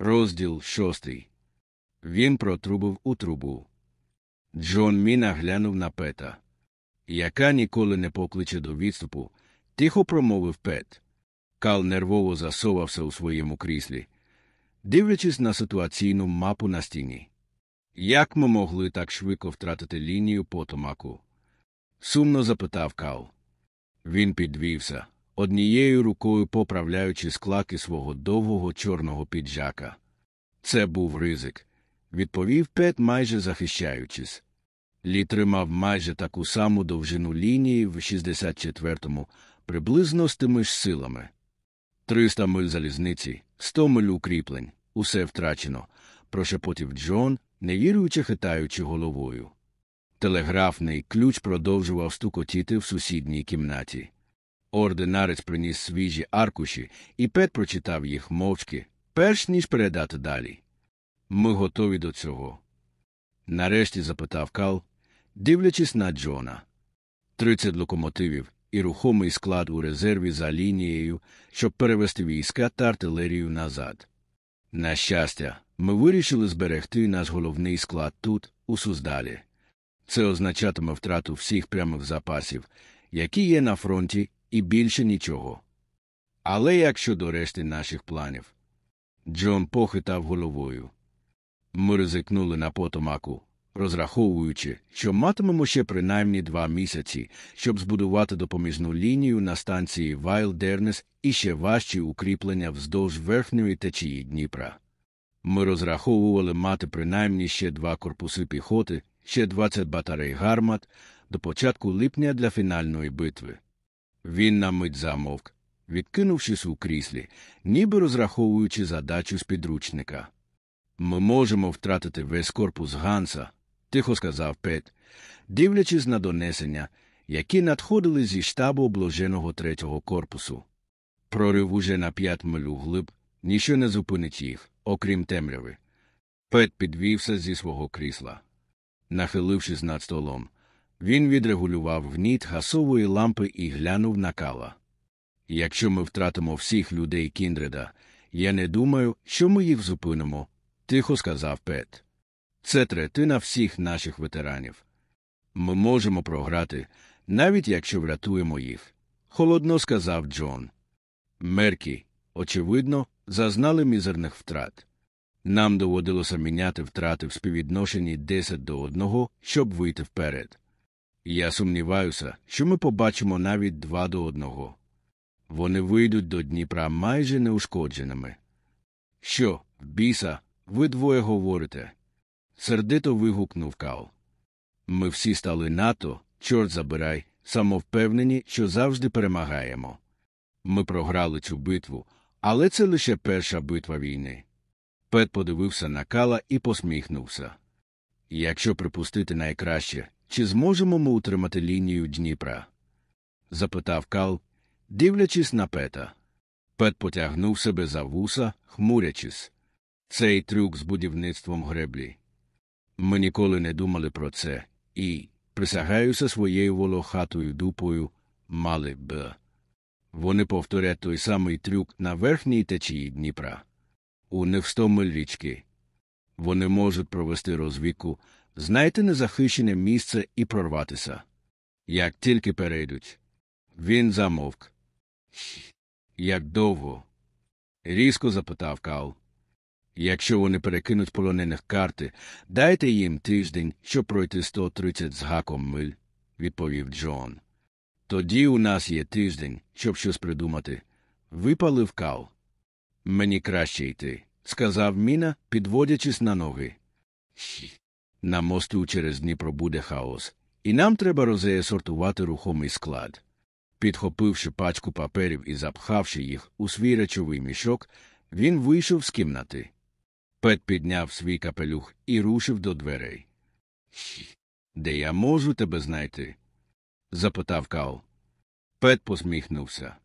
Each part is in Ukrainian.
Розділ шостий. Він протрубив у трубу. Джон Міна глянув на Пета. Яка ніколи не покличе до відступу, тихо промовив Пет. Кал нервово засовався у своєму кріслі, дивлячись на ситуаційну мапу на стіні. Як ми могли так швидко втратити лінію потомаку? Сумно запитав Кал. Він підвівся, однією рукою поправляючи склаки свого довгого чорного піджака. Це був ризик, відповів Пет, майже захищаючись. Лі тримав майже таку саму довжину лінії в 64-му, приблизно з тими ж силами. Триста миль залізниці, сто миль укріплень, усе втрачено, прошепотів Джон, невіруючи хитаючи головою. Телеграфний ключ продовжував стукотіти в сусідній кімнаті. Ординарець приніс свіжі аркуші, і Пет прочитав їх мовчки, перш ніж передати далі. Ми готові до цього. Нарешті запитав Кал, дивлячись на Джона. Тридцять локомотивів і рухомий склад у резерві за лінією, щоб перевести війська та артилерію назад. На щастя, ми вирішили зберегти наш головний склад тут, у Суздалі. Це означатиме втрату всіх прямих запасів, які є на фронті, і більше нічого. Але як щодо решти наших планів? Джон похитав головою. Ми ризикнули на потомаку, розраховуючи, що матимемо ще принаймні два місяці, щоб збудувати допоміжну лінію на станції Вайлдернес і ще важчі укріплення вздовж верхньої течії Дніпра. Ми розраховували мати принаймні ще два корпуси піхоти, ще 20 батарей гармат до початку липня для фінальної битви. Він на мить замовк, відкинувшись у кріслі, ніби розраховуючи задачу з підручника. Ми можемо втратити весь корпус Ганса, тихо сказав Пет, дивлячись на донесення, які надходили зі штабу обложеного третього корпусу. Прорив уже на п'ять милю глиб, ніщо не зупинить їх, окрім темряви. Пет підвівся зі свого крісла. Нахилившись над столом, він відрегулював гніт гасової лампи і глянув на кала. Якщо ми втратимо всіх людей Кіндреда, я не думаю, що ми їх зупинимо, тихо сказав Пет. Це третина всіх наших ветеранів. Ми можемо програти, навіть якщо врятуємо їх. Холодно сказав Джон. Меркі, очевидно, зазнали мізерних втрат. Нам доводилося міняти втрати в співвідношенні 10 до 1, щоб вийти вперед. Я сумніваюся, що ми побачимо навіть 2 до 1. Вони вийдуть до Дніпра майже неушкодженими. Що, біса, ви двоє говорите? сердито вигукнув Кал. Ми всі стали НАТО, чорт забирай, самовпевнені, що завжди перемагаємо. Ми програли цю битву, але це лише перша битва війни. Пет подивився на Кала і посміхнувся. Якщо припустити найкраще, чи зможемо ми утримати лінію Дніпра? запитав Кал, дивлячись на Пета. Пет потягнув себе за вуса, хмурячись. Цей трюк з будівництвом греблі. Ми ніколи не думали про це, і, присягаюся своєю волохатою дупою, мали б. Вони повторять той самий трюк на верхній течії Дніпра. У невстомиль річки. Вони можуть провести розвідку, знайти незахищене місце і прорватися. Як тільки перейдуть. Він замовк. Як довго? різко запитав Кал. Якщо вони перекинуть полонених карти, дайте їм тиждень, щоб пройти 130 з гаком миль, відповів Джон. Тоді у нас є тиждень, щоб щось придумати. Випалив Кал. Мені краще йти, сказав Міна, підводячись на ноги. На мосту через Дніпро буде хаос, і нам треба розеєсортувати рухомий склад. Підхопивши пачку паперів і запхавши їх у свій речовий мішок, він вийшов з кімнати. Пет підняв свій капелюх і рушив до дверей. Де я можу тебе знайти? запитав Кал. Пет посміхнувся.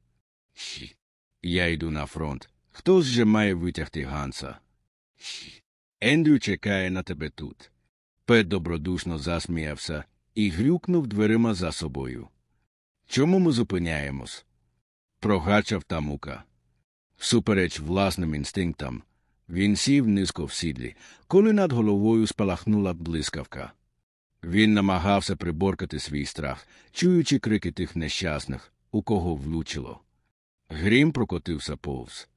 Я йду на фронт. Хтось же має витягти Ганса. Ендрю чекає на тебе тут. Пет добродушно засміявся і грюкнув дверима за собою. Чому ми зупиняємось? Прогачав тамука. Всупереч власним інстинктам, Він сів низько в сідлі, коли над головою спалахнула блискавка. Він намагався приборкати свій страх, чуючи крики тих нещасних, у кого влучило. Грім прокотився повз.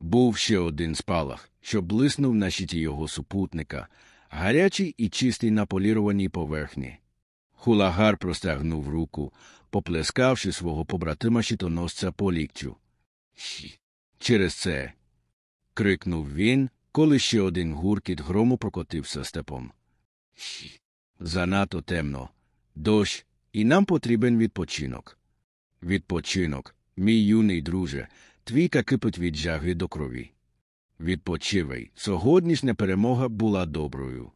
Був ще один спалах, що блиснув на щиті його супутника, гарячий і чистий на полірованій поверхні. Хулагар простягнув руку, поплескавши свого побратима щитоносця по ліктю. Через це. крикнув він, коли ще один гуркіт грому прокотився степом. Занадто темно, дощ, і нам потрібен відпочинок. Відпочинок, мій юний друже, твійка кипить від жаги до крові. Відпочивай, сьогоднішня перемога була доброю.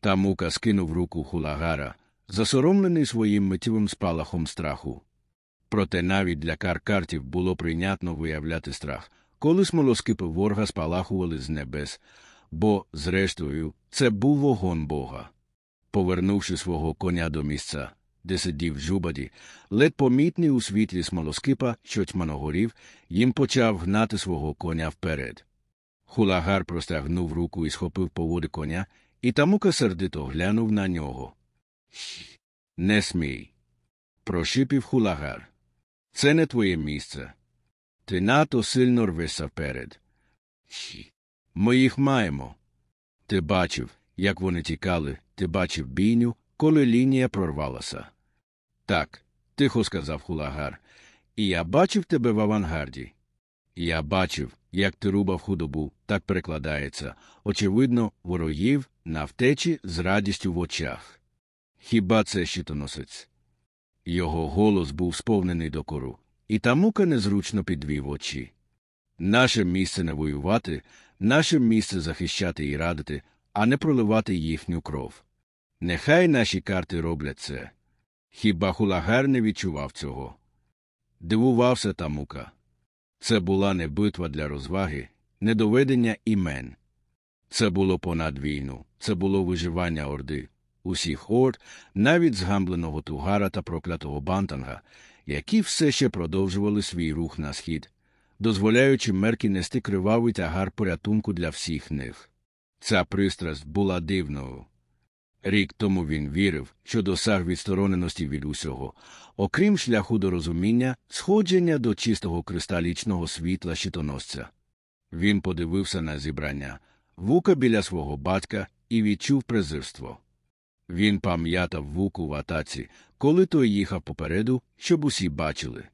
Та мука скинув руку хулагара, засоромлений своїм миттєвим спалахом страху. Проте навіть для каркартів було прийнятно виявляти страх, коли смолоскипи ворога спалахували з небес, бо, зрештою, це був вогон Бога. Повернувши свого коня до місця, де сидів жубаді, ледь помітний у світлі смолоскипа, що тьмано їм почав гнати свого коня вперед. Хулагар простягнув руку і схопив поводи коня, і тамука сердито глянув на нього. Не смій. Прошипів хулагар. Це не твоє місце. Ти надто сильно рвешся вперед. Ми їх маємо. Ти бачив, як вони тікали, ти бачив бійню, коли лінія прорвалася. Так, тихо сказав хулагар, і я бачив тебе в авангарді. Я бачив, як ти рубав худобу, так перекладається, очевидно, ворогів на втечі з радістю в очах. Хіба це щитоносець? Його голос був сповнений докору, і та мука незручно підвів очі. Наше місце не воювати, наше місце захищати і радити, а не проливати їхню кров. Нехай наші карти роблять це. Хіба хулагар не відчував цього? Дивувався та мука. Це була не битва для розваги, не доведення імен. Це було понад війну, це було виживання орди, усіх орд, навіть згамбленого тугара та проклятого бантанга, які все ще продовжували свій рух на схід, дозволяючи мерки нести кривавий тягар порятунку для всіх них. Ця пристрасть була дивною. Рік тому він вірив, що досяг відстороненості від усього, окрім шляху до розуміння, сходження до чистого кристалічного світла щитоносця. Він подивився на зібрання, вука біля свого батька і відчув презирство. Він пам'ятав вуку в атаці, коли той їхав попереду, щоб усі бачили.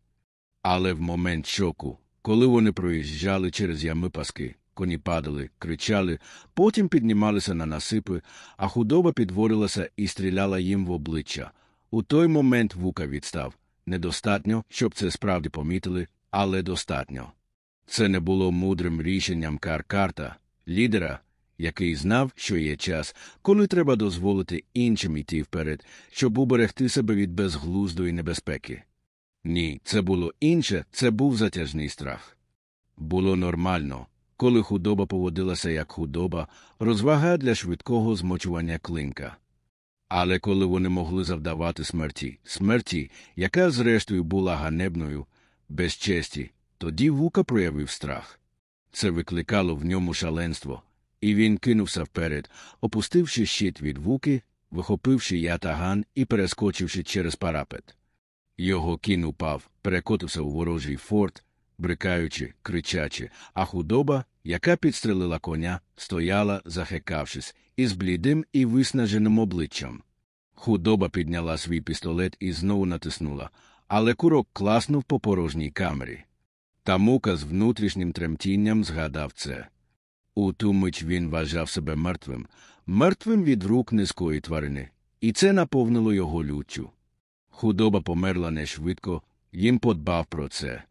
Але в момент шоку, коли вони проїжджали через ями паски, коні падали, кричали, потім піднімалися на насипи, а худоба підворилася і стріляла їм в обличчя. У той момент вука відстав. Недостатньо, щоб це справді помітили, але достатньо. Це не було мудрим рішенням Каркарта, лідера, який знав, що є час, коли треба дозволити іншим йти вперед, щоб уберегти себе від безглуздої небезпеки. Ні, це було інше, це був затяжний страх. Було нормально, коли худоба поводилася як худоба, розвага для швидкого змочування клинка. Але коли вони могли завдавати смерті, смерті, яка зрештою була ганебною, без честі, тоді вука проявив страх. Це викликало в ньому шаленство, і він кинувся вперед, опустивши щит від вуки, вихопивши ятаган і перескочивши через парапет. Його кін упав, перекотився у ворожий форт, брикаючи, кричачи, а худоба, яка підстрелила коня, стояла, захекавшись, із блідим і виснаженим обличчям. Худоба підняла свій пістолет і знову натиснула, але курок класнув по порожній камері. Та мука з внутрішнім тремтінням згадав це. У ту мить він вважав себе мертвим, мертвим від рук низької тварини, і це наповнило його люттю. Худоба померла не швидко, їм подбав про це.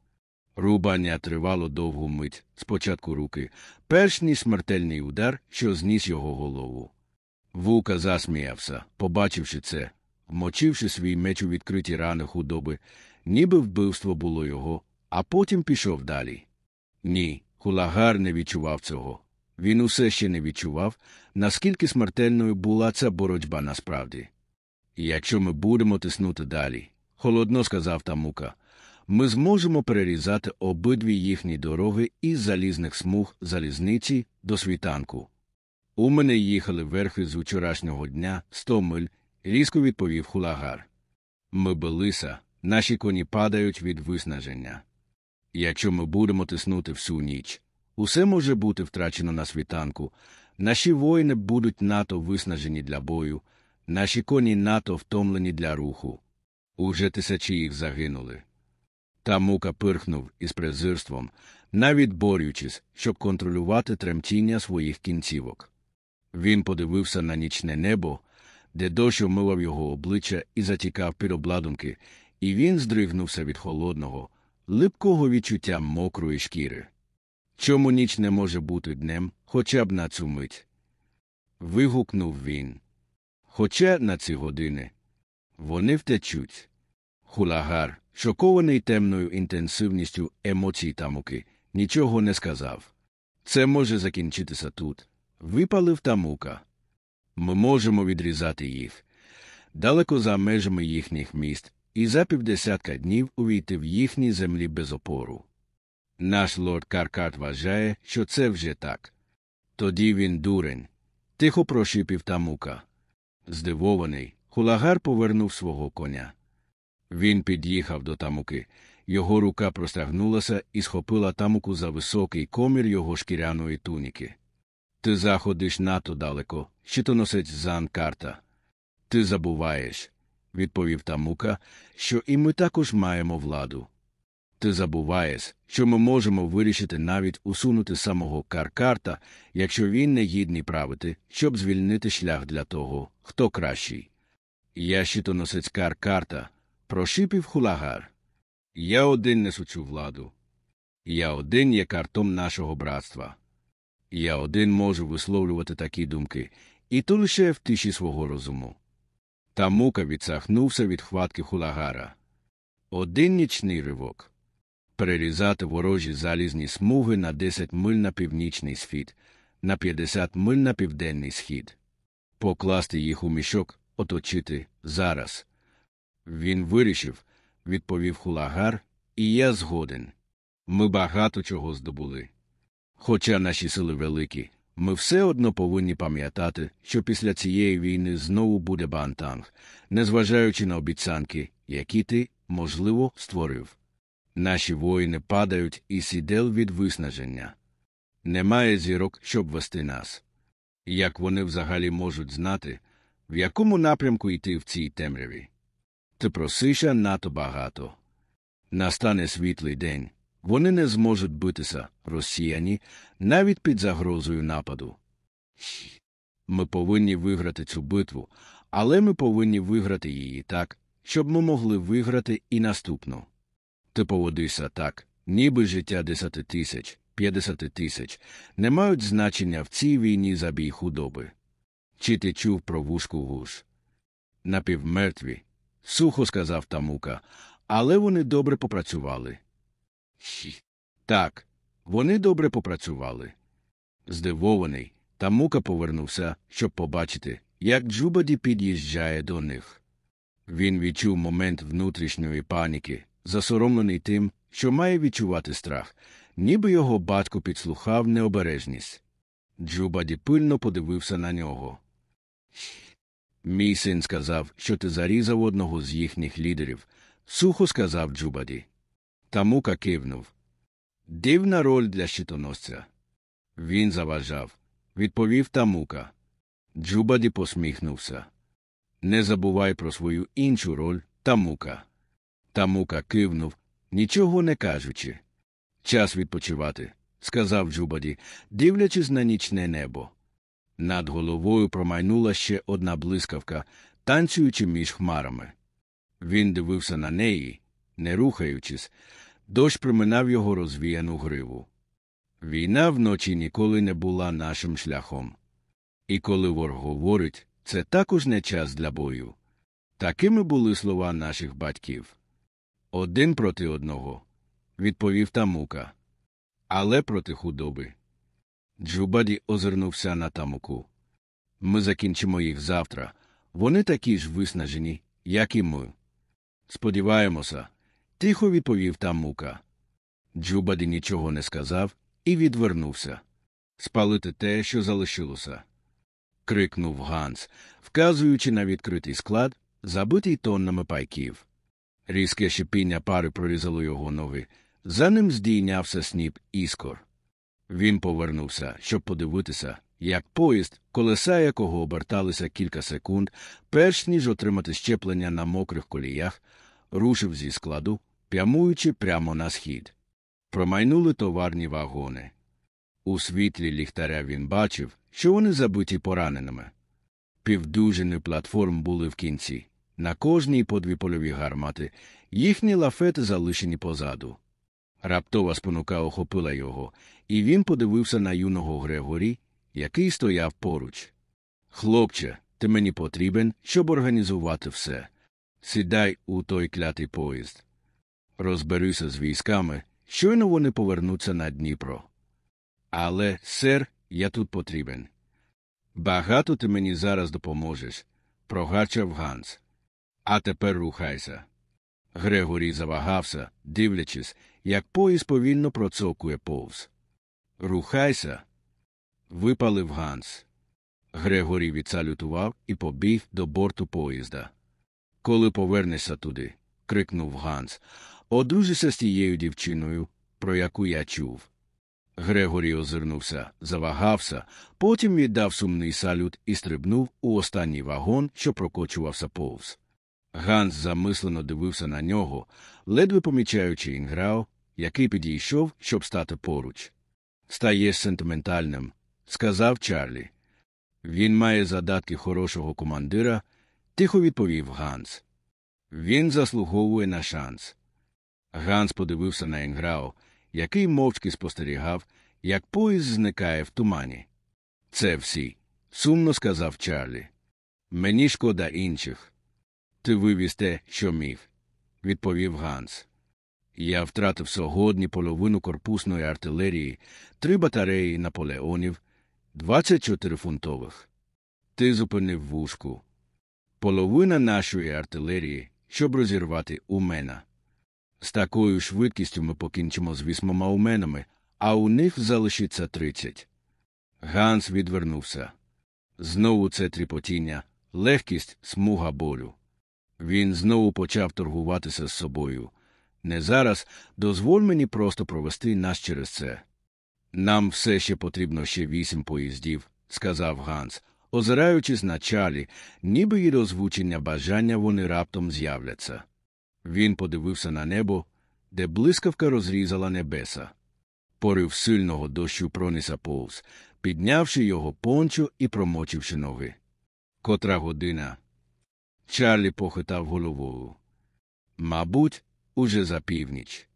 Рубання тривало довгу мить, спочатку руки, перш ніж смертельний удар, що зніс його голову. Вука засміявся, побачивши це, вмочивши свій меч у відкриті рани худоби, ніби вбивство було його, а потім пішов далі. Ні, хулагар не відчував цього. Він усе ще не відчував, наскільки смертельною була ця боротьба насправді. Якщо ми будемо тиснути далі, холодно сказав Тамука, ми зможемо перерізати обидві їхні дороги із залізних смуг залізниці до світанку. У мене їхали верхи з вчорашнього дня сто миль, різко відповів хулагар. Ми билися, наші коні падають від виснаження. Якщо ми будемо тиснути всю ніч, усе може бути втрачено на світанку, наші воїни будуть надто виснажені для бою, наші коні надто втомлені для руху. Уже тисячі їх загинули. Та мука пирхнув із презирством, навіть борючись, щоб контролювати тремтіння своїх кінцівок. Він подивився на нічне небо, де дощ омивав його обличчя і затікав під обладунки, і він здригнувся від холодного, липкого відчуття мокрої шкіри. Чому ніч не може бути днем, хоча б на цю мить? Вигукнув він. Хоча на ці години вони втечуть. Хулагар, шокований темною інтенсивністю емоцій тамуки, нічого не сказав. Це може закінчитися тут. Випалив тамука. Ми можемо відрізати їх далеко за межами їхніх міст і за півдесятка днів увійти в їхні землі без опору. Наш лорд Каркат вважає, що це вже так. Тоді він дурень. Тихо прошипів тамука. Здивований, хулагар повернув свого коня. Він під'їхав до тамуки. Його рука простягнулася і схопила тамуку за високий комір його шкіряної туніки. Ти заходиш надто далеко, щитоносець Зан карта. Ти забуваєш, відповів тамука, що і ми також маємо владу. Ти забуваєш, що ми можемо вирішити навіть усунути самого каркарта, якщо він не гідний правити, щоб звільнити шлях для того, хто кращий. Я щитоносець каркарта, прошипів хулагар. Я один несу цю владу. Я один є картом нашого братства. Я один можу висловлювати такі думки, і то лише в тиші свого розуму. Та мука відсахнувся від хватки хулагара. Один нічний ривок перерізати ворожі залізні смуги на 10 миль на північний схід, на 50 миль на південний схід, покласти їх у мішок, оточити зараз. Він вирішив, відповів хулагар, і я згоден. Ми багато чого здобули. Хоча наші сили великі, ми все одно повинні пам'ятати, що після цієї війни знову буде бантанг, незважаючи на обіцянки, які ти, можливо, створив. Наші воїни падають і сідел від виснаження. Немає зірок, щоб вести нас. Як вони взагалі можуть знати, в якому напрямку йти в цій темряві? Ти просиша надто багато. Настане світлий день. Вони не зможуть битися, розсіяні, навіть під загрозою нападу. Ми повинні виграти цю битву, але ми повинні виграти її так, щоб ми могли виграти і наступну. Ти поводишся так, ніби життя десяти тисяч, п'ятдесяти тисяч не мають значення в цій війні за бій худоби. Чи ти чув про вушку гуш? Напівмертві, сухо сказав тамука, але вони добре попрацювали. Так, вони добре попрацювали. Здивований, тамука повернувся, щоб побачити, як Джубаді під'їжджає до них. Він відчув момент внутрішньої паніки, засоромлений тим, що має відчувати страх, ніби його батько підслухав необережність. Джубаді пильно подивився на нього. Мій син сказав, що ти зарізав одного з їхніх лідерів, сухо сказав Джубаді. Тамука кивнув. Дивна роль для щитоносця. Він заважав, відповів Тамука. Джубаді посміхнувся. Не забувай про свою іншу роль, Тамука. Тамука кивнув, нічого не кажучи. Час відпочивати, сказав Джубаді, дивлячись на нічне небо. Над головою промайнула ще одна блискавка, танцюючи між хмарами. Він дивився на неї, не рухаючись, дощ приминав його розвіяну гриву. Війна вночі ніколи не була нашим шляхом. І коли ворог говорить, це також не час для бою. Такими були слова наших батьків. Один проти одного, відповів тамука. Але проти худоби. Джубаді озирнувся на тамуку. Ми закінчимо їх завтра. Вони такі ж виснажені, як і ми. Сподіваємося, Тихо відповів там мука. Джубаді нічого не сказав і відвернувся. Спалити те, що залишилося. крикнув Ганс, вказуючи на відкритий склад, забитий тоннами пайків. Різке шипіння пари прорізало його ноги. За ним здійнявся сніп іскор. Він повернувся, щоб подивитися, як поїзд, колеса якого оберталися кілька секунд, перш ніж отримати щеплення на мокрих коліях, рушив зі складу, прямуючи прямо на схід. Промайнули товарні вагони. У світлі ліхтаря він бачив, що вони забиті пораненими. Півдужини платформ були в кінці, на кожній по дві польові гармати, їхні лафети залишені позаду. Раптова спонука охопила його, і він подивився на юного Грегорі, який стояв поруч. Хлопче, ти мені потрібен, щоб організувати все. Сідай у той клятий поїзд. Розберися з військами, щойно вони повернуться на Дніпро. Але, сер, я тут потрібен. Багато ти мені зараз допоможеш, прогачав Ганс. А тепер рухайся. Грегорій завагався, дивлячись, як поїзд повільно процокує повз. Рухайся. Випалив Ганс. Грегорій відсалютував і побіг до борту поїзда. Коли повернешся туди, крикнув Ганс, одружися з тією дівчиною, про яку я чув. Грегорій озирнувся, завагався, потім віддав сумний салют і стрибнув у останній вагон, що прокочувався повз. Ганс замислено дивився на нього, ледве помічаючи інграу, який підійшов, щоб стати поруч. Стаєш сентиментальним, сказав Чарлі. Він має задатки хорошого командира, тихо відповів Ганс. Він заслуговує на шанс. Ганс подивився на Інграу, який мовчки спостерігав, як поїзд зникає в тумані. Це всі, сумно сказав Чарлі. Мені шкода інших. Ти вивіз те, що міг, відповів Ганс. Я втратив сьогодні половину корпусної артилерії, три батареї наполеонів, 24 фунтових. Ти зупинив вушку. Половина нашої артилерії, щоб розірвати умена. З такою швидкістю ми покінчимо з вісьмома уменами, а у них залишиться тридцять. Ганс відвернувся. Знову це тріпотіння, легкість, смуга болю. Він знову почав торгуватися з собою. Не зараз дозволь мені просто провести нас через це. Нам все ще потрібно ще вісім поїздів, сказав Ганс, озираючись на чалі, ніби й розвучення бажання вони раптом з'являться. Він подивився на небо, де блискавка розрізала небеса. Порив сильного дощу пронісся повз, піднявши його пончо і промочивши ноги. Котра година. Чарлі похитав головою. Мабуть, уже за північ.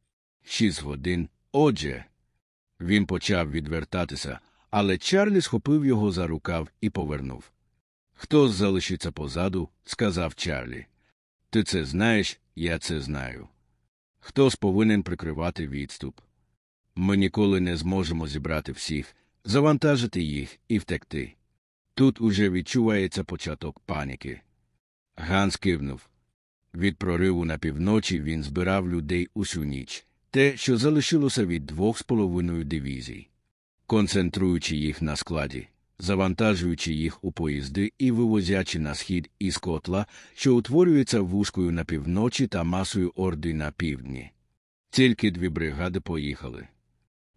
Шість годин. Отже. Він почав відвертатися, але Чарлі схопив його за рукав і повернув. Хто залишиться позаду, сказав Чарлі. Ти це знаєш, я це знаю. Хтось повинен прикривати відступ. Ми ніколи не зможемо зібрати всіх, завантажити їх і втекти. Тут уже відчувається початок паніки. Ганс кивнув. Від прориву на півночі він збирав людей усю ніч, те, що залишилося від двох з половиною дивізій, концентруючи їх на складі, завантажуючи їх у поїзди і вивозячи на схід із котла, що утворюється вузькою на півночі та масою орди на півдні. Тільки дві бригади поїхали.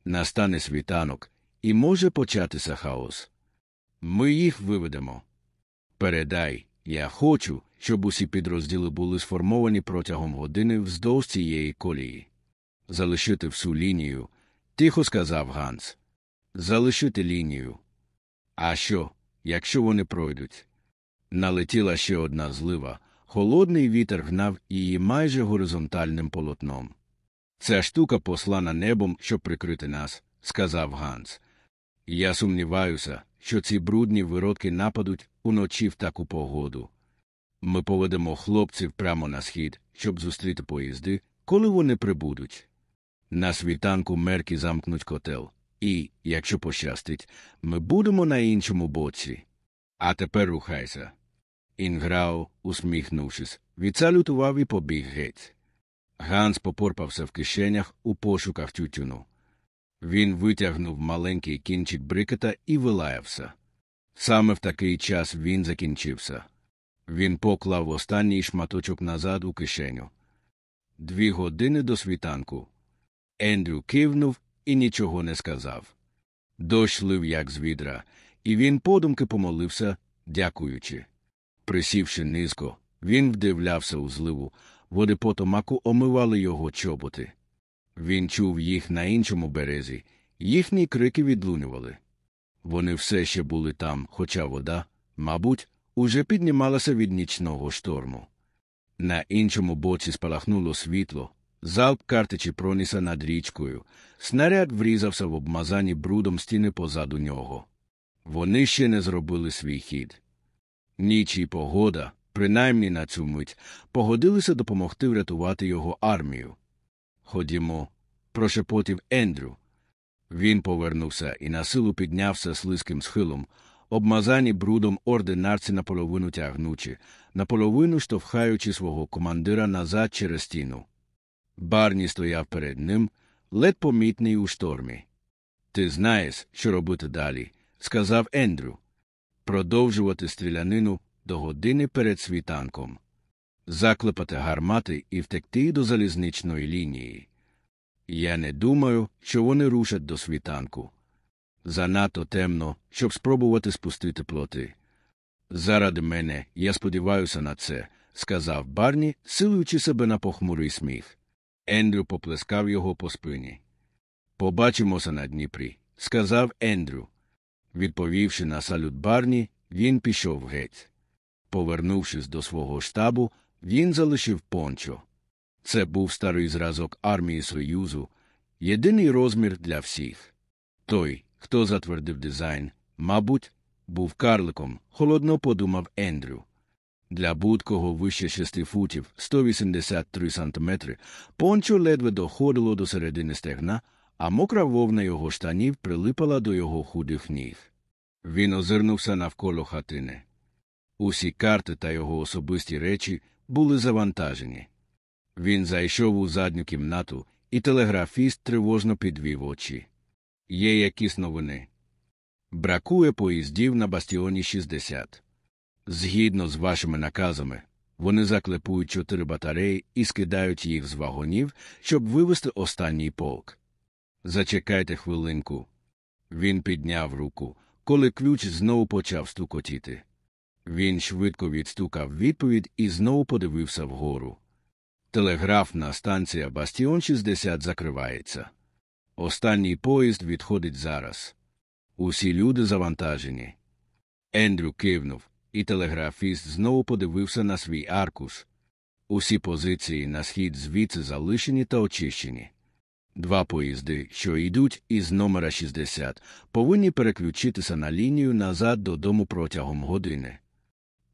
Настане світанок, і може початися хаос. Ми їх виведемо. Передай, я хочу, щоб усі підрозділи були сформовані протягом години вздовж цієї колії. Залишити всю лінію, тихо сказав Ганс. Залишити лінію. А що, якщо вони пройдуть? Налетіла ще одна злива, холодний вітер гнав її майже горизонтальним полотном. Ця штука послана небом, щоб прикрити нас, сказав Ганс. Я сумніваюся, що ці брудні виродки нападуть уночі в таку погоду. Ми поведемо хлопців прямо на схід, щоб зустріти поїзди, коли вони прибудуть. На світанку мерки замкнуть котел, і, якщо пощастить, ми будемо на іншому боці. А тепер рухайся. Інграу, усміхнувшись, відсалютував і побіг геть. Ганс попорпався в кишенях у пошуках тютюну. Він витягнув маленький кінчик брикета і вилаявся. Саме в такий час він закінчився. Він поклав останній шматочок назад у кишеню. Дві години до світанку. Ендрю кивнув і нічого не сказав. Дощ лив, як з відра, і він подумки помолився, дякуючи. Присівши низько, він вдивлявся у зливу, води потомаку омивали його чоботи. Він чув їх на іншому березі, їхні крики відлунювали. Вони все ще були там, хоча вода, мабуть, уже піднімалася від нічного шторму. На іншому боці спалахнуло світло, залп картичі пронісся над річкою, снаряд врізався в обмазані брудом стіни позаду нього. Вони ще не зробили свій хід. Ніч і погода, принаймні на цю мить, погодилися допомогти врятувати його армію. Ходімо, прошепотів Ендрю. Він повернувся і на силу піднявся слизьким схилом, обмазані брудом ординарці наполовину тягнучи, наполовину штовхаючи свого командира назад через стіну. Барні стояв перед ним, ледь помітний у штормі. Ти знаєш, що робити далі, сказав Ендрю. Продовжувати стрілянину до години перед світанком, заклепати гармати і втекти до залізничної лінії. Я не думаю, що вони рушать до світанку. Занадто темно, щоб спробувати спустити плоти. Заради мене, я сподіваюся на це, сказав Барні, силуючи себе на похмурий сміх. Ендрю поплескав його по спині. Побачимося на Дніпрі, сказав Ендрю. Відповівши на салют Барні, він пішов геть. Повернувшись до свого штабу, він залишив пончо. Це був старий зразок армії Союзу, єдиний розмір для всіх. Той, хто затвердив дизайн, мабуть, був карликом, холодно подумав Ендрю. Для будь-кого вище 6 футів 183 сантиметри, пончо ледве доходило до середини стегна, а мокра вовна його штанів прилипала до його худих ніг. Він озирнувся навколо хатини. Усі карти та його особисті речі були завантажені. Він зайшов у задню кімнату, і телеграфіст тривожно підвів очі. Є якісь новини. Бракує поїздів на бастіоні 60. Згідно з вашими наказами, вони заклепують чотири батареї і скидають їх з вагонів, щоб вивести останній полк. Зачекайте хвилинку. Він підняв руку, коли ключ знову почав стукотіти. Він швидко відстукав відповідь і знову подивився вгору. Телеграфна станція Бастіон 60 закривається. Останній поїзд відходить зараз. Усі люди завантажені. Ендрю кивнув, і телеграфіст знову подивився на свій аркуш. Усі позиції на схід звідси залишені та очищені. Два поїзди, що йдуть із номера 60, повинні переключитися на лінію назад додому протягом години.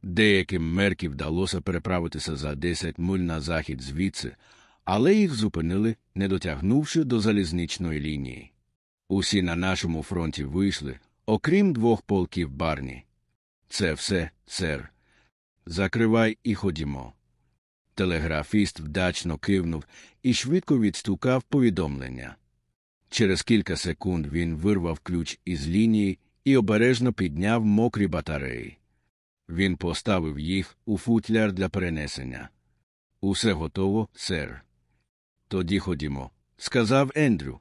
Деяким мерків вдалося переправитися за 10 миль на захід звідси, але їх зупинили, не дотягнувши до залізничної лінії. Усі на нашому фронті вийшли, окрім двох полків барні. Це все, сер. Закривай і ходімо. Телеграфіст вдачно кивнув і швидко відстукав повідомлення. Через кілька секунд він вирвав ключ із лінії і обережно підняв мокрі батареї. Він поставив їх у футляр для перенесення. Усе готово, сер. Тоді ходімо, сказав Ендрю.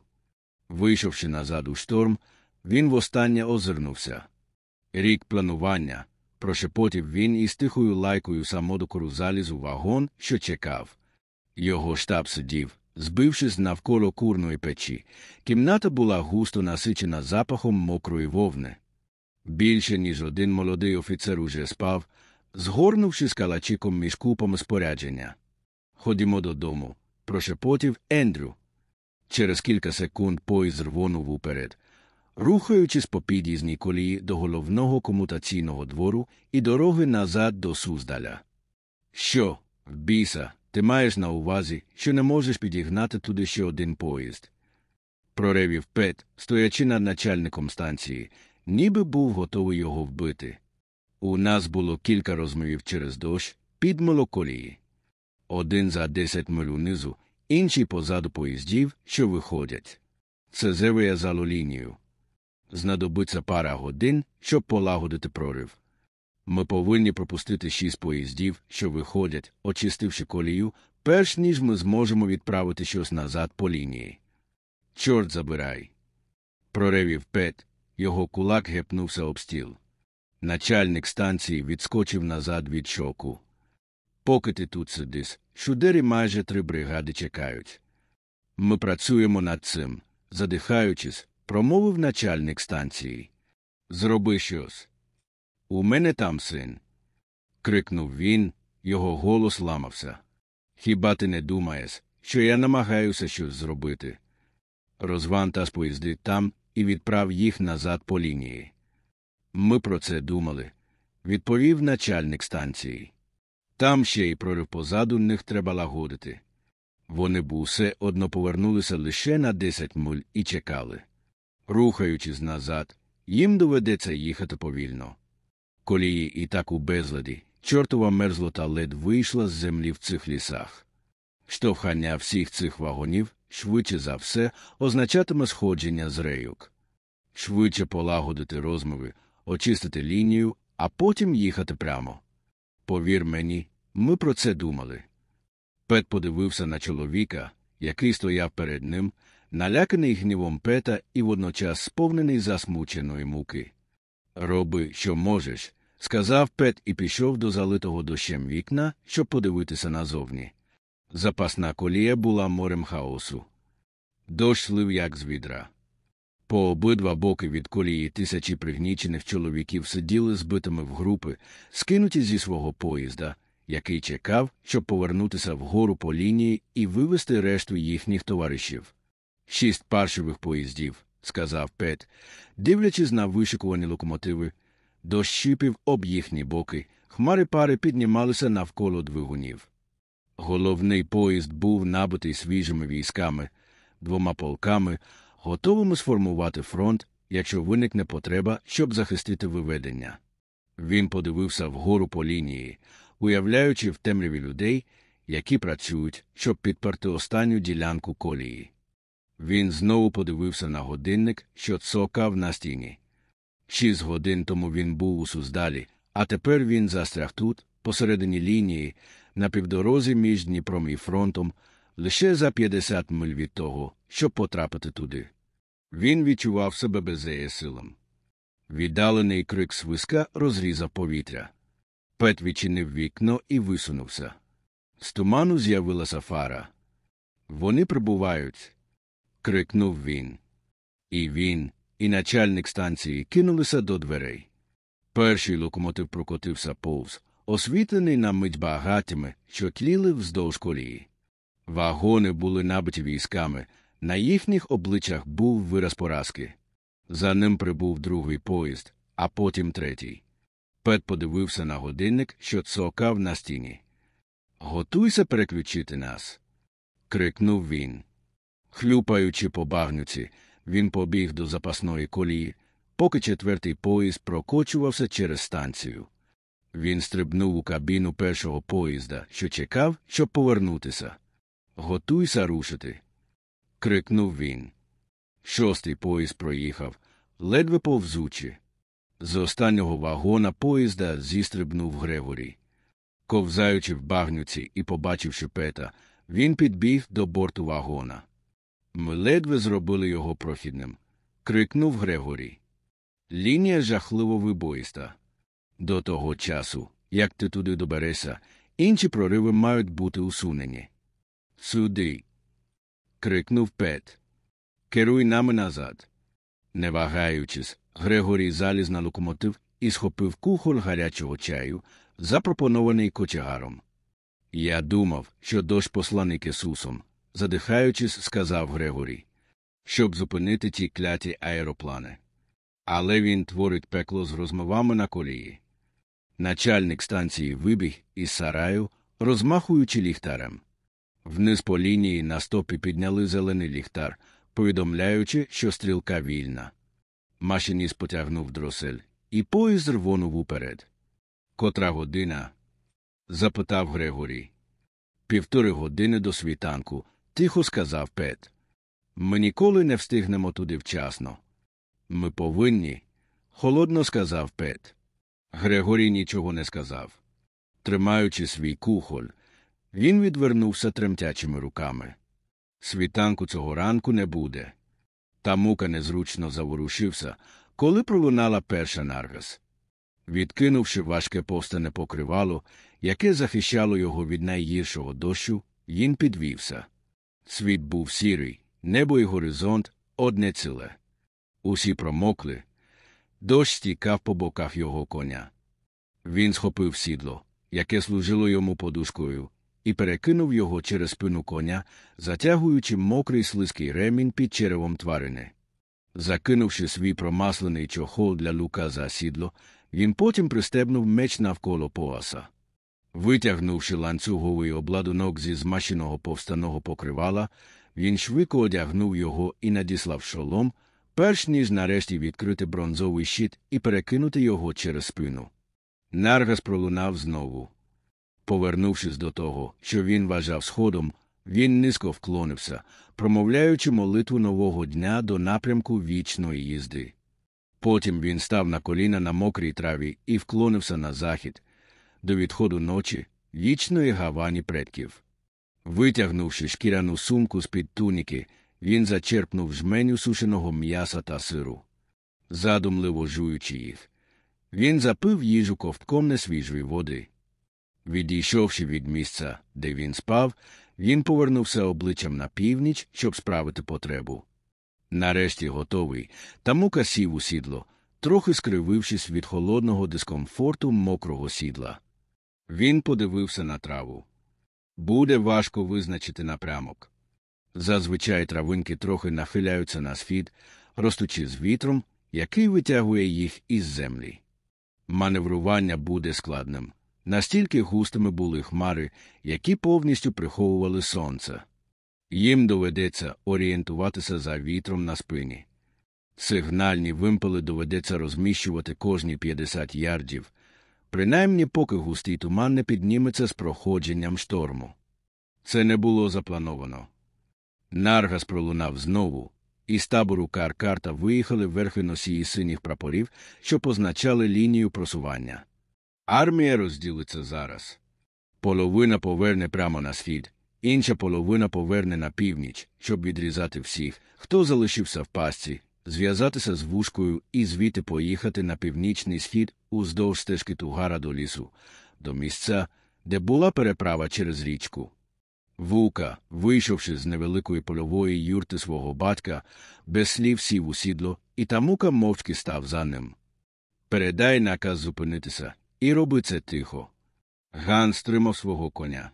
Вийшовши назад у шторм, він востаннє озирнувся. Рік планування, прошепотів він із тихою лайкою самодокору заліз у вагон, що чекав. Його штаб сидів, збившись навколо курної печі. Кімната була густо насичена запахом мокрої вовни. Більше, ніж один молодий офіцер уже спав, згорнувшись калачиком між купами спорядження. Ходімо додому, прошепотів Ендрю. Через кілька секунд поїзд рвонув уперед, рухаючись по під'їзній колії до головного комутаційного двору і дороги назад до Суздаля. Що, біса, ти маєш на увазі, що не можеш підігнати туди ще один поїзд? Проревів Пет, стоячи над начальником станції, ніби був готовий його вбити. У нас було кілька розмовів через дощ під колії. Один за десять миль унизу, інший позаду поїздів, що виходять. Це зав'язало лінію. Знадобиться пара годин, щоб полагодити прорив. Ми повинні пропустити шість поїздів, що виходять, очистивши колію, перш ніж ми зможемо відправити щось назад по лінії. Чорт забирай. Проревів Пет, його кулак гепнувся об стіл. Начальник станції відскочив назад від шоку. Поки ти тут сидиш, шудері майже три бригади чекають. Ми працюємо над цим, задихаючись, промовив начальник станції. Зроби щось. У мене там син. крикнув він, його голос ламався. Хіба ти не думаєш, що я намагаюся щось зробити? Розвантаж поїзди там і відправ їх назад по лінії. Ми про це думали, відповів начальник станції. Там ще й прорив позаду них треба лагодити. Вони б усе одно повернулися лише на десять миль і чекали. Рухаючись назад, їм доведеться їхати повільно. Колії і так у безладі, чортова мерзлота лед вийшла з землі в цих лісах. Штовхання всіх цих вагонів, швидше за все, означатиме сходження з рейок. Швидше полагодити розмови, очистити лінію, а потім їхати прямо. Повір мені, ми про це думали. Пет подивився на чоловіка, який стояв перед ним, наляканий гнівом пета і водночас сповнений засмученої муки. Роби, що можеш, сказав Пет і пішов до залитого дощем вікна, щоб подивитися назовні. Запасна колія була морем хаосу. Дощ слив, як з відра. По обидва боки від колії тисячі пригнічених чоловіків сиділи збитими в групи, скинуті зі свого поїзда, який чекав, щоб повернутися вгору по лінії і вивести решту їхніх товаришів. Шість паршивих поїздів, сказав Пет, дивлячись на вишикувані локомотиви, дощипів об їхні боки, хмари пари піднімалися навколо двигунів. Головний поїзд був набитий свіжими військами, двома полками, готовими сформувати фронт, якщо виникне потреба, щоб захистити виведення. Він подивився вгору по лінії, уявляючи в темряві людей, які працюють, щоб підперти останню ділянку колії. Він знову подивився на годинник, що цокав на стіні. Шість годин тому він був у Суздалі, а тепер він застряг тут, посередині лінії, на півдорозі між Дніпром і фронтом, лише за 50 миль від того, щоб потрапити туди. Він відчував себе беззеєсилом. Віддалений крик свиска розрізав повітря. Пет відчинив вікно і висунувся. З туману з'явилася фара. Вони прибувають. Крикнув він. І він, і начальник станції кинулися до дверей. Перший локомотив прокотився повз, освітлений на мить багатями, що тліли вздовж колії. Вагони були набиті військами, на їхніх обличчях був вираз поразки. За ним прибув другий поїзд, а потім третій. Пет подивився на годинник, що цокав на стіні. Готуйся переключити нас. крикнув він. Хлюпаючи по багнюці, він побіг до запасної колії, поки четвертий поїзд прокочувався через станцію. Він стрибнув у кабіну першого поїзда, що чекав, щоб повернутися. Готуйся рушити. крикнув він. Шостий поїзд проїхав, ледве повзучи. З останнього вагона поїзда зістрибнув Грегорій. Ковзаючи в багнюці і побачивши пета, він підбіг до борту вагона. Ми ледве зробили його прохідним. крикнув Грегорій. Лінія жахливо вибоїста. До того часу, як ти туди доберешся, інші прориви мають бути усунені. Сюди. крикнув Пет. Керуй нами назад. Не вагаючись, Грегорій заліз на локомотив і схопив кухоль гарячого чаю, запропонований кочегаром. Я думав, що дощ посланик Ісусом, задихаючись, сказав Грегорій, щоб зупинити ті кляті аероплани. Але він творить пекло з розмовами на колії. Начальник станції вибіг із сараю, розмахуючи ліхтарем. Вниз по лінії на стопі підняли зелений ліхтар, повідомляючи, що стрілка вільна. Машиніст потягнув дросель, і поїзд рвонув уперед. Котра година? запитав Грегорій. Півтори години до світанку, тихо сказав Пет. Ми ніколи не встигнемо туди вчасно. Ми повинні, холодно сказав Пет. Грегорій нічого не сказав. Тримаючи свій кухоль, він відвернувся тремтячими руками. Світанку цього ранку не буде. Та мука незручно заворушився, коли пролунала перша наргас. Відкинувши важке повстане покривало, яке захищало його від найгіршого дощу, він підвівся. Світ був сірий, небо і горизонт одне ціле. Усі промокли. Дощ стікав по боках його коня. Він схопив сідло, яке служило йому подушкою, і перекинув його через спину коня, затягуючи мокрий слизький ремінь під черевом тварини. Закинувши свій промаслений чохол для лука за сідло, він потім пристебнув меч навколо пояса. Витягнувши ланцюговий обладунок зі змащеного повстаного покривала, він швидко одягнув його і надіслав шолом, перш ніж нарешті відкрити бронзовий щит і перекинути його через спину. Наргас пролунав знову. Повернувшись до того, що він вважав сходом, він низько вклонився, промовляючи молитву нового дня до напрямку вічної їзди. Потім він став на коліна на мокрій траві і вклонився на захід, до відходу ночі, вічної гавані предків. Витягнувши шкіряну сумку з під туніки, він зачерпнув жменю сушеного м'яса та сиру. Задумливо жуючи їх, він запив їжу ковтком несвіжої води. Відійшовши від місця, де він спав, він повернувся обличчям на північ, щоб справити потребу. Нарешті готовий, та мука сів у сідло, трохи скривившись від холодного дискомфорту мокрого сідла. Він подивився на траву. Буде важко визначити напрямок. Зазвичай травинки трохи нахиляються на схід, ростучи з вітром, який витягує їх із землі. Маневрування буде складним. Настільки густими були хмари, які повністю приховували сонце. Їм доведеться орієнтуватися за вітром на спині. Сигнальні вимпели доведеться розміщувати кожні 50 ярдів, принаймні поки густий туман не підніметься з проходженням шторму. Це не було заплановано. Наргас пролунав знову, і з табору Каркарта виїхали верхи носії синіх прапорів, що позначали лінію просування. Армія розділиться зараз. Половина поверне прямо на схід, інша половина поверне на північ, щоб відрізати всіх, хто залишився в пастці, зв'язатися з вушкою і звідти поїхати на північний схід уздовж стежки Тугара до лісу, до місця, де була переправа через річку. Вука, вийшовши з невеликої польової юрти свого батька, без слів сів у сідло, і тамука мовчки став за ним. Передай наказ зупинитися, і роби це тихо. Ган стримав свого коня.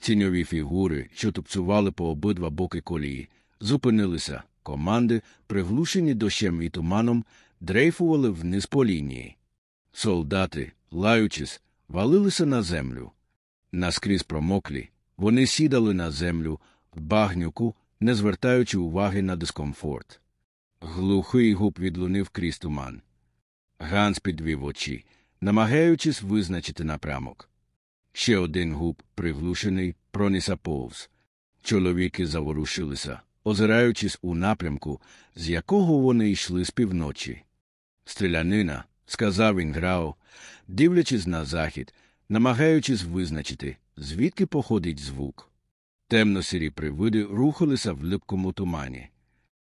Тіньові фігури, що тупцювали по обидва боки колії, зупинилися, команди, приглушені дощем і туманом, дрейфували вниз по лінії. Солдати, лаючись, валилися на землю. Наскрізь промоклі, вони сідали на землю, в багнюку, не звертаючи уваги на дискомфорт. Глухий губ відлунив крізь туман. Ганс підвів очі, намагаючись визначити напрямок. Ще один губ, приглушений, проніса повз. Чоловіки заворушилися, озираючись у напрямку, з якого вони йшли з півночі. Стрілянина, сказав Інграо, дивлячись на захід, намагаючись визначити, звідки походить звук. Темно-сірі привиди рухалися в липкому тумані.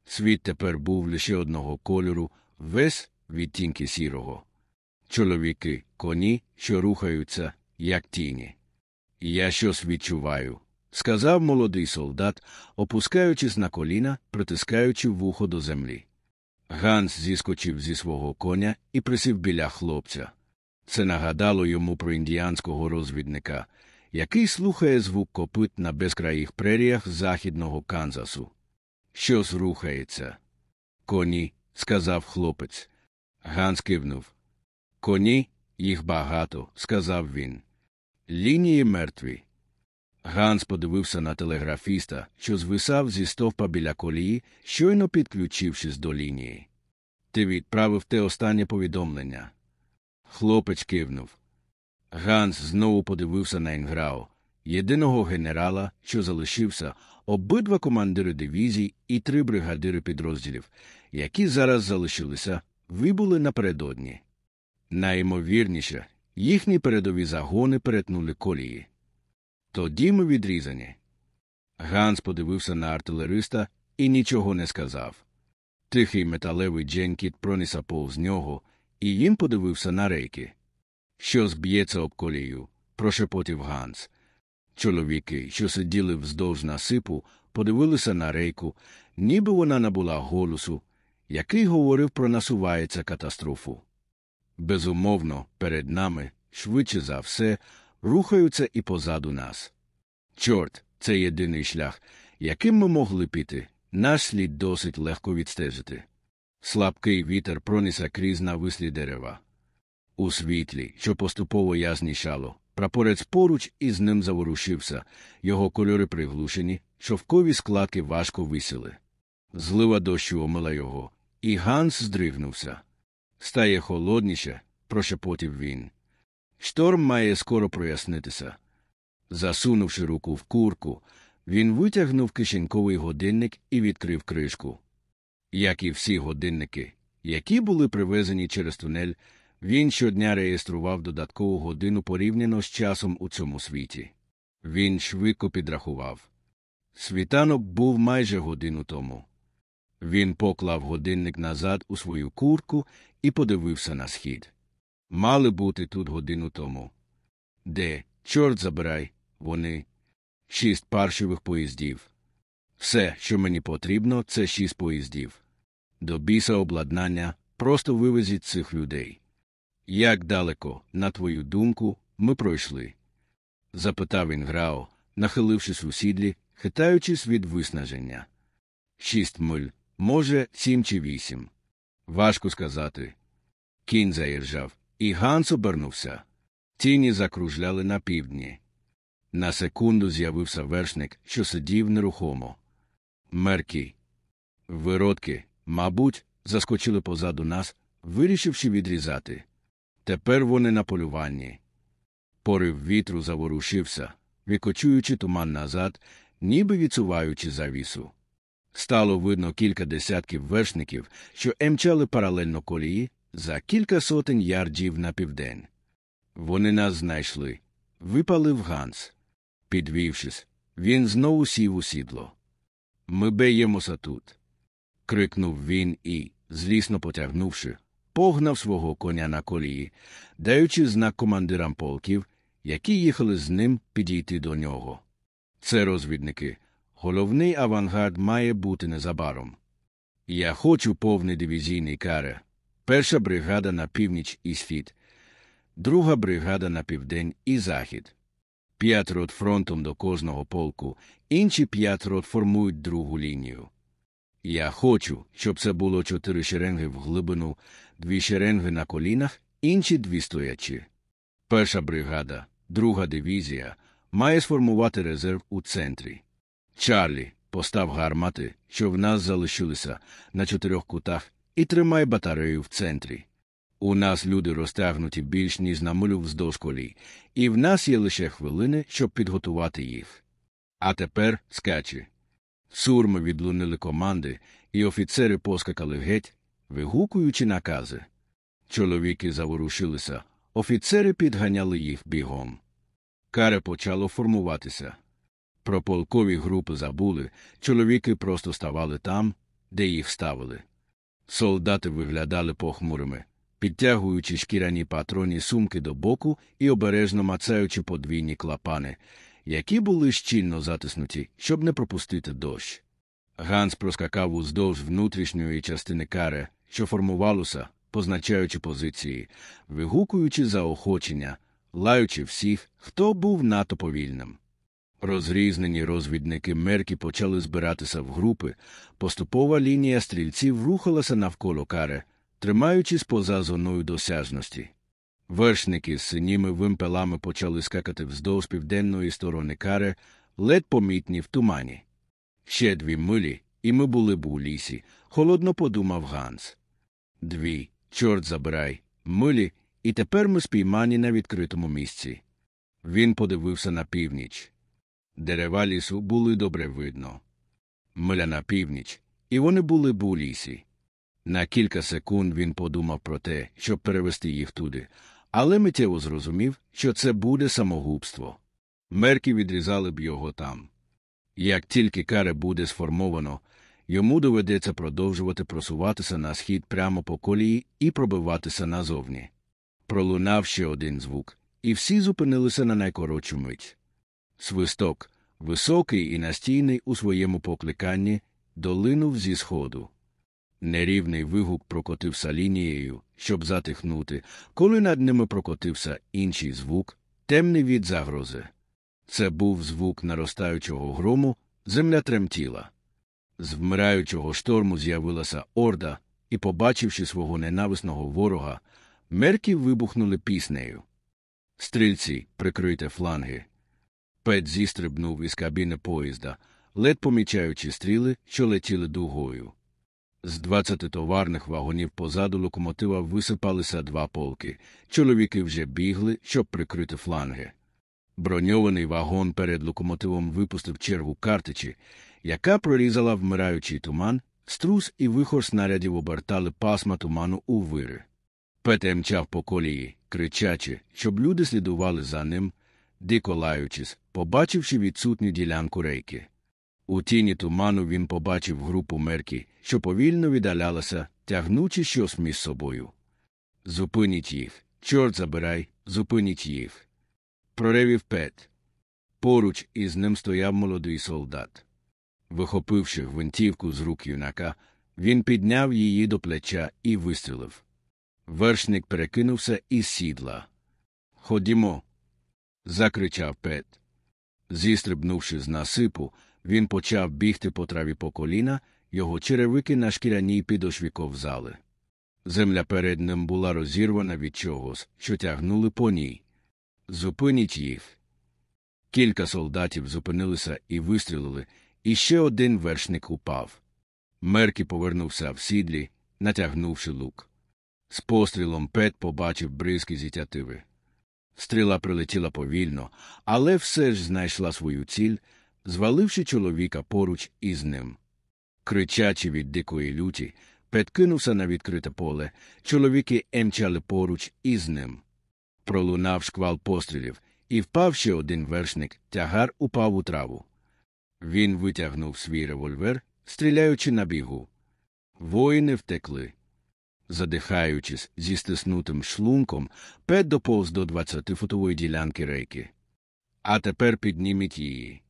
Світ тепер був лише одного кольору, весь відтінки сірого. Чоловіки, коні, що рухаються, як тіні. Я щось відчуваю, сказав молодий солдат, опускаючись на коліна, притискаючи вухо до землі. Ганс зіскочив зі свого коня і присів біля хлопця. Це нагадало йому про індіанського розвідника, який слухає звук копит на безкраїх преріях західного Канзасу. Щось рухається. Коні, сказав хлопець. Ганс кивнув. Коні, їх багато, сказав він. Лінії мертві. Ганс подивився на телеграфіста, що звисав зі стовпа біля колії, щойно підключившись до лінії. Ти відправив те останнє повідомлення. Хлопець кивнув. Ганс знову подивився на Інграу, єдиного генерала, що залишився, обидва командири дивізій і три бригадири підрозділів, які зараз залишилися, вибули напередодні. Найімовірніше, їхні передові загони перетнули колії. Тоді ми відрізані. Ганс подивився на артилериста і нічого не сказав. Тихий металевий дженкіт пронісся повз нього, і він подивився на рейки. Що зб'ється об колію, прошепотів Ганс. Чоловіки, що сиділи вздовж насипу, подивилися на рейку, ніби вона набула голосу, який говорив про насувається катастрофу. Безумовно, перед нами, швидше за все, рухаються і позаду нас. Чорт, це єдиний шлях, яким ми могли піти, наш слід досить легко відстежити. Слабкий вітер пронісся крізь навислі дерева. У світлі, що поступово яснішало, прапорець поруч із ним заворушився, його кольори приглушені, шовкові складки важко висіли. Злива дощу омила його, і Ганс здригнувся. Стає холодніше, прошепотів він. Шторм має скоро прояснитися. Засунувши руку в курку, він витягнув кишеньковий годинник і відкрив кришку. Як і всі годинники, які були привезені через тунель, він щодня реєстрував додаткову годину порівняно з часом у цьому світі. Він швидко підрахував. Світанок був майже годину тому. Він поклав годинник назад у свою курку і подивився на схід. Мали бути тут годину тому. Де, чорт забирай, вони шість паршивих поїздів. Все, що мені потрібно, це шість поїздів. До біса обладнання просто вивезіть цих людей. Як далеко, на твою думку, ми пройшли? запитав він Грао, нахилившись у сідлі, хитаючись від виснаження. Шість миль, може, сім чи вісім. Важко сказати. Кінь заіржав, і Ганс обернувся. Тіні закружляли на півдні. На секунду з'явився вершник, що сидів нерухомо. Меркі. Виродки, мабуть, заскочили позаду нас, вирішивши відрізати. Тепер вони на полюванні. Порив вітру заворушився, викочуючи туман назад, ніби відсуваючи завісу. Стало видно кілька десятків вершників, що емчали паралельно колії за кілька сотень ярдів на південь. Вони нас знайшли. Випалив Ганс. Підвівшись, він знову сів у сідло. Ми беємося тут. крикнув він і, злісно потягнувши, погнав свого коня на колії, даючи знак командирам полків, які їхали з ним підійти до нього. Це розвідники. Головний авангард має бути незабаром. Я хочу повний дивізійний каре. Перша бригада на північ і схід, друга бригада на південь і захід. П'ять рот фронтом до кожного полку, інші п'ять рот формують другу лінію. Я хочу, щоб це було чотири шеренги в глибину, дві шеренги на колінах, інші дві стоячі. Перша бригада, друга дивізія, має сформувати резерв у центрі. Чарлі, постав гармати, що в нас залишилися на чотирьох кутах, і тримай батарею в центрі. У нас люди розтягнуті більш ніж на милю вздовж колій, і в нас є лише хвилини, щоб підготувати їх. А тепер скачі. Сурми відлунили команди, і офіцери поскакали геть, вигукуючи накази. Чоловіки заворушилися, офіцери підганяли їх бігом. Каре почало формуватися. Про полкові групи забули, чоловіки просто ставали там, де їх ставили. Солдати виглядали похмурими, підтягуючи шкіряні патронні сумки до боку і обережно мацаючи подвійні клапани, які були щільно затиснуті, щоб не пропустити дощ. Ганс проскакав уздовж внутрішньої частини каре, що формувалося, позначаючи позиції, вигукуючи заохочення, лаючи всіх, хто був надто повільним. Розрізнені розвідники мерки почали збиратися в групи, поступова лінія стрільців рухалася навколо каре, тримаючись поза зоною досяжності. Вершники з синіми вимпелами почали скакати вздовж південної сторони каре, ледь помітні в тумані. Ще дві милі, і ми були б у лісі, холодно подумав Ганс. Дві, чорт забирай, милі, і тепер ми спіймані на відкритому місці. Він подивився на північ. Дерева лісу були добре видно. Миля на північ, і вони були б у лісі. На кілька секунд він подумав про те, щоб перевести їх туди, але миттєво зрозумів, що це буде самогубство. Мерки відрізали б його там. Як тільки каре буде сформовано, йому доведеться продовжувати просуватися на схід прямо по колії і пробиватися назовні. Пролунав ще один звук, і всі зупинилися на найкоротшу мить. Свисток, високий і настійний у своєму покликанні, долинув зі сходу. Нерівний вигук прокотився лінією, щоб затихнути, коли над ними прокотився інший звук, темний від загрози. Це був звук наростаючого грому, земля тремтіла. З вмираючого шторму з'явилася орда, і, побачивши свого ненависного ворога, мерки вибухнули піснею. Стрільці, прикрийте фланги. Пет зістрибнув із кабіни поїзда, лед помічаючи стріли, що летіли дугою. З двадцяти товарних вагонів позаду локомотива висипалися два полки. Чоловіки вже бігли, щоб прикрити фланги. Броньований вагон перед локомотивом випустив чергу картичі, яка прорізала вмираючий туман, струс і вихор снарядів обертали пасма туману у вири. Пете мчав по колії, кричачи, щоб люди слідували за ним, дико лаючись, побачивши відсутню ділянку рейки. У тіні туману він побачив групу мерки, що повільно віддалялася, тягнучи щось між собою. Зупиніть їх, чорт забирай, зупиніть їх. Проревів Пет. Поруч із ним стояв молодий солдат. Вихопивши гвинтівку з рук юнака, він підняв її до плеча і вистрілив. Вершник перекинувся із сідла. Ходімо. закричав Пет. Зістрибнувши з насипу, він почав бігти по траві по коліна, його черевики на шкіряній підошві ковзали. Земля перед ним була розірвана від чогось, що тягнули по ній. Зупиніть їх. Кілька солдатів зупинилися і вистрілили, і ще один вершник упав. Меркі повернувся в сідлі, натягнувши лук. З пострілом Пет побачив бризки зітятиви. Стріла прилетіла повільно, але все ж знайшла свою ціль, зваливши чоловіка поруч із ним. Кричачи від дикої люті, Пет кинувся на відкрите поле, чоловіки емчали поруч із ним. Пролунав шквал пострілів, і впав ще один вершник, тягар упав у траву. Він витягнув свій револьвер, стріляючи на бігу. Воїни втекли. Задихаючись зі стиснутим шлунком, Пет доповз до двадцятифутової ділянки рейки. А тепер підніміть її.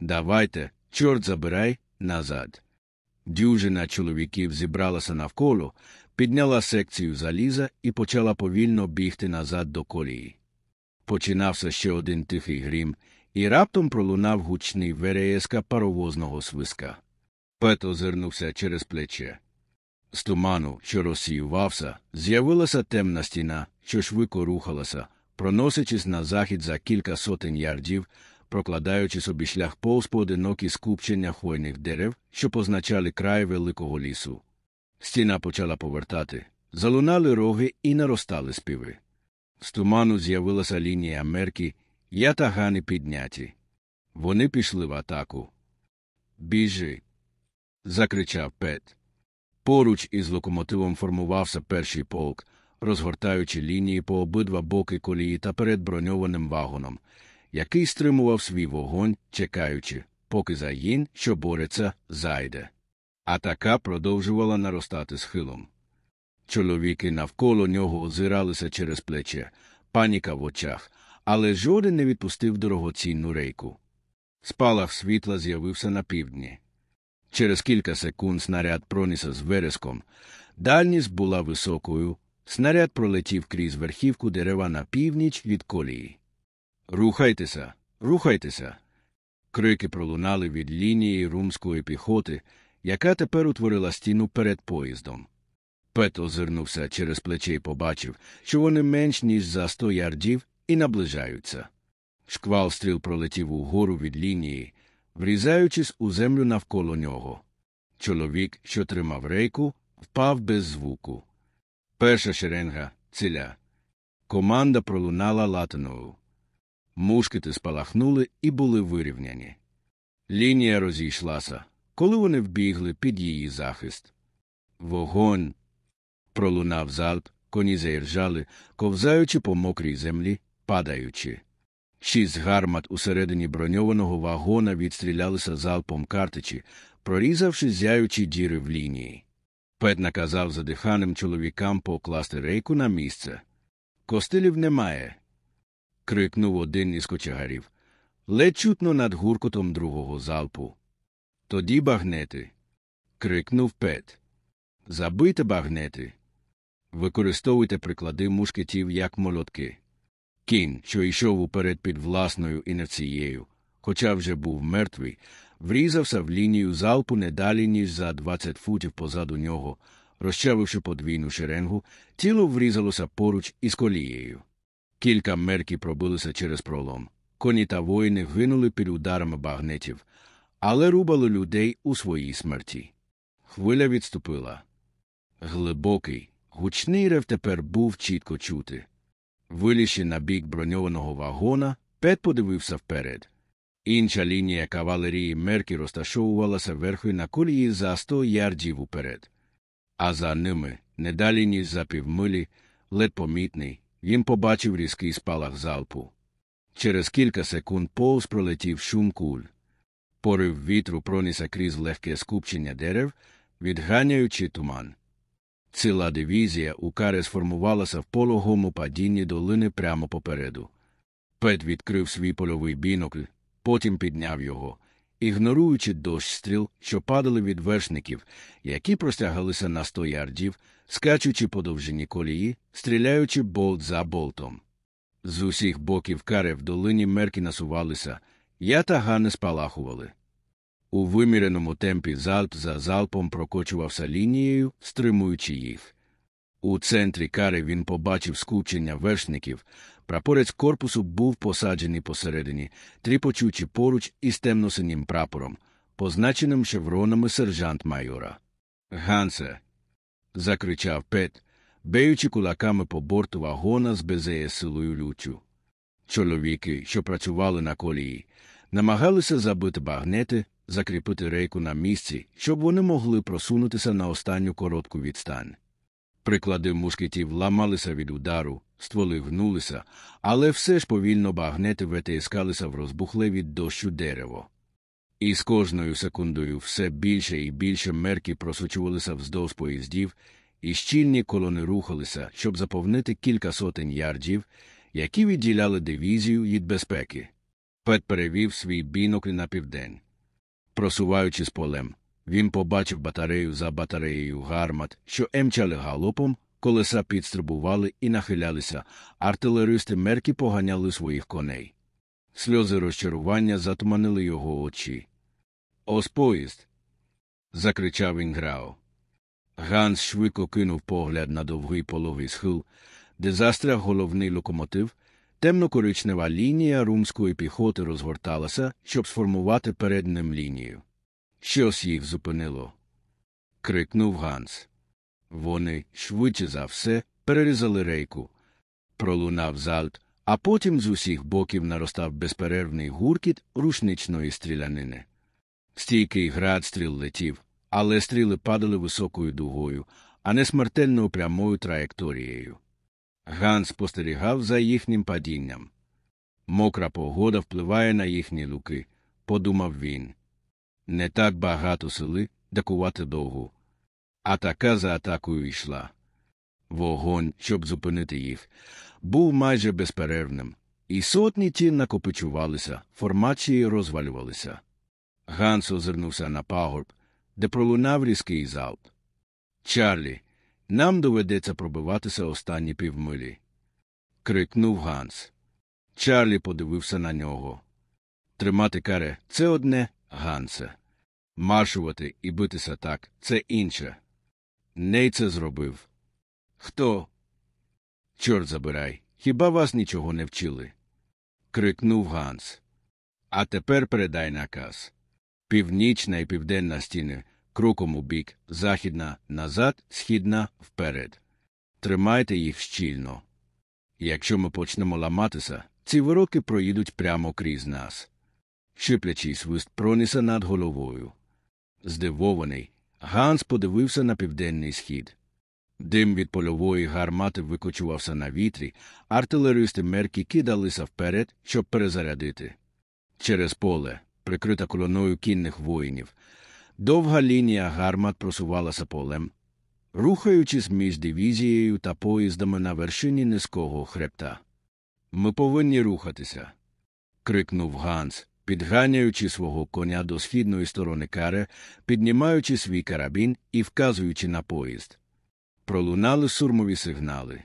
Давайте, чорт забирай, назад. Дюжина чоловіків зібралася навколо, підняла секцію заліза і почала повільно бігти назад до колії. Починався ще один тихий грім, і раптом пролунав гучний вереєска паровозного свиска. Пет озирнувся через плече. З туману, що розсіювався, з'явилася темна стіна, що швидко рухалася, проносячись на захід за кілька сотень ярдів, прокладаючи собі шлях повз поодинокі скупчення хвойних дерев, що позначали край великого лісу. Стіна почала повертати, залунали роги і наростали співи. З туману з'явилася лінія мерки, ятагани підняті. Вони пішли в атаку. Біжи. закричав Пет. Поруч із локомотивом формувався перший полк, розгортаючи лінії по обидва боки колії та перед броньованим вагоном, який стримував свій вогонь, чекаючи, поки загін, що бореться, зайде. Атака продовжувала наростати схилом. Чоловіки навколо нього озиралися через плече, паніка в очах, але жоден не відпустив дорогоцінну рейку. Спалах світла з'явився на півдні. Через кілька секунд снаряд пронісся з вереском. Дальність була високою. Снаряд пролетів крізь верхівку дерева на північ від колії. Рухайтеся, рухайтеся. Крики пролунали від лінії румської піхоти, яка тепер утворила стіну перед поїздом. Пет озирнувся через плече і побачив, що вони менш ніж за сто ярдів і наближаються. Шквал стріл пролетів угору від лінії, врізаючись у землю навколо нього. Чоловік, що тримав рейку, впав без звуку. Перша шеренга ціля. Команда пролунала латиною. Мушкети спалахнули і були вирівняні. Лінія розійшлася, коли вони вбігли під її захист. Вогонь. Пролунав залп, коні заіржали, ковзаючи по мокрій землі, падаючи. Шість гармат усередині броньованого вагона відстрілялися залпом картичі, прорізавши зяючі діри в лінії. Пет наказав задиханим чоловікам покласти рейку на місце. Костилів немає. крикнув один із кочегарів. Ледь чутно над гуркотом другого залпу. Тоді багнети. крикнув Пет. Забийте багнети. Використовуйте приклади мушкетів як молотки. Кінь, що йшов уперед під власною інерцією, хоча вже був мертвий, врізався в лінію залпу не далі, ніж за 20 футів позаду нього, розчавивши подвійну шеренгу, тіло врізалося поруч із колією. Кілька мерків пробилися через пролом. Коні та воїни гинули під ударами багнетів, але рубали людей у своїй смерті. Хвиля відступила. Глибокий, гучний рев тепер був чітко чути. Вилізши на бік броньованого вагона, Пет подивився вперед. Інша лінія кавалерії Меркі розташовувалася верхи на колії за сто ярдів уперед. А за ними, не далі ніж за півмилі, ледь помітний, він побачив різкий спалах залпу. Через кілька секунд повз пролетів шум куль. Порив вітру пронісся крізь легке скупчення дерев, відганяючи туман. Ціла дивізія у каре сформувалася в пологому падінні долини прямо попереду. Пет відкрив свій польовий бінокль, потім підняв його, ігноруючи дощ стріл, що падали від вершників, які простягалися на сто ярдів, скачучи по довжині колії, стріляючи болт за болтом. З усіх боків каре в долині мерки насувалися, ята не спалахували. У виміреному темпі залп за залпом прокочувався лінією, стримуючи їх. У центрі кари він побачив скупчення вершників, прапорець корпусу був посаджений посередині, тріпочучи поруч із темно-синім прапором, позначеним шевронами сержант майора. Гансе. закричав Пет, беючи кулаками по борту вагона з безеє силою лючу. Чоловіки, що працювали на колії, намагалися забити багнети, закріпити рейку на місці, щоб вони могли просунутися на останню коротку відстань. Приклади мушкетів ламалися від удару, стволи гнулися, але все ж повільно багнети витискалися в розбухле від дощу дерево. І з кожною секундою все більше і більше мерки просучувалися вздовж поїздів, і щільні колони рухалися, щоб заповнити кілька сотень ярдів, які відділяли дивізію від безпеки. Пет перевів свій бінокль на південь. Просуваючись полем, він побачив батарею за батареєю гармат, що емчали галопом, колеса підстрибували і нахилялися, артилеристи мерки поганяли своїх коней. Сльози розчарування затуманили його очі. Ось поїзд. закричав Інграу. Ганс швидко кинув погляд на довгий пологий схил, де застряг головний локомотив, темно-коричнева лінія румської піхоти розгорталася, щоб сформувати перед ним лінію. Щось їх зупинило. крикнув Ганс. Вони, швидше за все, перерізали рейку. Пролунав залт, а потім з усіх боків наростав безперервний гуркіт рушничної стрілянини. Стійкий град стріл летів, але стріли падали високою дугою, а не смертельною прямою траєкторією. Ганс спостерігав за їхнім падінням. Мокра погода впливає на їхні луки, подумав він. Не так багато сили дакувати довгу. Атака за атакою йшла. Вогонь, щоб зупинити їх, був майже безперервним, і сотні тін накопичувалися, формації розвалювалися. Ганс озирнувся на пагорб, де пролунав різкий залп. Чарлі, нам доведеться пробиватися останні півмилі. крикнув Ганс. Чарлі подивився на нього. Тримати каре це одне, Гансе. Маршувати і битися так це інше. Ней це зробив. Хто? Чорт забирай. Хіба вас нічого не вчили? крикнув Ганс. А тепер передай наказ. Північна і південна стіни кроком у бік, західна назад, східна вперед. Тримайте їх щільно. Якщо ми почнемо ламатися, ці вироки проїдуть прямо крізь нас. Шиплячий свист пронісся над головою. Здивований, Ганс подивився на південний схід. Дим від польової гармати викочувався на вітрі, артилеристи мерки кидалися вперед, щоб перезарядити. Через поле, прикрита колоною кінних воїнів, довга лінія гармат просувалася полем, рухаючись між дивізією та поїздами на вершині низького хребта. Ми повинні рухатися. крикнув Ганс, підганяючи свого коня до східної сторони каре, піднімаючи свій карабін і вказуючи на поїзд. Пролунали сурмові сигнали.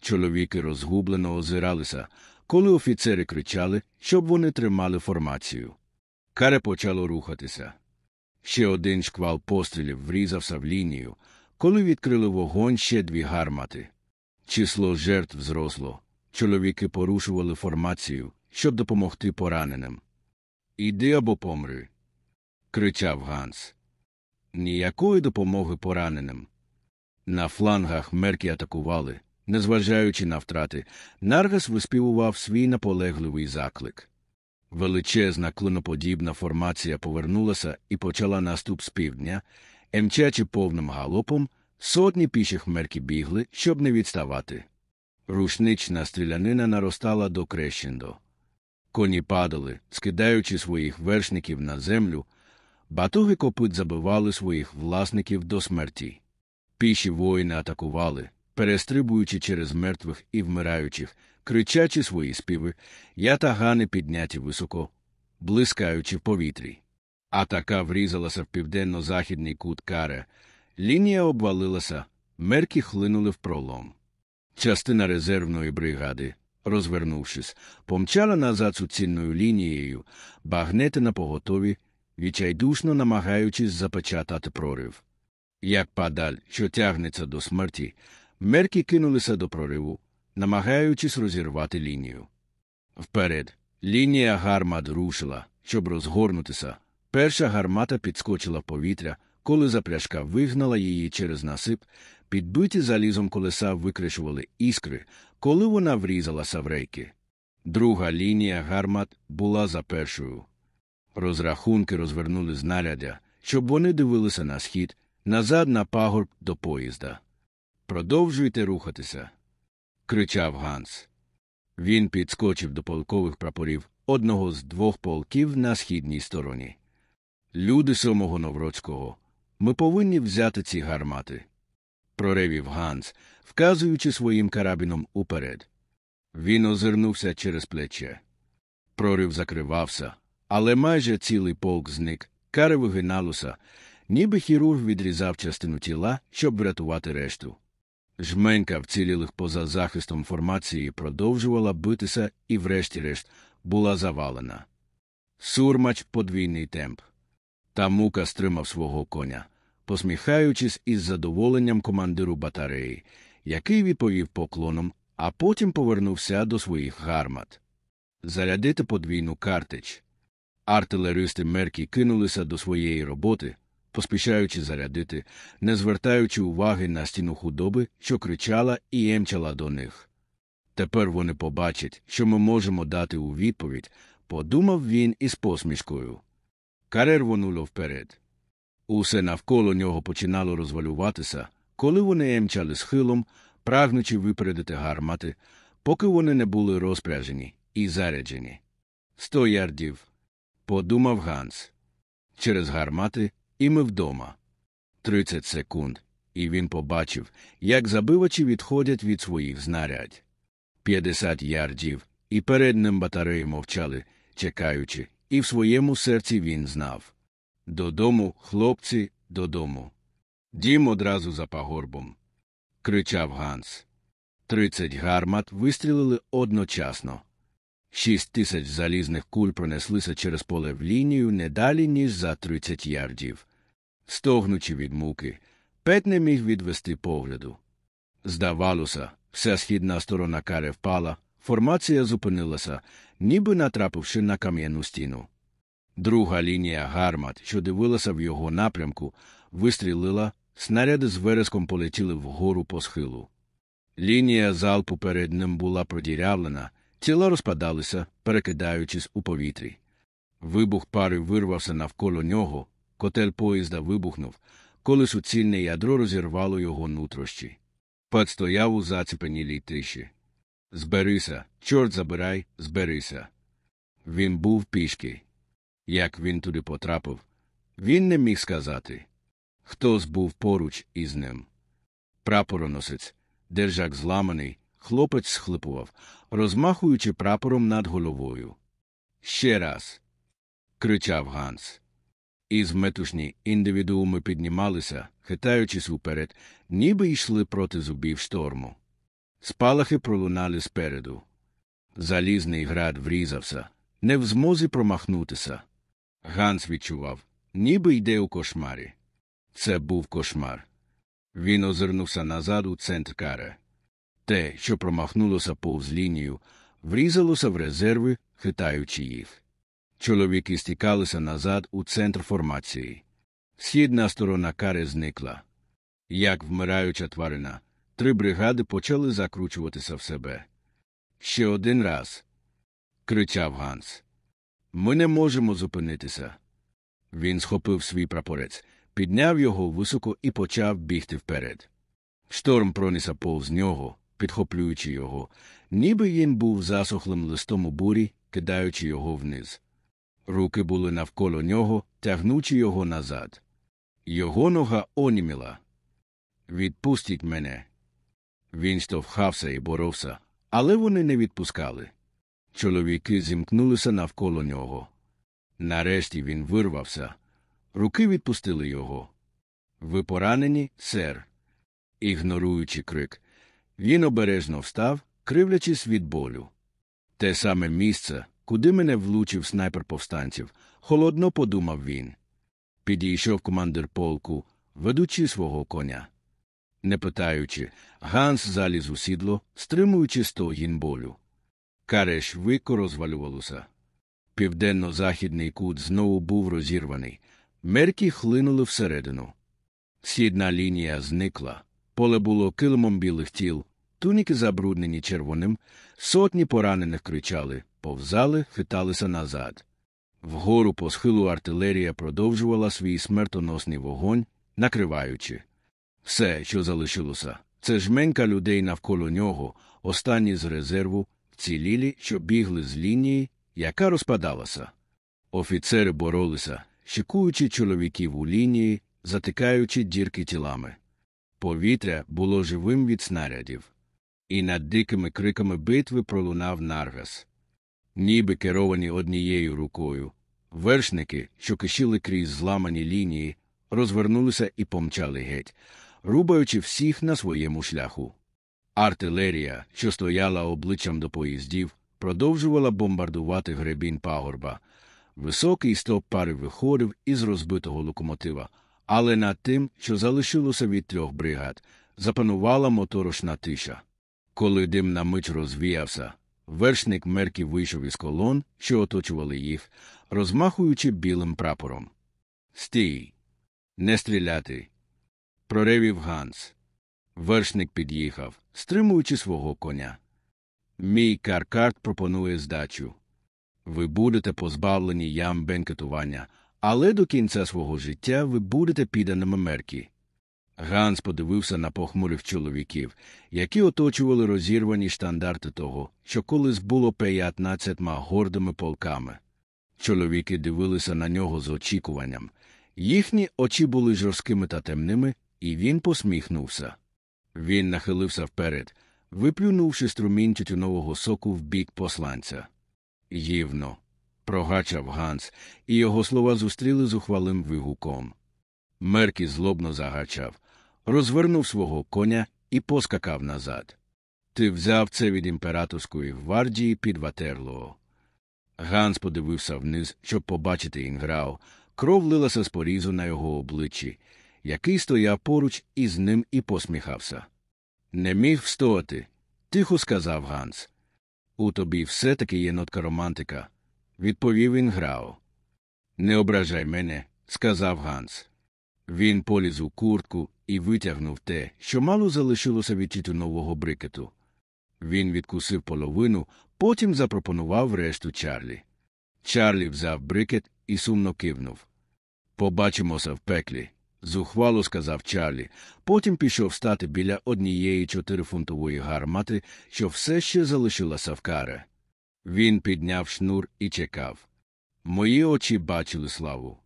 Чоловіки розгублено озиралися, коли офіцери кричали, щоб вони тримали формацію. Каре почало рухатися. Ще один шквал пострілів врізався в лінію, коли відкрили вогонь ще дві гармати. Число жертв зросло. Чоловіки порушували формацію, щоб допомогти пораненим. Іди або помри. кричав Ганс. Ніякої допомоги пораненим. На флангах мерки атакували, незважаючи на втрати, Наргас виспівував свій наполегливий заклик. Величезна клиноподібна формація повернулася і почала наступ з півдня, емчачи повним галопом, сотні піших мерки бігли, щоб не відставати. Рушнична стрілянина наростала до крещендо. Коні падали, скидаючи своїх вершників на землю, батуги копит забивали своїх власників до смерті. Піші воїни атакували, перестрибуючи через мертвих і вмираючих, кричачи свої співи, ятагани підняті високо, блискаючи в повітрі. Атака врізалася в південно-західний кут каре, лінія обвалилася, мерки хлинули в пролом. Частина резервної бригади, розвернувшись, помчала назад суцільною лінією, багнети на поготові, відчайдушно намагаючись запечатати прорив. Як падаль, що тягнеться до смерті, мерки кинулися до прориву, намагаючись розірвати лінію. Вперед, лінія гармат рушила, щоб розгорнутися. Перша гармата підскочила в повітря, коли запряжка вигнала її через насип, підбиті залізом колеса викришували іскри, коли вона врізалася в рейки. Друга лінія гармат була за першою. Розрахунки розвернули знаряддя, щоб вони дивилися на схід, назад на пагорб до поїзда. Продовжуйте рухатися. Кричав Ганс. Він підскочив до полкових прапорів одного з двох полків на східній стороні. Люди сьомого Новроцького, ми повинні взяти ці гармати. проревів Ганс, вказуючи своїм карабіном уперед. Він озирнувся через плече. Прорив закривався, але майже цілий полк зник, кари вигиналося, ніби хірург відрізав частину тіла, щоб врятувати решту. Жменька вцілілих поза захистом формації продовжувала битися і, врешті-решт, була завалена. Сурмач подвійний темп. Та мука стримав свого коня, посміхаючись із задоволенням командиру батареї, який відповів поклоном, а потім повернувся до своїх гармат. Зарядити подвійну картич. Артилеристи мерки кинулися до своєї роботи, поспішаючи зарядити, не звертаючи уваги на стіну худоби, що кричала і емчала до них. Тепер вони побачать, що ми можемо дати у відповідь, подумав він із посмішкою. Каре рвонуло вперед. Усе навколо нього починало розвалюватися, коли вони емчали схилом, прагнучи випередити гармати, поки вони не були розпряжені і заряджені. Сто ярдів. Подумав Ганс. Через гармати і ми вдома. Тридцять секунд, і він побачив, як забивачі відходять від своїх знарядь. П'ятдесят ярдів, і перед ним батареї мовчали, чекаючи, і в своєму серці він знав. Додому, хлопці, додому. Дім одразу за пагорбом. кричав Ганс. Тридцять гармат вистрілили одночасно. Шість тисяч залізних куль пронеслися через поле в лінію не далі, ніж за тридцять ярдів. Стогнучи від муки, Пет не міг відвести погляду. Здавалося, вся східна сторона кари впала, формація зупинилася, ніби натрапивши на кам'яну стіну. Друга лінія гармат, що дивилася в його напрямку, вистрілила, снаряди з вереском полетіли вгору по схилу. Лінія залпу перед ним була продірявлена, Тіла розпадалися, перекидаючись у повітрі. Вибух пари вирвався навколо нього, котель поїзда вибухнув, коли суцільне ядро розірвало його нутрощі. Пет стояв у заціпенілій тиші. Зберися, чорт забирай, зберися. Він був пішки. Як він туди потрапив, він не міг сказати. Хтось був поруч із ним. Прапороносець, держак зламаний, хлопець схлипував, розмахуючи прапором над головою. Ще раз. кричав Ганс. Із метушні індивідууми піднімалися, хитаючись уперед, ніби йшли проти зубів шторму. Спалахи пролунали спереду. Залізний град врізався, не в змозі промахнутися. Ганс відчував, ніби йде у кошмарі. Це був кошмар. Він озирнувся назад у центр каре. Те, що промахнулося повз лінію, врізалося в резерви, хитаючи їх. Чоловіки стікалися назад у центр формації. Східна сторона кари зникла. Як вмираюча тварина, три бригади почали закручуватися в себе. Ще один раз. кричав Ганс. Ми не можемо зупинитися. Він схопив свій прапорець, підняв його високо і почав бігти вперед. Шторм пронісся повз нього, підхоплюючи його, ніби він був засохлим листом у бурі, кидаючи його вниз. Руки були навколо нього, тягнучи його назад. Його нога оніміла. Відпустіть мене. Він штовхався і боровся, але вони не відпускали. Чоловіки зімкнулися навколо нього. Нарешті він вирвався. Руки відпустили його. Ви поранені, сер. Ігноруючи крик, він обережно встав, кривлячись від болю. Те саме місце, куди мене влучив снайпер повстанців, холодно подумав він. Підійшов командир полку, ведучи свого коня. Не питаючи, Ганс заліз у сідло, стримуючи стогін болю. Кареш вико розвалювалося. Південно-західний кут знову був розірваний. Мерки хлинули всередину. Східна лінія зникла. Поле було килимом білих тіл, туніки забруднені червоним, сотні поранених кричали, повзали, хиталися назад. Вгору по схилу артилерія продовжувала свій смертоносний вогонь, накриваючи. Все, що залишилося, це жменька людей навколо нього, останні з резерву, цілілі, що бігли з лінії, яка розпадалася. Офіцери боролися, шикуючи чоловіків у лінії, затикаючи дірки тілами. Повітря було живим від снарядів, і над дикими криками битви пролунав наргас. Ніби керовані однією рукою. Вершники, що кишіли крізь зламані лінії, розвернулися і помчали геть, рубаючи всіх на своєму шляху. Артилерія, що стояла обличчям до поїздів, продовжувала бомбардувати гребінь пагорба. Високий стоп пари виходив із розбитого локомотива, але над тим, що залишилося від трьох бригад, запанувала моторошна тиша. Коли дим на мить розвіявся, вершник мерки вийшов із колон, що оточували їх, розмахуючи білим прапором. Стій! Не стріляти! проревів Ганс. Вершник під'їхав, стримуючи свого коня. Мій каркарт пропонує здачу. Ви будете позбавлені ям бенкетування, але до кінця свого життя ви будете підданими мерки. Ганс подивився на похмурих чоловіків, які оточували розірвані штандарти того, що колись було п'ятнадцятьма гордими полками. Чоловіки дивилися на нього з очікуванням. Їхні очі були жорсткими та темними, і він посміхнувся. Він нахилився вперед, виплюнувши струмінь тютюнового соку в бік посланця. Гівно. Прогачав Ганс, і його слова зустріли зухвалим вигуком. Меркі злобно загачав, розвернув свого коня і поскакав назад. Ти взяв це від імператорської гвардії під Ватерлоо. Ганс подивився вниз, щоб побачити інграу. Кров лилася з порізу на його обличчі, який стояв поруч із ним і посміхався. Не міг встояти, тихо сказав Ганс. У тобі все таки є нотка романтика, відповів він інграо. Не ображай мене, сказав Ганс. Він поліз у куртку і витягнув те, що мало залишилося від тютюнового брикету. Він відкусив половину, потім запропонував решту Чарлі. Чарлі взяв брикет і сумно кивнув. Побачимося в пеклі, зухвало сказав Чарлі, потім пішов стати біля однієї чотирифунтової гармати, що все ще залишилася в каре. Він підняв шнур і чекав. Мої очі бачили славу.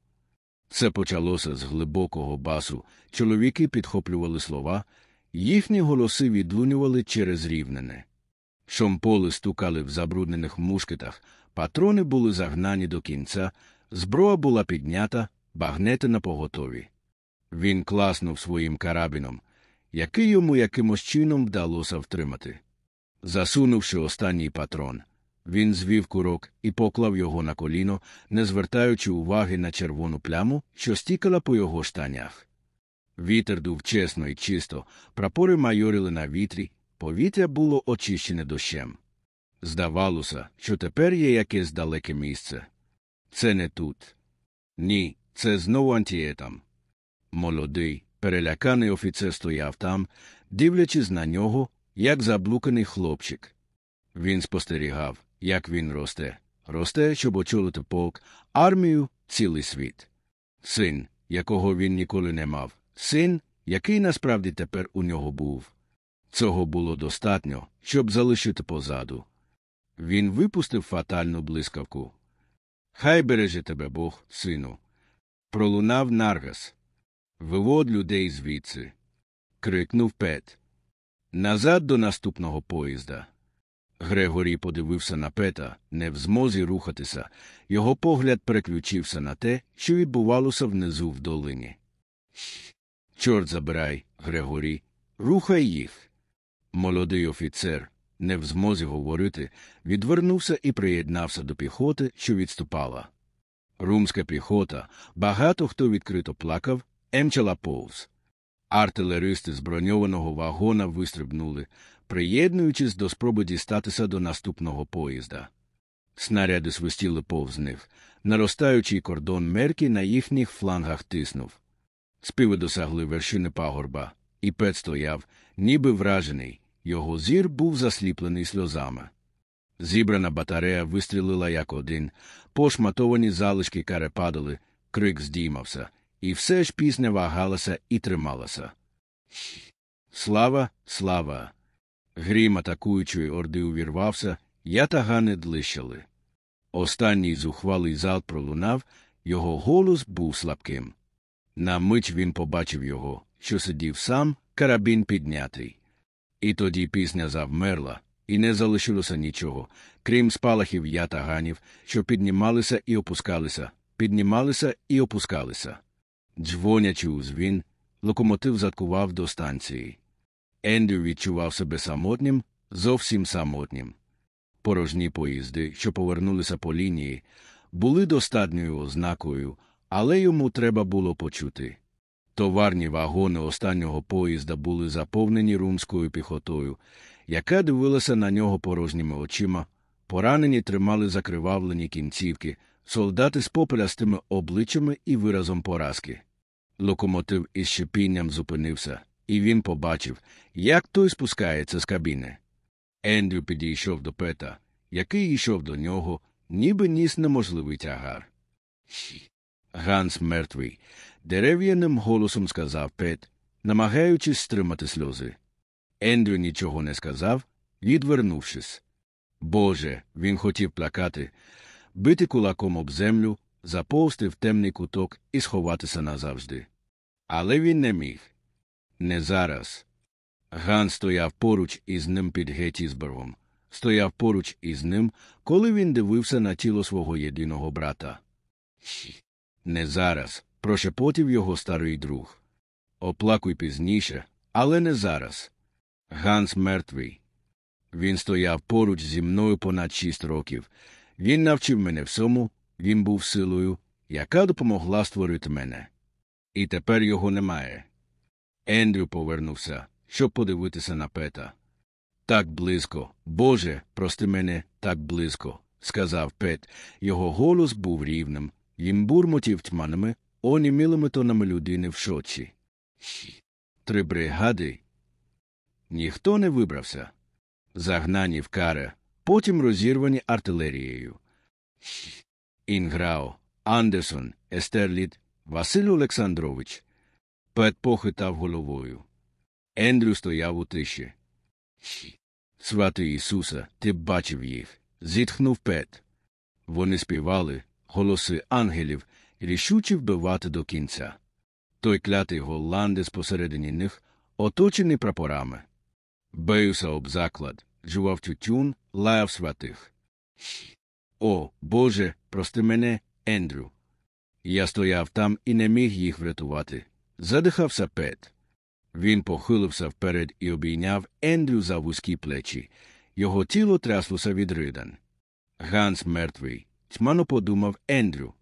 Це почалося з глибокого басу. Чоловіки підхоплювали слова, їхні голоси відлунювали через рівнене. Шомполи стукали в забруднених мушкетах, патрони були загнані до кінця, зброя була піднята, багнети на поготові. Він класнув своїм карабіном, який йому якимось чином вдалося втримати. Засунувши останній патрон, він звів курок і поклав його на коліно, не звертаючи уваги на червону пляму, що стікала по його штанях. Вітер дув чесно і чисто, прапори майорили на вітрі, повітря було очищене дощем. Здавалося, що тепер є якесь далеке місце. Це не тут. Ні, це знову антієтам. Молодий, переляканий офіцер стояв там, дивлячись на нього, як заблуканий хлопчик. Він спостерігав, як він росте, росте, щоб очолити полк, армію, цілий світ. Син, якого він ніколи не мав, син, який насправді тепер у нього був. Цього було достатньо, щоб залишити позаду. Він випустив фатальну блискавку. Хай береже тебе Бог, сину. Пролунав Наргас. Вивод людей звідси. крикнув Пет. Назад до наступного поїзда. Грегорій подивився на Пета, не в змозі рухатися, його погляд переключився на те, що відбувалося внизу в долині. Чорт забирай, Грегорій, рухай їх. Молодий офіцер, не в змозі говорити, відвернувся і приєднався до піхоти, що відступала. Румська піхота, багато хто відкрито плакав, емчала повз. Артилеристи з броньованого вагона вистрибнули, приєднуючись до спроби дістатися до наступного поїзда. Снаряди свистіли повз них, наростаючий кордон мерки на їхніх флангах тиснув. Співи досягли вершини пагорба, і Пет стояв, ніби вражений, його зір був засліплений сльозами. Зібрана батарея вистрілила як один, пошматовані залишки кари падали, крик здіймався, і все ж пісня вагалася і трималася. Слава, слава! Грім атакуючої орди увірвався, ятагани длищали. Останній зухвалий залп пролунав, його голос був слабким. На мить він побачив його, що сидів сам, карабін піднятий. І тоді пісня завмерла, і не залишилося нічого, крім спалахів ятаганів, що піднімалися і опускалися, піднімалися і опускалися. Дзвонячи у звін, локомотив заткував до станції. Ендрю відчував себе самотнім, зовсім самотнім. Порожні поїзди, що повернулися по лінії, були достатньою ознакою, але йому треба було почути. Товарні вагони останнього поїзда були заповнені румською піхотою, яка дивилася на нього порожніми очима, поранені тримали закривавлені кінцівки, солдати з попелястими обличчями і виразом поразки. Локомотив із шипінням зупинився, і він побачив, як той спускається з кабіни. Ендрю підійшов до Пета, який йшов до нього, ніби ніс неможливий тягар. Ганс мертвий, дерев'яним голосом сказав Пет, намагаючись стримати сльози. Ендрю нічого не сказав, відвернувшись. Боже, він хотів плакати, бити кулаком об землю, заповзти в темний куток і сховатися назавжди. Але він не міг. Не зараз. Ган стояв поруч із ним під Геттісбергом, стояв поруч із ним, коли він дивився на тіло свого єдиного брата. Не зараз, прошепотів його старий друг. Оплакуй пізніше, але не зараз. Ганс мертвий. Він стояв поруч зі мною понад шість років. Він навчив мене всьому, він був силою, яка допомогла створити мене. І тепер його немає. Ендрю повернувся, щоб подивитися на Пета. Так близько, Боже, прости мене, так близько, сказав Пет. Його голос був рівним, їм бурмотів тьманими, онімілими тонами людини в шоці. Три бригади. Ніхто не вибрався. загнані в каре, потім розірвані артилерією. Інграу, Андерсон, Естерліт, Василь Олександрович. Пет похитав головою. Ендрю стояв у тиші. Свати Ісуса, ти бачив їх. Зітхнув Пет. Вони співали голоси ангелів, рішуче вбивати до кінця. Той клятий голландець посередині них, оточений прапорами. Бився об заклад, жував тютюн, лаяв святих. О, Боже, прости мене, Ендрю. Я стояв там і не міг їх врятувати. Задихався Пет. Він похилився вперед і обійняв Ендрю за вузькі плечі. Його тіло тряслося від ридан. Ганс мертвий. Тьмано подумав Ендрю.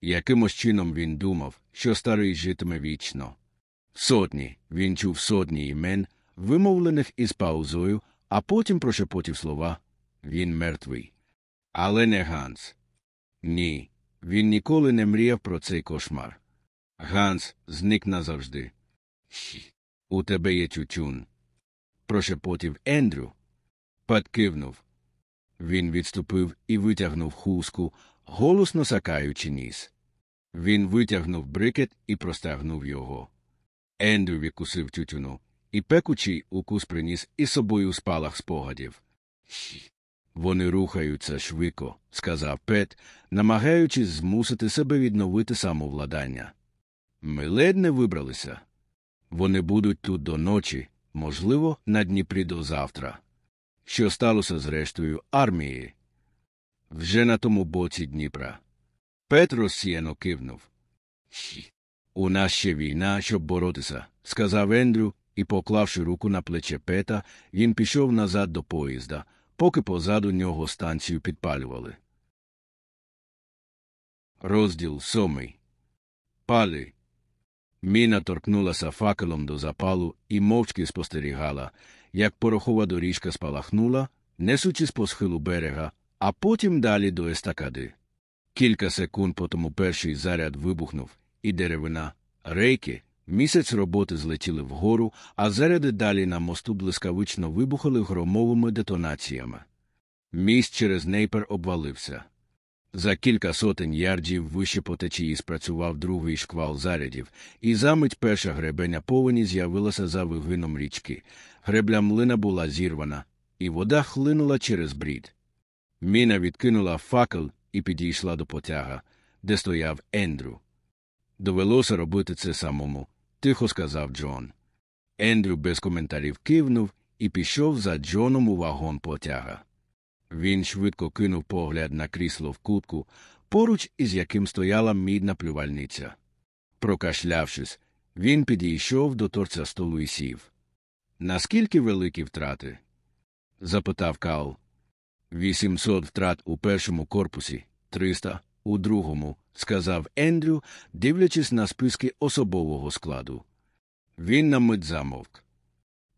Якимось чином він думав, що старий житиме вічно. Сотні, він чув сотні імен, вимовлених із паузою, а потім прошепотів слова він мертвий. Але не Ганс. Ні, він ніколи не мріяв про цей кошмар. Ганс зник назавжди. У тебе є тютюн. Прошепотів Ендрю. Пат. Він відступив і витягнув хустку, голосно сакаючи ніс. Він витягнув брикет і простягнув його. Ендрю відкусив тютюну, і пекучий укус приніс із собою спалах спогадів. Вони рухаються швидко, сказав Пет, намагаючись змусити себе відновити самовладання. Ми ледь не вибралися. Вони будуть тут до ночі, можливо, на Дніпрі до завтра. Що сталося з рештою армії? Вже на тому боці Дніпра. Пет розсіяно кивнув. У нас ще війна, щоб боротися, сказав Ендрю, і, поклавши руку на плече Пета, він пішов назад до поїзда, поки позаду нього станцію підпалювали. Розділ сьомий. Пали. Міна торкнулася факелом до запалу і мовчки спостерігала, як порохова доріжка спалахнула, несучись по схилу берега, а потім далі до естакади. Кілька секунд потому перший заряд вибухнув, і деревина, рейки, місяць роботи злетіли вгору, а заряди далі на мосту блискавично вибухали громовими детонаціями. Міст через нейпер обвалився. За кілька сотень ярдів вище по течії спрацював другий шквал зарядів, і замить перша гребеня повені з'явилася за вигином річки. Гребля млина була зірвана, і вода хлинула через брід. Міна відкинула факел і підійшла до потяга, де стояв Ендрю. Довелося робити це самому, тихо сказав Джон. Ендрю без коментарів кивнув і пішов за Джоном у вагон потяга. Він швидко кинув погляд на крісло в кутку, поруч із яким стояла мідна плювальниця. Прокашлявшись, він підійшов до торця столу і сів. Наскільки великі втрати? запитав Кал. Вісімсот втрат у першому корпусі, триста у другому, сказав Ендрю, дивлячись на списки особового складу. Він на мить замовк.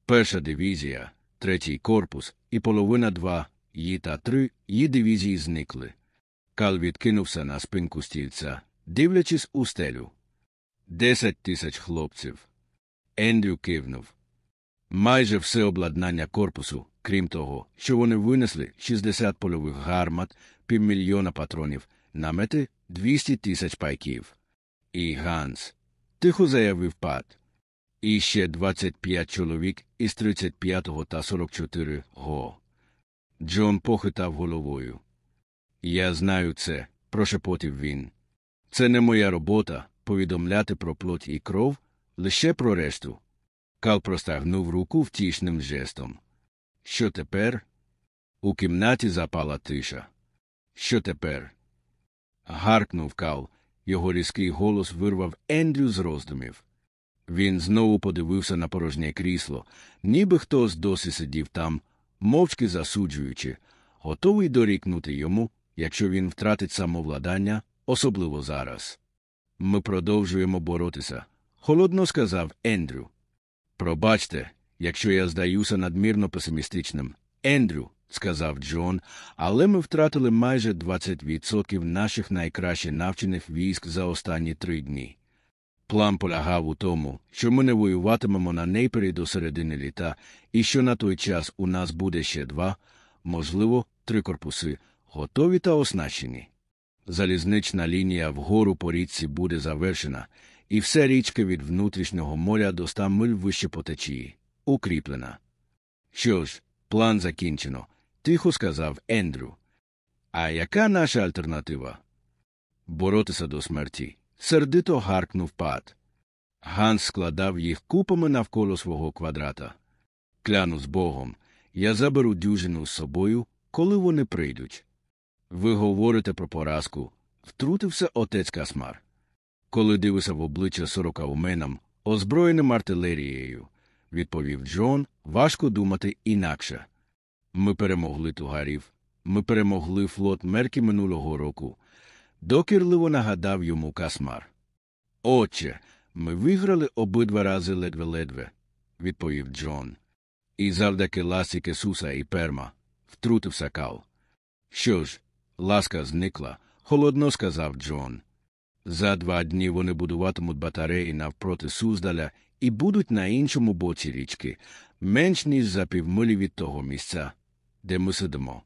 Перша дивізія, третій корпус і половина два її та три її дивізії зникли. Кал відкинувся на спинку стільця, дивлячись у стелю. Десять тисяч хлопців. Ендрю кивнув. Майже все обладнання корпусу, крім того, що вони винесли 60 польових гармат, півмільйона патронів, намети 200 тисяч пайків. І Ганс. Тихо заявив пат. І ще 25 чоловік із 35-го та 44-го. Джон похитав головою. Я знаю це, прошепотів він. Це не моя робота повідомляти про плоть і кров, лише про решту. Кал простагнув руку втішним жестом. Що тепер? У кімнаті запала тиша. Що тепер? Гаркнув Кал. Його різкий голос вирвав Ендрю з роздумів. Він знову подивився на порожнє крісло, ніби хтось досі сидів там, мовчки засуджуючи, готовий дорікнути йому, якщо він втратить самовладання, особливо зараз. Ми продовжуємо боротися, холодно сказав Ендрю. Пробачте, якщо я здаюся надмірно песимістичним. Ендрю, сказав Джон, але ми втратили майже 20% наших найкраще навчених військ за останні три дні. План полягав у тому, що ми не воюватимемо на нейпері до середини літа, і що на той час у нас буде ще два, можливо, три корпуси, готові та оснащені. Залізнична лінія вгору по річці буде завершена, і вся річка від внутрішнього моря до ста миль вище по течії, укріплена. Що ж, план закінчено, тихо сказав Ендрю. А яка наша альтернатива? Боротися до смерті. Сердито гаркнув пат. Ганс складав їх купами навколо свого квадрата. Кляну з Богом, я заберу дюжину з собою, коли вони прийдуть. Ви говорите про поразку, втрутився отець Касмар. Коли дивився в обличчя сорока уменам, озброєним артилерією, відповів Джон, важко думати інакше. Ми перемогли тугарів, ми перемогли флот Меркі минулого року. Докірливо нагадав йому Касмар. Отче, ми виграли обидва рази ледве-ледве, відповів Джон. І завдяки ласіки Суса і перма, втрутився Кал. Що ж, ласка зникла, холодно сказав Джон. За два дні вони будуватимуть батареї навпроти Суздаля і будуть на іншому боці річки, менш ніж за півмилі від того місця, де ми сидимо.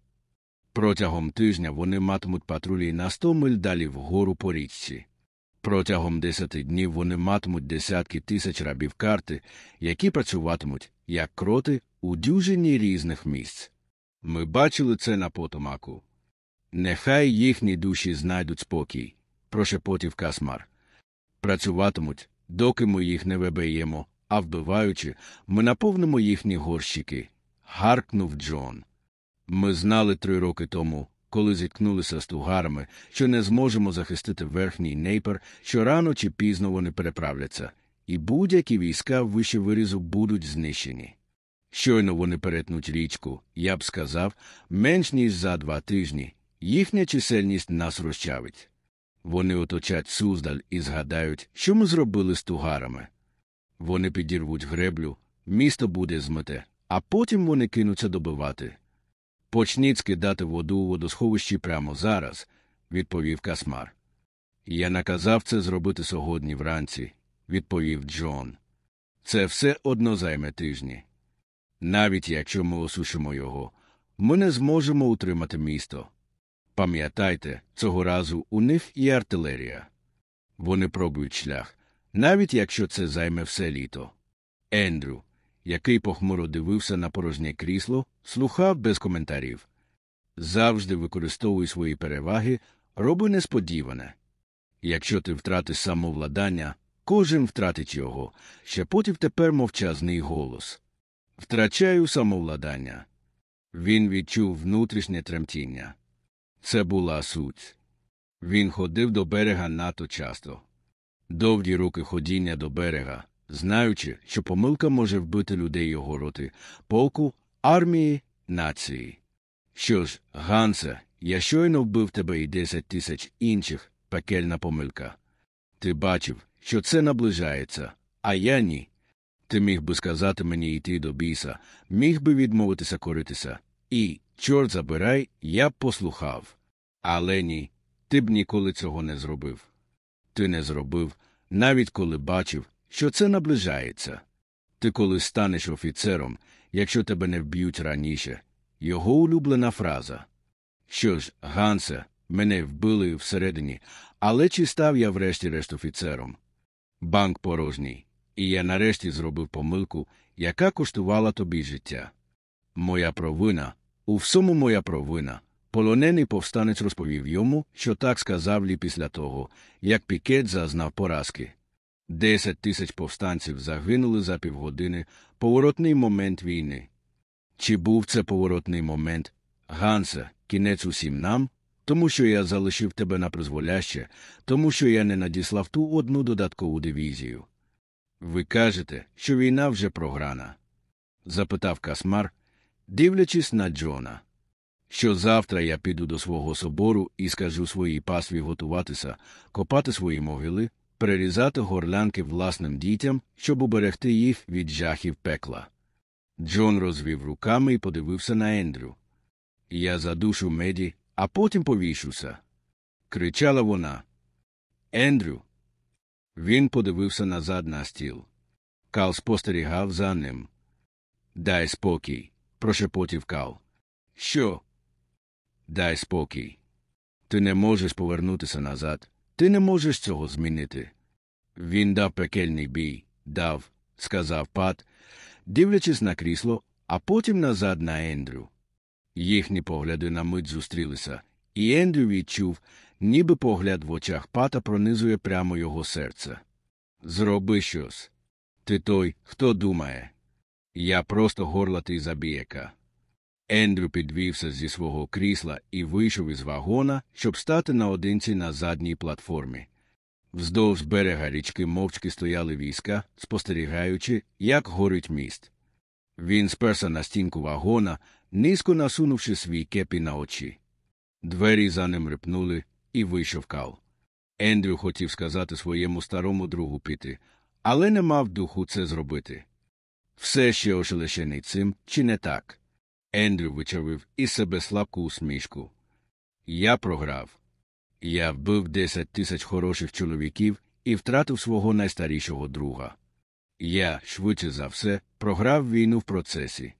Протягом тижня вони матимуть патрулі на сто миль далі вгору по річці. Протягом десяти днів вони матимуть десятки тисяч рабів карти, які працюватимуть, як кроти, у дюжині різних місць. Ми бачили це на потомаку. Нехай їхні душі знайдуть спокій, прошепотів Касмар. Працюватимуть, доки ми їх не вибиємо, а вбиваючи, ми наповнимо їхні горщики. Гаркнув Джон. Ми знали три роки тому, коли зіткнулися з тугарами, що не зможемо захистити верхній нейпер, що рано чи пізно вони переправляться, і будь-які війська вище вирізу будуть знищені. Щойно вони перетнуть річку, я б сказав, менш ніж за два тижні, їхня чисельність нас розчавить. Вони оточать Суздаль і згадають, що ми зробили з тугарами. Вони підірвуть греблю, місто буде змите, а потім вони кинуться добивати. Почніть скидати воду у водосховищі прямо зараз, відповів Касмар. Я наказав це зробити сьогодні вранці, відповів Джон. Це все одно займе тижні. Навіть якщо ми осушимо його, ми не зможемо утримати місто. Пам'ятайте, цього разу у них є артилерія. Вони пробують шлях, навіть якщо це займе все літо. Ендрю, який похмуро дивився на порожнє крісло, слухав без коментарів. Завжди використовуй свої переваги, роби несподіване. Якщо ти втратиш самовладання, кожен втратить його, шепотів тепер мовчазний голос. Втрачаю самовладання. Він відчув внутрішнє тремтіння. Це була суть. Він ходив до берега надто часто. Довгі роки ходіння до берега, знаючи, що помилка може вбити людей його роти, полку, армії, нації. Що ж, Гансе, я щойно вбив тебе і десять тисяч інших пекельна помилка. Ти бачив, що це наближається, а я ні. Ти міг би сказати мені йти до біса, міг би відмовитися коритися, і, чорт забирай, я б послухав. Але ні, ти б ніколи цього не зробив. Ти не зробив, навіть коли бачив, що це наближається. Ти коли станеш офіцером, якщо тебе не вб'ють раніше, його улюблена фраза. Що ж, Гансе, мене вбили всередині, але чи став я врешті-решт офіцером? Банк порожній, і я нарешті зробив помилку, яка коштувала тобі життя. Моя провина, у всьому моя провина. Полонений повстанець розповів йому, що так сказав лі після того, як пікет зазнав поразки. Десять тисяч повстанців загинули за півгодини поворотний момент війни. Чи був це поворотний момент, Гансе, кінець усім нам, тому що я залишив тебе на призволяще, тому що я не надіслав ту одну додаткову дивізію. Ви кажете, що війна вже програна? запитав Касмар, дивлячись на Джона. Що завтра я піду до свого собору і скажу своїй пасві готуватися, копати свої могили, перерізати горлянки власним дітям, щоб уберегти їх від жахів пекла. Джон розвів руками і подивився на Ендрю. Я задушу меді, а потім повішуся. Кричала вона. Ендрю. Він подивився назад на стіл. Кал спостерігав за ним. Дай спокій, прошепотів Кал. Що? Дай спокій. Ти не можеш повернутися назад. Ти не можеш цього змінити. Він дав пекельний бій, дав, сказав Пат, дивлячись на крісло, а потім назад на Ендрю. Їхні погляди на мить зустрілися, і Ендрю відчув, ніби погляд в очах Пата пронизує прямо його серце. Зроби щось. Ти той, хто думає. Я просто горлатий забіяка. Ендрю підвівся зі свого крісла і вийшов із вагона, щоб стати наодинці на задній платформі. Вздовж берега річки мовчки стояли війська, спостерігаючи, як горить міст. Він сперся на стінку вагона, низько насунувши свій кепі на очі. Двері за ним рипнули, і вийшов кал. Ендрю хотів сказати своєму старому другу піти, але не мав духу це зробити. Все ще ошелешений цим, чи не так? Ендрю вичавив із себе слабку усмішку. Я програв. Я вбив десять тисяч хороших чоловіків і втратив свого найстарішого друга. Я, швидше за все, програв війну в процесі.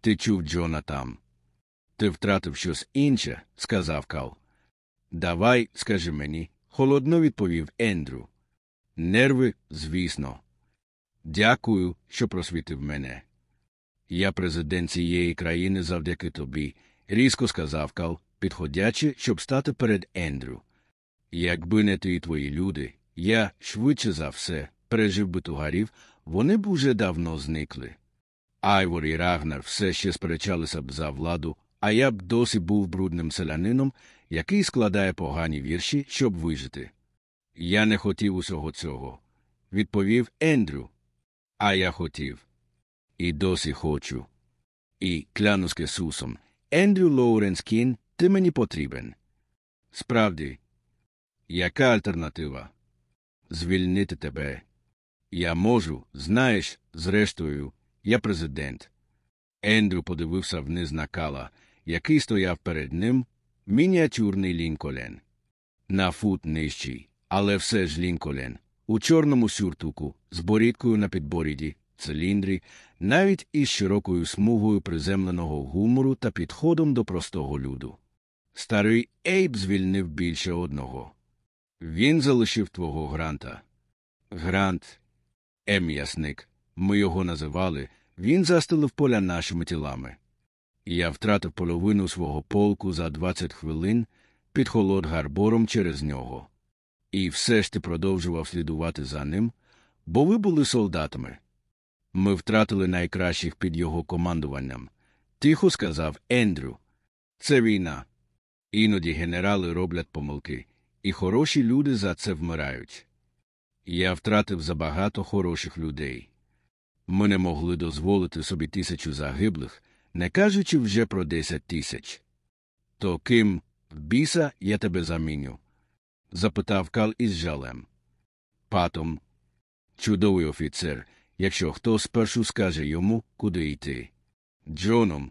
Ти чув Джона там. Ти втратив щось інше, сказав Кал. Давай, скажи мені, холодно відповів Ендрю. Нерви, звісно. Дякую, що просвітив мене. Я президент цієї країни завдяки тобі, різко сказав Кал, підходячи, щоб стати перед Ендрю. Якби не ти і твої люди, я, швидше за все, пережив би тугарів, вони б уже давно зникли. Айвор і Рагнар все ще сперечалися б за владу, а я б досі був брудним селянином, який складає погані вірші, щоб вижити. Я не хотів усього цього, відповів Ендрю. А я хотів. І досі хочу. І, клянусь Ісусом, Ендрю Лоуренс Кін, ти мені потрібен. Справді, яка альтернатива? Звільнити тебе. Я можу, знаєш, зрештою, я президент. Ендрю подивився вниз на кала, який стояв перед ним, мініатюрний Лінколен. На фут нижчий, але все ж Лінколен, у чорному сюртуку, з борідкою на підборіді, циліндрі, навіть із широкою смугою приземленого гумору та підходом до простого люду. Старий Ейб звільнив більше одного. Він залишив твого гранта. Грант, ем'ясник, ми його називали, він застелив поля нашими тілами. Я втратив половину свого полку за 20 хвилин під Колд-Гарбором через нього. І все ж ти продовжував слідувати за ним, бо ви були солдатами. Ми втратили найкращих під його командуванням. Тихо сказав Ендрю. Це війна. Іноді генерали роблять помилки, і хороші люди за це вмирають. Я втратив забагато хороших людей. Ми не могли дозволити собі тисячу загиблих, не кажучи вже про десять тисяч. То ким, біса, я тебе заміню? запитав Кал із жалем. Патом, чудовий офіцер, якщо хто спершу скаже йому, куди йти. Джоном,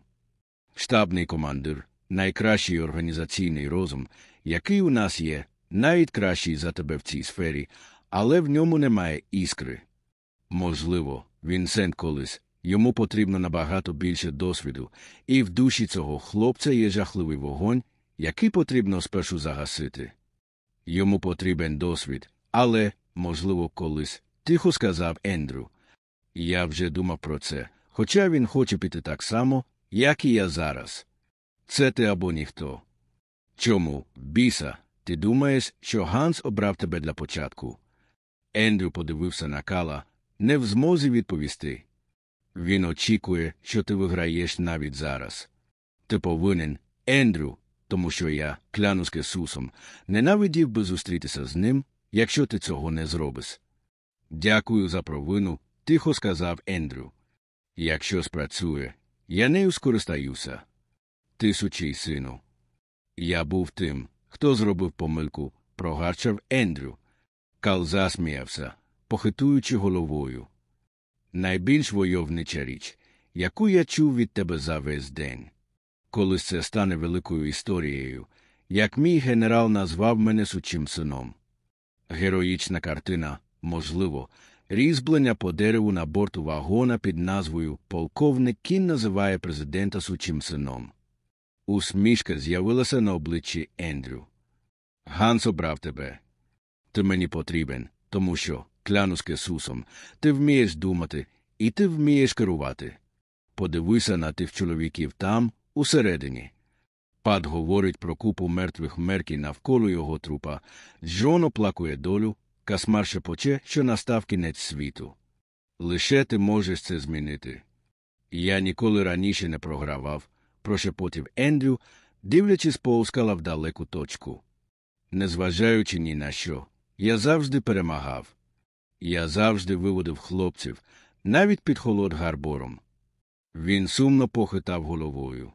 штабний командир, найкращий організаційний розум, який у нас є, навіть кращий за тебе в цій сфері, але в ньому немає іскри. Можливо, Вінсент колись, йому потрібно набагато більше досвіду, і в душі цього хлопця є жахливий вогонь, який потрібно спершу загасити. Йому потрібен досвід, але, можливо, колись, тихо сказав Ендрю. Я вже думав про це, хоча він хоче піти так само, як і я зараз. Це ти або ніхто. Чому, біса, ти думаєш, що Ганс обрав тебе для початку? Ендрю подивився на кала, не в змозі відповісти. Він очікує, що ти виграєш навіть зараз. Ти повинен, Ендрю, тому що я, клянусь Ісусом, ненавидів би зустрітися з ним, якщо ти цього не зробиш. Дякую за провину, тихо сказав Ендрю. Якщо спрацює, я нею скористаюся. Ти сучий сину. Я був тим, хто зробив помилку, прогарчав Ендрю. Кал засміявся, похитуючи головою. Найбільш войовнича річ, яку я чув від тебе за весь день. Коли це стане великою історією, як мій генерал назвав мене сучим сином. Героїчна картина, можливо, різьблення по дереву на борту вагона під назвою Полковник Кін називає президента сучим сином. Усмішка з'явилася на обличчі Ендрю. Ганс обрав тебе. Ти мені потрібен, тому що, клянусь Кесусом, ти вмієш думати і ти вмієш керувати. Подивися на тих чоловіків там, усередині. Пад говорить про купу мертвих мерків навколо його трупа. Джон оплакує долю, касмар шепоче, що настав кінець світу. Лише ти можеш це змінити. Я ніколи раніше не програвав, прошепотів Ендрю, дивлячись поверх скла в далеку точку. Незважаючи ні на що, я завжди перемагав. Я завжди виводив хлопців, навіть під Колд-Гарбором. Він сумно похитав головою.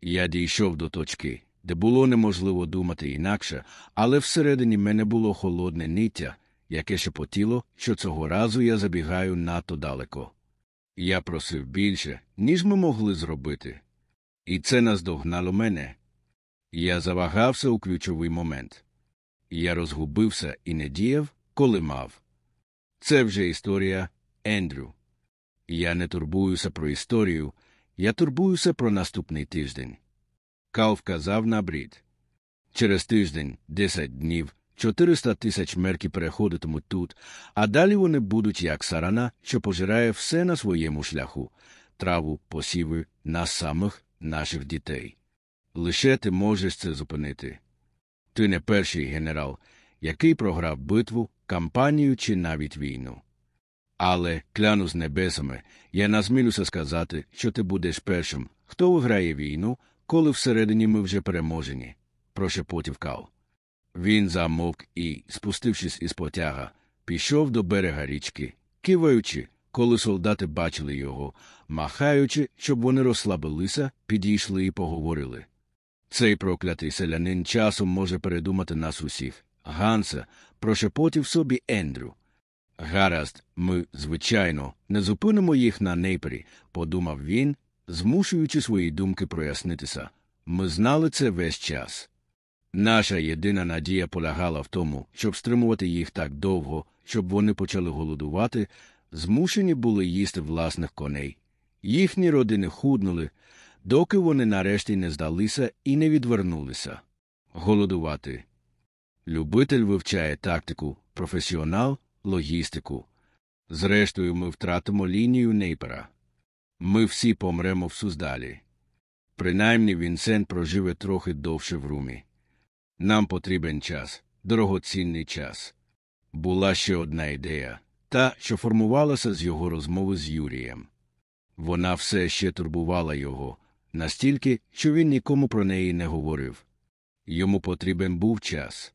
Я дійшов до точки, де було неможливо думати інакше, але всередині мене було холодне ниття, яке шепотіло, що цього разу я забігаю надто далеко. Я просив більше, ніж ми могли зробити. І це наздогнало мене. Я завагався у ключовий момент. Я розгубився і не діяв, коли мав. Це вже історія Ендрю. Я не турбуюся про історію, я турбуюся про наступний тиждень. Кал вказав на брід. Через тиждень, десять днів, 400 тисяч мерків переходитимуть тут, а далі вони будуть як сарана, що пожирає все на своєму шляху траву, посіви, нас самих, наших дітей. Лише ти можеш це зупинити. Ти не перший генерал, який програв битву, кампанію чи навіть війну. Але, кляну з небесами, я насмілюся сказати, що ти будеш першим, хто виграє війну, коли всередині ми вже переможені, прошепотів Кал. Він замовк і, спустившись із потяга, пішов до берега річки, киваючи, коли солдати бачили його, махаючи, щоб вони розслабилися, підійшли і поговорили. Цей проклятий селянин часом може передумати нас усіх. Ганса прошепотів собі Ендрю. Гаразд, ми, звичайно, не зупинимо їх на нейпері, подумав він, змушуючи свої думки прояснитися. Ми знали це весь час. Наша єдина надія полягала в тому, щоб стримувати їх так довго, щоб вони почали голодувати, змушені були їсти власних коней. Їхні родини худнули, доки вони нарешті не здалися і не відвернулися. Голодувати. Любитель вивчає тактику, професіонал, логістику. Зрештою, ми втратимо лінію нейпера. Ми всі помремо в Суздалі. Принаймні Вінсент проживе трохи довше в румі. Нам потрібен час, дорогоцінний час. Була ще одна ідея та, що формувалася з його розмови з Юрієм. Вона все ще турбувала його, настільки, що він нікому про неї не говорив. Йому потрібен був час.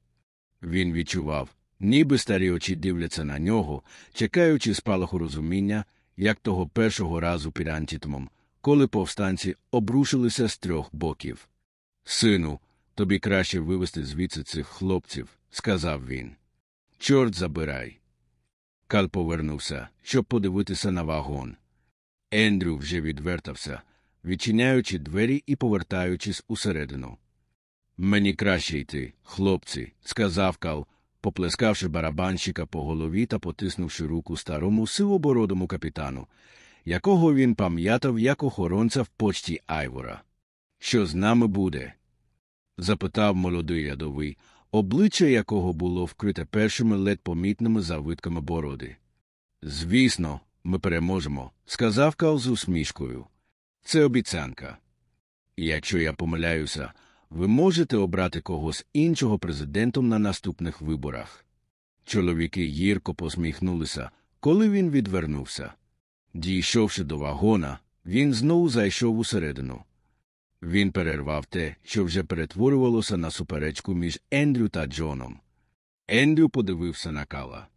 Він відчував, ніби старі очі дивляться на нього, чекаючи спалаху розуміння, як того першого разу під антітомом, коли повстанці обрушилися з трьох боків. Сину, тобі краще вивести звідси цих хлопців, сказав він. Чорт забирай. Кал повернувся, щоб подивитися на вагон. Ендрю вже відвертався, відчиняючи двері і повертаючись усередину. Мені краще йти, хлопці, сказав Кал, поплескавши барабанщика по голові та потиснувши руку старому сивобородому капітану, якого він пам'ятав як охоронця в почті Айвора. Що з нами буде? запитав молодий рядовий, обличчя якого було вкрите першими ледь помітними завитками бороди. Звісно, ми переможемо, сказав Кал з усмішкою. Це обіцянка. Якщо я помиляюся, ви можете обрати когось іншого президентом на наступних виборах. Чоловіки гірко посміхнулися, коли він відвернувся. Дійшовши до вагона, він знову зайшов усередину. Він перервав те, що вже перетворювалося на суперечку між Ендрю та Джоном. Ендрю подивився на кала.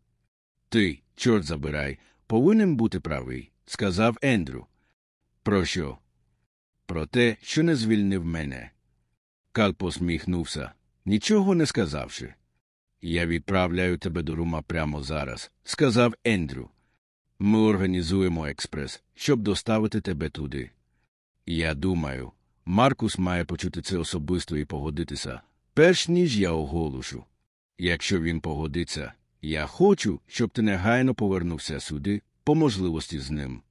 Ти, чорт забирай, повинен бути правий, сказав Ендрю. Про що? Про те, що не звільнив мене. Кал посміхнувся, нічого не сказавши. Я відправляю тебе до рума прямо зараз, сказав Ендрю. Ми організуємо експрес, щоб доставити тебе туди. Я думаю, Маркус має почути це особисто і погодитися, перш ніж я оголошу. Якщо він погодиться, Я хочу, щоб ти негайно повернувся сюди, по можливості з ним.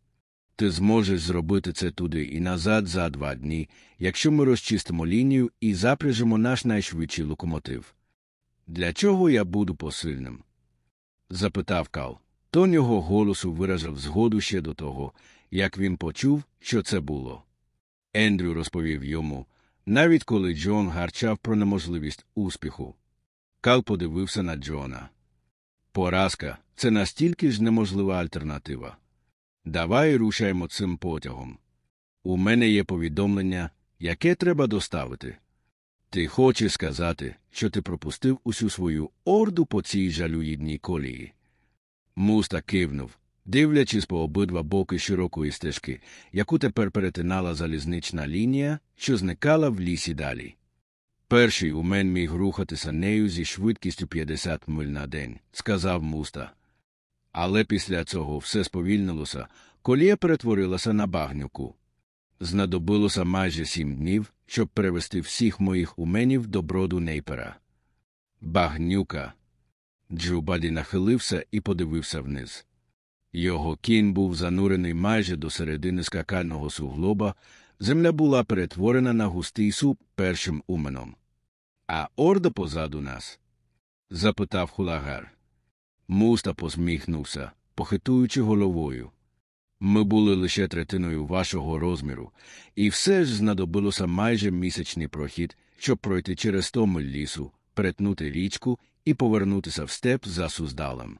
Ти зможеш зробити це туди і назад за два дні, якщо ми розчистимо лінію і запряжемо наш найшвидший локомотив. Для чого я буду посильним? запитав Кал. Тон його голосу виразив згоду ще до того, як він почув, що це було. Ендрю розповів йому, навіть коли Джон гарчав про неможливість успіху. Кал подивився на Джона. Поразка це настільки ж неможлива альтернатива. Давай рушаймо цим потягом. У мене є повідомлення, яке треба доставити. Ти хочеш сказати, що ти пропустив усю свою орду по цій жалюгідній колії. Муста кивнув, дивлячись по обидва боки широкої стежки, яку тепер перетинала залізнична лінія, що зникала в лісі далі. Перший умен міг рухатися нею зі швидкістю 50 миль на день, сказав муста. Але після цього все сповільнилося, колія перетворилася на багнюку. Знадобилося майже сім днів, щоб перевести всіх моїх уменів до броду нейпера. Багнюка. Джубаді нахилився і подивився вниз. Його кінь був занурений майже до середини скакального суглоба, земля була перетворена на густий суп першим уменом. А орда позаду нас? запитав хулагар. Муста посміхнувся, похитуючи головою. Ми були лише третиною вашого розміру, і все ж знадобилося майже місячний прохід, щоб пройти через сто лісу, перетнути річку і повернутися в степ за суздалем.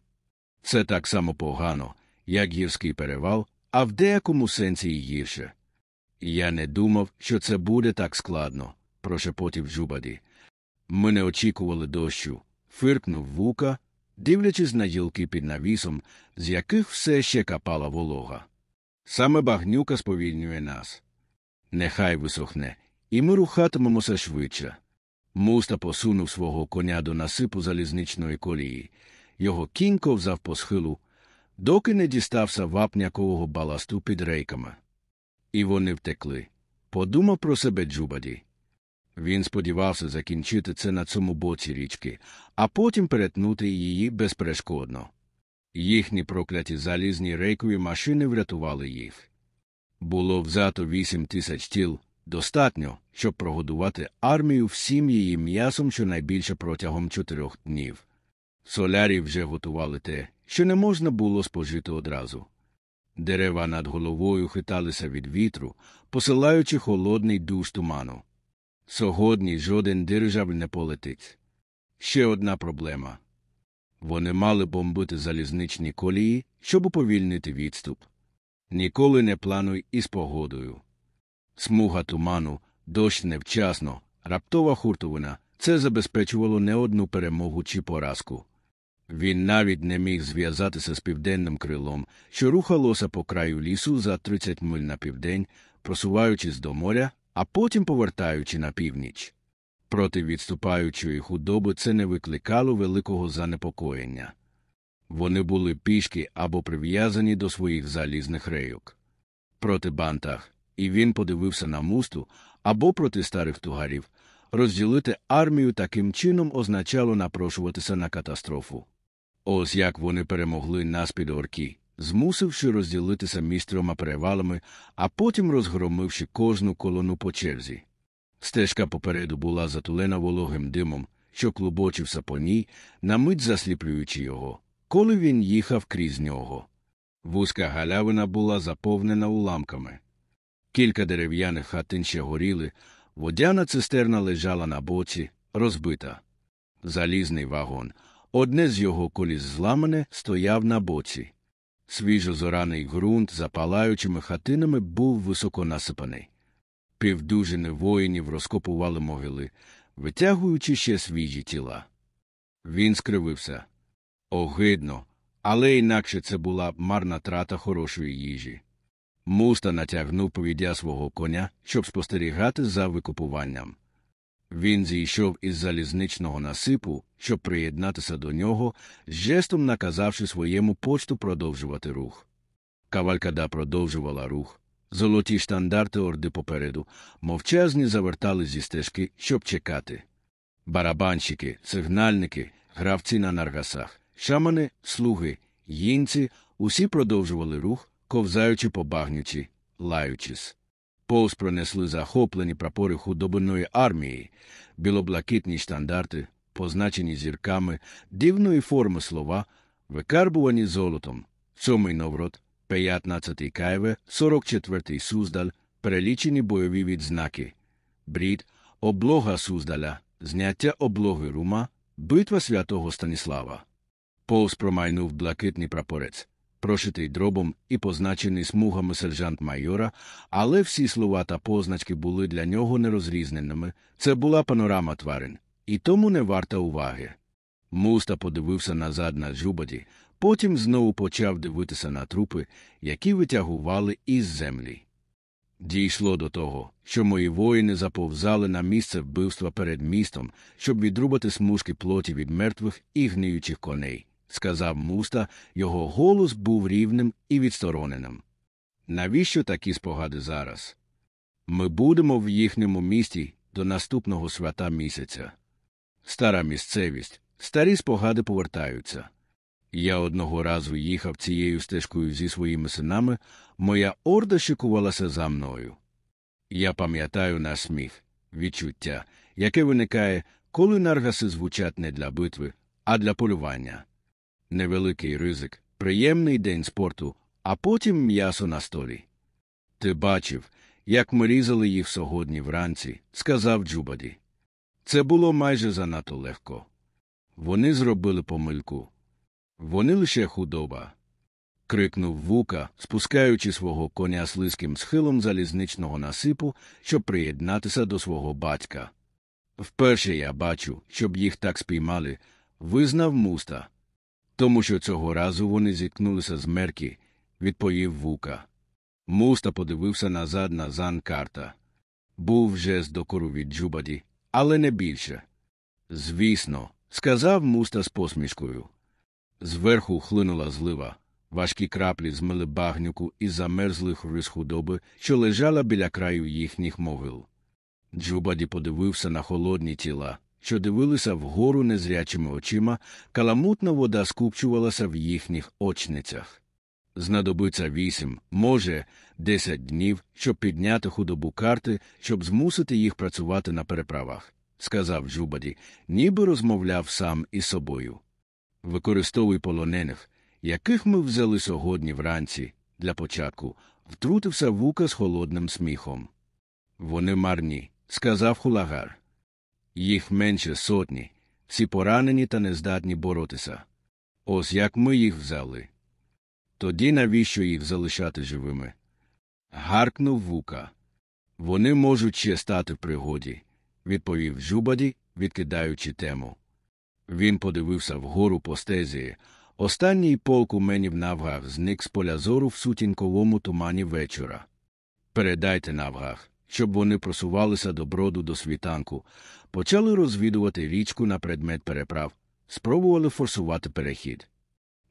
Це так само погано, як гірський перевал, а в деякому сенсі й гірше. Я не думав, що це буде так складно, прошепотів Джубаді. Ми не очікували дощу, фиркнув вука, дивлячись на гілки під навісом, з яких все ще капала волога. Саме багнюка сповільнює нас. Нехай висохне, і ми рухатимемося швидше. Муста посунув свого коня до насипу залізничної колії. Його кінь ковзав по схилу, доки не дістався вапнякового баласту під рейками. І вони втекли. Подумав про себе Джубаді. Він сподівався закінчити це на цьому боці річки, а потім перетнути її безперешкодно. Їхні прокляті залізні рейкові машини врятували їх. Було взято вісім тисяч тіл, достатньо, щоб прогодувати армію всім її м'ясом щонайбільше протягом чотирьох днів. Солярі вже готували те, що не можна було спожити одразу. Дерева над головою хиталися від вітру, посилаючи холодний душ туману. Сьогодні жоден дирижабль не полетить. Ще одна проблема вони мали бомбити залізничні колії, щоб уповільнити відступ. Ніколи не плануй із погодою. Смуга туману, дощ невчасно, раптова хуртовина це забезпечувало не одну перемогу чи поразку. Він навіть не міг зв'язатися з південним крилом, що рухалося по краю лісу за 30 миль на південь, просуваючись до моря, а потім повертаючи на північ. Проти відступаючої худоби це не викликало великого занепокоєння. Вони були пішки або прив'язані до своїх залізних рейок. Проти бантах, і він подивився на мусту або проти старих тугарів. Розділити армію таким чином означало напрошуватися на катастрофу. Ось як вони перемогли нас під орки, змусивши розділитися між трьома перевалами, а потім розгромивши кожну колону по черзі. Стежка попереду була затулена вологим димом, що клубочився по ній, на мить засліплюючи його, коли він їхав крізь нього. Вузька галявина була заповнена уламками. Кілька дерев'яних хатин ще горіли, водяна цистерна лежала на боці, розбита. Залізний вагон, одне з його коліс зламане, стояв на боці. Свіжо зораний ґрунт за палаючими хатинами був високо насипаний. Півдужини воїнів розкопували могили, витягуючи ще свіжі тіла. Він скривився. Огидно, але інакше це була марна трата хорошої їжі. Муста натягнув повіддя свого коня, щоб спостерігати за викупуванням. Він зійшов із залізничного насипу, щоб приєднатися до нього, жестом наказавши своєму почту продовжувати рух. Кавалькада продовжувала рух. Золоті штандарти орди попереду, мовчазні завертали зі стежки, щоб чекати. Барабанщики, сигнальники, гравці на наргасах, шамани, слуги, їнці усе продовжували рух, ковзаючи по багнюці, лаючись. Повз пронесли захоплені прапори худобинної армії, білоблакитні штандарти, позначені зірками, дивної форми слова, викарбувані золотом, сьомий Новрода, 15-й Києва, 44-й Суздаля, перелічені бойові відзнаки, брід, облога Суздаля, зняття облоги Рума, битва святого Станіслава. Повз промайнув блакитний прапорець, прошитий дробом і позначений смугами сержант майора, але всі слова та позначки були для нього нерозрізненими. Це була панорама тварин, і тому не варта уваги. Муста подивився назад на жубаді, потім знову почав дивитися на трупи, які витягували із землі. Дійшло до того, що мої воїни заповзали на місце вбивства перед містом, щоб відрубати смужки плоті від мертвих і гниючих коней, сказав муста, його голос був рівним і відстороненим. Навіщо такі спогади зараз? Ми будемо в їхньому місті до наступного свята місяця. Стара місцевість, старі спогади повертаються. Я одного разу їхав цією стежкою зі своїми синами, моя орда шикувалася за мною. Я пам'ятаю наш сміх, відчуття, яке виникає, коли наргаси звучать не для битви, а для полювання. Невеликий ризик, приємний день спорту, а потім м'ясо на столі. Ти бачив, як ми різали їх сьогодні вранці, сказав Джубаді. Це було майже занадто легко. Вони зробили помильку. Вони лише худоба. крикнув вука, спускаючи свого коня слизьким схилом залізничного насипу, щоб приєднатися до свого батька. Вперше я бачу, щоб їх так спіймали, визнав муста. Тому що цього разу вони зіткнулися з мерки, відповів вука. Муста подивився назад на зан карта. Був жест докору від Джубаді, але не більше. Звісно, сказав муста з посмішкою. Зверху хлинула злива, важкі краплі змили багнюку із замерзлих рис худоби, що лежала біля краю їхніх могил. Джубаді подивився на холодні тіла, що дивилися вгору незрячими очима, каламутна вода скупчувалася в їхніх очницях. Знадобиться вісім, може, десять днів, щоб підняти худобу карти, щоб змусити їх працювати на переправах, сказав Джубаді, ніби розмовляв сам із собою. Використовуй полонених, яких ми взяли сьогодні вранці, для початку, втрутився вука з холодним сміхом. Вони марні, сказав хулагар. Їх менше сотні, всі поранені та нездатні боротися. Ось як ми їх взяли. Тоді навіщо їх залишати живими? Гаркнув вука. Вони можуть ще стати в пригоді, відповів Жубаді, відкидаючи тему. Він подивився вгору по стезі. Останній полк у мені в навгах зник з поля зору в сутінковому тумані вечора. Передайте навгах, щоб вони просувалися до броду до світанку, почали розвідувати річку на предмет переправ, спробували форсувати перехід.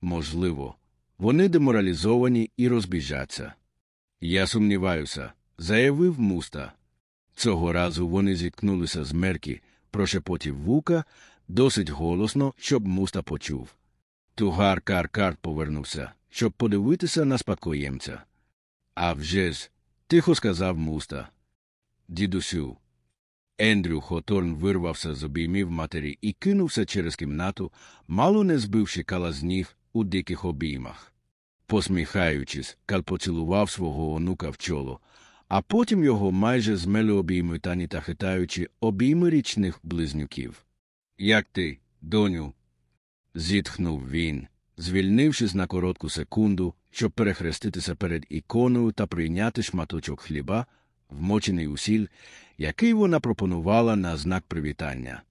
Можливо, вони деморалізовані і розбіжаться. Я сумніваюся, заявив муста. Цього разу вони зіткнулися з мерки, прошепотів вука, досить голосно, щоб муста почув. Тугар Каркарт повернувся, щоб подивитися на спадкоємця. «А вже ж», – тихо сказав муста. Дідусю. Ендрю Хоторн вирвався з обіймів матері і кинувся через кімнату, мало не збивши кала з ніг у диких обіймах. Посміхаючись, Кал поцілував свого онука в чоло, а потім його майже змели обійми тані та хитаючи обійми річних близнюків. Як ти, доню? зітхнув він, звільнившись на коротку секунду, щоб перехреститися перед іконою та прийняти шматочок хліба, вмочений у сіль, який вона пропонувала на знак привітання.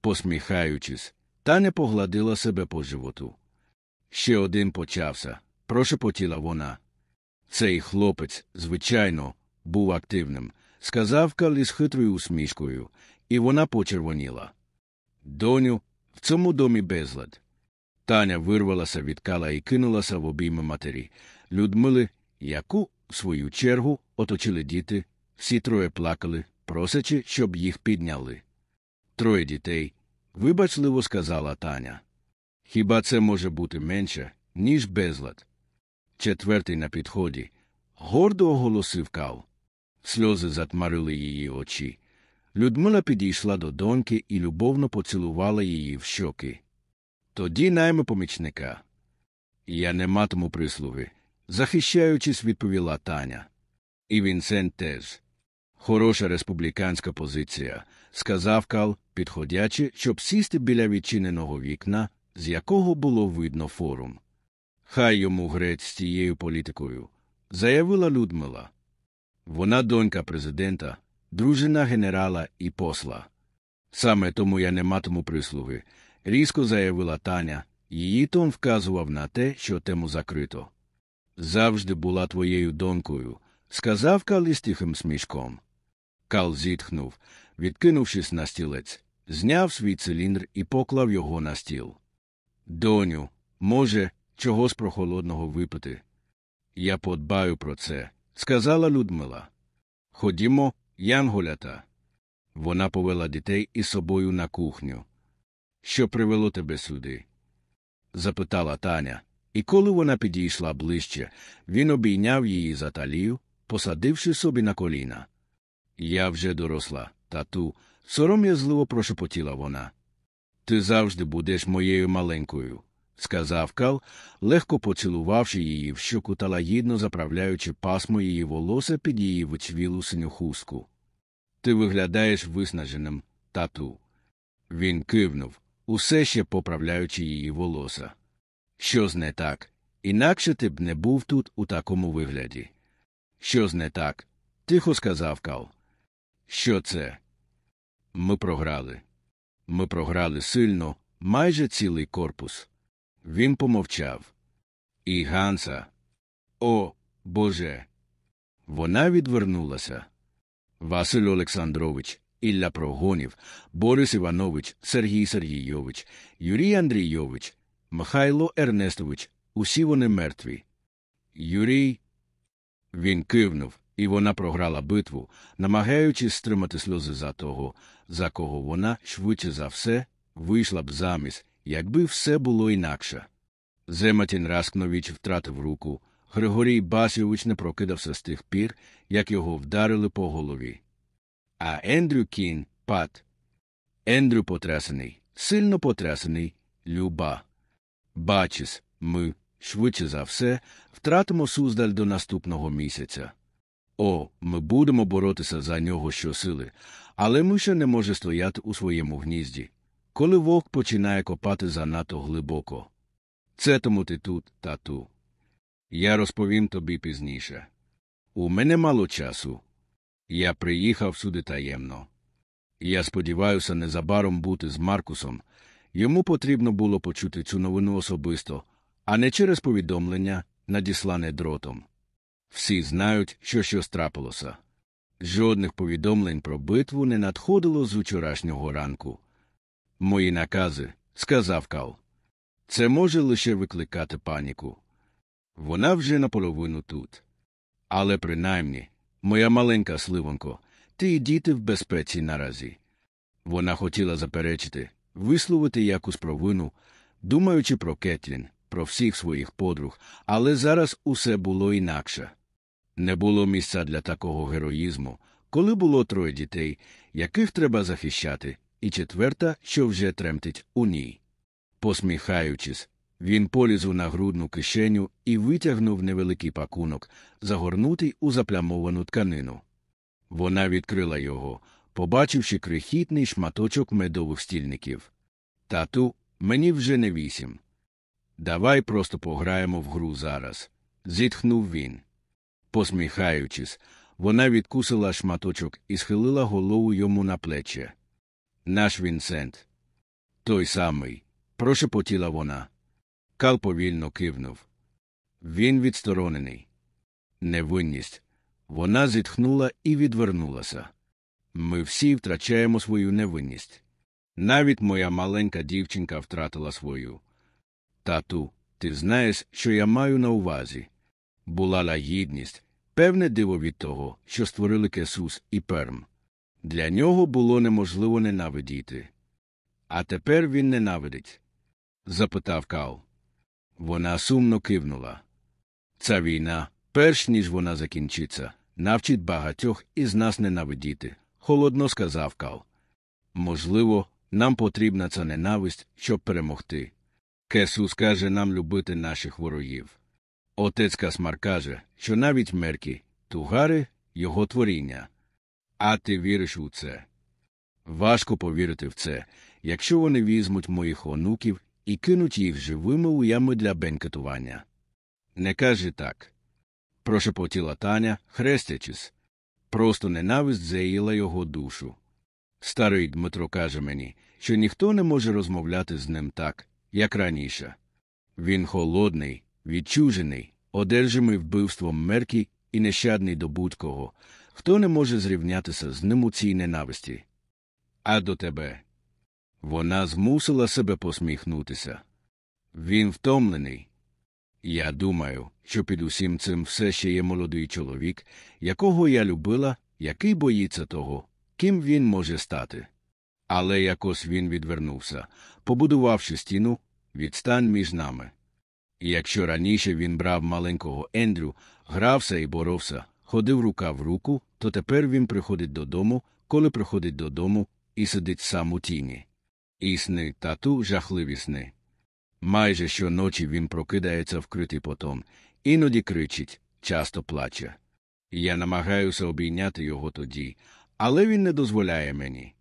Посміхаючись, Таня погладила себе по животу. Ще один почався, прошепотіла вона. Цей хлопець, звичайно, був активним, сказав Калі з хитрою усмішкою, і вона почервоніла. Доню, в цьому домі безлад. Таня вирвалася від кала і кинулася в обійми матері. Людмили, яку, свою чергу, оточили діти, всі троє плакали, просячи, щоб їх підняли. Троє дітей, вибачливо сказала Таня. Хіба це може бути менше, ніж безлад? Четвертий на підході. Гордо оголосив Кал. Сльози затмарили її очі. Людмила підійшла до доньки і любовно поцілувала її в щоки. Тоді найме помічника. Я не матиму прислуги, захищаючись, відповіла Таня. І Вінсент теж. Хороша республіканська позиція, сказав Кал, підходячи, щоб сісти біля відчиненого вікна, з якого було видно форум. Хай йому грець з цією політикою, заявила Людмила. Вона донька президента, дружина генерала і посла. Саме тому я не матиму прислуги, різко заявила Таня, її тон вказував на те, що тему закрито. Завжди була твоєю донькою, сказав Кал із тихим смішком. Кал зітхнув, відкинувшись на стілець, зняв свій циліндр і поклав його на стіл. Доню, може, чогось прохолодного випити? Я подбаю про це, сказала Людмила. Ходімо, Янголята. Вона повела дітей із собою на кухню. Що привело тебе сюди? запитала Таня, і коли вона підійшла ближче, він обійняв її за талію, посадивши собі на коліна. Я вже доросла, тату, сором'язливо прошепотіла вона. Ти завжди будеш моєю маленькою, сказав Кал, легко поцілувавши її в щоку та лагідно заправляючи пасмо її волосся під її вичвілу синю хустку. Ти виглядаєш виснаженим, тату. Він кивнув, усе ще поправляючи її волоса. Щось не так, інакше ти б не був тут у такому вигляді. Щось не так, тихо сказав Кал. Що це? Ми програли. Ми програли сильно, майже цілий корпус. Він помовчав. І Ганса. О, Боже. Вона відвернулася. Василь Олександрович, Ілля Прогонів, Борис Іванович, Сергій Сергійович, Юрій Андрійович, Михайло Ернестович, усі вони мертві. Юрій. Він кивнув, і вона програла битву, намагаючись стримати сльози за того, за кого вона, швидше за все, вийшла б замість, якби все було інакше. Зематін Раскнович втратив руку, Григорій Басійович не прокидався з тих пір, як його вдарили по голові. А Ендрю Кін пад. Ендрю потрясений, сильно потрясений, люба. Бачиш, ми, швидше за все, втратимо суздаль до наступного місяця. О, ми будемо боротися за нього щосили, але миша не може стояти у своєму гнізді, коли вовк починає копати занадто глибоко. Це тому ти тут, тату. Я розповім тобі пізніше. У мене мало часу. Я приїхав сюди таємно. Я сподіваюся незабаром бути з Маркусом. Йому потрібно було почути цю новину особисто, а не через повідомлення, надіслане дротом. Всі знають, що щось трапилося. Жодних повідомлень про битву не надходило з учорашнього ранку. Мої накази, сказав Кал. Це може лише викликати паніку. Вона вже наполовину тут. Але принаймні, моя маленька сливонко, ти і діти в безпеці наразі. Вона хотіла заперечити, висловити якусь провину, думаючи про Кетлін, про всіх своїх подруг, але зараз усе було інакше. Не було місця для такого героїзму, коли було троє дітей, яких треба захищати, і четверта, що вже тремтить у ній. Посміхаючись, він поліз у нагрудну кишеню і витягнув невеликий пакунок, загорнутий у заплямовану тканину. Вона відкрила його, побачивши крихітний шматочок медових стільників. Тату, мені вже не вісім. Давай просто пограємо в гру зараз. зітхнув він. Посміхаючись, вона відкусила шматочок і схилила голову йому на плече. Наш Вінсент. Той самий, прошепотіла вона. Кал повільно кивнув. Він відсторонений. Невинність. Вона зітхнула і відвернулася. Ми всі втрачаємо свою невинність. Навіть моя маленька дівчинка втратила свою. Тату, ти знаєш, що я маю на увазі. Була лагідність, певне диво від того, що створили Кесус і Перм. Для нього було неможливо ненавидіти. А тепер він ненавидить. запитав Кал. Вона сумно кивнула. Ця війна, перш ніж вона закінчиться, навчить багатьох із нас ненавидіти, холодно сказав Кал. Можливо, нам потрібна ця ненависть, щоб перемогти. Кесус каже нам любити наших ворогів. Отець Касмар каже, що навіть мерки, тугари його творіння. А ти віриш у це? Важко повірити в це, якщо вони візьмуть моїх онуків і кинуть їх живими у ями для бенкетування. Не кажи так. Прошепотіла Таня, хрестячись. Просто ненависть заїла його душу. Старий Дмитро каже мені, що ніхто не може розмовляти з ним так, як раніше. Він холодний, відчужений, одержимий вбивством мерки і нещадний до будь-кого, хто не може зрівнятися з ним у цій ненависті. А до тебе. Вона змусила себе посміхнутися. Він втомлений. Я думаю, що під усім цим все ще є молодий чоловік, якого я любила, який боїться того, ким він може стати. Але якось він відвернувся, побудувавши стіну, відстань між нами. І якщо раніше він брав маленького Ендрю, грався і боровся, ходив рука в руку, то тепер він приходить додому, коли приходить додому, і сидить сам у тіні. І сни, тату жахливі сни. Майже щоночі він прокидається вкритий потом, іноді кричить, часто плаче. Я намагаюся обійняти його тоді, але він не дозволяє мені.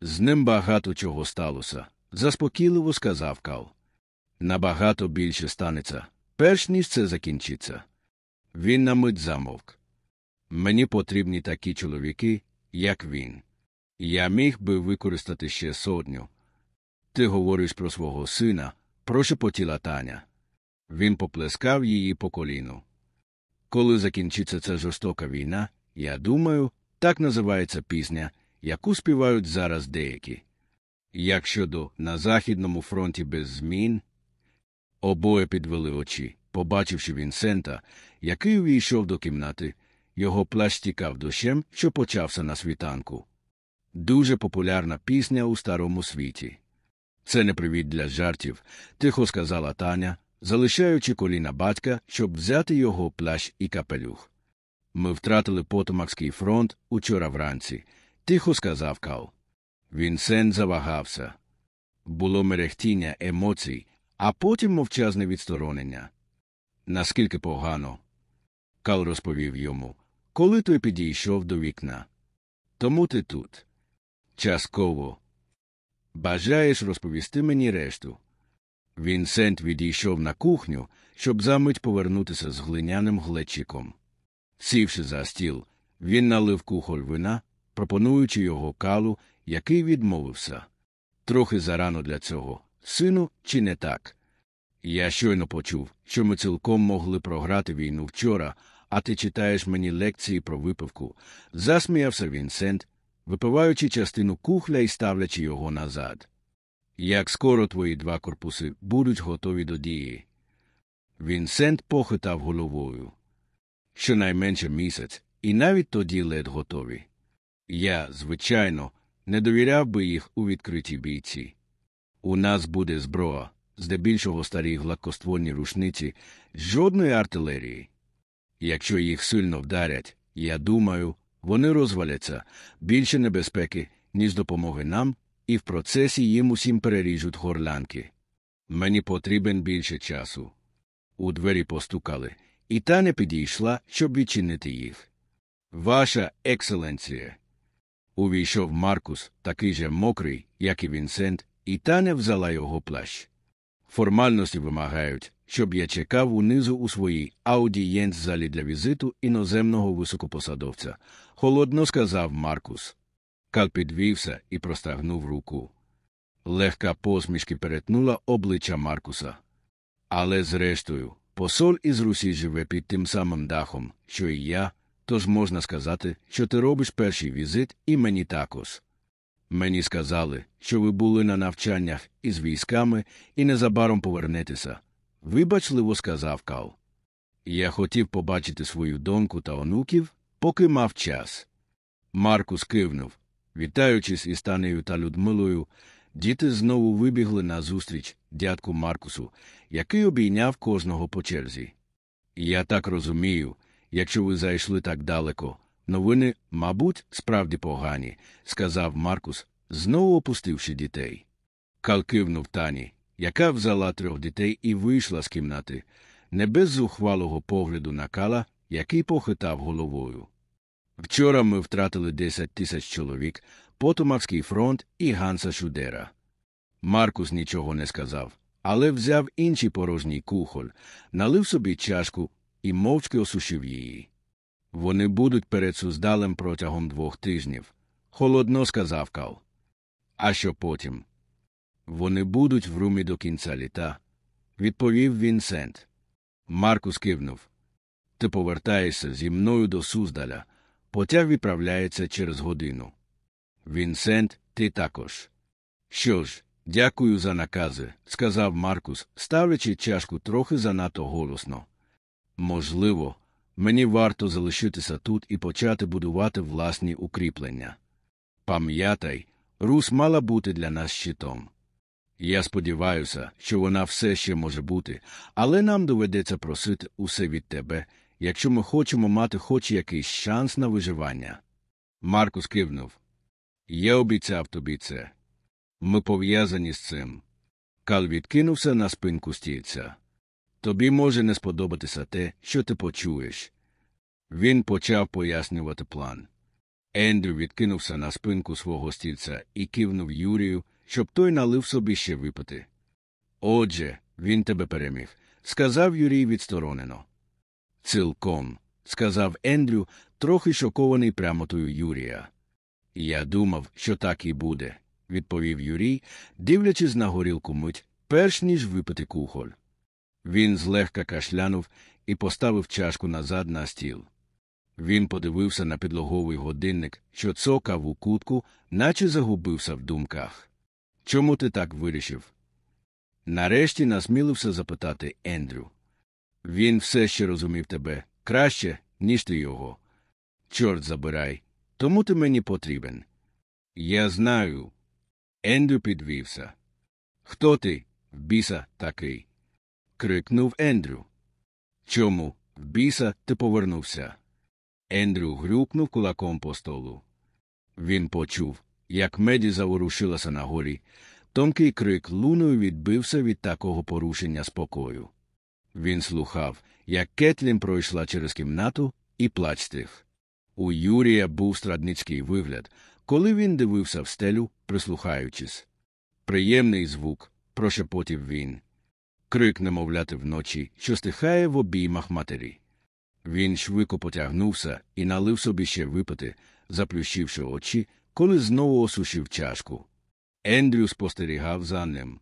З ним багато чого сталося, заспокійливо сказав Кал. Набагато більше станеться, перш ніж це закінчиться. Він на мить замовк. Мені потрібні такі чоловіки, як він. Я міг би використати ще сотню. Ти говориш про свого сина, прошепотіла Таня. Він поплескав її по коліну. Коли закінчиться ця жорстока війна, я думаю, так називається пісня, яку співають зараз деякі. Як щодо на Західному фронті без змін, обоє підвели очі, побачивши Вінсента, який увійшов до кімнати, його плащ тікав дощем, що почався на світанку. Дуже популярна пісня у старому світі. Це не привід для жартів, тихо сказала Таня, залишаючи коліна батька, щоб взяти його плащ і капелюх. Ми втратили Потомакський фронт учора вранці, тихо сказав Кал. Вінсент завагався. Було мерехтіння емоцій, а потім мовчазне відсторонення. Наскільки погано. Кал розповів йому, коли той підійшов до вікна. Тому ти тут. Частково. Бажаєш розповісти мені решту. Вінсент відійшов на кухню, щоб за мить повернутися з глиняним глечиком. Сівши за стіл, він налив кухоль вина, пропонуючи його калу, який відмовився. Трохи зарано для цього, сину, чи не так? Я щойно почув, що ми цілком могли програти війну вчора, а ти читаєш мені лекції про випивку. Засміявся Вінсент, випиваючи частину кухля і ставлячи його назад. Як скоро твої два корпуси будуть готові до дії? Вінсент похитав головою. Щонайменше місяць, і навіть тоді лед готові. Я, звичайно, не довіряв би їх у відкритій бійці. У нас буде зброя, здебільшого старі гладкоствольні рушниці, жодної артилерії. Якщо їх сильно вдарять, я думаю, вони розваляться більше небезпеки, ніж допомоги нам, і в процесі їм усім переріжуть горлянки. Мені потрібен більше часу. У двері постукали, і та не підійшла, щоб відчинити їх. Ваша екселенція. Увійшов Маркус, такий же мокрий, як і Вінсент, і Таня взяла його плащ. Формальності вимагають, щоб я чекав унизу у своїй аудієнц-залі для візиту іноземного високопосадовця, холодно сказав Маркус. Кал підвівся і простагнув руку. Легка посмішки перетнула обличчя Маркуса. Але, зрештою, посол із Русі живе під тим самим дахом, що і я, тож можна сказати, що ти робиш перший візит і мені також. Мені сказали, що ви були на навчаннях із військами і незабаром повернетеся. Вибачливо сказав Кал. Я хотів побачити свою доньку та онуків, поки мав час. Маркус кивнув, вітаючись із Танею та Людмилою, Діти знову вибігли на зустріч дядку Маркусу, який обійняв кожного по черзі. Я так розумію, якщо ви зайшли так далеко, новини, мабуть, справді погані, сказав Маркус, знову опустивши дітей. Кал кивнув Тані, яка взяла трьох дітей і вийшла з кімнати, не без зухвалого погляду на кала, який похитав головою. Вчора ми втратили 10 тисяч чоловік, Потомавський фронт і Ганса Шудера. Маркус нічого не сказав, але взяв інший порожній кухоль, налив собі чашку і мовчки осушив її. Вони будуть перед суздалем протягом двох тижнів, холодно сказав Кал. А що потім? Вони будуть в румі до кінця літа, відповів Вінсент. Маркус кивнув. Ти повертаєшся зі мною до Суздаля. Потяг відправляється через годину. Вінсент, ти також. Що ж, дякую за накази, сказав Маркус, ставлячи чашку трохи занадто голосно. Можливо, мені варто залишитися тут і почати будувати власні укріплення. Пам'ятай, Рус мала бути для нас щитом. Я сподіваюся, що вона все ще може бути, але нам доведеться просити усе від тебе, якщо ми хочемо мати хоч якийсь шанс на виживання. Маркус кивнув. Я обіцяв тобі це. Ми пов'язані з цим. Кал відкинувся на спинку стільця. Тобі може не сподобатися те, що ти почуєш. Він почав пояснювати план. Ендрю відкинувся на спинку свого стільця і кивнув Юрію, щоб той налив собі ще випити. Отже, він тебе переміг, сказав Юрій відсторонено. Цілком, сказав Ендрю, трохи шокований прямотою Юрія. Я думав, що так і буде, відповів Юрій, дивлячись на горілку мить, перш ніж випити кухоль. Він злегка кашлянув і поставив чашку назад на стіл. Він подивився на підлоговий годинник, що цокав у кутку, наче загубився в думках. Чому ти так вирішив? Нарешті насмілився запитати Ендрю. Він все ще розумів тебе краще, ніж ти його. Чорт забирай, тому ти мені потрібен. Я знаю. Ендрю підвівся. Хто ти, в біса, такий? крикнув Ендрю. Чому, в біса, ти повернувся? Ендрю грюкнув кулаком по столу. Він почув, як меді заворушилася на горі. Тонкий крик луною відбився від такого порушення спокою. Він слухав, як Кетлін пройшла через кімнату і плач. У Юрія був страдницький вигляд, коли він дивився в стелю, прислухаючись. Приємний звук, прошепотів він. Крик немовляти вночі, що стихає в обіймах матері. Він швидко потягнувся і налив собі ще випити, заплющивши очі, коли знову осушив чашку. Ендрю спостерігав за ним.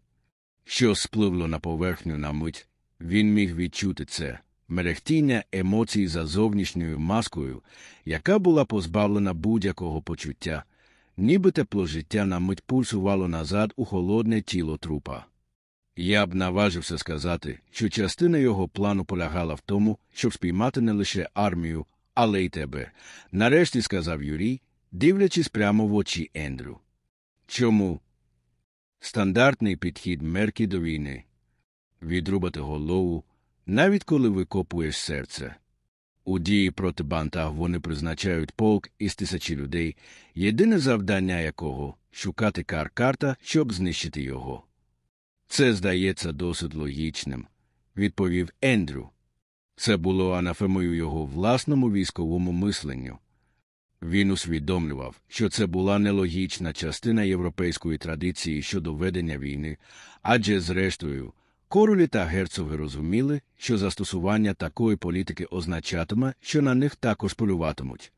Що спливло на поверхню на мить, він міг відчути це мерехтіння емоцій за зовнішньою маскою, яка була позбавлена будь-якого почуття, ніби тепло життя на мить пульсувало назад у холодне тіло трупа. Я б наважився сказати, що частина його плану полягала в тому, щоб спіймати не лише армію, але й тебе. Нарешті сказав Юрій, дивлячись прямо в очі Ендрю. Чому? Стандартний підхід мерки до війни відрубати голову, навіть коли викопуєш серце. У дії проти бантаг вони призначають полк із тисячі людей, єдине завдання якого шукати кар-карта, щоб знищити його. Це здається досить логічним, відповів Ендрю. Це було анафемою його власному військовому мисленню. Він усвідомлював, що це була нелогічна частина європейської традиції щодо ведення війни, адже, зрештою, королі та герцоги розуміли, що застосування такої політики означатиме, що на них також полюватимуть.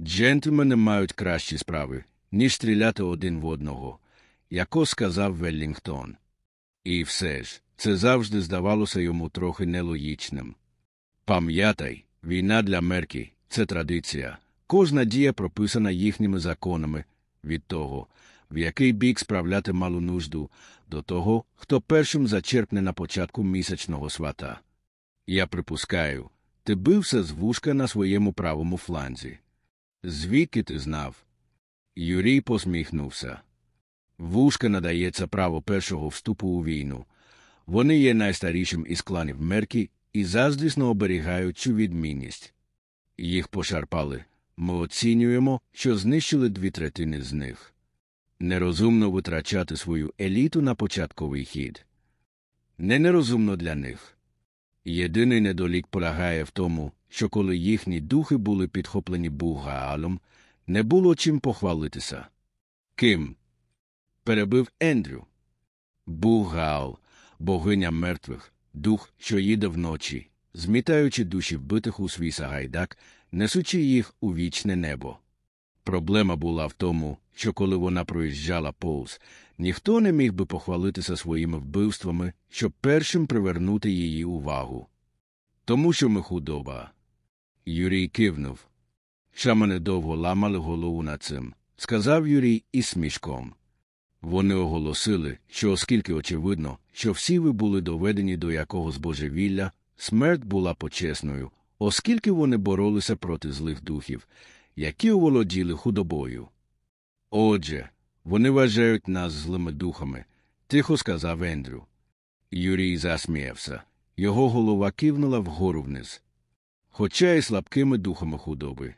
Джентльмени мають кращі справи, ніж стріляти один в одного, яко сказав Веллінгтон. І все ж, це завжди здавалося йому трохи нелогічним. Пам'ятай, війна для мерки це традиція. Кожна дія прописана їхніми законами від того, в який бік справляти малу нужду, до того, хто першим зачерпне на початку місячного свата. Я припускаю, ти бився з вушка на своєму правому фланзі. Звідки ти знав? Юрій посміхнувся. Вушка надається право першого вступу у війну. Вони є найстарішим із кланів Меркі і заздрісно оберігають цю відмінність. Їх пошарпали. Ми оцінюємо, що знищили дві третини з них. Нерозумно витрачати свою еліту на початковий хід. Не нерозумно для них. Єдиний недолік полягає в тому, що коли їхні духи були підхоплені Бугаалом, не було чим похвалитися. Ким? Перебив Ендрю. Бугаал, богиня мертвих, дух, що їде вночі, змітаючи душі вбитих у свій сагайдак, несучи їх у вічне небо. Проблема була в тому, що коли вона проїжджала повз, ніхто не міг би похвалитися своїми вбивствами, щоб першим привернути її увагу. Тому що ми худоба. Юрій кивнув. Шамани довго ламали голову над цим, сказав Юрій із смішком. Вони оголосили, що оскільки очевидно, що всі ви були доведені до якогось божевілля, смерть була почесною, оскільки вони боролися проти злих духів, які оволоділи худобою. Отже, вони вважають нас злими духами, тихо сказав Ендрю. Юрій засміявся. Його голова кивнула вгору вниз. Хоча й слабкими духами худоби.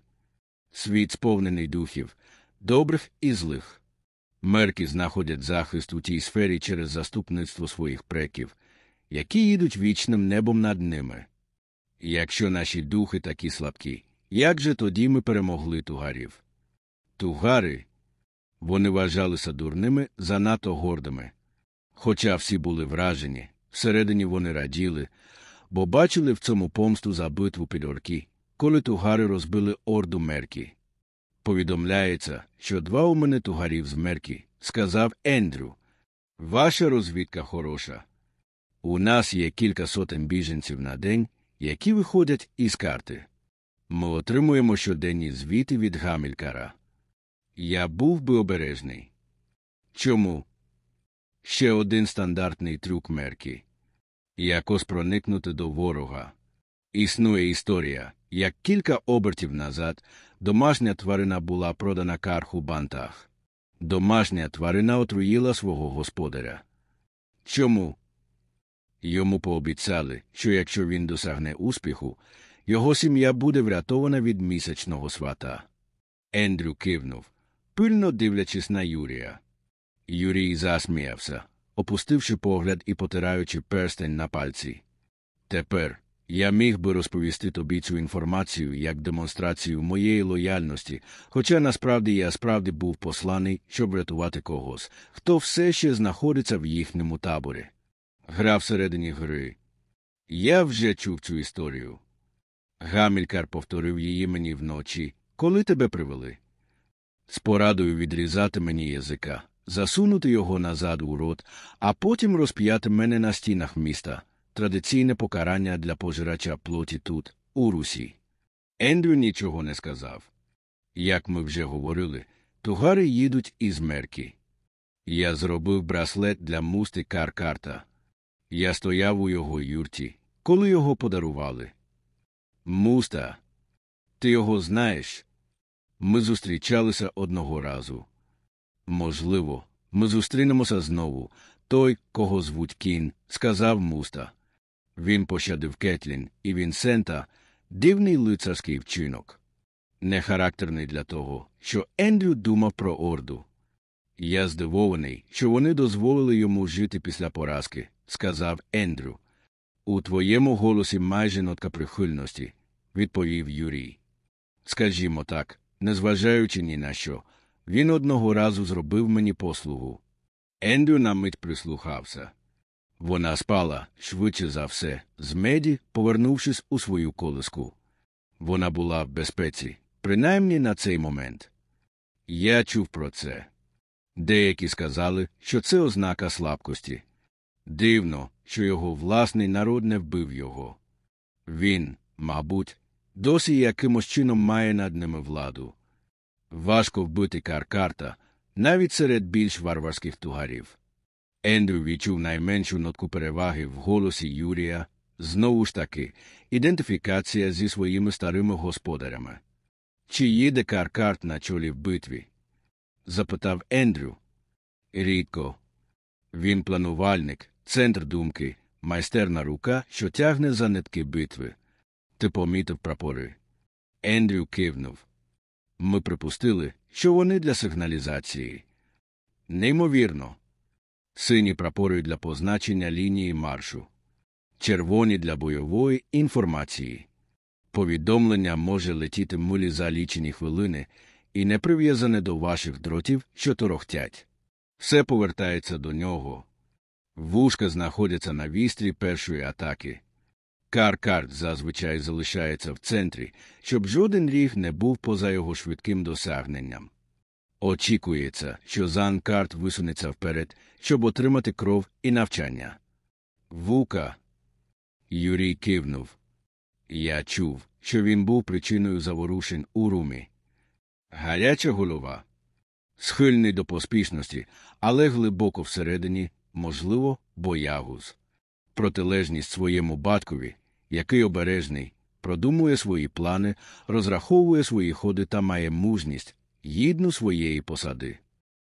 Світ сповнений духів, добрих і злих. Мерки знаходять захист у тій сфері через заступництво своїх преків, які їдуть вічним небом над ними. Якщо наші духи такі слабкі, як же тоді ми перемогли тугарів? Тугари вони вважалися дурними, занадто гордими. Хоча всі були вражені, всередині вони раділи, бо бачили в цьому помсту за битву під орки, коли тугари розбили орду мерки. Повідомляється, що два у мене тугарів з мерки, сказав Ендрю. Ваша розвідка хороша. У нас є кілька сотень біженців на день, які виходять із карти. Ми отримуємо щоденні звіти від Гамількара. Я був би обережний. Чому? Ще один стандартний трюк мерки. Якось проникнути до ворога. Існує історія, як кілька обертів назад домашня тварина була продана карху бантах. Домашня тварина отруїла свого господаря. Чому? Йому пообіцяли, що якщо він досягне успіху, його сім'я буде врятована від місячного свата. Ендрю кивнув, пильно дивлячись на Юрія. Юрій засміявся, опустивши погляд і потираючи перстень на пальці. Тепер я міг би розповісти тобі цю інформацію як демонстрацію моєї лояльності, хоча насправді я справді був посланий, щоб рятувати когось, хто все ще знаходиться в їхньому таборі. Гра всередині гри. Я вже чув цю історію. Гамількар повторив її мені вночі, коли тебе привели. З порадою відрізати мені язика, засунути його назад у рот, а потім розп'яти мене на стінах міста традиційне покарання для пожирача плоті тут, у Русі. Ендрю нічого не сказав. Як ми вже говорили, тугари їдуть із мерки. Я зробив браслет для мусти Каркарта. Я стояв у його юрті, коли його подарували. Муста, ти його знаєш? Ми зустрічалися одного разу. Можливо, ми зустрінемося знову. Той, кого звуть кін, сказав муста. Він пощадив Кетлін і Вінсента дивний лицарський вчинок, не характерний для того, що Ендрю думав про орду. Я здивований, що вони дозволили йому жити після поразки, сказав Ендрю. У твоєму голосі майже нотка прихильності, відповів Юрій. Скажімо так, незважаючи ні на що, він одного разу зробив мені послугу. Ендрю на мить прислухався. Вона спала, швидше за все, з меді, повернувшись у свою колиску. Вона була в безпеці, принаймні на цей момент. Я чув про це. Деякі сказали, що це ознака слабкості. Дивно, що його власний народ не вбив його. Він, мабуть, досі якимось чином має над ними владу. Важко вбити каркарта навіть серед більш варварських тугарів. Ендрю відчув найменшу нотку переваги в голосі Юрія, знову ж таки, ідентифікація зі своїми старими господарями. Чи їде Каркарт на чолі в битві? запитав Ендрю. Рідко. Він планувальник, центр думки, майстерна рука, що тягне за нитки битви. Ти помітив прапори. Ендрю кивнув. Ми припустили, що вони для сигналізації. Неймовірно. Сині прапори для позначення лінії маршу, червоні для бойової інформації. Повідомлення може летіти милі за лічені хвилини і не прив'язане до ваших дротів, що торохтять. Все повертається до нього. Вушка знаходяться на вістрі першої атаки. Кар-карт зазвичай залишається в центрі, щоб жоден ріг не був поза його швидким досягненням. Очікується, що Зан Карт висунеться вперед, щоб отримати кров і навчання. Вука. Юрій кивнув. Я чув, що він був причиною заворушень у румі. Гаряча голова. Схильний до поспішності, але глибоко всередині, можливо, боягуз. Протилежність своєму батькові, який обережний, продумує свої плани, розраховує свої ходи та має мужність, гідну своєї посади.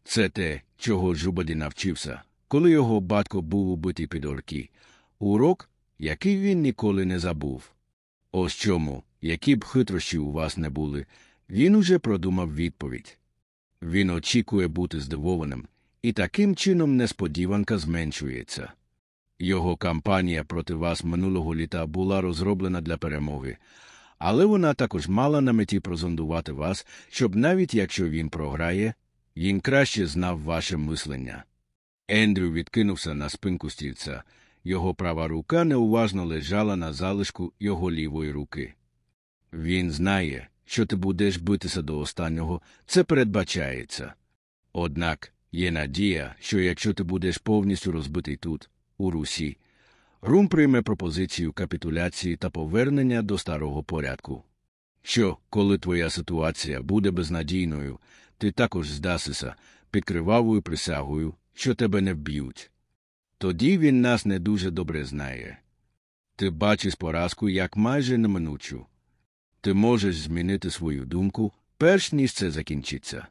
Це те, чого Джубаді навчився, коли його батько був убитий під орки, урок, який він ніколи не забув. Ось чому, які б хитрощі у вас не були, він уже продумав відповідь. Він очікує бути здивованим, і таким чином несподіванка зменшується. Його кампанія проти вас минулого літа була розроблена для перемоги, але вона також мала на меті прозондувати вас, щоб навіть якщо він програє, він краще знав ваше мислення. Ендрю відкинувся на спинку стільця, його права рука неуважно лежала на залишку його лівої руки. Він знає, що ти будеш битися до останнього, це передбачається. Однак є надія, що якщо ти будеш повністю розбитий тут, у Русі, Рум прийме пропозицію капітуляції та повернення до старого порядку. Що, коли твоя ситуація буде безнадійною, ти також здасися під кривавою присягою, що тебе не вб'ють. Тоді він нас не дуже добре знає. Ти бачиш поразку як майже неминучу. Ти можеш змінити свою думку, перш ніж це закінчиться.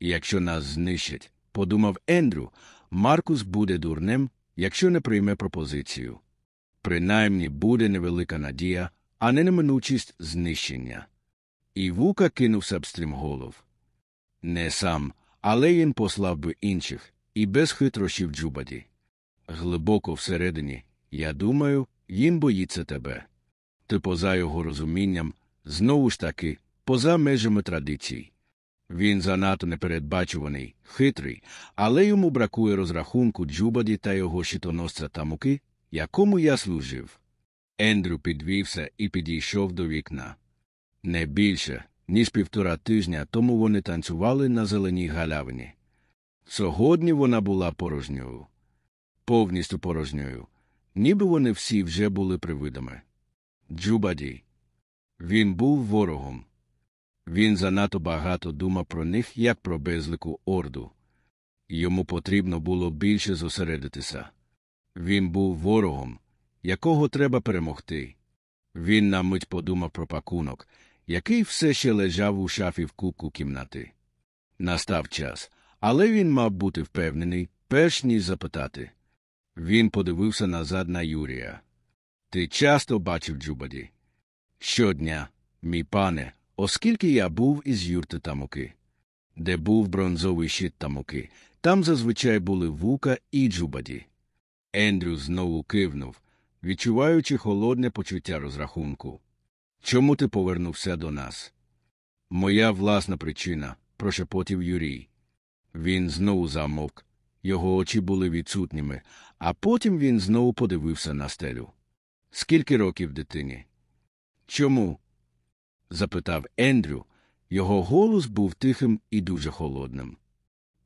Якщо нас знищать, подумав Ендрю, Маркус буде дурним, якщо не прийме пропозицію. Принаймні буде невелика надія, а не неминучість знищення. І вука кинувся б стрімголов. Не сам, але він послав би інших, і без хитрощів Джубаді. Глибоко всередині, я думаю, він боїться тебе. Ти поза його розумінням, знову ж таки, поза межами традицій. Він занадто непередбачуваний, хитрий, але йому бракує розрахунку Джубаді та його щитоносця тамуки, якому я служив. Ендрю підвівся і підійшов до вікна. Не більше, ніж півтора тижня тому вони танцювали на зеленій галявині. Сьогодні вона була порожньою, повністю порожньою, ніби вони всі вже були привидами. Джубаді. Він був ворогом. Він занадто багато думав про них, як про безлику орду. Йому потрібно було більше зосередитися. Він був ворогом, якого треба перемогти. Він на мить подумав про пакунок, який все ще лежав у шафі в кубку кімнати. Настав час, але він мав бути впевнений, перш ніж запитати. Він подивився назад на Юрія. Ти часто бачив Джубаді? Щодня, мій пане, оскільки я був із юрти тамуки. Де був бронзовий щит тамуки, там зазвичай були вука і Джубаді. Ендрю знову кивнув, відчуваючи холодне почуття розрахунку. Чому ти повернувся до нас? Моя власна причина, прошепотів Юрій. Він знову замовк, його очі були відсутніми, а потім він знову подивився на стелю. Скільки років дитині? Чому? Запитав Ендрю. Його голос був тихим і дуже холодним.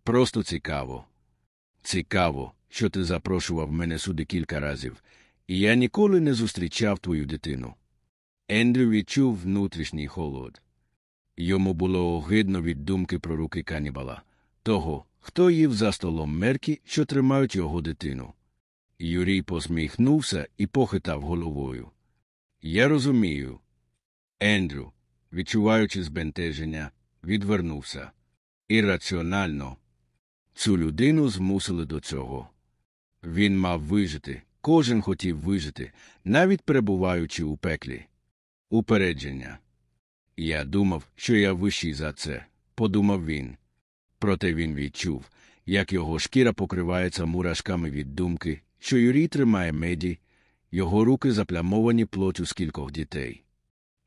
Просто цікаво. Цікаво, що ти запрошував мене сюди кілька разів, і я ніколи не зустрічав твою дитину. Ендрю відчув внутрішній холод. Йому було огидно від думки про руки канібала, того, хто їв за столом мерки, що тримають його дитину. Юрій посміхнувся і похитав головою. Я розумію. Ендрю, відчуваючи збентеження, відвернувся. Ірраціонально. Цю людину змусили до цього. Він мав вижити, кожен хотів вижити, навіть перебуваючи у пеклі. Упередження. Я думав, що я вищий за це, подумав він. Проте він відчув, як його шкіра покривається мурашками від думки, що Юрій тримає меді, його руки заплямовані плотю з кількох дітей.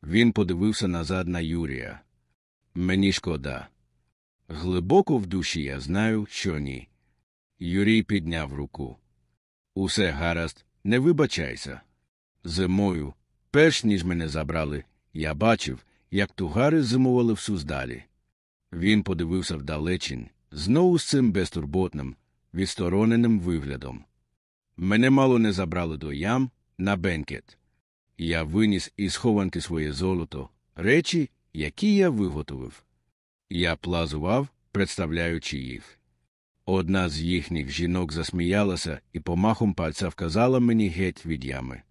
Він подивився назад на Юрія. Мені шкода. Глибоко в душі я знаю, що ні. Юрій підняв руку. Усе гаразд, не вибачайся. Зимою, перш ніж мене забрали, я бачив, як тугари зимували в Суздалі. Він подивився вдалечин, знову з цим безтурботним, відстороненим виглядом. Мене мало не забрали до ям на бенкет. Я виніс із хованки своє золото, речі, які я виготовив. Я плазував, представляючи їх. Одна з їхніх жінок засміялася і помахом пальця вказала мені геть від ями.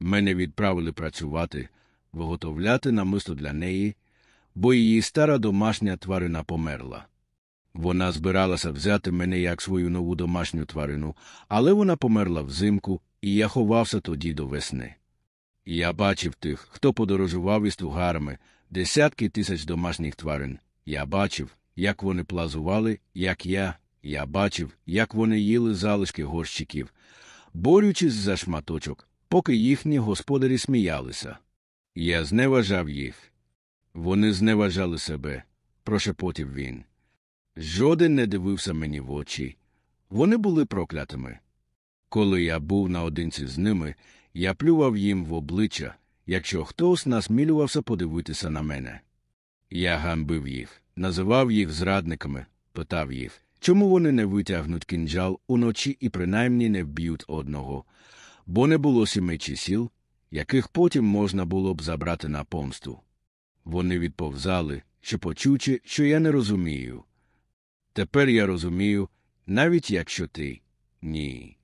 Мене відправили працювати, виготовляти намисто для неї, бо її стара домашня тварина померла. Вона збиралася взяти мене як свою нову домашню тварину, але вона померла взимку, і я ховався тоді до весни. Я бачив тих, хто подорожував із тугарами, десятки тисяч домашніх тварин. Я бачив, як вони плазували, як я, я бачив, як вони їли залишки горщиків, борючись за шматочок, поки їхні господарі сміялися. Я зневажав їх. Вони зневажали себе, прошепотів він. Жоден не дивився мені в очі. Вони були проклятими. Коли я був наодинці з ними, я плював їм в обличчя, якщо хтось насмілювався подивитися на мене. Я гамбив їх, називав їх зрадниками, питав їх, чому вони не витягнуть кінжал уночі і принаймні не вб'ють одного, бо не було сіми чисіл, яких потім можна було б забрати на помсту. Вони відповзали, що почучи, що я не розумію. Тепер я розумію, навіть якщо ти ні.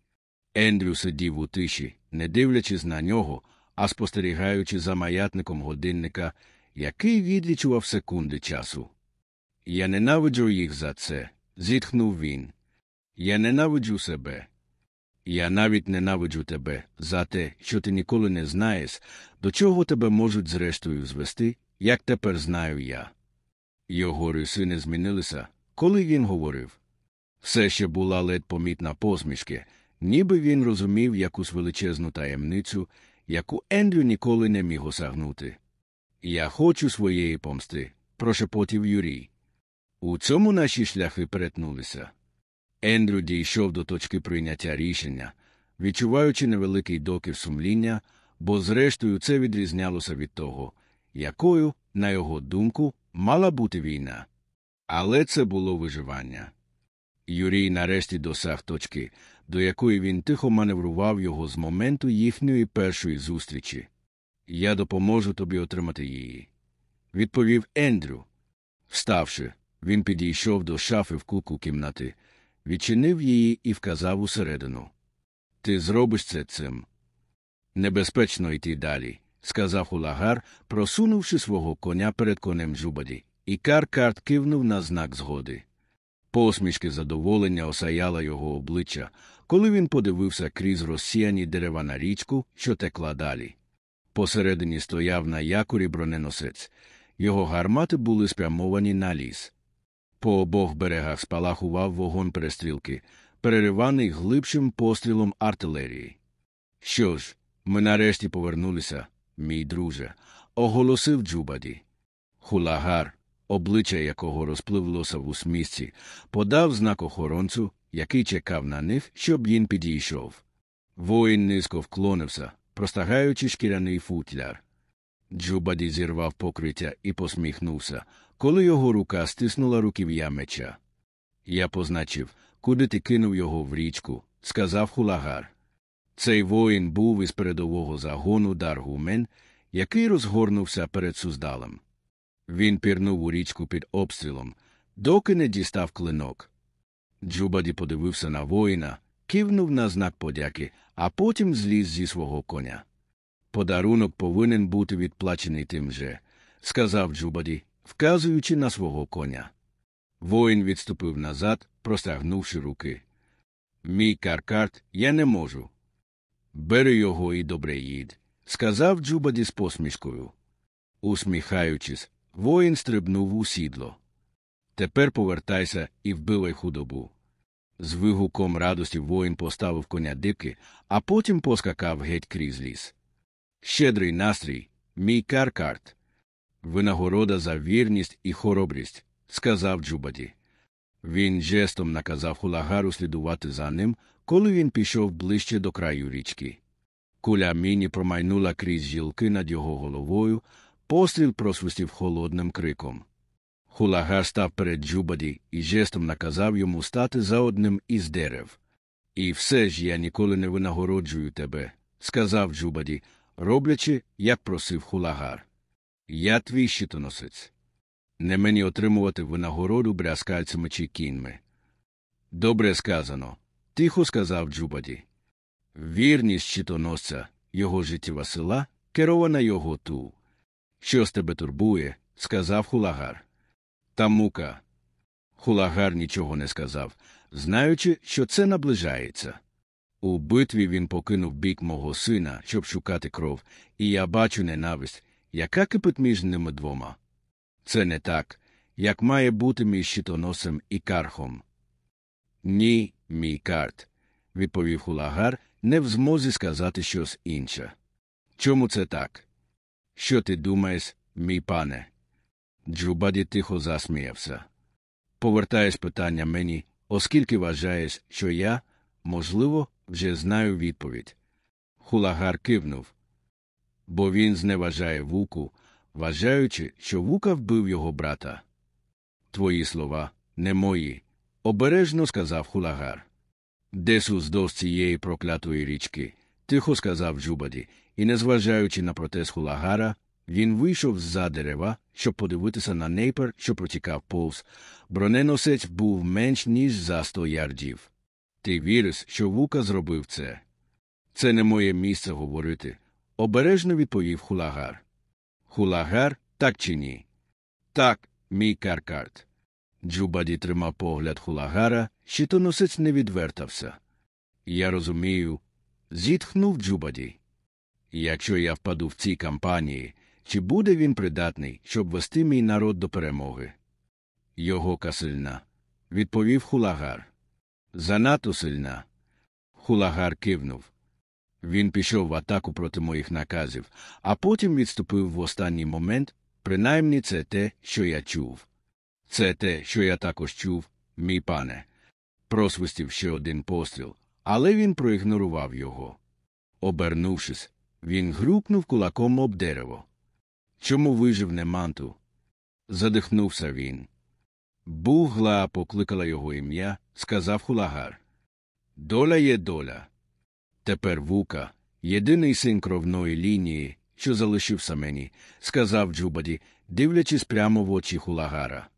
Ендрю сидів у тиші, не дивлячись на нього, а спостерігаючи за маятником годинника, який відлічував секунди часу. Я ненавиджу їх за це, зітхнув він. Я ненавиджу себе. Я навіть ненавиджу тебе за те, що ти ніколи не знаєш, до чого тебе можуть зрештою звести, як тепер знаю я. Його риси не змінилися, коли він говорив. Все ще була ледь помітна посмішки, ніби він розумів якусь величезну таємницю, яку Ендрю ніколи не міг осягнути. Я хочу своєї помсти, прошепотів Юрій. У цьому наші шляхи перетнулися. Ендрю дійшов до точки прийняття рішення, відчуваючи невеликий докір сумління, бо, зрештою, це відрізнялося від того, якою, на його думку, мала бути війна. Але це було виживання. Юрій нарешті досяг точки, до якої він тихо маневрував його з моменту їхньої першої зустрічі. Я допоможу тобі отримати її. Відповів Ендрю. Вставши, він підійшов до шафи в куку кімнати, відчинив її і вказав усередину. Ти зробиш це цим. Небезпечно йти далі, сказав хулагар, просунувши свого коня перед конем Джубаді, і Каркарт кивнув на знак згоди. Посмішки задоволення осаяла його обличчя, коли він подивився крізь розсіяні дерева на річку, що текла далі. Посередині стояв на якорі броненосець. Його гармати були спрямовані на ліс. По обох берегах спалахував вогонь перестрілки, перериваний глибшим пострілом артилерії. Що ж, ми нарешті повернулися, мій друже, оголосив Джубаді. Хулагар, обличчя якого розпливлося в усмісці, подав знак охоронцю, який чекав на них, щоб він підійшов. Воїн низько вклонився, простагаючи шкіряний футляр. Джубаді зірвав покриття і посміхнувся, коли його рука стиснула руків'я меча. Я позначив, куди ти кинув його в річку, сказав хулагар. Цей воїн був із передового загону Даргумен, який розгорнувся перед Суздалем. Він пірнув у річку під обстрілом, доки не дістав клинок. Джубаді подивився на воїна, кивнув на знак подяки, а потім зліз зі свого коня. Подарунок повинен бути відплачений тим же, сказав Джубаді, вказуючи на свого коня. Воїн відступив назад, простягнувши руки. Мій кар-карт, я не можу. Бери його і добре їдь, сказав Джубаді з посмішкою. Усміхаючись, воїн стрибнув у сідло. Тепер повертайся і вбивай худобу. З вигуком радості воїн поставив коня дибки, а потім поскакав геть крізь ліс. Щедрий настрій, мій каркарт. Винагорода за вірність і хоробрість, сказав Джубаді. Він жестом наказав хулагару слідувати за ним, коли він пішов ближче до краю річки. Куля міні промайнула крізь гілки над його головою, постріл просвистів холодним криком. Хулагар став перед Джубаді і жестом наказав йому стати за одним із дерев. І все ж я ніколи не винагороджую тебе, сказав Джубаді, роблячи, як просив хулагар. Я твій щитоносець. Не мені отримувати винагороду брязкальцями чи кіньми. Добре сказано, тихо сказав Джубаді. Вірність щитоносця, його життєва сила, керована його ту. Що з тебе турбує, сказав хулагар. Та мука. Хулагар нічого не сказав, знаючи, що це наближається. У битві він покинув бік мого сина, щоб шукати кров, і я бачу ненависть, яка кипить між ними двома. Це не так, як має бути між щитоносом і кархом. Ні, мій карт, відповів хулагар, не в змозі сказати щось інше. Чому це так? Що ти думаєш, мій пане? Джубаді тихо засміявся. Повертаєш питання мені, оскільки вважаєш, що я, можливо, вже знаю відповідь. Хулагар кивнув. Бо він зневажає вуку, вважаючи, що вука вбив його брата. Твої слова, не мої, обережно сказав хулагар. Десь уздовж цієї проклятої річки, тихо сказав Джубаді, і, незважаючи на протест хулагара, він вийшов з-за дерева, щоб подивитися на нейпер, що протікав повз. Броненосець був менш ніж за сто ярдів. Ти віриш, що вука зробив це? Це не моє місце говорити, обережно відповів хулагар. Хулагар, так чи ні? Так, мій каркарт. Джубаді тримав погляд хулагара, щитоносець не відвертався. Я розумію, зітхнув Джубаді. Якщо я впаду в цій кампанії, чи буде він придатний, щоб вести мій народ до перемоги? Його сильна, відповів хулагар. Занадто сильна. Хулагар кивнув. Він пішов в атаку проти моїх наказів, а потім відступив в останній момент, принаймні це те, що я чув. Це те, що я також чув, мій пане. Просвистів ще один постріл, але він проігнорував його. Обернувшись, він грукнув кулаком об дерево. Чому вижив не манту? Задихнувся він. Бугглаа покликала його ім'я, сказав хулагар. Доля є доля. Тепер Вука, єдиний син кровної лінії, що залишився мені, сказав Джубаді, дивлячись прямо в очі хулагара.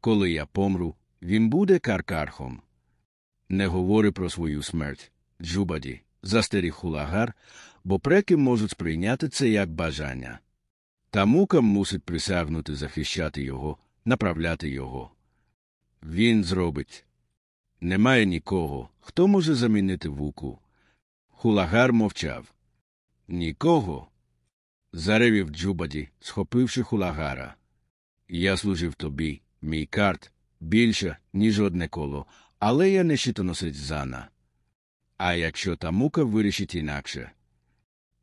Коли я помру, він буде каркартом. Не говори про свою смерть, Джубаді, застеріг хулагар, бо преки можуть сприйняти це як бажання. Та мука мусить присягнути захищати його, направляти його. Він зробить. Немає нікого, хто може замінити вуку. Хулагар мовчав. Нікого. Заревів Джубаді, схопивши хулагара. Я служив тобі, мій карт, більше, ніж одне коло, але я не щитоносець зана. А якщо та мука вирішить інакше.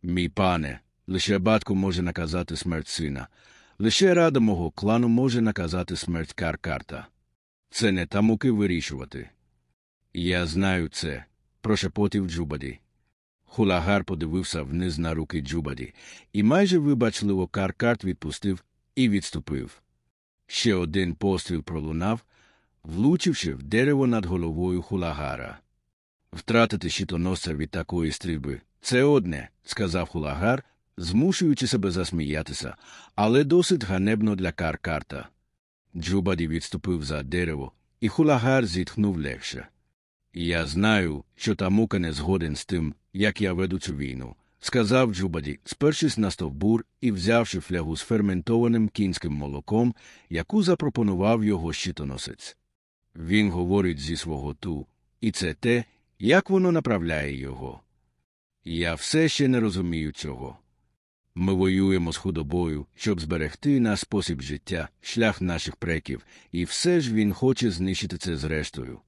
Мій пане, лише батько може наказати смерть сина, лише рада мого клану може наказати смерть кар-карта. Це не Тамуки вирішувати. Я знаю це, прошепотів Джубаді. Хулагар подивився вниз на руки Джубаді, і майже вибачливо кар-карт відпустив і відступив. Ще один постріл пролунав, влучивши в дерево над головою хулагара. Втратити щитоносця від такої стрільби це одне, сказав хулагар, змушуючи себе засміятися, але досить ганебно для Каркарта. Джубаді відступив за дерево, і хулагар зітхнув легше. Я знаю, що та мука не згоден з тим, як я веду цю війну, сказав Джубаді, спершись на стовбур і взявши флягу з ферментованим кінським молоком, яку запропонував його щитоносець. Він говорить зі свого ту, і це те, як воно направляє його. Я все ще не розумію цього. Ми воюємо з худобою, щоб зберегти наш спосіб життя, шлях наших преків, і все ж він хоче знищити це зрештою.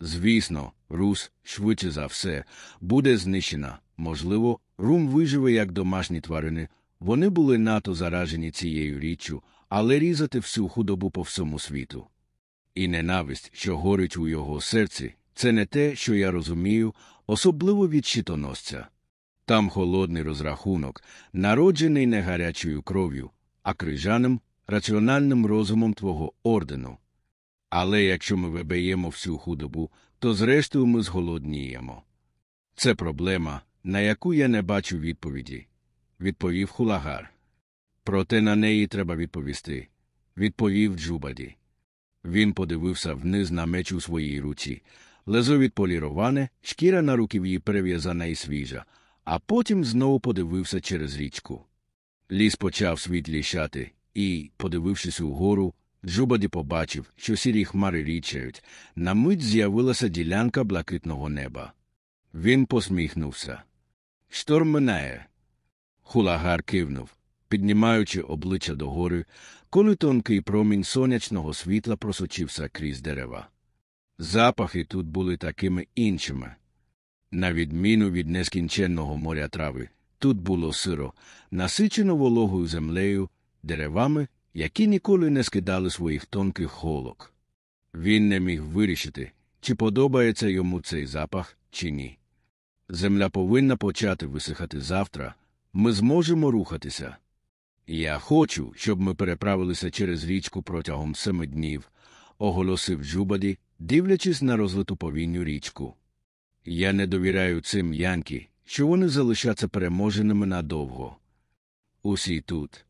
Звісно, Рус, швидше за все, буде знищена. Можливо, Рум виживе як домашні тварини. Вони були надто заражені цією річчю, але різати всю худобу по всьому світу. І ненависть, що горить у його серці, це не те, що я розумію, особливо від щитоносця. Там холодний розрахунок, народжений не гарячою кров'ю, а крижаним, раціональним розумом твого ордену. Але якщо ми виб'ємо всю худобу, то зрештою ми зголодніємо. Це проблема, на яку я не бачу відповіді, відповів хулагар. Проте на неї треба відповісти, відповів Джубаді. Він подивився вниз на меч у своїй руці, лезо відполіроване, шкіра на руків'ї перев'язана і свіжа, а потім знову подивився через річку. Ліс почав світлішати, і, подивившись угору, Джубаді побачив, що сірі хмари рідшають, на мить з'явилася ділянка блакитного неба. Він посміхнувся. Шторм минає. Хулагар кивнув, піднімаючи обличчя догори, коли тонкий промінь сонячного світла просочився крізь дерева. Запахи тут були такими іншими. На відміну від нескінченного моря трави, тут було сиро, насичено вологою землею, деревами, які ніколи не скидали своїх тонких холок. Він не міг вирішити, чи подобається йому цей запах, чи ні. Земля повинна почати висихати завтра, ми зможемо рухатися. Я хочу, щоб ми переправилися через річку протягом семи днів, оголосив Джубаді, дивлячись на розлиту повінню річку. Я не довіряю цим янки, що вони залишаться переможеними надовго. Усі тут?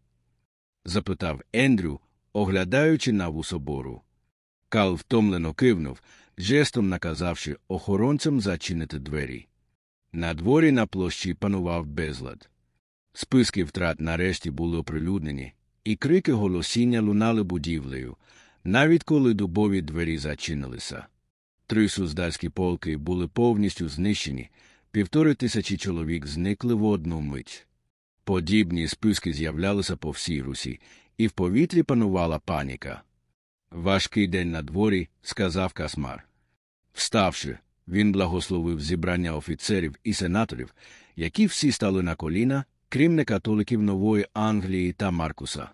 запитав Ендрю, оглядаючи наву собору. Кал втомлено кивнув, жестом наказавши охоронцям зачинити двері. На дворі на площі панував безлад. Списки втрат нарешті були оприлюднені, і крики голосіння лунали будівлею, навіть коли дубові двері зачинилися. Три суздальські полки були повністю знищені, півтори тисячі чоловік зникли в одну мить. Подібні списки з'являлися по всій Русі, і в повітрі панувала паніка. Важкий день на дворі, сказав Касмар. Вставши, він благословив зібрання офіцерів і сенаторів, які всі стали на коліна, крім некатоликів Нової Англії та Маркуса.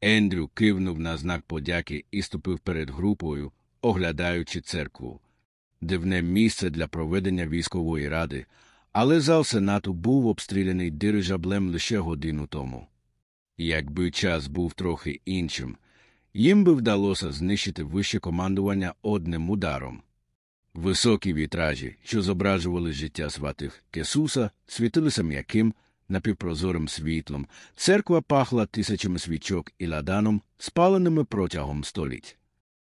Ендрю кивнув на знак подяки і ступив перед групою, оглядаючи церкву. Дивне місце для проведення військової ради, але зал сенату був обстріляний дирижаблем лише годину тому. Якби час був трохи іншим, їм би вдалося знищити вище командування одним ударом. Високі вітражі, що зображували життя сватих Кесуса, світилися м'яким, напівпрозорим світлом, церква пахла тисячами свічок і ладаном, спаленими протягом століть.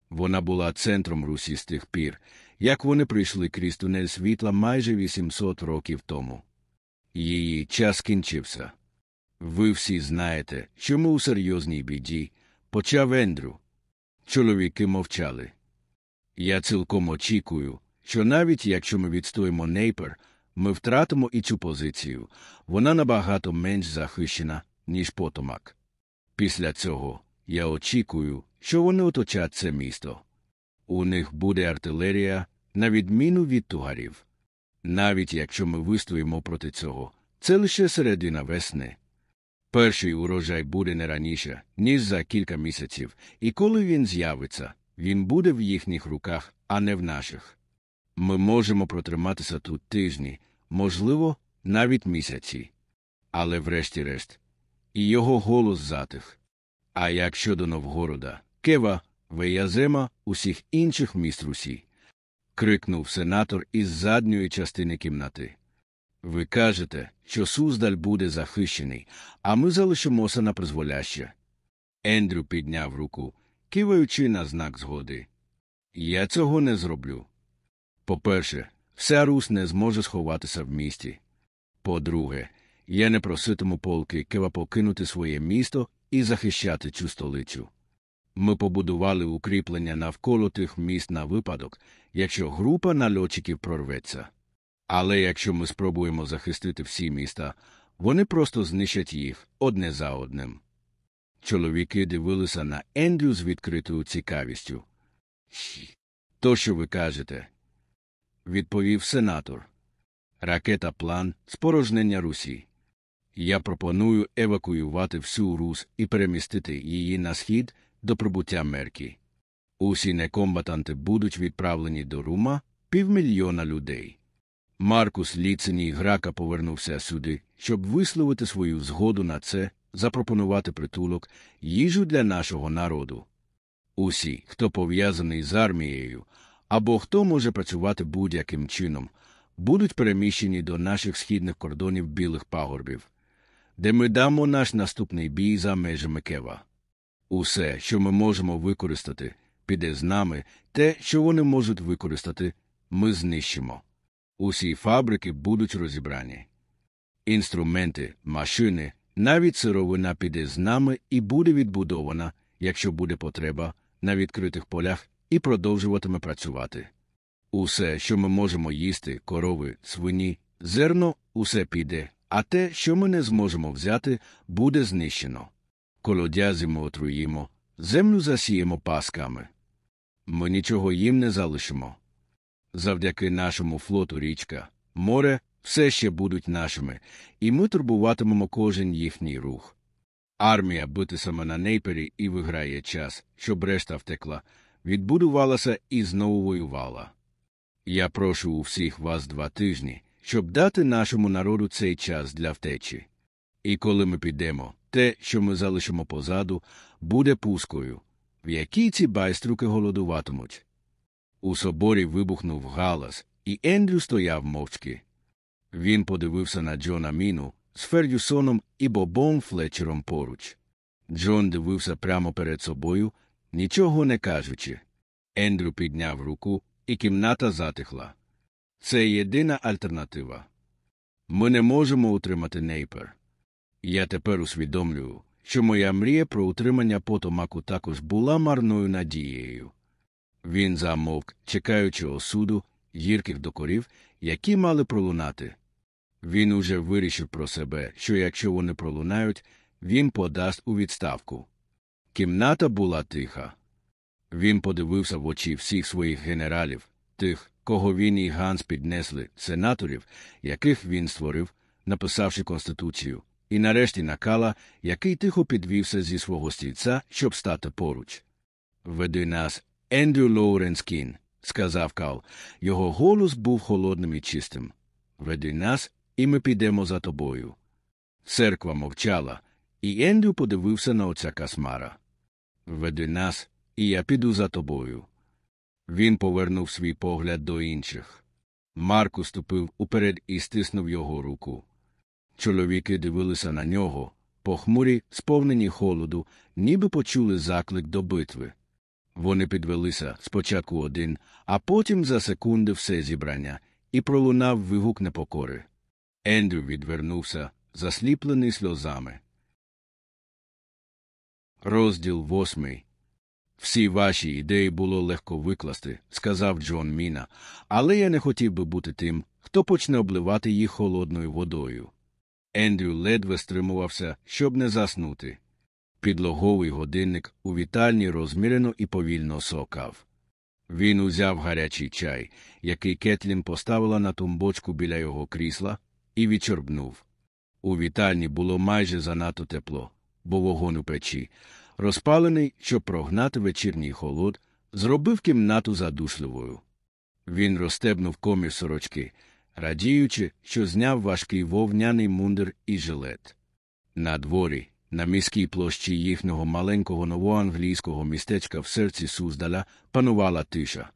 Вона була центром Русі з тих пір, як вони прийшли крізь тунель світла майже 800 років тому. Її час кінчився. Ви всі знаєте, що ми у серйозній біді, почав Ендрю. Чоловіки мовчали. Я цілком очікую, що навіть якщо ми відстоїмо Нейпер, ми втратимо і цю позицію. Вона набагато менш захищена, ніж потомак. Після цього я очікую, що вони оточать це місто. У них буде артилерія, на відміну від тугарів. Навіть якщо ми вистоїмо проти цього, це лише середина весни. Перший урожай буде не раніше, ніж за кілька місяців, і коли він з'явиться, він буде в їхніх руках, а не в наших. Ми можемо протриматися тут тижні, можливо, навіть місяці. Але врешті-решт, і його голос затих. А як щодо Новгорода, Кева, Веязема, усіх інших міст Русі? крикнув сенатор із задньої частини кімнати. Ви кажете, що Суздаль буде захищений, а ми залишимося на призволяще. Ендрю підняв руку, киваючи на знак згоди. Я цього не зроблю. По-перше, вся Рус не зможе сховатися в місті. По-друге, я не проситиму полки Кева покинути своє місто і захищати цю столицю. Ми побудували укріплення навколо тих міст на випадок, якщо група нальотчиків прорветься. Але якщо ми спробуємо захистити всі міста, вони просто знищать їх одне за одним. Чоловіки дивилися на Ендрю з відкритою цікавістю. То, що ви кажете, відповів сенатор. Ракета, план спорожнення Русі. Я пропоную евакуювати всю Рус і перемістити її на схід до прибуття Меркі. Усі некомбатанти будуть відправлені до Рума півмільйона людей. Маркус Ліциній Гракха повернувся сюди, щоб висловити свою згоду на це, запропонувати притулок, їжу для нашого народу. Усі, хто пов'язаний з армією, або хто може працювати будь-яким чином, будуть переміщені до наших східних кордонів білих пагорбів, де ми дамо наш наступний бій за межами Кева. Усе, що ми можемо використати, піде з нами, те, що вони можуть використати, ми знищимо. Усі фабрики будуть розібрані. Інструменти, машини, навіть сировина піде з нами і буде відбудована, якщо буде потреба, на відкритих полях і продовжуватиме працювати. Усе, що ми можемо їсти, корови, свині, зерно, усе піде, а те, що ми не зможемо взяти, буде знищено. Колодязі ми отруїмо, землю засіємо пасками. Ми нічого їм не залишимо. Завдяки нашому флоту річка, море все ще будуть нашими, і ми турбуватимемо кожен їхній рух. Армія битисиме на нейпері і виграє час, щоб решта втекла, відбудувалася і знову воювала. Я прошу у всіх вас два тижні, щоб дати нашому народу цей час для втечі. І коли ми підемо, те, що ми залишимо позаду, буде пускою, в якій ці байструки голодуватимуть. У соборі вибухнув галас, і Ендрю стояв мовчки. Він подивився на Джона Міну з Фердюсоном і Бобом Флетчером поруч. Джон дивився прямо перед собою, нічого не кажучи. Ендрю підняв руку, і кімната затихла. Це єдина альтернатива. Ми не можемо утримати нейпер. Я тепер усвідомлюю, що моя мрія про утримання потомаку також була марною надією. Він замовк, чекаючи осуду, гірких докорів, які мали пролунати. Він уже вирішив про себе, що якщо вони пролунають, він подасть у відставку. Кімната була тиха. Він подивився в очі всіх своїх генералів, тих, кого він і Ганс піднесли, сенаторів, яких він створив, написавши Конституцію, і нарешті накала, який тихо підвівся зі свого стільця, щоб стати поруч. Веди нас, Ендрю Лоуренс Кін, сказав Кал. Його голос був холодним і чистим. Веди нас, і ми підемо за тобою. Церква мовчала, і Ендрю подивився на отця Касмара. Веди нас, і я піду за тобою. Він повернув свій погляд до інших. Марк уступив уперед і стиснув його руку. Чоловіки дивилися на нього, похмурі, сповнені холоду, ніби почули заклик до битви. Вони підвелися спочатку один, а потім за секунди все зібрання, і пролунав вигук непокори. Ендрю відвернувся, засліплений сльозами. Розділ восьмий. Всі ваші ідеї було легко викласти, сказав Джон Міна, але я не хотів би бути тим, хто почне обливати їх холодною водою. Ендрю ледве стримувався, щоб не заснути. Підлоговий годинник у вітальні розмірено і повільно сокав. Він узяв гарячий чай, який Кетлін поставила на тумбочку біля його крісла, і відчорбнув. У вітальні було майже занадто тепло, бо вогонь у печі, розпалений, щоб прогнати вечірній холод, зробив кімнату задушливою. Він розстебнув комір сорочки, радіючи, що зняв важкий вовняний мундир і жилет. На дворі, на міській площі їхнього маленького новоанглійського містечка в серці Суздаля панувала тиша.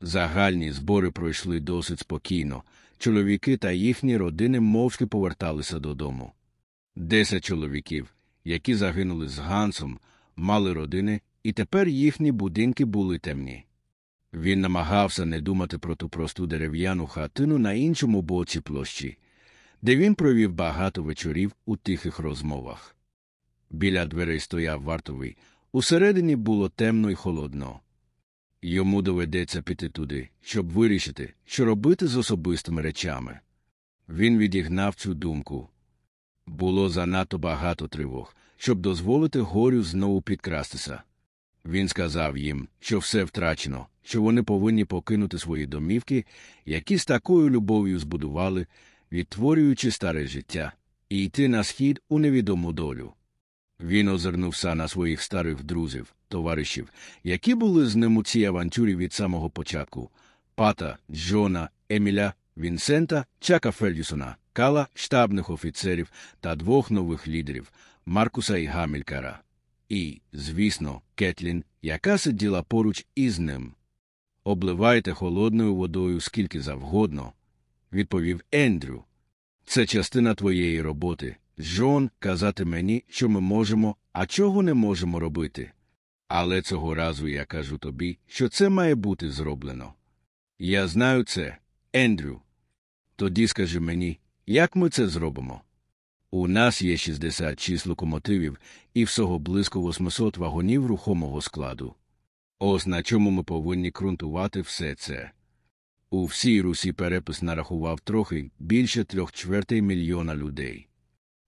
Загальні збори пройшли досить спокійно, чоловіки та їхні родини мовчки поверталися додому. Десять чоловіків, які загинули з Гансом, мали родини, і тепер їхні будинки були темні. Він намагався не думати про ту просту дерев'яну хатину на іншому боці площі, де він провів багато вечорів у тихих розмовах. Біля дверей стояв вартовий, Усередині було темно і холодно. Йому доведеться піти туди, щоб вирішити, що робити з особистими речами. Він відігнав цю думку. Було занадто багато тривог, щоб дозволити горю знову підкрастися. Він сказав їм, що все втрачено, що вони повинні покинути свої домівки, які з такою любов'ю збудували, відтворюючи старе життя, і йти на схід у невідому долю. Він озирнувся на своїх старих друзів, товаришів, які були з ним у цій авантюрі від самого початку Пата, Джона, Еміля, Вінсента, Чака Фельдюсона, Кала, штабних офіцерів та двох нових лідерів Маркуса і Гамількара. І, звісно, Кетлін, яка сиділа поруч із ним. Обливайте холодною водою скільки завгодно, відповів Ендрю. Це частина твоєї роботи. Джон казати мені, що ми можемо, а чого не можемо робити. Але цього разу я кажу тобі, що це має бути зроблено. Я знаю це, Ендрю. Тоді скажи мені, як ми це зробимо? У нас є 66 локомотивів і всього близько 800 вагонів рухомого складу. Ось на чому ми повинні ґрунтувати все це. У всій Русі перепис нарахував трохи більше трьох чвертей мільйона людей.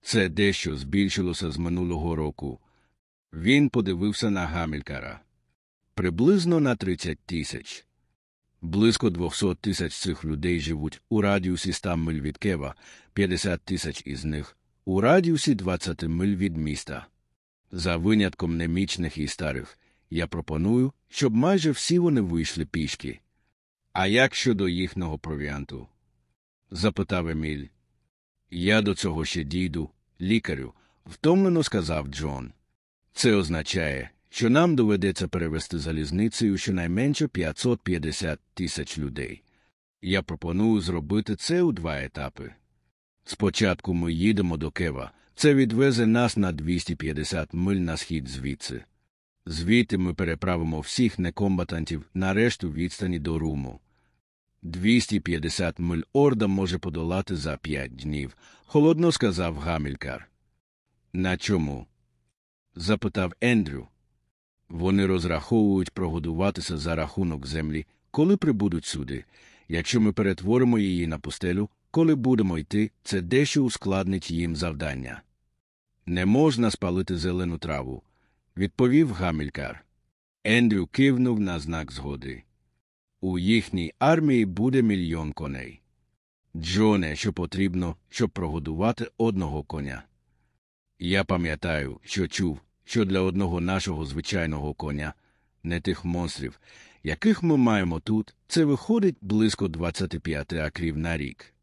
Це дещо збільшилося з минулого року. Він подивився на Гамількара приблизно на 30 тисяч. Близько 200 тисяч цих людей живуть у радіусі 100 миль від Кева, 50 тисяч із них у радіусі 20 миль від міста. За винятком немічних і старих, я пропоную, щоб майже всі вони вийшли пішки. А як щодо їхнього провіанту? запитав Еміль. Я до цього ще дійду, лікарю, втомлено сказав Джон. Це означає, що нам доведеться перевести залізницею щонайменше 550 тисяч людей. Я пропоную зробити це у два етапи. Спочатку ми їдемо до Кева, це відвезе нас на 250 миль на схід звідси. Звідти ми переправимо всіх некомбатантів на решту відстані до Руму. 250 миль орда може подолати за п'ять днів, холодно сказав Гамількар. На чому? запитав Ендрю. Вони розраховують прогодуватися за рахунок землі, коли прибудуть сюди. Якщо ми перетворимо її на пустелю, коли будемо йти, це дещо ускладнить їм завдання. Не можна спалити зелену траву, відповів Гамількар. Ендрю кивнув на знак згоди. У їхній армії буде мільйон коней. Джоне, що потрібно, щоб прогодувати одного коня. Я пам'ятаю, що чув, що для одного нашого звичайного коня, не тих монстрів, яких ми маємо тут, це виходить близько 25 акрів на рік.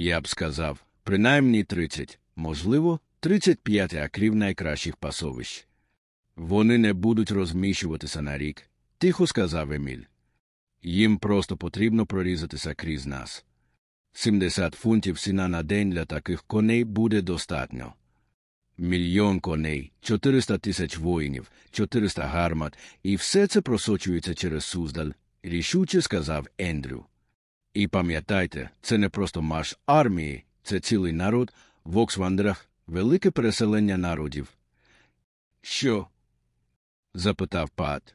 Я б сказав, принаймні 30, можливо, 35 акрів найкращих пасовищ. Вони не будуть розміщуватися на рік, тихо сказав Еміль. Їм просто потрібно прорізатися крізь нас. 70 фунтів сіна на день для таких коней буде достатньо. Мільйон коней, 400 тисяч воїнів, 400 гармат, і все це просочується через Суздаль, рішуче сказав Ендрю. І пам'ятайте, це не просто марш армії, це цілий народ в Оксвандерах, велике переселення народів. Що? запитав Пат.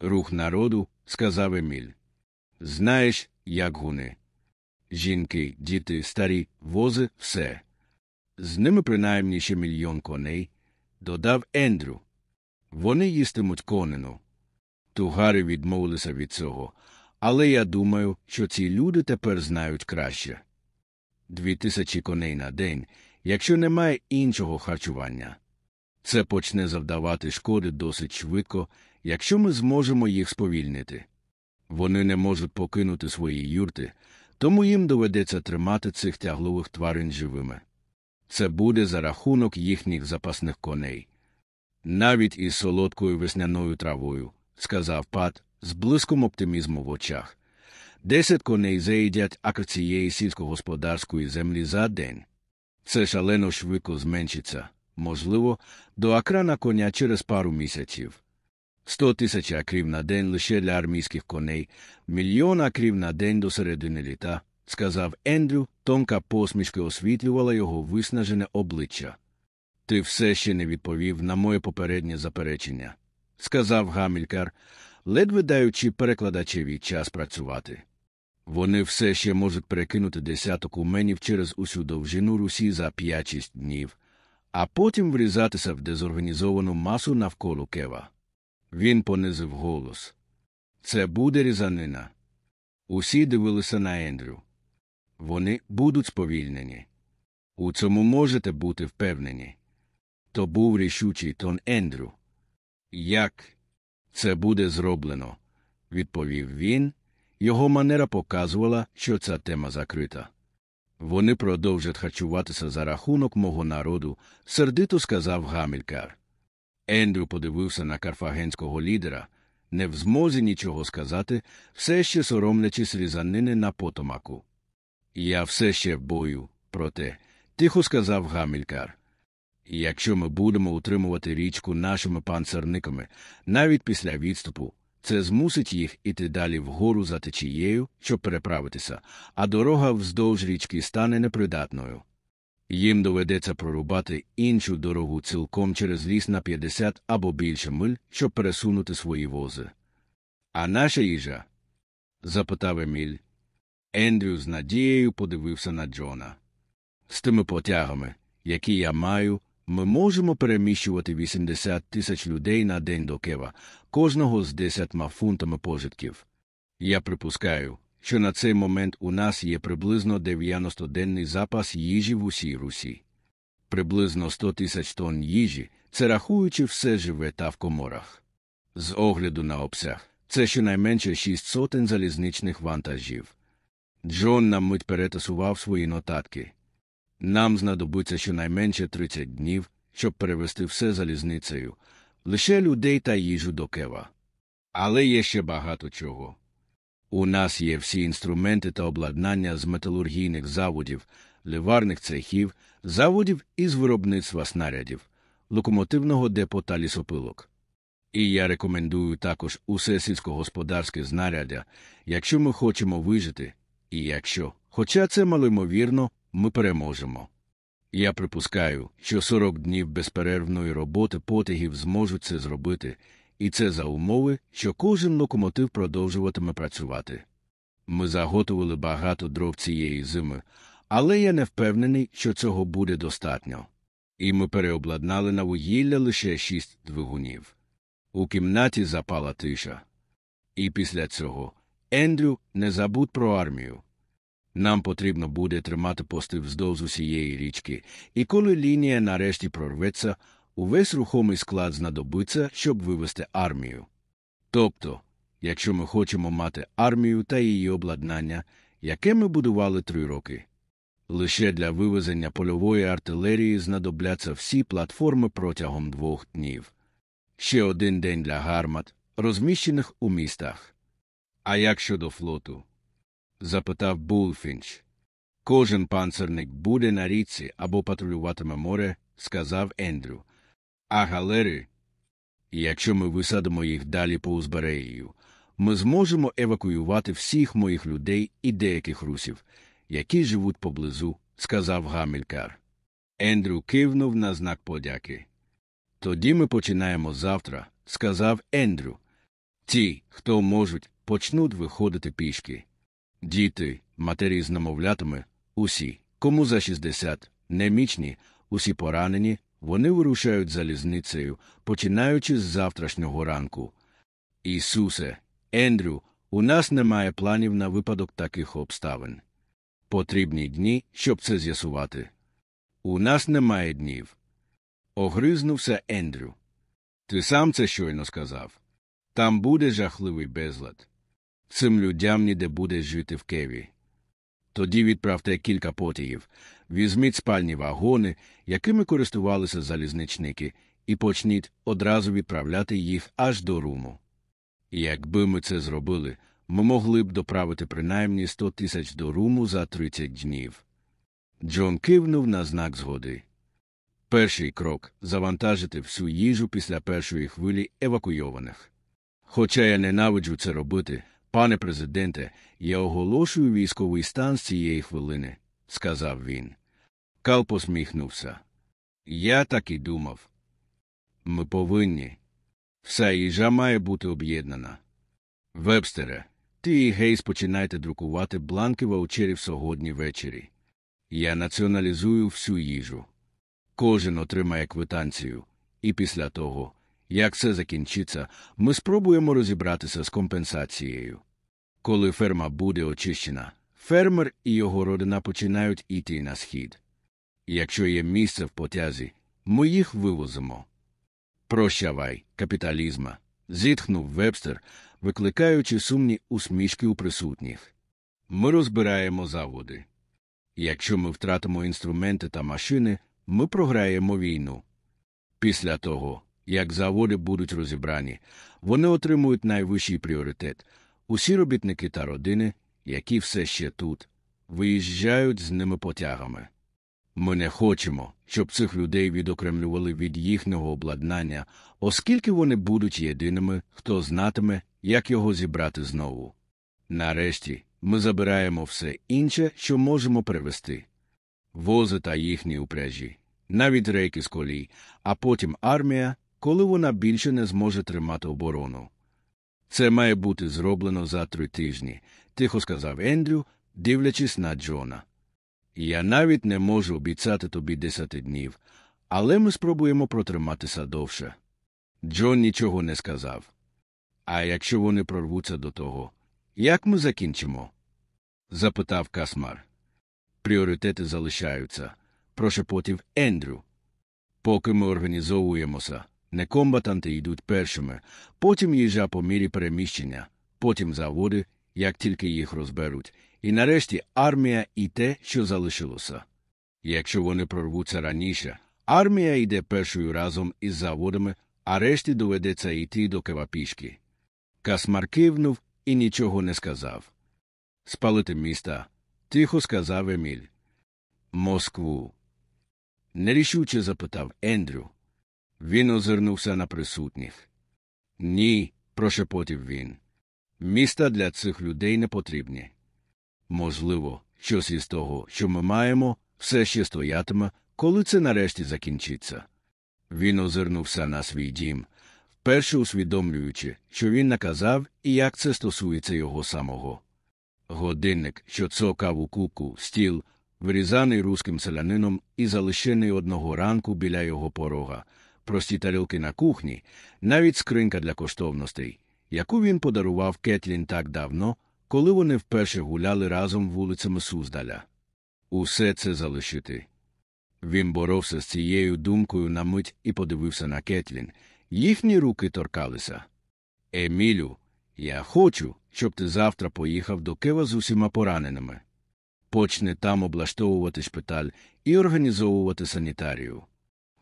Рух народу, сказав Еміль. Знаєш, як гуни. Жінки, діти, старі, вози, все. З ними принаймні ще мільйон коней, додав Ендрю. Вони їстимуть конину. Тугари відмовилися від цього, але я думаю, що ці люди тепер знають краще. Дві тисячі коней на день, якщо немає іншого харчування. Це почне завдавати шкоди досить швидко, якщо ми зможемо їх сповільнити. Вони не можуть покинути свої юрти, тому їм доведеться тримати цих тяглових тварин живими. Це буде за рахунок їхніх запасних коней. Навіть із солодкою весняною травою, сказав Пат, з блиском оптимізму в очах. Десять коней заїдять акр цієї сільськогосподарської землі за день. Це шалено швидко зменшиться, можливо, до акра на коня через пару місяців. Сто тисяч акрів на день лише для армійських коней, мільйон акрів на день до середини літа, сказав Ендрю, тонка посмішка освітлювала його виснажене обличчя. Ти все ще не відповів на моє попереднє заперечення, сказав Гамількар, ледве даючи перекладачеві час працювати. Вони все ще можуть перекинути десяток уменів через усю довжину Русі за 5-6 днів, а потім врізатися в дезорганізовану масу навколо Кева. Він понизив голос. Це буде різанина. Усі дивилися на Ендрю. Вони будуть сповільнені. У цьому можете бути впевнені. То був рішучий тон Ендрю. Як це буде зроблено? відповів він. Його манера показувала, що ця тема закрита. Вони продовжать харчуватися за рахунок мого народу, сердито сказав Гамількар. Ендрю подивився на карфагенського лідера, не в змозі нічого сказати, все ще соромлячись різанини на потомаку. Я все ще в бою, проте, тихо сказав Гамількар. Якщо ми будемо утримувати річку нашими панцерниками, навіть після відступу, це змусить їх іти далі вгору за течією, щоб переправитися, а дорога вздовж річки стане непридатною. Їм доведеться прорубати іншу дорогу цілком через ліс на 50 або більше миль, щоб пересунути свої вози. А наша їжа? запитав Еміль. Ендрю з надією подивився на Джона. З тими потягами, які я маю, ми можемо переміщувати 80 тисяч людей на день до Кева, кожного з десятьма фунтами пожитків. Я припускаю, що на цей момент у нас є приблизно 90-денний запас їжі в усій Русі. Приблизно 100 тисяч тонн їжі, це рахуючи все живе та в коморах. З огляду на обсяг, це щонайменше шість сотень залізничних вантажів. Джон на мить перетасував свої нотатки. Нам знадобиться щонайменше 30 днів, щоб перевести все залізницею, лише людей та їжу до Кева. Але є ще багато чого. У нас є всі інструменти та обладнання з металургійних заводів, ливарних цехів, заводів із виробництва снарядів, локомотивного депо та лісопилок. І я рекомендую також усе сільськогосподарське знаряддя, якщо ми хочемо вижити, і якщо, хоча це малоймовірно, ми переможемо. Я припускаю, що 40 днів безперервної роботи потягів зможуть це зробити, і це за умови, що кожен локомотив продовжуватиме працювати. Ми заготовили багато дров цієї зими, але я не впевнений, що цього буде достатньо. І ми переобладнали на вугілля лише шість двигунів. У кімнаті запала тиша. І після цього Ендрю не забудь про армію. Нам потрібно буде тримати пости вздовж усієї річки, і коли лінія нарешті прорветься, увесь рухомий склад знадобиться, щоб вивести армію. Тобто, якщо ми хочемо мати армію та її обладнання, яке ми будували три роки, лише для вивезення польової артилерії знадобляться всі платформи протягом двох днів. Ще один день для гармат, розміщених у містах. А як щодо флоту? Запитав Булфінч. Кожен панцерник буде на річці або патрулюватиме море, сказав Ендрю. А галери, якщо ми висадимо їх далі по узбережжю, ми зможемо евакуювати всіх моїх людей і деяких русів, які живуть поблизу, сказав Гамількар. Ендрю кивнув на знак подяки. Тоді ми починаємо завтра, сказав Ендрю. Ті, хто можуть, почнуть виходити пішки. Діти, матері з намовлятами, усі, кому за 60, немічні, усі поранені, вони вирушають залізницею, починаючи з завтрашнього ранку. Ісусе, Ендрю, у нас немає планів на випадок таких обставин. Потрібні дні, щоб це з'ясувати. У нас немає днів. Огризнувся Ендрю. Ти сам це щойно сказав. Там буде жахливий безлад. Цим людям ніде буде жити в Кеві. Тоді відправте кілька потягів, візьміть спальні вагони, якими користувалися залізничники, і почніть одразу відправляти їх аж до руму. Якби ми це зробили, ми могли б доправити принаймні 100 тисяч до руму за 30 днів. Джон кивнув на знак згоди. Перший крок завантажити всю їжу після першої хвилі евакуйованих. Хоча я ненавиджу це робити, пане президенте, я оголошую військовий стан з цієї хвилини, сказав він. Кал посміхнувся. Я так і думав. Ми повинні. Вся їжа має бути об'єднана. Вебстере, ти і Гейс починайте друкувати бланки ваучерів сьогодні ввечері. Я націоналізую всю їжу. Кожен отримає квитанцію, і після того, як це закінчиться, ми спробуємо розібратися з компенсацією. Коли ферма буде очищена, фермер і його родина починають іти на схід. Якщо є місце в потязі, ми їх вивозимо. Прощавай, капіталізма, зітхнув вебстер, викликаючи сумні усмішки у присутніх. Ми розбираємо заводи. Якщо ми втратимо інструменти та машини, ми програємо війну. Після того, як заводи будуть розібрані, вони отримують найвищий пріоритет. Усі робітники та родини, які все ще тут, виїжджають з ними потягами. Ми не хочемо, щоб цих людей відокремлювали від їхнього обладнання, оскільки вони будуть єдиними, хто знатиме, як його зібрати знову. Нарешті ми забираємо все інше, що можемо привезти вози та їхні упряжі, навіть рейки з колій, а потім армія, коли вона більше не зможе тримати оборону. Це має бути зроблено за три тижні, тихо сказав Ендрю, дивлячись на Джона. Я навіть не можу обіцяти тобі десяти днів, але ми спробуємо протриматися довше. Джон нічого не сказав. А якщо вони прорвуться до того, як ми закінчимо? запитав Касмар. Пріоритети залишаються, прошепотів Ендрю. Поки ми організовуємося, некомбатанти йдуть першими, потім їжа по мірі переміщення, потім заводи, як тільки їх розберуть, і нарешті армія і те, що залишилося. Якщо вони прорвуться раніше, армія йде першою разом із заводами, а решті доведеться йти до Кевапішки. Касмар кивнув і нічого не сказав. Спалити міста, тихо сказав Еміль. Москву. Нерішуче запитав Ендрю. Він озирнувся на присутніх. Ні, прошепотів він. Міста для цих людей не потрібні. Можливо, щось із того, що ми маємо, все ще стоятиме, коли це нарешті закінчиться. Він озирнувся на свій дім, вперше усвідомлюючи, що він наказав і як це стосується його самого. Годинник, що цокав у куку, стіл, вирізаний руським селянином і залишений одного ранку біля його порога, прості тарілки на кухні, навіть скринька для коштовностей, яку він подарував Кетлін так давно, коли вони вперше гуляли разом вулицями Суздаля. Усе це залишити. Він боровся з цією думкою на мить і подивився на Кетлін. Їхні руки торкалися. Емілю, я хочу, щоб ти завтра поїхав до Кева з усіма пораненими. Почне там облаштовувати шпиталь і організовувати санітарію.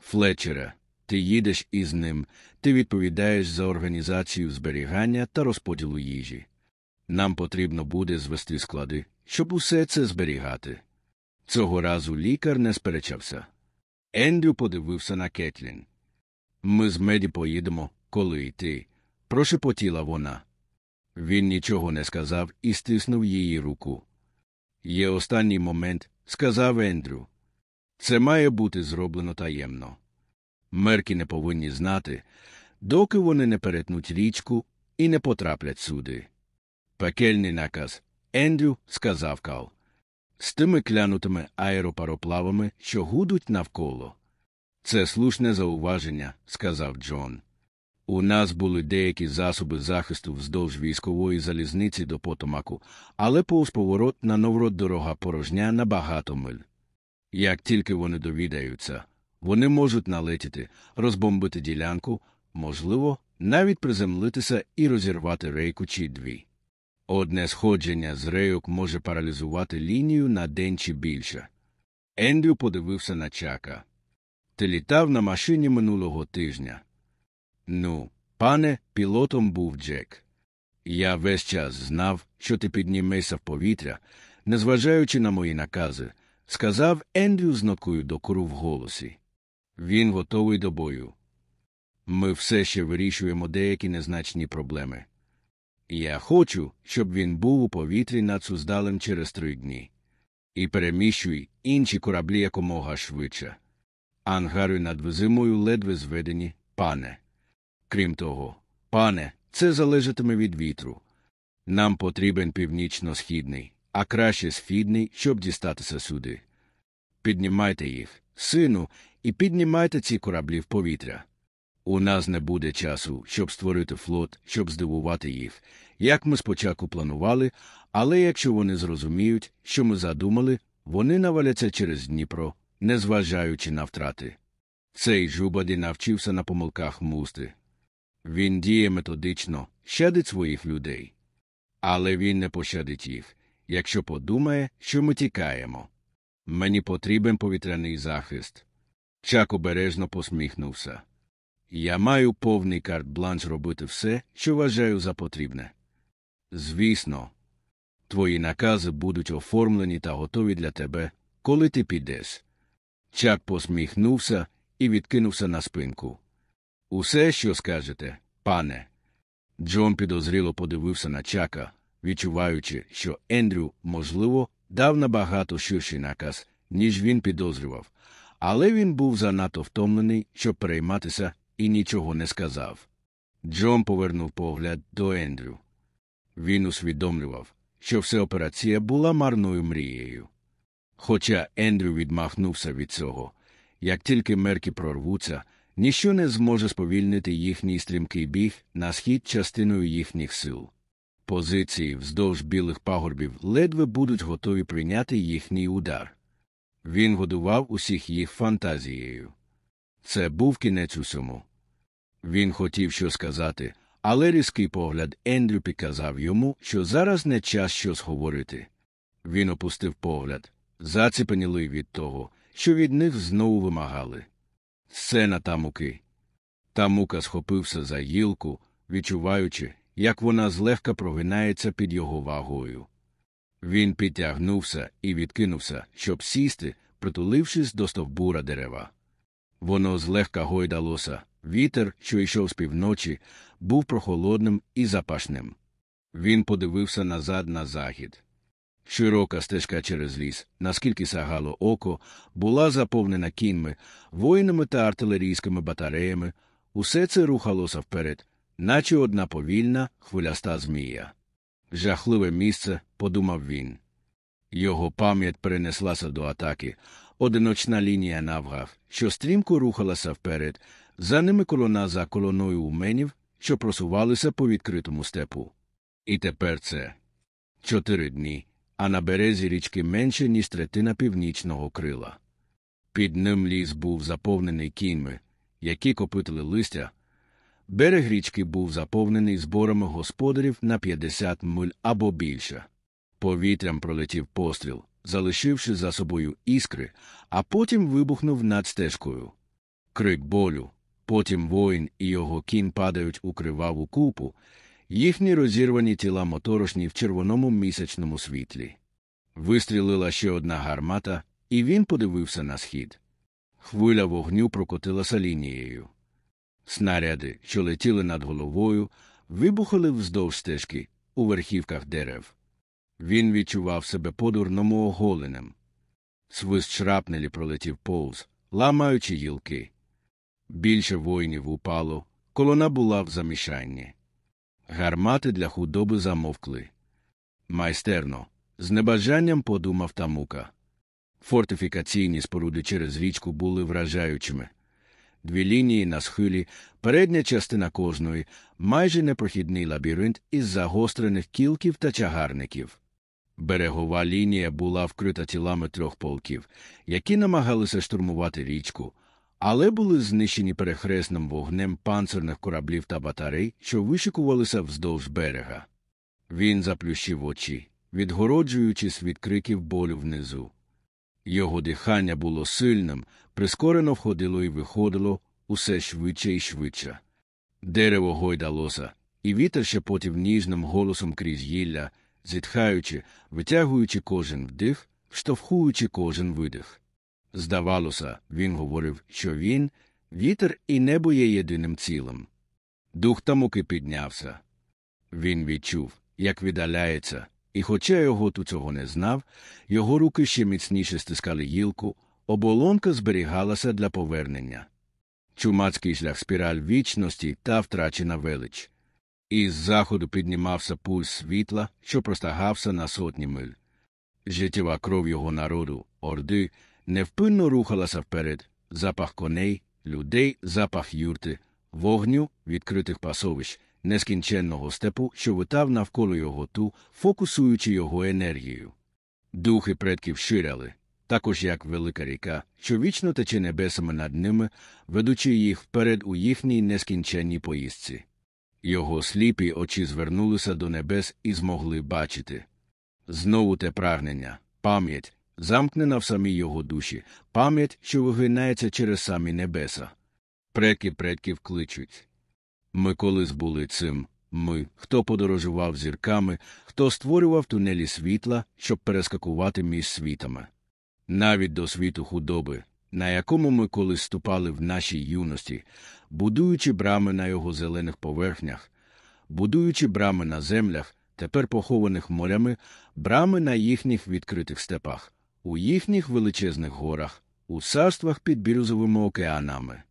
Флетчере, ти їдеш із ним, ти відповідаєш за організацію зберігання та розподілу їжі. Нам потрібно буде звести склади, щоб усе це зберігати. Цього разу лікар не сперечався. Ендрю подивився на Кетлін. Ми з меді поїдемо, коли йти, прошепотіла вона. Він нічого не сказав і стиснув її руку. Є останній момент, сказав Ендрю. Це має бути зроблено таємно. Мерки не повинні знати, доки вони не перетнуть річку і не потраплять сюди. Пекельний наказ. Ендрю сказав Кал. З тими клянутими аеропароплавами, що гудуть навколо. Це слушне зауваження, сказав Джон. У нас були деякі засоби захисту вздовж військової залізниці до Потомаку, але повз поворот на Новрод дорога порожня на багато миль. Як тільки вони довідаються, вони можуть налетіти, розбомбити ділянку, можливо, навіть приземлитися і розірвати рейку чи дві. Одне сходження з рейок може паралізувати лінію на день чи більше. Ендрю подивився на чака. Ти літав на машині минулого тижня. Ну, пане, пілотом був Джек. Я весь час знав, що ти піднімешся в повітря, незважаючи на мої накази, сказав Ендрю з ноткою докору в голосі. Він готовий до бою. Ми все ще вирішуємо деякі незначні проблеми. Я хочу, щоб він був у повітрі над Суздалем через три дні. І переміщуй інші кораблі якомога швидше. Ангари над визимою ледве зведені, пане. Крім того, пане, це залежатиме від вітру. Нам потрібен північно-східний, а краще східний, щоб дістатися сюди. Піднімайте їх, сину, і піднімайте ці кораблі в повітря. У нас не буде часу, щоб створити флот, щоб здивувати їх, як ми спочатку планували, але якщо вони зрозуміють, що ми задумали, вони наваляться через Дніпро, незважаючи на втрати. Цей Жубаді навчився на помилках мусти. Він діє методично, щадить своїх людей. Але він не пощадить їх, якщо подумає, що ми тікаємо. Мені потрібен повітряний захист. Чак обережно посміхнувся. Я маю повний карт-бланш робити все, що вважаю за потрібне. Звісно, твої накази будуть оформлені та готові для тебе, коли ти підеш. Чак посміхнувся і відкинувся на спинку. Усе, що скажете, пане. Джон підозріло подивився на чака, відчуваючи, що Ендрю, можливо, дав набагато ширший наказ, ніж він підозрював, але він був занадто втомлений, щоб перейматися, і нічого не сказав. Джон повернув погляд до Ендрю. Він усвідомлював, що вся операція була марною мрією. Хоча Ендрю відмахнувся від цього, як тільки мерки прорвуться, ніщо не зможе сповільнити їхній стрімкий біг на схід частиною їхніх сил. Позиції вздовж білих пагорбів ледве будуть готові прийняти їхній удар. Він годував усіх їх фантазією. Це був кінець усьому. Він хотів що сказати, але різкий погляд Ендрю підказав йому, що зараз не час щось говорити. Він опустив погляд, заціпенілий від того, що від них знову вимагали. Сцена тамуки. Тамука схопився за гілку, відчуваючи, як вона злегка прогинається під його вагою. Він підтягнувся і відкинувся, щоб сісти, притулившись до стовбура дерева. Воно злегка гойдалося, вітер, що йшов з півночі, був прохолодним і запашним. Він подивився назад на захід. Широка стежка через ліс, наскільки сягало око, була заповнена кіньми, воїнами та артилерійськими батареями, усе це рухалося вперед, наче одна повільна, хвиляста змія. Жахливе місце, подумав він. Його пам'ять перенеслася до атаки, одиночна лінія навгав, що стрімко рухалася вперед, за ними колона за колоною уменів, що просувалися по відкритому степу. І тепер це чотири дні, а на березі річки менше, ніж третина північного крила. Під ним ліс був заповнений кіньми, які копитили листя. Берег річки був заповнений зборами господарів на 50 миль або більше. Повітрям пролетів постріл, залишивши за собою іскри, а потім вибухнув над стежкою. Крик болю, потім воїн і його кінь падають у криваву купу, їхні розірвані тіла моторошні в червоному місячному світлі. Вистрілила ще одна гармата, і він подивився на схід. Хвиля вогню прокотилася лінією. Снаряди, що летіли над головою, вибухали вздовж стежки у верхівках дерев. Він відчував себе подурному оголеним. Свист шрапнелі пролетів повз, ламаючи гілки. Більше воїнів упало, колона була в замішанні. Гармати для худоби замовкли. Майстерно, з небажанням подумав Тамука. Фортифікаційні споруди через річку були вражаючими. Дві лінії на схилі, передня частина кожної, майже непрохідний лабіринт із загострених кілків та чагарників. Берегова лінія була вкрита тілами трьох полків, які намагалися штурмувати річку, але були знищені перехресним вогнем панцирних кораблів та батарей, що вишикувалися вздовж берега. Він заплющив очі, відгороджуючись від криків болю внизу. Його дихання було сильним, прискорено входило і виходило усе швидше і швидше. Дерево гойдалося, і вітер шепотів ніжним голосом крізь гілля, зітхаючи, витягуючи кожен вдих, штовхуючи кожен видих. Здавалося, він говорив, що він, вітер і небо є єдиним цілим. Дух тамуки піднявся. Він відчув, як віддаляється, і, хоча його тут цього не знав, його руки ще міцніше стискали гілку, оболонка зберігалася для повернення. Чумацький шлях спіраль вічності та втрачена велич. Із заходу піднімався пульс світла, що простагався на сотні миль. Життєва кров його народу, орди, невпинно рухалася вперед, запах коней, людей, запах юрти, вогню, відкритих пасовищ, нескінченного степу, що витав навколо його ту, фокусуючи його енергію. Духи предків ширяли, також як велика ріка, що вічно тече небесами над ними, ведучи їх вперед у їхній нескінченній поїздці. Його сліпі очі звернулися до небес і змогли бачити. Знову те прагнення, пам'ять, замкнена в самій його душі, пам'ять, що вигинається через самі небеса. Предки предків кличуть. Ми колись були цим, ми, хто подорожував зірками, хто створював тунелі світла, щоб перескакувати між світами. Навіть до світу худоби, на якому ми колись ступали в нашій юності, будуючи брами на його зелених поверхнях, будуючи брами на землях, тепер похованих морями, брами на їхніх відкритих степах, у їхніх величезних горах, у царствах під бірюзовими океанами.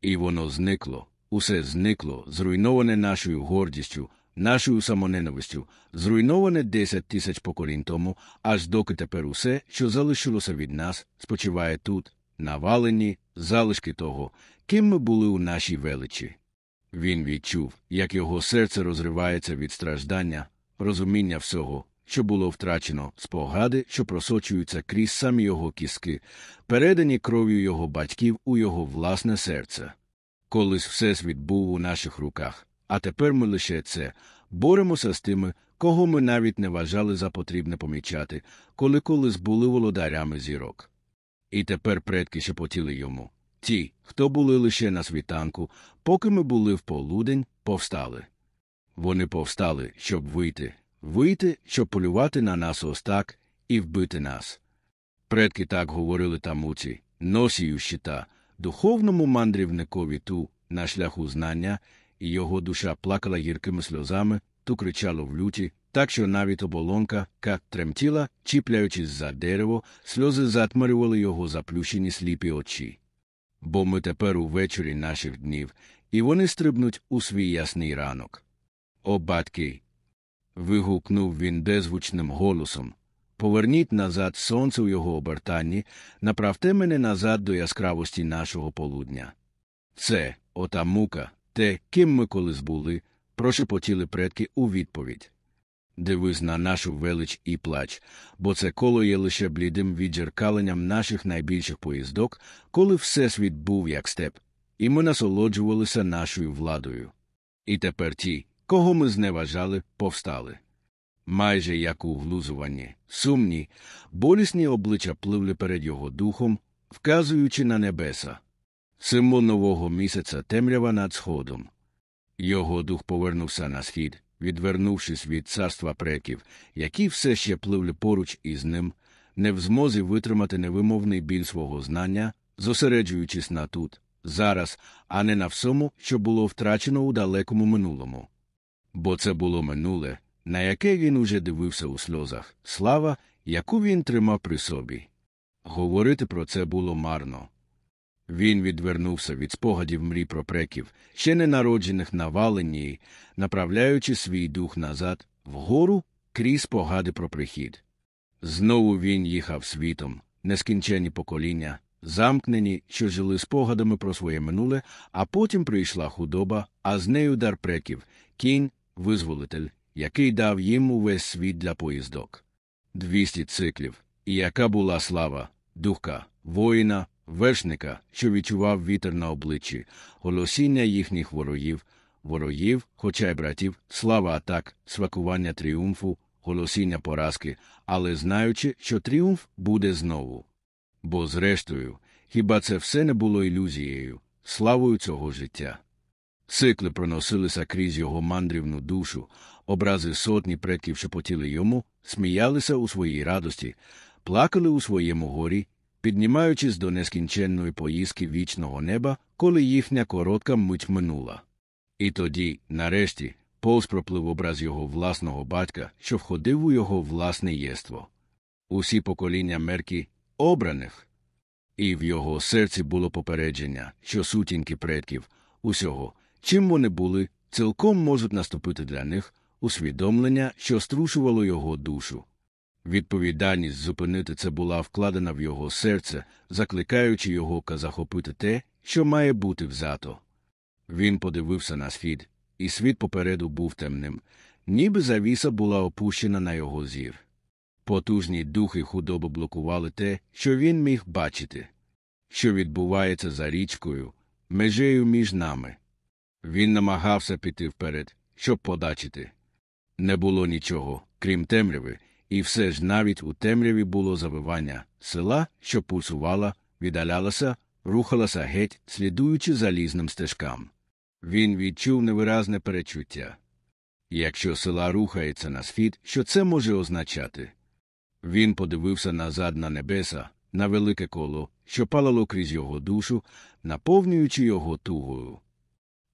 І воно зникло, усе зникло, зруйноване нашою гордістю, нашою самоненавистю, зруйноване десять тисяч поколінь тому, аж доки тепер усе, що залишилося від нас, спочиває тут, навалені залишки того, ким ми були у нашій величі. Він відчув, як його серце розривається від страждання, розуміння всього, що було втрачено, спогади, що просочуються крізь самі його кіски, передані кров'ю його батьків у його власне серце. Колись всесвіт був у наших руках, а тепер ми лише це боремося з тими, кого ми навіть не вважали за потрібне помічати, коли колись були володарями зірок. І тепер предки шепотіли йому. Ті, хто були лише на світанку, поки ми були в полудень, повстали. Вони повстали, щоб вийти, вийти, щоб полювати на нас остак і вбити нас. Предки так говорили тамуці, носію щита, духовному мандрівникові ту, на шляху знання, і його душа плакала гіркими сльозами, ту кричало в люті, так що навіть оболонка, як тремтіла, чіпляючись за дерево, сльози затмарювали його заплющені сліпі очі. Бо ми тепер увечері наших днів, і вони стрибнуть у свій ясний ранок. О, батьки. вигукнув він беззвучним голосом. Поверніть назад сонце у його обертанні, направте мене назад до яскравості нашого полудня. Це, ота мука, те, ким ми колись були, прошепотіли предки у відповідь. Дивись на нашу велич і плач, бо це коло є лише блідим відджеркаленням наших найбільших поїздок, коли всесвіт був як степ, і ми насолоджувалися нашою владою. І тепер ті, кого ми зневажали, повстали. Майже як у глузуванні, сумні, болісні обличчя пливли перед його духом, вказуючи на небеса. Символ нового місяця темрява над сходом. Його дух повернувся на схід, відвернувшись від царства преків, які все ще пливли поруч із ним, не в змозі витримати невимовний біль свого знання, зосереджуючись на тут, зараз, а не на всьому, що було втрачено у далекому минулому. Бо це було минуле, на яке він уже дивився у сльозах, слава, яку він тримав при собі. Говорити про це було марно. Він відвернувся від спогадів мрій про преків, ще не народжених на валенні, направляючи свій дух назад, вгору крізь спогади про прихід. Знову він їхав світом, нескінченні покоління, замкнені, що жили спогадами про своє минуле, а потім прийшла худоба, а з нею дар преків, кінь, визволитель, який дав їм увесь світ для поїздок. Двісті циклів, і яка була слава, духка, воїна, вершника, що відчував вітер на обличчі, голосіння їхніх ворогів, ворогів, хоча й братів, слава атак, свакування тріумфу, голосіння поразки, але знаючи, що тріумф буде знову. Бо, зрештою, хіба це все не було ілюзією, славою цього життя? Цикли проносилися крізь його мандрівну душу, образи сотні предків шепотіли йому, сміялися у своїй радості, плакали у своєму горі, піднімаючись до нескінченної поїздки вічного неба, коли їхня коротка мить минула. І тоді, нарешті, повз проплив образ його власного батька, що входив у його власне єство. Усі покоління мерки обраних. І в його серці було попередження, що сутінки предків, усього, чим вони були, цілком можуть наступити для них, усвідомлення, що струшувало його душу. Відповідальність зупинити це була вкладена в його серце, закликаючи його захопити те, що має бути взято. Він подивився на світ, і світ попереду був темним, ніби завіса була опущена на його зір. Потужні духи худоби блокували те, що він міг бачити, що відбувається за річкою, межею між нами. Він намагався піти вперед, щоб подачити. Не було нічого, крім темряви, і все ж навіть у темряві було завивання села, що пульсувала, віддалялася, рухалася геть, слідуючи залізним стежкам. Він відчув невиразне перечуття. Якщо села рухається на світ, що це може означати? Він подивився назад на небеса, на велике коло, що палало крізь його душу, наповнюючи його тугою.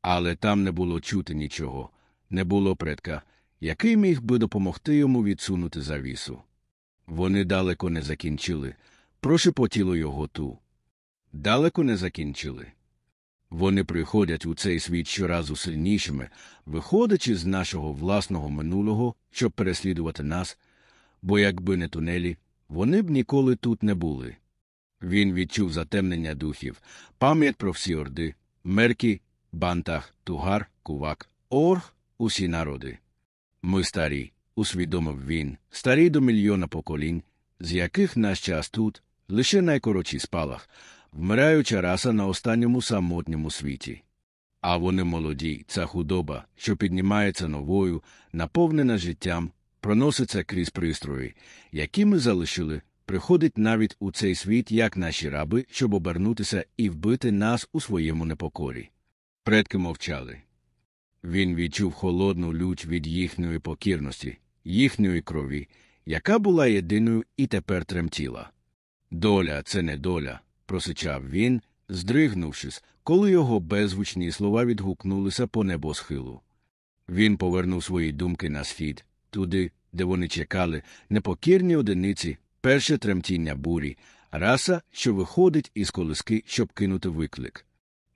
Але там не було чути нічого, не було предка, який міг би допомогти йому відсунути завісу. Вони далеко не закінчили, прошепотіло його ту. Далеко не закінчили. Вони приходять у цей світ щоразу сильнішими, виходячи з нашого власного минулого, щоб переслідувати нас, бо якби не тунелі, вони б ніколи тут не були. Він відчув затемнення духів, пам'ять про всі орди, мерки, бантах, тугар, кувак, орг, усі народи. Ми старі, усвідомив він, старі до мільйона поколінь, з яких наш час тут лише найкоротший спалах, вмираюча раса на останньому самотньому світі. А вони молоді, ця худоба, що піднімається новою, наповнена життям, проноситься крізь пристрої, які ми залишили, приходить навіть у цей світ, як наші раби, щоб обернутися і вбити нас у своєму непокорі. Предки мовчали. Він відчув холодну лють від їхньої покірності, їхньої крові, яка була єдиною і тепер тремтіла. Доля це не доля, просичав він, здригнувшись, коли його беззвучні слова відгукнулися по небосхилу. Він повернув свої думки на схід, туди, де вони чекали, непокірні одиниці, перше тремтіння бурі, раса, що виходить із колиски, щоб кинути виклик.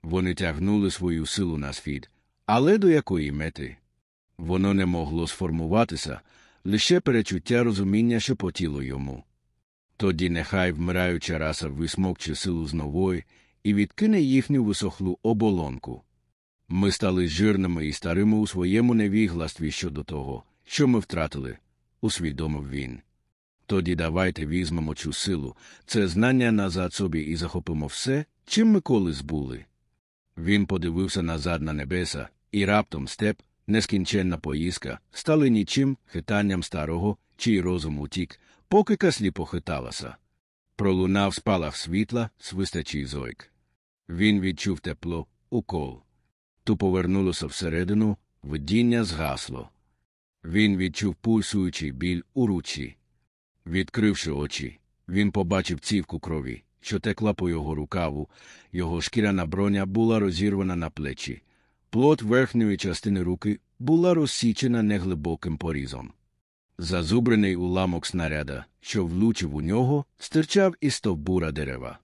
Вони тягнули свою силу на схід, але до якої мети? Воно не могло сформуватися, лише перечуття розуміння, що потіло йому. Тоді нехай вмираюча раса висмокче силу з нової і відкине їхню висохлу оболонку. Ми стали жирними і старими у своєму невігластві щодо того, що ми втратили, усвідомив він. Тоді давайте візьмемо цю силу, це знання назад собі і захопимо все, чим ми колись були. Він подивився назад на небеса, і раптом степ, нескінченна поїздка, стали нічим хитанням старого, чий розум утік, поки каслі похиталася. Пролунав спалах світла, свистячий зойк. Він відчув тепло, укол. Ту повернулося всередину, видіння згасло. Він відчув пульсуючий біль у руці. Відкривши очі, він побачив цівку крові, що текла по його рукаву, його шкіряна броня була розірвана на плечі. Плот верхньої частини руки була розсічена неглибоким порізом. Зазубрений уламок снаряда, що влучив у нього, стирчав із стовбура дерева.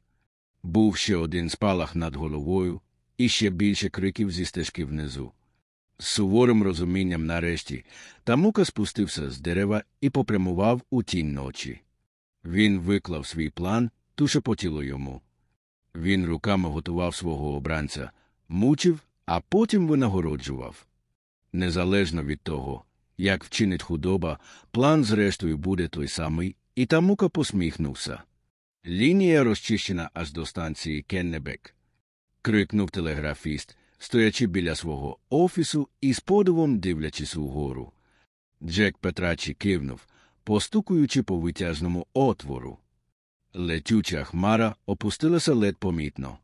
Був ще один спалах над головою, і ще більше криків зі стежки внизу. З суворим розумінням нарешті Тамука спустився з дерева і попрямував у тінь ночі. Він виклав свій план, тушепотіло йому. Він руками готував свого обранця, мучив, а потім винагороджував. Незалежно від того, як вчинить худоба, план, зрештою, буде той самий, і Тамука посміхнувся. Лінія розчищена аж до станції Кеннебек. крикнув телеграфіст, стоячи біля свого офісу і з подивом дивлячись угору. Джек Петрачі кивнув, постукуючи по витяжному отвору. Летюча хмара опустилася ледь помітно.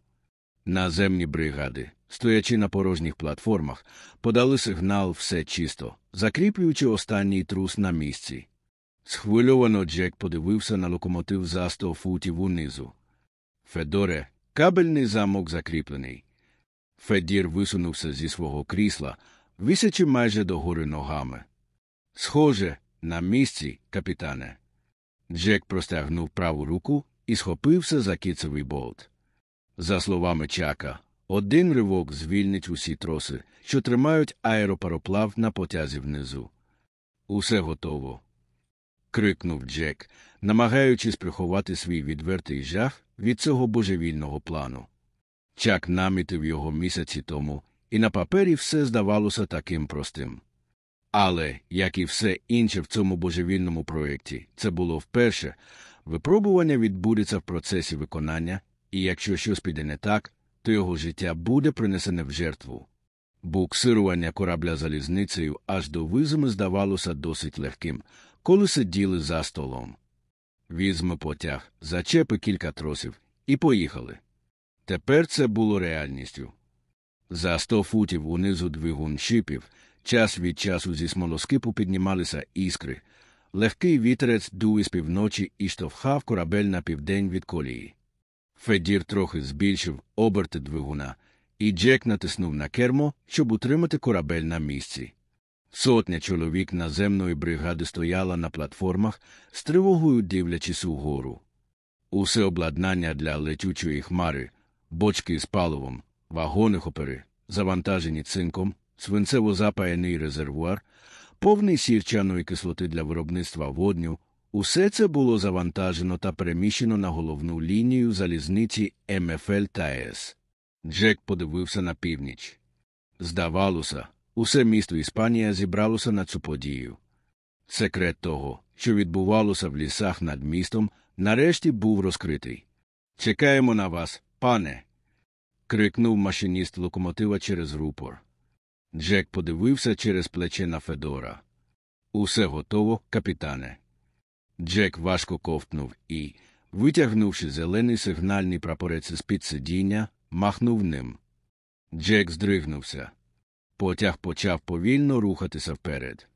Наземні бригади, стоячи на порожніх платформах, подали сигнал все чисто, закріплюючи останній трус на місці. Схвильовано Джек подивився на локомотив за сто футів унизу. Федоре, кабельний замок закріплений. Федір висунувся зі свого крісла, висячи майже догори ногами. Схоже, на місці, капітане. Джек простягнув праву руку, і схопився за кіцевий болт. За словами Чака, один ривок звільнить усі троси, що тримають аеропароплав на потязі внизу. Усе готово. крикнув Джек, намагаючись приховати свій відвертий жах від цього божевільного плану. Чак намітив його місяці тому, і на папері все здавалося таким простим. Але, як і все інше в цьому божевільному проєкті, це було вперше, випробування відбудеться в процесі виконання, і якщо щось піде не так, то його життя буде принесене в жертву. Буксирування корабля залізницею аж до визами здавалося досить легким, коли сиділи за столом. Візьми потяг, зачепи кілька тросів, і поїхали. Тепер це було реальністю. За сто футів унизу двигун шипів, час від часу зі смолоскипу піднімалися іскри. Легкий вітерець дув із півночі і штовхав корабель на південь від колії. Федір трохи збільшив оберти двигуна, і Джек натиснув на кермо, щоб утримати корабель на місці. Сотня чоловік наземної бригади стояла на платформах, з тривогою дивлячись угору. Усе обладнання для летючої хмари, бочки з паливом, вагони хопери, завантажені цинком, свинцево запаяний резервуар, повний сірчаної кислоти для виробництва водню, усе це було завантажено та переміщено на головну лінію залізниці МФЛ та С. Джек подивився на північ. Здавалося, усе місто Іспанія зібралося на цю подію. Секрет того, що відбувалося в лісах над містом, нарешті був розкритий. Чекаємо на вас, пане. крикнув машиніст локомотива через рупор. Джек подивився через плече на Федора. Усе готово, капітане. Джек важко ковтнув і, витягнувши зелений сигнальний прапорець з під сидіння, махнув ним. Джек здригнувся. Потяг почав повільно рухатися вперед.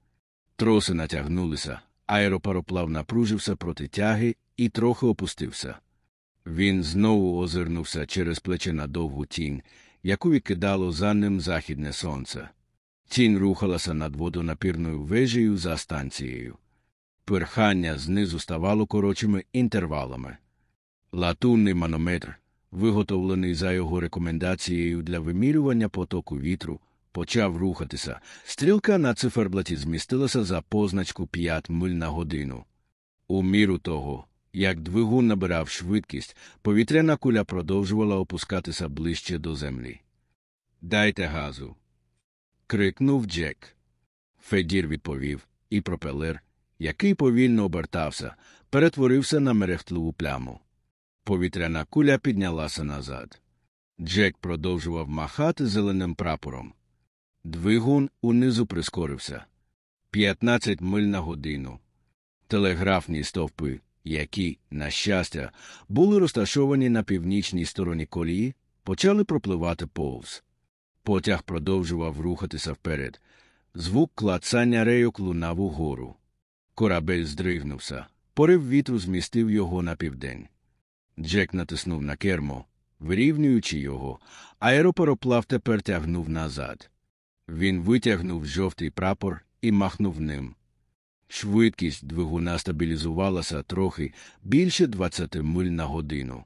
Троси натягнулися, аеропароплав напружився проти тяги і трохи опустився. Він знову озирнувся через плече на довгу тінь, яку відкидало за ним західне сонце. Тінь рухалася над водонапірною вежею за станцією. Пирхання знизу ставало коротшими інтервалами. Латунний манометр, виготовлений за його рекомендацією для вимірювання потоку вітру, почав рухатися. Стрілка на циферблаті змістилася за позначку 5 миль на годину. У міру того, як двигун набирав швидкість, повітряна куля продовжувала опускатися ближче до землі. Дайте газу. крикнув Джек. Федір відповів, і пропелер, який повільно обертався, перетворився на мерехтливу пляму. Повітряна куля піднялася назад. Джек продовжував махати зеленим прапором. Двигун унизу прискорився. П'ятнадцять миль на годину. Телеграфні стовпи, які, на щастя, були розташовані на північній стороні колії, почали пропливати повз. Потяг продовжував рухатися вперед. Звук клацання рейок лунав угору. Корабель здригнувся. Порив вітру змістив його на південь. Джек натиснув на кермо, вирівнюючи його, аеропароплав тепер тягнув назад. Він витягнув жовтий прапор і махнув ним. Швидкість двигуна стабілізувалася трохи більше 20 миль на годину.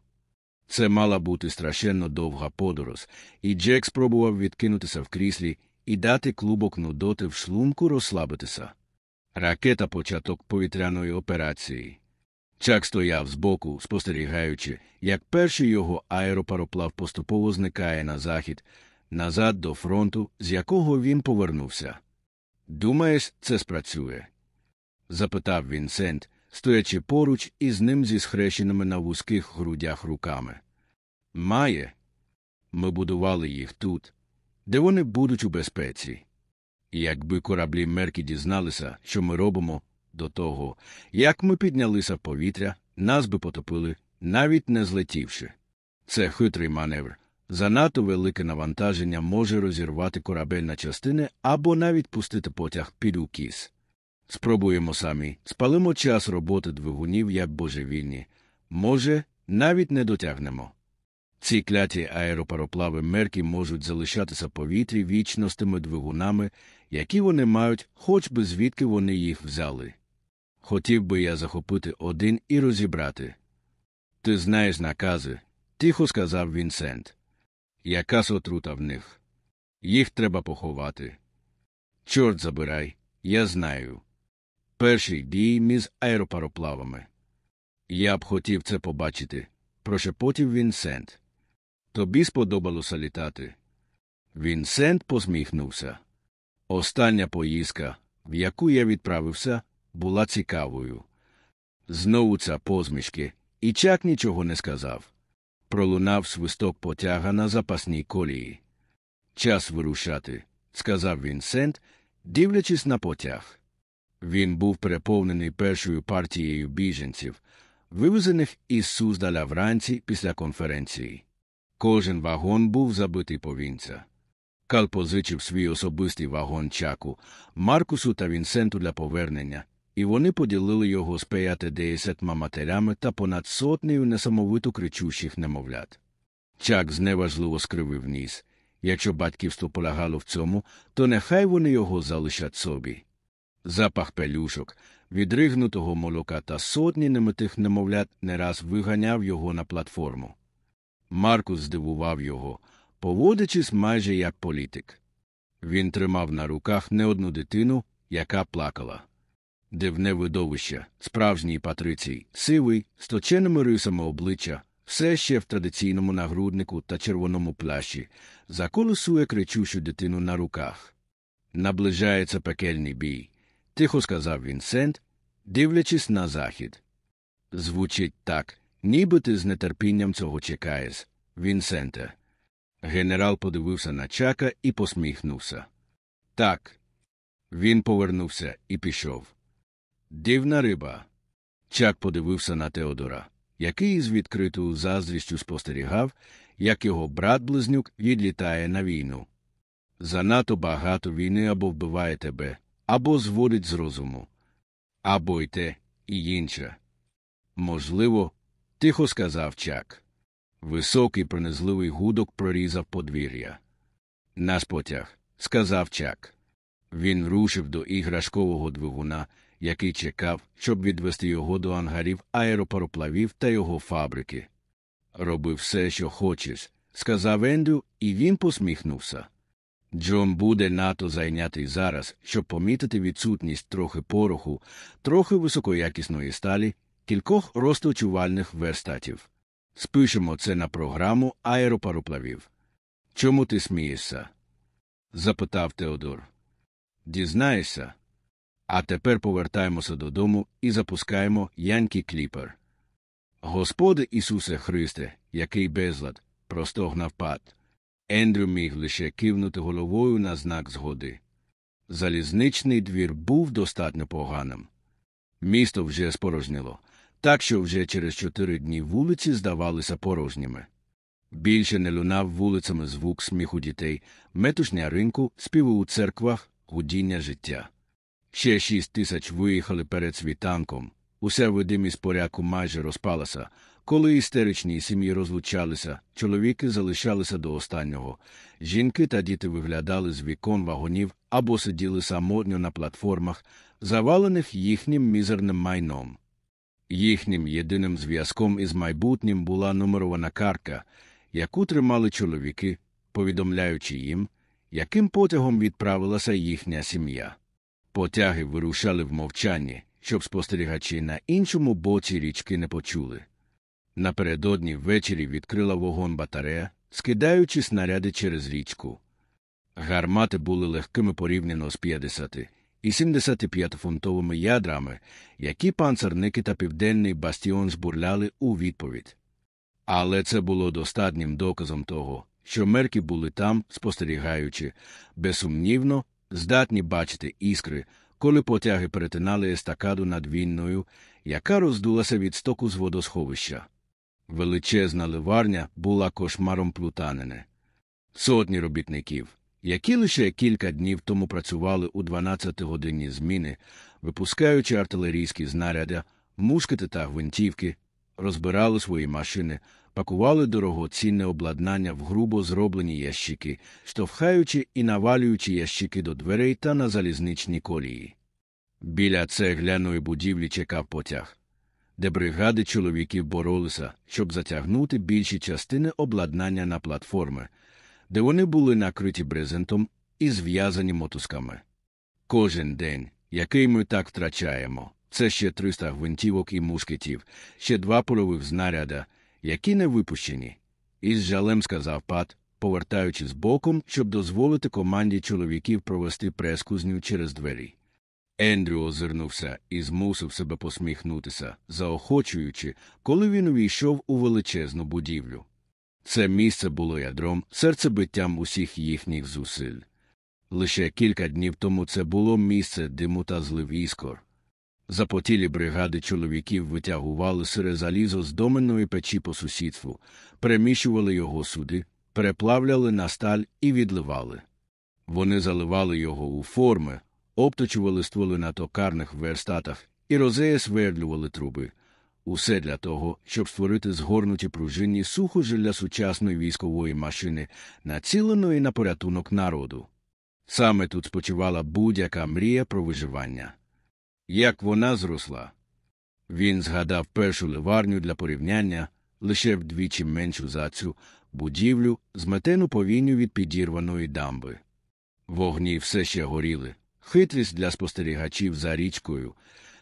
Це мала бути страшенно довга подорож, і Джек спробував відкинутися в кріслі і дати клубок нудоти в шлунку розслабитися. Ракета початок повітряної операції. Чак стояв збоку, спостерігаючи, як перший його аеропароплав поступово зникає на захід, назад до фронту, з якого він повернувся. Думаєш, це спрацює? Запитав Вінсент, стоячи поруч із ним зі схрещеними на вузьких грудях руками. Має. Ми будували їх тут, де вони будуть у безпеці. Якби кораблі Меркі дізналися, що ми робимо, до того, як ми піднялися в повітря, нас би потопили, навіть не злетівши. Це хитрий маневр. Занадто велике навантаження може розірвати корабель на частини або навіть пустити потяг під укіс. Спробуємо самі, спалимо час роботи двигунів як божевільні. Може, навіть не дотягнемо. Ці кляті аеропароплави мерки можуть залишатися повітрі вічно з тими двигунами, які вони мають, хоч би звідки вони їх взяли. Хотів би я захопити один і розібрати. Ти знаєш накази, тихо сказав Вінсент. Якась отрута в них. Їх треба поховати. Чорт забирай, я знаю. Перший бій між аеропароплавами. Я б хотів це побачити, прошепотів Вінсент. Тобі сподобалося літати. Вінсент посміхнувся. Остання поїздка, в яку я відправився, була цікавою. Знову ця позмішки, і чак нічого не сказав. Пролунав свисток потяга на запасній колії. Час вирушати, сказав Вінсент, дивлячись на потяг. Він був переповнений першою партією біженців, вивезених із Суздаля вранці після конференції. Кожен вагон був забитий повінця. Кал позичив свій особистий вагон чаку, Маркусу та Вінсенту для повернення, і вони поділили його з 50 матерями та понад сотнею несамовито кричущих немовлят. Чак зневажливо скривив ніс. Якщо батьківство полягало в цьому, то нехай вони його залишать собі. Запах пелюшок, відригнутого молока та сотні немитих немовлят не раз виганяв його на платформу. Маркус здивував його, поводячись майже як політик. Він тримав на руках не одну дитину, яка плакала. Дивне видовище, справжній патрицій, сивий, з точеними рисами обличчя, все ще в традиційному нагруднику та червоному плащі, заколесує кричущу дитину на руках. Наближається пекельний бій, тихо сказав Вінсент, дивлячись на захід. Звучить так, ніби ти з нетерпінням цього чекаєш, Вінсенте. Генерал подивився на чака і посміхнувся. Так. Він повернувся і пішов. Дивна риба. Чак подивився на Теодора, який з відкритою заздрістю спостерігав, як його брат близнюк відлітає на війну. Занадто багато війни або вбиває тебе, або зводить з розуму, або й те, і інше. Можливо, тихо сказав чак. Високий пронизливий гудок прорізав подвір'я. Нас потяг, сказав чак. Він рушив до іграшкового двигуна, який чекав, щоб відвести його до ангарів аеропароплавів та його фабрики. Роби все, що хочеш, сказав Ендрю, і він посміхнувся. Джон буде надто зайнятий зараз, щоб помітити відсутність трохи пороху, трохи високоякісної сталі, кількох розточувальних верстатів. Спишемо це на програму аеропароплавів. Чому ти смієшся? запитав Теодор. Дізнаєшся? А тепер повертаємося додому і запускаємо Янкі Кліпер. Господи Ісусе Христе, який безлад, простогнав пат. Ендрю міг лише кивнути головою на знак згоди. Залізничний двір був достатньо поганим. Місто вже спорожніло, так що вже через чотири дні вулиці здавалися порожніми. Більше не лунав вулицями звук сміху дітей, метушня ринку, співи у церквах, гудіння життя. Ще шість тисяч виїхали перед світанком. Уся видимість порядку майже розпалася. Коли істеричні сім'ї розлучалися, чоловіки залишалися до останнього. Жінки та діти виглядали з вікон вагонів або сиділи самотньо на платформах, завалених їхнім мізерним майном. Їхнім єдиним зв'язком із майбутнім була нумерована картка, яку тримали чоловіки, повідомляючи їм, яким потягом відправилася їхня сім'я. Потяги вирушали в мовчанні, щоб спостерігачі на іншому боці річки не почули. Напередодні ввечері відкрила вогонь батарея, скидаючи снаряди через річку. Гармати були легкими порівняно з 50 і 75 фунтовими ядрами, які панцерники та південний бастіон збурляли у відповідь. Але це було достатнім доказом того, що мерки були там, спостерігаючи, безсумнівно, здатні бачити іскри, коли потяги перетинали естакаду над війною, яка роздулася від стоку з водосховища. Величезна ливарня була кошмаром плутанини. Сотні робітників, які лише кілька днів тому працювали у 12-годинні зміни, випускаючи артилерійські знаряди, мушкети та гвинтівки, розбирали свої машини, пакували дорогоцінне обладнання в грубо зроблені ящики, штовхаючи і навалюючи ящики до дверей та на залізничні колії. Біля цегляної будівлі чекав потяг. Де бригади чоловіків боролися, щоб затягнути більші частини обладнання на платформи, де вони були накриті брезентом і зв'язані мотузками. Кожен день, який ми так втрачаємо, це ще 300 гвинтівок і мушкетів, ще два польових знаряда, які не випущені. Із жалем сказав пат, повертаючись боком, щоб дозволити команді чоловіків провести прескузню через двері. Ендрю озирнувся і змусив себе посміхнутися, заохочуючи, коли він увійшов у величезну будівлю. Це місце було ядром, серцебиттям усіх їхніх зусиль. Лише кілька днів тому це було місце диму та злив іскор. Запотілі бригади чоловіків витягували сире залізо з доменної печі по сусідству, переміщували його суди, переплавляли на сталь і відливали. Вони заливали його у форми, обточували стволи на токарних верстатах і розея свердлювали труби. Усе для того, щоб створити згорнуті пружинні сухожі для сучасної військової машини, націленої на порятунок народу. Саме тут спочивала будь-яка мрія про виживання. Як вона зросла. Він згадав першу ливарню для порівняння лише вдвічі меншу за цю будівлю, зметену повінню від підірваної дамби. Вогні все ще горіли, хитрість для спостерігачів за річкою,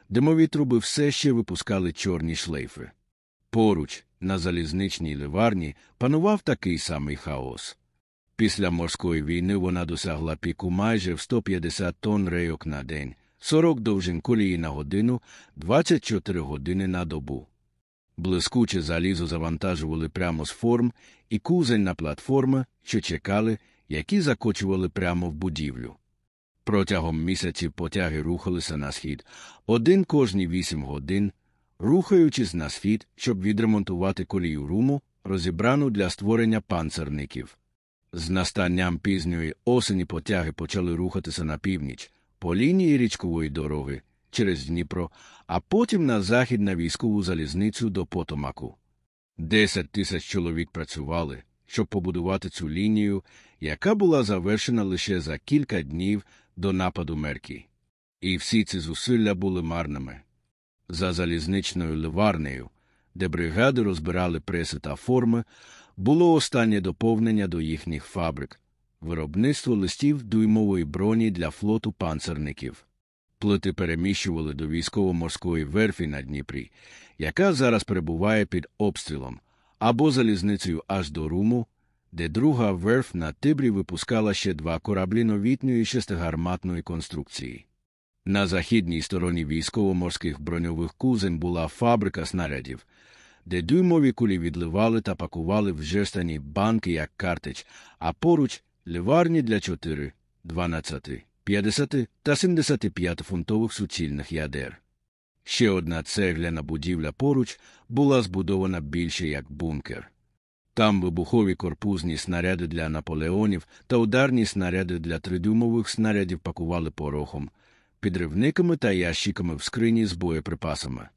димові труби все ще випускали чорні шлейфи. Поруч, на залізничній ливарні, панував такий самий хаос. Після морської війни вона досягла піку майже в 150 тонн рейок на день, 40 довжин колії на годину, 24 години на добу. Блискуче залізо завантажували прямо з форм і кузень на платформи, що чекали, які закочували прямо в будівлю. Протягом місяців потяги рухалися на схід один кожні вісім годин, рухаючись на схід, щоб відремонтувати колію руму, розібрану для створення панцерників. З настанням пізньої осені потяги почали рухатися на північ, по лінії річкової дороги через Дніпро, а потім на захід на військову залізницю до Потомаку. Десять тисяч чоловік працювали, щоб побудувати цю лінію, яка була завершена лише за кілька днів до нападу Меркі. І всі ці зусилля були марними. За залізничною ливарнею, де бригади розбирали преси та форми, було останнє доповнення до їхніх фабрик виробництво листів дуймової броні для флоту панцерників. Плити переміщували до військово-морської верфі на Дніпрі, яка зараз перебуває під обстрілом, або залізницею аж до Руму, де друга верф на Тибрі випускала ще два кораблі новітньої шестигарматної конструкції. На західній стороні військово-морських броньових кузень була фабрика снарядів, де дюймові кулі відливали та пакували в жестані банки як картич, а поруч ливарні для 4, 12, 50 та 75 фунтових суцільних ядер. Ще одна цегляна будівля поруч була збудована більше як бункер. Там вибухові корпузні снаряди для наполеонів та ударні снаряди для тридюмових снарядів пакували порохом, підривниками та ящиками в скрині з боєприпасами.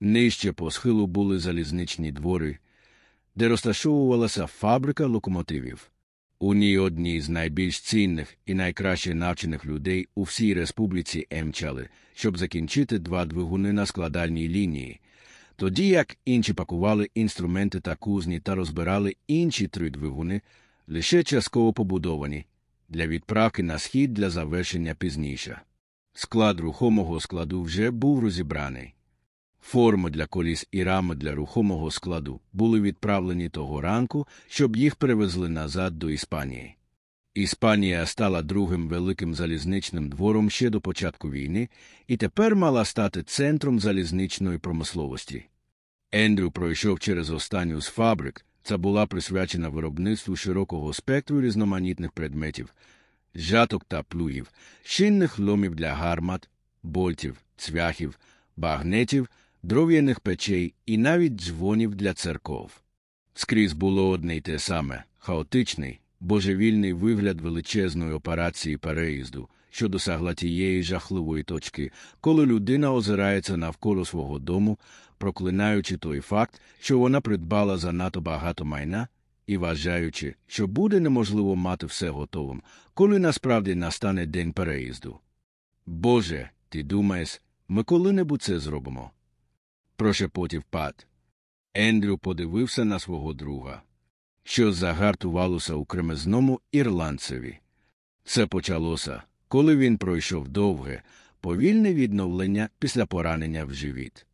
Нижче по схилу були залізничні двори, де розташовувалася фабрика локомотивів. У ній одні з найбільш цінних і найкраще навчених людей у всій республіці емчали, щоб закінчити два двигуни на складальній лінії, тоді як інші пакували інструменти та кузні та розбирали інші три двигуни, лише частково побудовані, для відправки на схід для завершення пізніше. Склад рухомого складу вже був розібраний. Форми для коліс і рами для рухомого складу були відправлені того ранку, щоб їх перевезли назад до Іспанії. Іспанія стала другим великим залізничним двором ще до початку війни і тепер мала стати центром залізничної промисловості. Ендрю пройшов через останню з фабрик, це була присвячена виробництву широкого спектру різноманітних предметів, жаток та плугів, шинних ломів для гармат, больтів, цвяхів, багнетів дров'яних печей і навіть дзвонів для церков. Скрізь було одне й те саме хаотичний, божевільний вигляд величезної операції переїзду, що досягла тієї жахливої точки, коли людина озирається навколо свого дому, проклинаючи той факт, що вона придбала занадто багато майна, і вважаючи, що буде неможливо мати все готовим, коли насправді настане день переїзду. Боже, ти думаєш, ми коли-небудь це зробимо? прошепотів пат. Ендрю подивився на свого друга, що загартувалося у кремезному ірландцеві. Це почалося, коли він пройшов довге, повільне відновлення після поранення в живіт.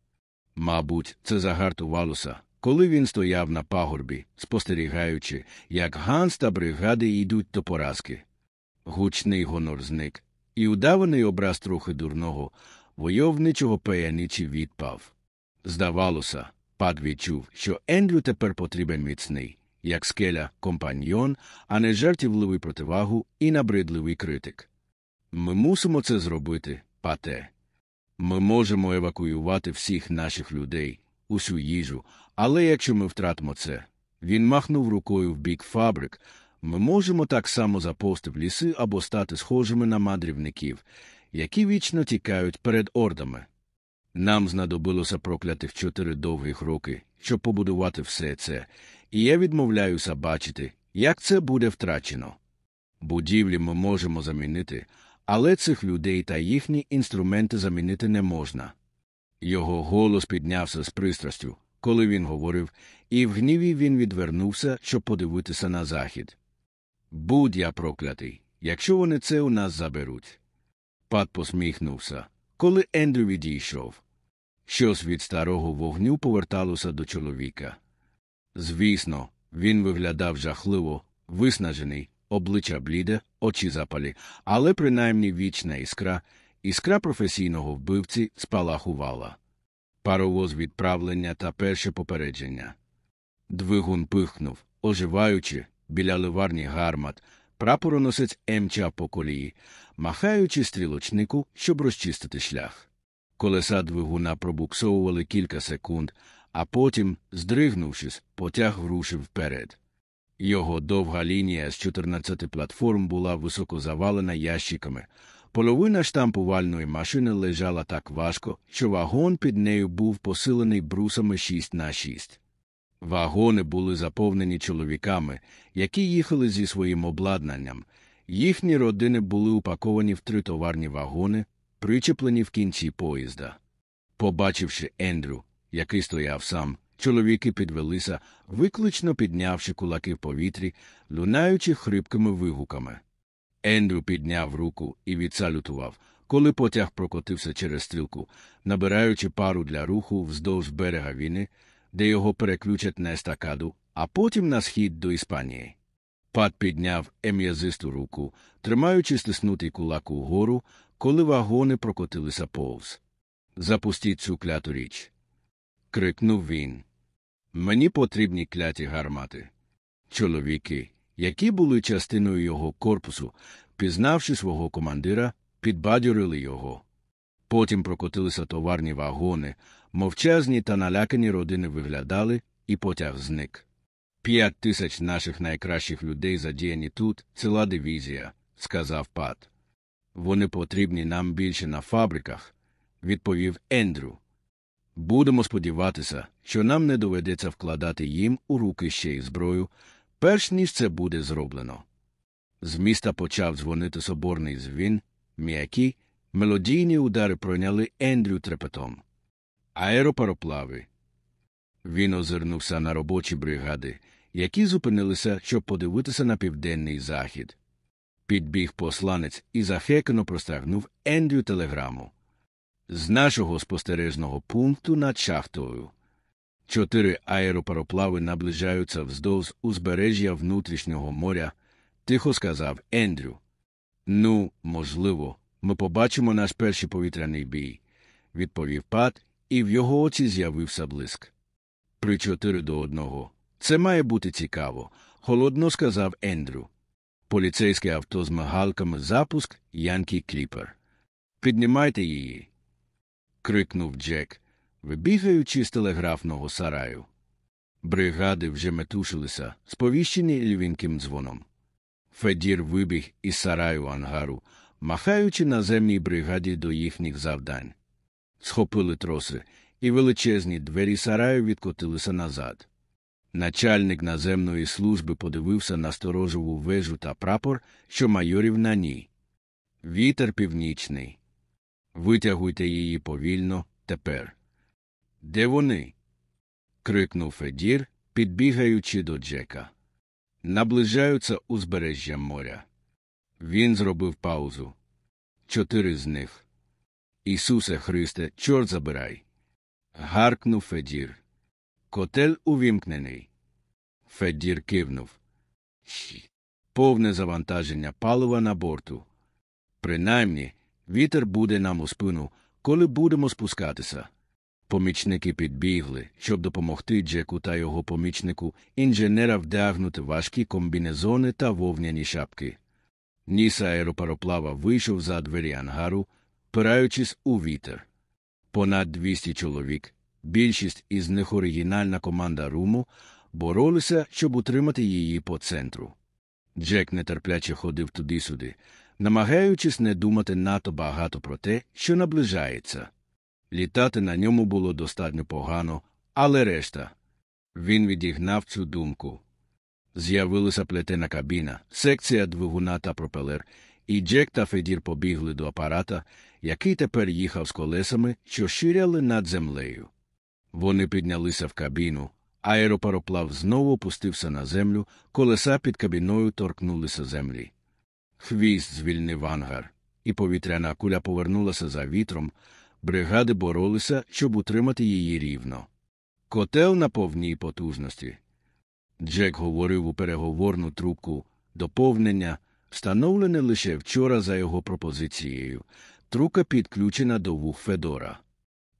Мабуть, це загартувалося, коли він стояв на пагорбі, спостерігаючи, як Ганс та бригади йдуть до поразки. Гучний гонор зник, і удаваний образ трохи дурного, войовничого паяничі відпав. Здавалося, пад відчув, що Ендрю тепер потрібен міцний, як скеля, компаньйон, а не жартівливий противагу і набридливий критик. Ми мусимо це зробити, пате. Ми можемо евакуювати всіх наших людей, усю їжу, але якщо ми втратимо це, він махнув рукою в бік фабрик, ми можемо так само заповсти в ліси або стати схожими на мандрівників, які вічно тікають перед ордами. Нам знадобилося проклятих чотири довгих роки, щоб побудувати все це, і я відмовляюся бачити, як це буде втрачено. Будівлі ми можемо замінити, але цих людей та їхні інструменти замінити не можна. Його голос піднявся з пристрастю, коли він говорив, і в гніві він відвернувся, щоб подивитися на захід. Будь я проклятий, якщо вони це у нас заберуть. Пат посміхнувся, коли Ендрю відійшов. Щось від старого вогню поверталося до чоловіка. Звісно, він виглядав жахливо, виснажений, обличчя бліде, очі запалі, але принаймні вічна іскра, іскра професійного вбивці спалахувала. Паровоз відправлення та перше попередження. Двигун пихнув, оживаючи, біля ливарні гармат, прапороносець емчав по колії, махаючи стрілочнику, щоб розчистити шлях. Колеса двигуна пробуксовували кілька секунд, а потім, здригнувшись, потяг рушив вперед. Його довга лінія з 14 платформ була високо завалена ящиками. Половина штампувальної машини лежала так важко, що вагон під нею був посилений брусами 6 на 6. Вагони були заповнені чоловіками, які їхали зі своїм обладнанням. Їхні родини були упаковані в три товарні вагони, причеплені в кінці поїзда. Побачивши Ендрю, який стояв сам, чоловіки підвелися, виклично піднявши кулаки в повітрі, лунаючи хрипкими вигуками. Ендрю підняв руку і відсалютував, коли потяг прокотився через стрілку, набираючи пару для руху вздовж берега війни, де його переключать на естакаду, а потім на схід до Іспанії. Пат підняв ем'язисту руку, тримаючи стиснутий кулак угору, коли вагони прокотилися повз. Запустіть цю кляту річ. крикнув він. Мені потрібні кляті гармати. Чоловіки, які були частиною його корпусу, пізнавши свого командира, підбадьорили його. Потім прокотилися товарні вагони, мовчазні та налякані родини виглядали, і потяг зник. П'ять тисяч наших найкращих людей задіяні тут, ціла дивізія, сказав Пат. Вони потрібні нам більше на фабриках, відповів Ендрю. Будемо сподіватися, що нам не доведеться вкладати їм у руки ще й зброю, перш ніж це буде зроблено. З міста почав дзвонити соборний дзвін, м'які, мелодійні удари пройняли Ендрю трепетом. Аеропароплави. Він озирнувся на робочі бригади, які зупинилися, щоб подивитися на південний захід. Підбіг посланець і захекано простягнув Ендрю телеграму. З нашого спостережного пункту над шахтою. Чотири аеропароплави наближаються вздовж узбережжя внутрішнього моря, тихо сказав Ендрю. Ну, можливо, ми побачимо наш перший повітряний бій, відповів Пат, і в його оці з'явився блиск. При чотири до одного. Це має бути цікаво, холодно сказав Ендрю. Поліцейське авто з мигалками запуск Янкі Кліпер. Піднімайте її. крикнув Джек, вибігаючи з телеграфного сараю. Бригади вже метушилися, сповіщені лівіньким дзвоном. Федір вибіг із сараю ангару, махаючи наземній бригаді до їхніх завдань. Схопили троси, і величезні двері сараю відкотилися назад. Начальник наземної служби подивився на сторожову вежу та прапор, що майорів на ній. Вітер північний. Витягуйте її повільно тепер. Де вони? крикнув Федір, підбігаючи до Джека. Наближаються узбережжя моря. Він зробив паузу. Чотири з них. Ісусе Христе, чорт забирай. Гаркнув Федір. Котель увімкнений. Федір кивнув. Повне завантаження палива на борту. Принаймні, вітер буде нам у спину, коли будемо спускатися. Помічники підбігли, щоб допомогти Джеку та його помічнику інженера вдягнути важкі комбінезони та вовняні шапки. Ніс аеропароплава вийшов за двері ангару, пираючись у вітер. Понад 200 чоловік, більшість із них оригінальна команда руму, боролися, щоб утримати її по центру. Джек нетерпляче ходив туди-сюди, намагаючись не думати надто багато про те, що наближається. Літати на ньому було достатньо погано, але решта. Він відігнав цю думку. З'явилася плетена кабіна, секція двигуна та пропелер, і Джек та Федір побігли до апарата, який тепер їхав з колесами, що ширяли над землею. Вони піднялися в кабіну, аеропароплав знову опустився на землю, колеса під кабіною торкнулися землі. Хвіст звільнив ангар, і повітряна куля повернулася за вітром, бригади боролися, щоб утримати її рівно. Котел на повній потужності. Джек говорив у переговорну трубку доповнення, встановлене лише вчора за його пропозицією. Трука підключена до вух Федора.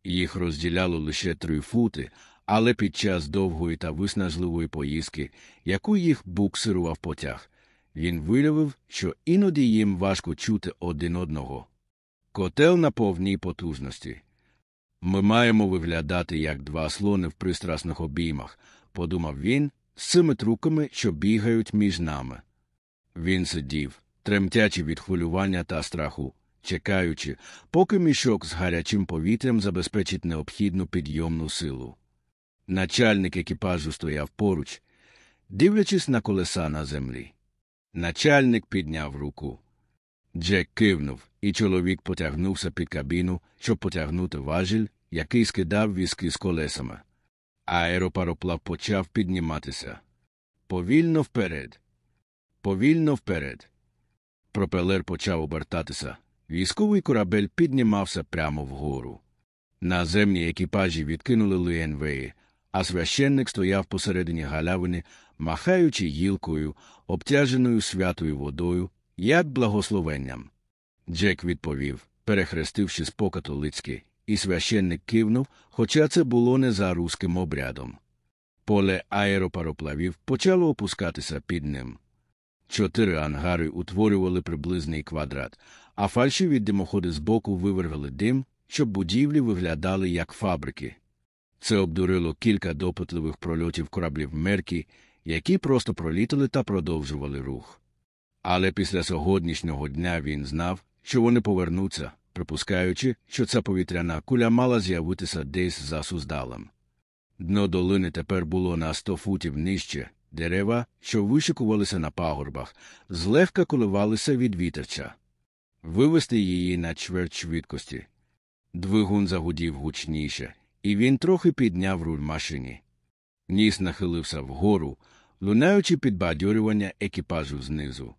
Їх розділяло лише три фути, але під час довгої та виснажливої поїздки, яку їх буксирував потяг, він виявив, що іноді їм важко чути один одного. Котел на повній потужності. Ми маємо виглядати як два слони в пристрасних обіймах, подумав він, з цими труками, що бігають між нами. Він сидів, тремтячи від хвилювання та страху, чекаючи, поки мішок з гарячим повітрям забезпечить необхідну підйомну силу. Начальник екіпажу стояв поруч, дивлячись на колеса на землі. Начальник підняв руку. Джек кивнув, і чоловік потягнувся під кабіну, щоб потягнути важіль, який скидав візки з колесами. Аеропароплав почав підніматися. Повільно вперед. Повільно вперед. Пропелер почав обертатися. Військовий корабель піднімався прямо вгору. Наземні екіпажі відкинули ЛНВ, а священник стояв посередині галявини, махаючи гілкою, обтяженою святою водою, як благословенням. Джек відповів, перехрестившись по католицьки, і священник кивнув, хоча це було не за руським обрядом. Поле аеропароплавів почало опускатися під ним. Чотири ангари утворювали приблизний квадрат, а фальшиві димоходи збоку вивергали дим, щоб будівлі виглядали як фабрики. Це обдурило кілька допитливих прольотів кораблів Меркі, які просто пролітали та продовжували рух. Але після сьогоднішнього дня він знав, що вони повернуться, припускаючи, що ця повітряна куля мала з'явитися десь за суздалем. Дно долини тепер було на сто футів нижче, дерева, що вишикувалися на пагорбах, злегка коливалися від вітерча. Вивести її на чверть швидкості. Двигун загудів гучніше, і він трохи підняв руль машині. Ніс нахилився вгору, лунаючи підбадьорювання екіпажу знизу.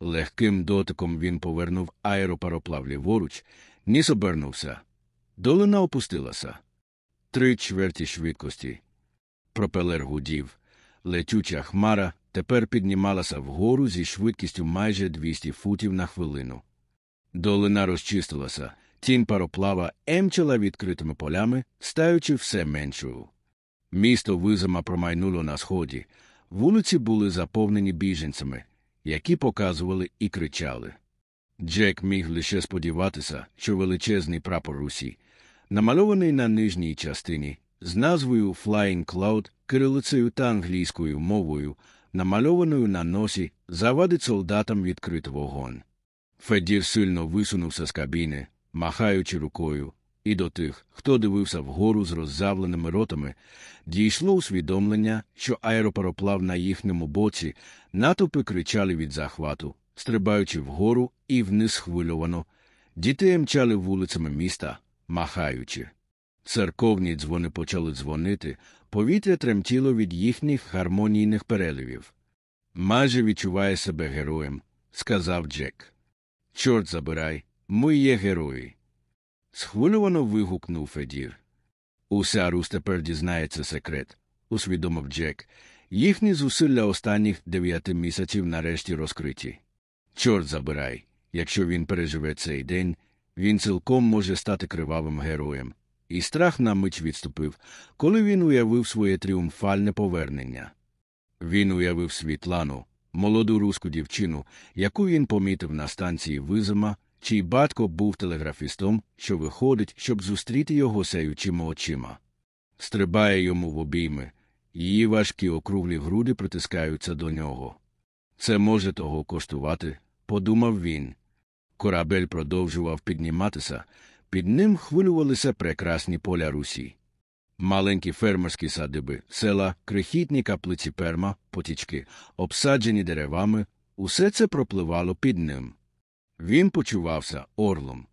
Легким дотиком він повернув аеропароплав ліворуч, ніс обернувся. Долина опустилася. Три чверті швидкості. Пропелер гудів. Летюча хмара тепер піднімалася вгору зі швидкістю майже 200 футів на хвилину. Долина розчистилася, тінь пароплава емчила відкритими полями, стаючи все меншою. Місто визима промайнуло на сході, вулиці були заповнені біженцями, які показували і кричали. Джек міг лише сподіватися, що величезний прапор Русі, намальований на нижній частині, з назвою Flying Cloud, кирилицею та англійською мовою, намальованою на носі, завадить солдатам відкрити вогонь. Федір сильно висунувся з кабіни, махаючи рукою, і до тих, хто дивився вгору з роззавленими ротами, дійшло усвідомлення, що аеропароплав на їхньому боці натовпи кричали від захвату, стрибаючи вгору і вниз хвильовано, діти мчали вулицями міста, махаючи. Церковні дзвони почали дзвонити, повітря тремтіло від їхніх гармонійних переливів. Майже відчуває себе героєм, сказав Джек. Чорт забирай, ми є герої. Схвильовано вигукнув Федір. Уся Рус тепер дізнається секрет, усвідомив Джек. Їхні зусилля останніх дев'яти місяців нарешті розкриті. Чорт забирай, якщо він переживе цей день, він цілком може стати кривавим героєм. І страх на мить відступив, коли він уявив своє тріумфальне повернення. Він уявив Світлану, молоду руську дівчину, яку він помітив на станції Визима, чий батько був телеграфістом, що виходить, щоб зустріти його сяючими очима. Стрибає йому в обійми, її важкі округлі груди притискаються до нього. Це може того коштувати, подумав він. Корабель продовжував підніматися, під ним хвилювалися прекрасні поля Русі. Маленькі фермерські садиби, села, крихітні каплиці перма, потічки, обсаджені деревами, усе це пропливало під ним. Він почувався орлом.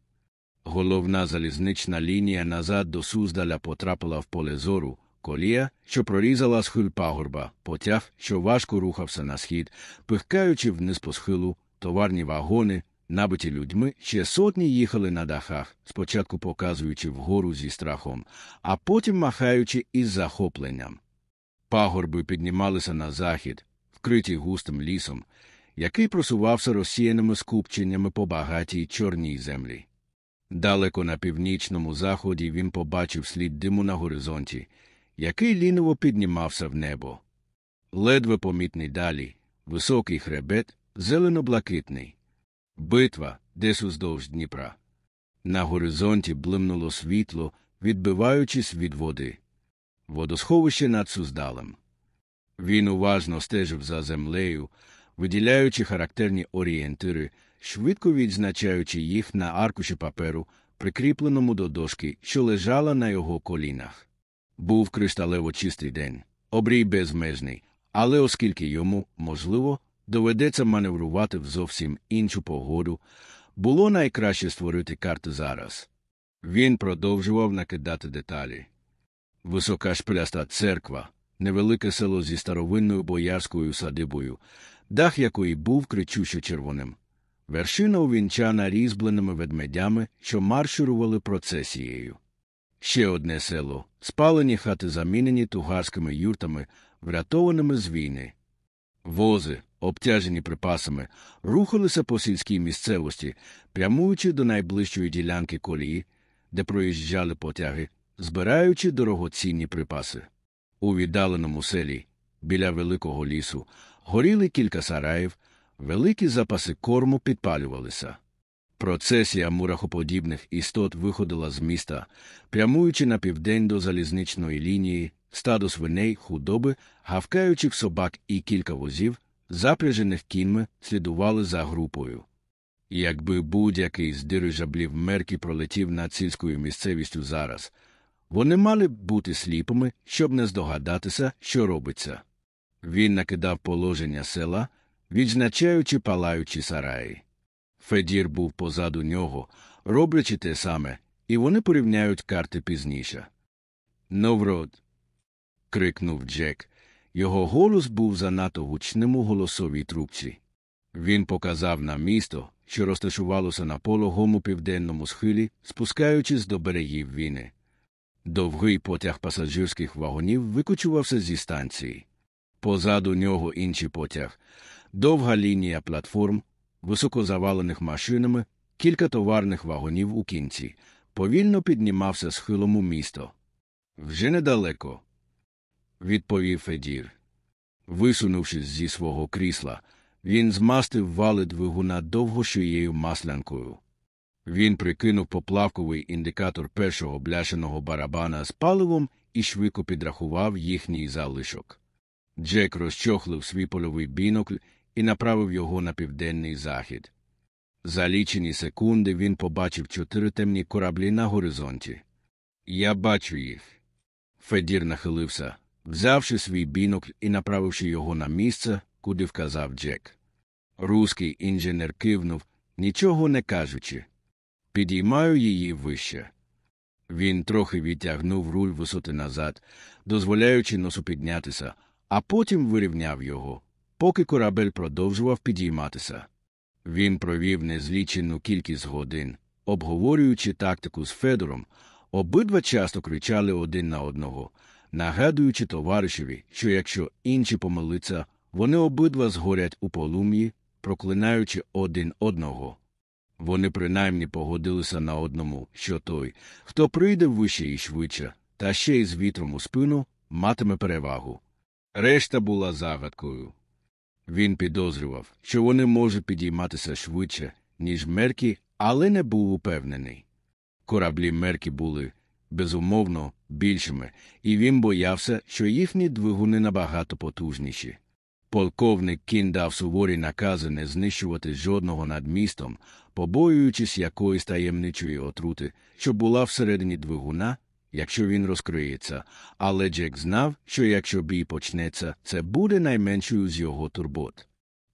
Головна залізнична лінія назад до Суздаля потрапила в поле зору, колія, що прорізала схил пагорба, потяг, що важко рухався на схід, пихкаючи вниз по схилу, товарні вагони, набиті людьми, ще сотні їхали на дахах, спочатку показуючи вгору зі страхом, а потім махаючи із захопленням. Пагорби піднімалися на захід, вкриті густим лісом, який просувався розсіяними скупченнями по багатій чорній землі. Далеко на північному заході він побачив слід диму на горизонті, який ліново піднімався в небо. Ледве помітний далі, високий хребет, зелено-блакитний. Битва десь уздовж Дніпра. На горизонті блимнуло світло, відбиваючись від води. Водосховище над Суздалем. Він уважно стежив за землею, виділяючи характерні орієнтири, швидко відзначаючи їх на аркуші паперу, прикріпленому до дошки, що лежала на його колінах. Був кришталево чистий день, обрій безмежний, але оскільки йому, можливо, доведеться маневрувати в зовсім іншу погоду, було найкраще створити карти зараз. Він продовжував накидати деталі. Висока шпиляста церква, невелике село зі старовинною боярською садибою, дах якої був кричуще червоним. Вершина увінчана різьбленими ведмедями, що марширували процесією. Ще одне село, спалені хати замінені тугарськими юртами, врятованими з війни. Вози, обтяжені припасами, рухалися по сільській місцевості, прямуючи до найближчої ділянки колії, де проїжджали потяги, збираючи дорогоцінні припаси. У віддаленому селі, біля великого лісу, горіли кілька сараїв, великі запаси корму підпалювалися. Процесія мурахоподібних істот виходила з міста, прямуючи на південь до залізничної лінії, стадо свиней, худоби, гавкаючих собак і кілька возів, запряжених кіньми, слідували за групою. Якби будь-який з дирижаблів мерки пролетів над сільською місцевістю зараз, вони мали б бути сліпими, щоб не здогадатися, що робиться. Він накидав положення села, відзначаючи палаючі сараї. Федір був позаду нього, роблячи те саме, і вони порівняють карти пізніше. Новрод. крикнув Джек. Його голос був занадто гучним у голосовій трубці. Він показав на місто, що розташувалося на пологому південному схилі, спускаючись до берегів війни. Довгий потяг пасажирських вагонів викочувався зі станції. Позаду нього інший потяг, довга лінія платформ, високо завалених машинами, кілька товарних вагонів у кінці, повільно піднімався схилом у місто. Вже недалеко, відповів Федір. Висунувшись зі свого крісла, він змастив вали двигуна довгошиєю маслянкою. Він прикинув поплавковий індикатор першого бляшеного барабана з паливом і швидко підрахував їхній залишок. Джек розчохлив свій польовий бінокль і направив його на південний захід. За лічені секунди він побачив чотири темні кораблі на горизонті. Я бачу їх. Федір нахилився, взявши свій бінокль і направивши його на місце, куди вказав Джек. Руський інженер кивнув, нічого не кажучи. Підіймаю її вище. Він трохи відтягнув руль висоти назад, дозволяючи носу піднятися, а потім вирівняв його, поки корабель продовжував підійматися. Він провів незлічену кількість годин, обговорюючи тактику з Федором, обидва часто кричали один на одного, нагадуючи товаришеві, що якщо інші помилиться, вони обидва згорять у полум'ї, проклинаючи один одного. Вони принаймні погодилися на одному, що той, хто прийде вище і швидше, та ще й з вітром у спину, матиме перевагу. Решта була загадкою. Він підозрював, що вони можуть підійматися швидше, ніж мерки, але не був упевнений. Кораблі мерки були, безумовно, більшими, і він боявся, що їхні двигуни набагато потужніші. Полковник Кін дав суворі накази не знищувати жодного над містом, побоюючись якоїсь таємничої отрути, що була всередині двигуна, якщо він розкриється, але Джек знав, що якщо бій почнеться, це буде найменшою з його турбот.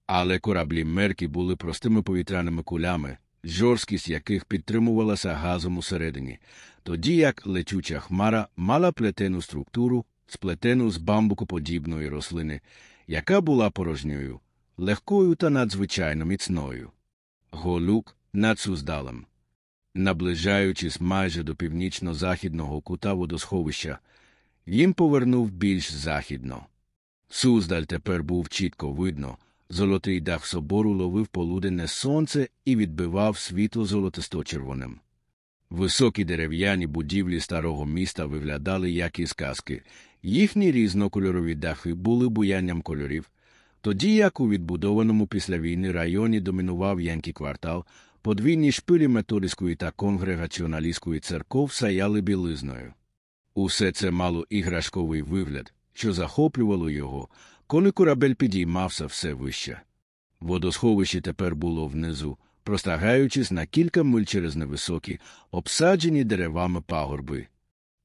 Але кораблі мерки були простими повітряними кулями, жорсткість яких підтримувалася газом усередині, тоді як летюча хмара мала плетену структуру, сплетену з бамбукоподібної рослини, яка була порожньою, легкою та надзвичайно міцною. Голюк над суздалем. Наближаючись майже до північно-західного кута водосховища, їм повернув більш західно. Суздаль тепер був чітко видно, золотий дах собору ловив полуденне сонце і відбивав світло золотисто-червоним. Високі дерев'яні будівлі старого міста виглядали як із казки, їхні різнокольорові дахи були буянням кольорів, тоді як у відбудованому після війни районі домінував янкий квартал, подвійні шпилі методистської та конгрегаціоналістської церков саяли білизною. Усе це мало іграшковий вигляд, що захоплювало його, коли корабель підіймався все вище. Водосховище тепер було внизу, простагаючись на кілька миль через невисокі, обсаджені деревами пагорби.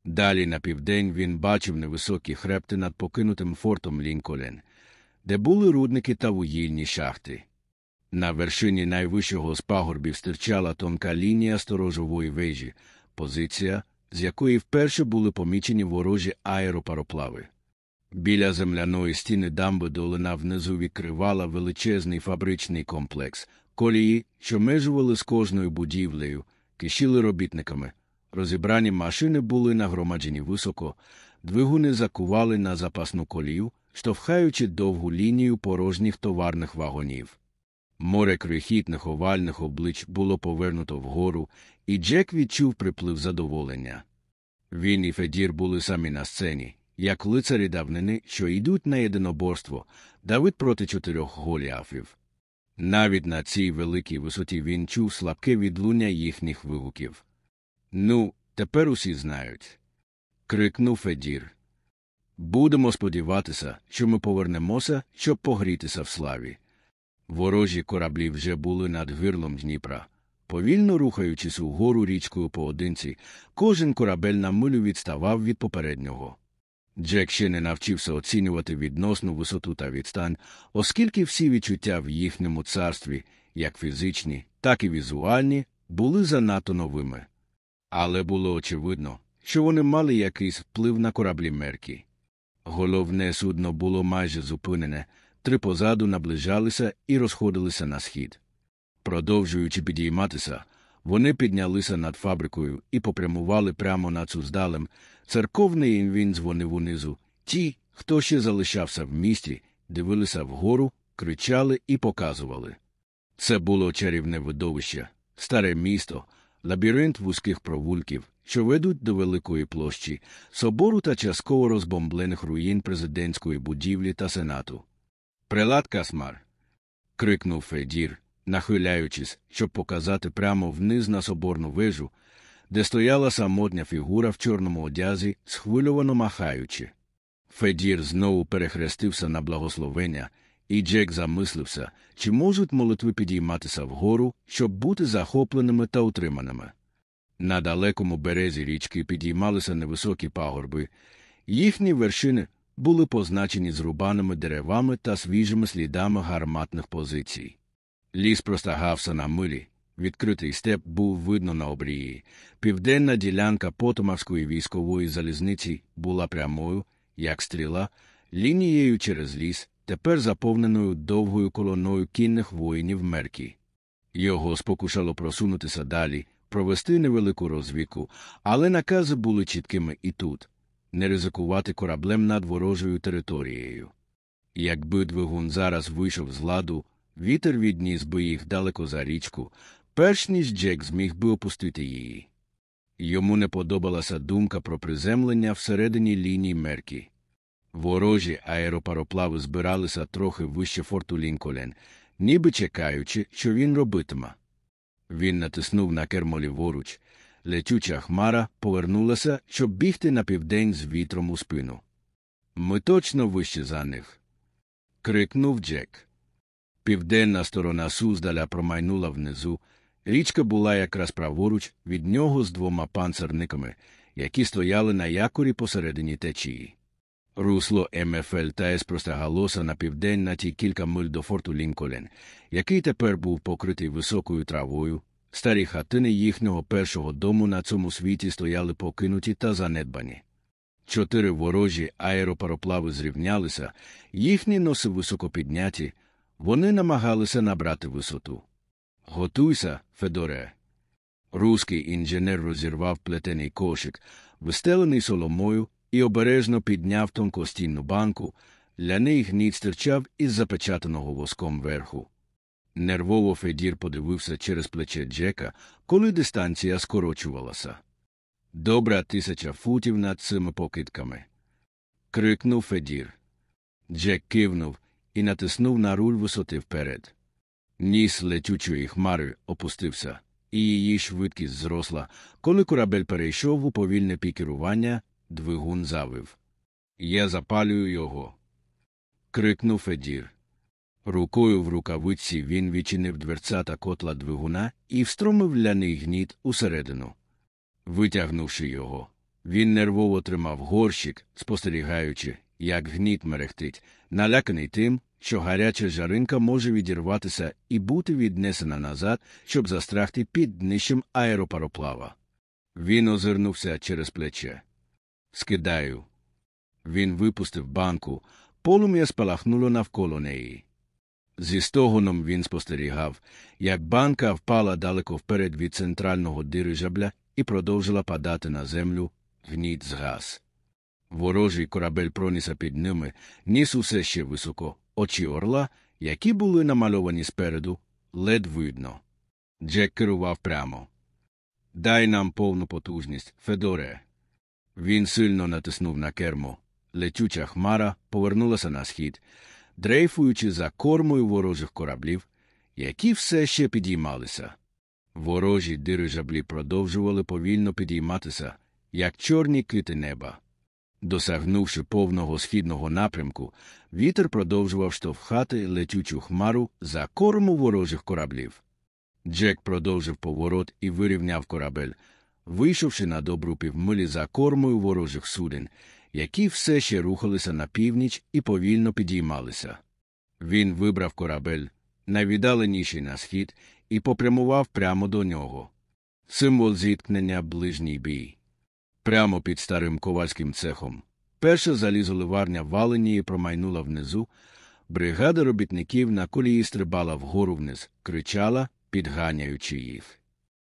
Далі на південь він бачив невисокі хребти над покинутим фортом Лінколен, де були рудники та вугільні шахти. На вершині найвищого з пагорбів стирчала тонка лінія сторожової вежі, позиція, з якої вперше були помічені ворожі аеропароплави. Біля земляної стіни дамби долина внизу відкривала величезний фабричний комплекс, колії, що межували з кожною будівлею, кишіли робітниками. Розібрані машини були нагромаджені високо, двигуни закували на запасну колію, штовхаючи довгу лінію порожніх товарних вагонів. Море крихітних овальних облич було повернуто вгору, і Джек відчув приплив задоволення. Він і Федір були самі на сцені, як лицарі давнини, що йдуть на єдиноборство, Давид проти чотирьох голіафів. Навіть на цій великій висоті він чув слабке відлуння їхніх вигуків. Ну, тепер усі знають. крикнув Федір. Будемо сподіватися, що ми повернемося, щоб погрітися в славі. Ворожі кораблі вже були над гирлом Дніпра. Повільно рухаючись угору річкою поодинці, кожен корабель на милю відставав від попереднього. Джек ще не навчився оцінювати відносну висоту та відстань, оскільки всі відчуття в їхньому царстві, як фізичні, так і візуальні, були занадто новими. Але було очевидно, що вони мали якийсь вплив на кораблі Меркі. Головне судно було майже зупинене, три позаду наближалися і розходилися на схід. Продовжуючи підійматися, вони піднялися над фабрикою і попрямували прямо над суздалем. Церковний він дзвонив унизу. Ті, хто ще залишався в місті, дивилися вгору, кричали і показували. Це було чарівне видовище, старе місто, лабіринт вузьких провулків, що ведуть до великої площі, собору та частково розбомблених руїн президентської будівлі та сенату. Прелад Касмар. крикнув Федір, нахиляючись, щоб показати прямо вниз на соборну вежу, де стояла самотня фігура в чорному одязі, схвильовано махаючи. Федір знову перехрестився на благословення, і Джек замислився, чи можуть молитви підійматися вгору, щоб бути захопленими та утриманими. На далекому березі річки підіймалися невисокі пагорби, їхні вершини були позначені зрубаними деревами та свіжими слідами гарматних позицій. Ліс простагався на милі, Відкритий степ був видно на обрії. Південна ділянка Потомавської військової залізниці була прямою, як стріла, лінією через ліс, тепер заповненою довгою колоною кінних воїнів Меркі. Його спокушало просунутися далі, провести невелику розвідку, але накази були чіткими і тут не ризикувати кораблем над ворожою територією. Якби двигун зараз вийшов з ладу, вітер відніс би їх далеко за річку, перш ніж Джек зміг би опустити її. Йому не подобалася думка про приземлення всередині лінії Меркі. Ворожі аеропароплави збиралися трохи вище форту Лінколен, ніби чекаючи, що він робитиме. Він натиснув на кермо ліворуч. Летюча хмара повернулася, щоб бігти на південь з вітром у спину. Ми точно вище за них. крикнув Джек. Південна сторона Суздаля промайнула внизу. Річка була якраз праворуч від нього з двома панцерниками, які стояли на якорі посередині течії. Русло МФЛ ТАЕС простягалося на південь на ті кілька миль до форту Лінколен, який тепер був покритий високою травою. Старі хатини їхнього першого дому на цьому світі стояли покинуті та занедбані. Чотири ворожі аеропароплави зрівнялися, їхні носи високо підняті, вони намагалися набрати висоту. Готуйся, Федоре. Руський інженер розірвав плетений кошик, вистелений соломою, і обережно підняв тонкостінну банку, ляний гніт стирчав із запечатаного воском верху. Нервово Федір подивився через плече Джека, коли дистанція скорочувалася. Добра тисяча футів над цими покидками. крикнув Федір. Джек кивнув і натиснув на руль висоти вперед. Ніс летючої хмари опустився, і її швидкість зросла, коли корабель перейшов у повільне пікерування, двигун завив. Я запалюю його. крикнув Федір. Рукою в рукавиці він відчинив дверцята котла двигуна і встромив ляний гніт усередину. Витягнувши його, він нервово тримав горщик, спостерігаючи, як гніт мерехтить, наляканий тим, що гаряча жаринка може відірватися і бути віднесена назад, щоб застрахти під днищем аеропароплава. Він озирнувся через плече. Скидаю. Він випустив банку, полум'я спалахнуло навколо неї. Зі стогоном він спостерігав, як банка впала далеко вперед від центрального дирижабля і продовжила падати на землю, гніт згас. Ворожий корабель проніса під ними, ніс усе ще високо, очі орла, які були намальовані спереду, лед видно. Джек керував прямо. Дай нам повну потужність, Федоре. Він сильно натиснув на кермо. Летюча хмара повернулася на схід дрейфуючи за кормою ворожих кораблів, які все ще підіймалися. Ворожі дирижаблі продовжували повільно підійматися, як чорні кити неба. Досягнувши повного східного напрямку, вітер продовжував штовхати летючу хмару за корму ворожих кораблів. Джек продовжив поворот і вирівняв корабель, вийшовши на добру півмилі за кормою ворожих суден, які все ще рухалися на північ і повільно підіймалися. Він вибрав корабель, найвіддаленіший на схід, і попрямував прямо до нього. Символ зіткнення ближній бій. Прямо під старим ковальським цехом. Перша залізоливарня валенії промайнула внизу, бригада робітників на колії стрибала вгору вниз, кричала, підганяючи їх.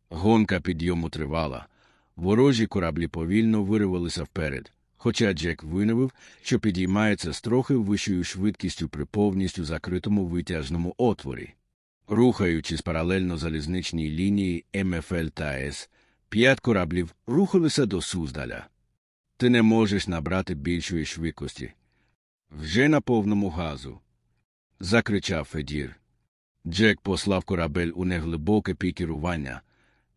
Гонка підйому тривала. Ворожі кораблі повільно виривалися вперед хоча Джек виновив, що підіймається з трохи вищою швидкістю при повністю закритому витяжному отворі. Рухаючись паралельно залізничній лінії МФЛ та С, п'ять кораблів рухалися до Суздаля. Ти не можеш набрати більшої швидкості. Вже на повному газу. закричав Федір. Джек послав корабель у неглибоке пікерування.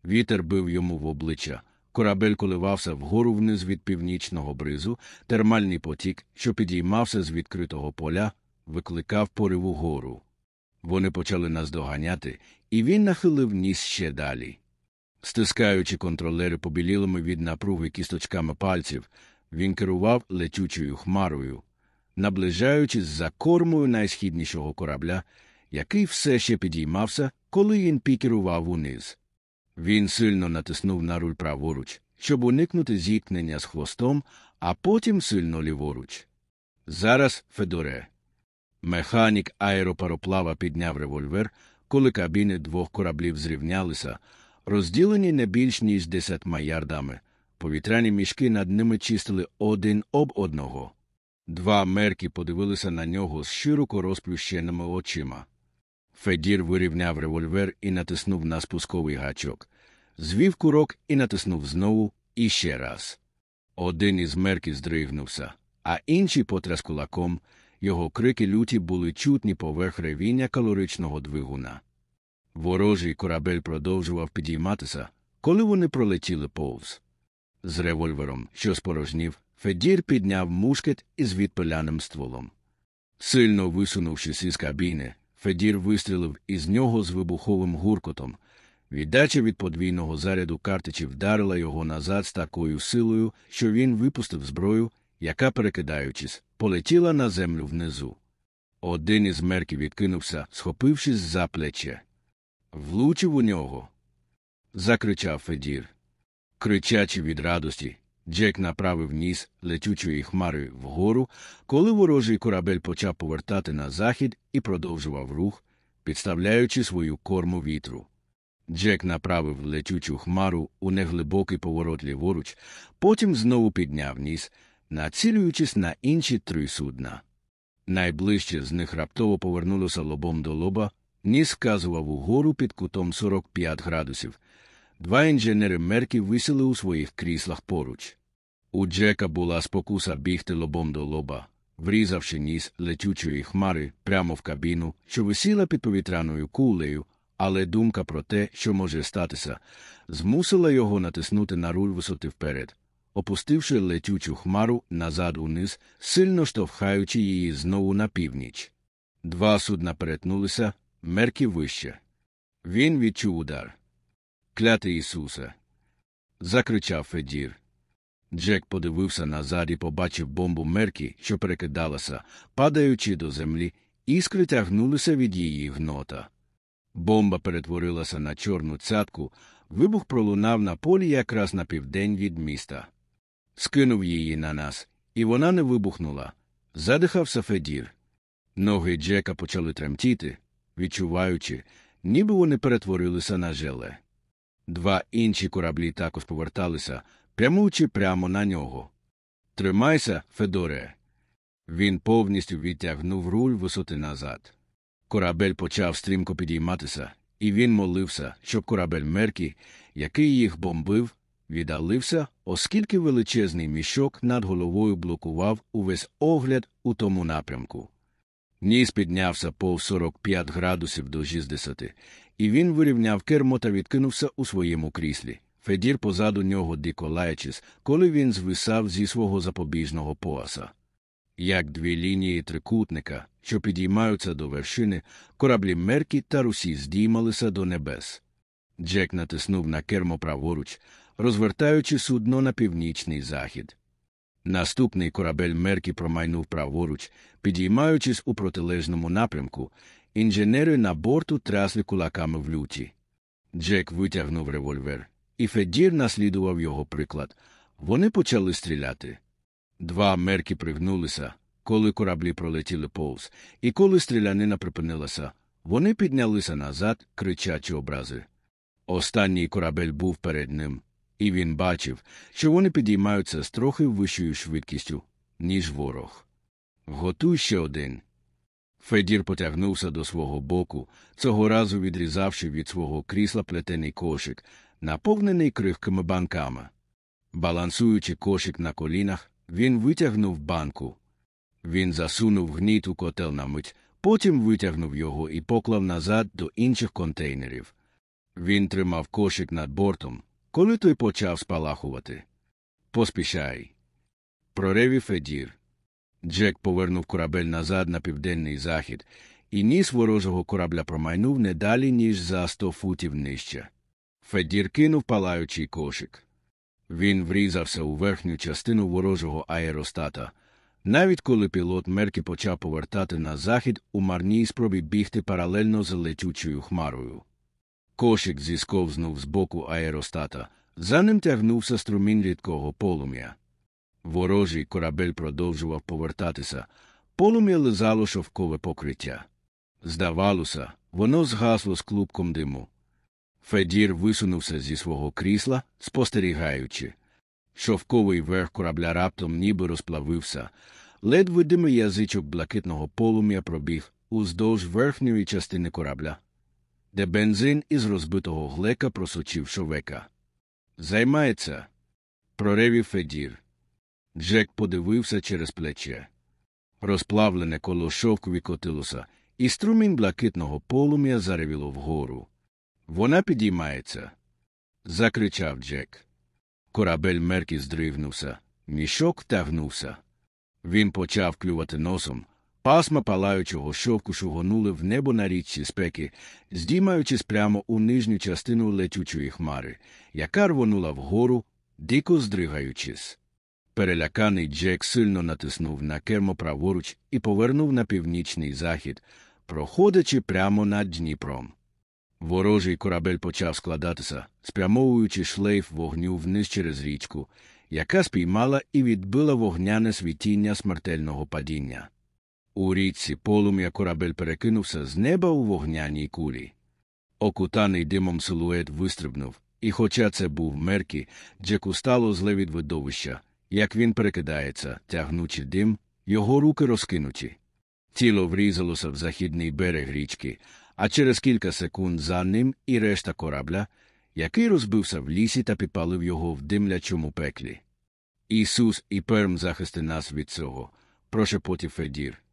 Вітер бив йому в обличчя. Корабель коливався вгору вниз від північного бризу, термальний потік, що підіймався з відкритого поля, викликав пориву гору. Вони почали нас доганяти, і він нахилив ніс ще далі. Стискаючи контролери побілілими від напруги кісточками пальців, він керував летючою хмарою, наближаючись за кормою найсхіднішого корабля, який все ще підіймався, коли він пікерував униз. Він сильно натиснув на руль праворуч, щоб уникнути зіткнення з хвостом, а потім сильно ліворуч. Зараз, Федоре. Механік аеропароплава підняв револьвер, коли кабіни двох кораблів зрівнялися, розділені не більш ніж десятьма ярдами. Повітряні мішки над ними чистили один об одного. Два мерки подивилися на нього з широко розплющеними очима. Федір вирівняв револьвер і натиснув на спусковий гачок, звів курок і натиснув знову і ще раз. Один із мерків здригнувся, а інший потряс кулаком. Його крики люті були чутні поверх ревіння калоричного двигуна. Ворожий корабель продовжував підійматися, коли вони пролетіли повз. З револьвером, що спорожнів, Федір підняв мушкет із відпиляним стволом. Сильно висунувшись із кабіни, Федір вистрілив із нього з вибуховим гуркотом. Віддача від подвійного заряду картичі вдарила його назад з такою силою, що він випустив зброю, яка, перекидаючись, полетіла на землю внизу. Один із мерків відкинувся, схопившись за плече. Влучив у нього. закричав Федір. Кричачи від радості, Джек направив ніс летючої хмари вгору, коли ворожий корабель почав повертати на захід і продовжував рух, підставляючи свою корму вітру. Джек направив летючу хмару у неглибокий поворот ліворуч, потім знову підняв ніс, націлюючись на інші три судна. Найближче з них раптово повернулося лобом до лоба, ніс вказував угору під кутом 45 градусів. Два інженери мерки висіли у своїх кріслах поруч. У Джека була спокуса бігти лобом до лоба, врізавши ніс летючої хмари прямо в кабіну, що висіла під повітряною кулею, але думка про те, що може статися, змусила його натиснути на руль висоти вперед, опустивши летючу хмару назад униз, сильно штовхаючи її знову на північ. Два судна перетнулися, мерки вище. Він відчув удар. Клятий Ісусе. закричав Федір. Джек подивився назад і побачив бомбу мерки, що перекидалася, падаючи до землі, іскри тягнулися від її гнота. Бомба перетворилася на чорну цятку, вибух пролунав на полі якраз на південь від міста. Скинув її на нас, і вона не вибухнула. Задихався Федір. Ноги Джека почали тремтіти, відчуваючи, ніби вони перетворилися на желе. Два інші кораблі також поверталися, прямуючи прямо на нього. Тримайся, Федоре. Він повністю відтягнув руль висоти назад. Корабель почав стрімко підійматися, і він молився, щоб корабель Меркі, який їх бомбив, віддалився, оскільки величезний мішок над головою блокував увесь огляд у тому напрямку. Ніс піднявся по 45 градусів до 60, і він вирівняв кермо та відкинувся у своєму кріслі. Федір позаду нього дико лаючись, коли він звисав зі свого запобіжного пояса. Як дві лінії трикутника, що підіймаються до вершини, кораблі Меркі та Русі здіймалися до небес. Джек натиснув на кермо праворуч, розвертаючи судно на північний захід. Наступний корабель Меркі промайнув праворуч, підіймаючись у протилежному напрямку, інженери на борту трясли кулаками в люті. Джек витягнув револьвер, і Федір наслідував його приклад. Вони почали стріляти. Два мерки пригнулися, коли кораблі пролетіли повз, і коли стрілянина припинилася, вони піднялися назад, кричачи образи. Останній корабель був перед ним, і він бачив, що вони підіймаються з трохи вищою швидкістю, ніж ворог. Готуй ще один. Федір потягнувся до свого боку, цього разу відрізавши від свого крісла плетений кошик, наповнений крихкими банками. Балансуючи кошик на колінах, він витягнув банку. Він засунув гніт у котел на мить, потім витягнув його і поклав назад до інших контейнерів. Він тримав кошик над бортом, коли той почав спалахувати. Поспішай. Проревів Федір. Джек повернув корабель назад на південний захід, і ніс ворожого корабля промайнув не далі, ніж за сто футів нижче. Федір кинув палаючий кошик. Він врізався у верхню частину ворожого аеростата, Навіть коли пілот Меркі почав повертати на захід у марній спробі бігти паралельно з летючою хмарою. Кошик зісковзнув з боку аеростата, за ним тягнувся струмінь рідкого полум'я. Ворожий корабель продовжував повертатися, полум'я лизало шовкове покриття. Здавалося, воно згасло з клубком диму. Федір висунувся зі свого крісла, спостерігаючи. Шовковий верх корабля раптом ніби розплавився, ледь видимий язичок блакитного полум'я пробіг уздовж верхньої частини корабля, де бензин із розбитого глека просочив шовека. Займається. проревів Федір. Джек подивився через плече. Розплавлене коло шовку відкотилося, і струмінь блакитного полум'я заревіло вгору. Вона підіймається. закричав Джек. Корабель Меркі здригнувся, мішок тягнувся. Він почав клювати носом. Пасма палаючого шовку шугонули в небо на річці спеки, здіймаючись прямо у нижню частину летючої хмари, яка рвонула вгору, дико здригаючись. Переляканий Джек сильно натиснув на кермо праворуч і повернув на північний захід, проходячи прямо над Дніпром. Ворожий корабель почав складатися, спрямовуючи шлейф вогню вниз через річку, яка спіймала і відбила вогняне світіння смертельного падіння. У річці полум'я корабель перекинувся з неба у вогняній кулі. Окутаний димом силует вистрибнув, і, хоча це був меркі, Джеку стало зле від видовища, як він перекидається, тягнучи дим, його руки розкинуті. Тіло врізалося в західний берег річки, а через кілька секунд за ним і решта корабля, який розбився в лісі та підпалив його в димлячому пеклі. Ісус і перм захисти нас від цього, прошепотів Федір.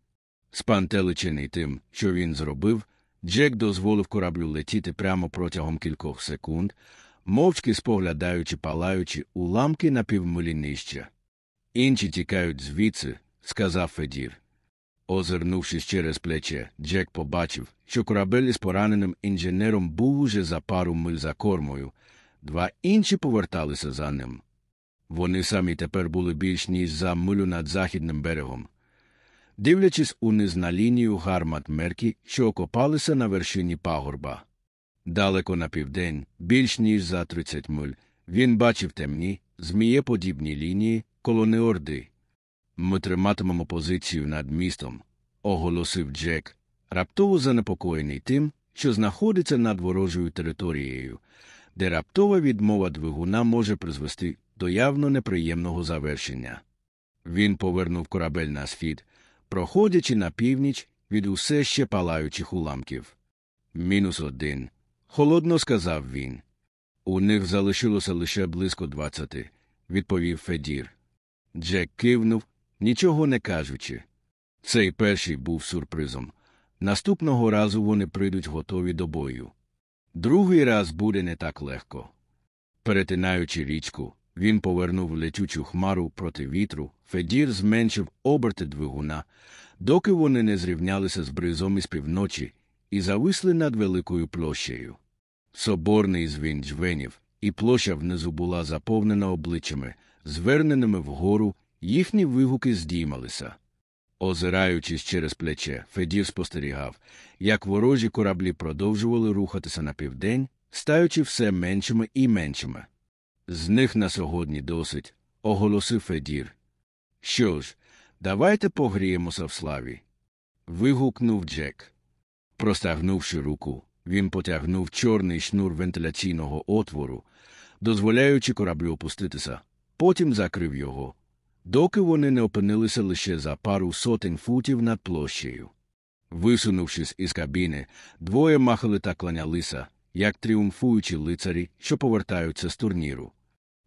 Спантеличений тим, що він зробив, Джек дозволив кораблю летіти прямо протягом кількох секунд, мовчки споглядаючи палаючи уламки на півмилі нижче. Інші тікають звідси, сказав Федір. Озирнувшись через плече, Джек побачив, що корабель із пораненим інженером був уже за пару миль за кормою, два інші поверталися за ним. Вони самі тепер були більш ніж за милю над західним берегом. Дивлячись униз на лінію гармат мерки, що окопалися на вершині пагорба. Далеко на південь, більш ніж за 30 миль, він бачив темні, змієподібні лінії коло Орди. Ми триматимемо позицію над містом, оголосив Джек, раптово занепокоєний тим, що знаходиться над ворожою територією, де раптова відмова двигуна може призвести до явно неприємного завершення. Він повернув корабель на схід, проходячи на північ від усе ще палаючих уламків. Мінус один. Холодно сказав він. У них залишилося лише близько двадцяти, відповів Федір. Джек кивнув, нічого не кажучи. Цей перший був сюрпризом. Наступного разу вони прийдуть готові до бою. Другий раз буде не так легко. Перетинаючи річку, він повернув летючу хмару проти вітру, Федір зменшив оберти двигуна, доки вони не зрівнялися з бризом із півночі і зависли над великою площею. Соборний звін джвенів, і площа внизу була заповнена обличчями, зверненими вгору, їхні вигуки здіймалися. Озираючись через плече, Федір спостерігав, як ворожі кораблі продовжували рухатися на південь, стаючи все меншими і меншими. З них на сьогодні досить, оголосив Федір. Що ж, давайте погріємося в славі. вигукнув Джек. Простагнувши руку, він потягнув чорний шнур вентиляційного отвору, дозволяючи кораблю опуститися, потім закрив його, доки вони не опинилися лише за пару сотень футів над площею. Висунувшись із кабіни, двоє махали та кланялися, як тріумфуючі лицарі, що повертаються з турніру.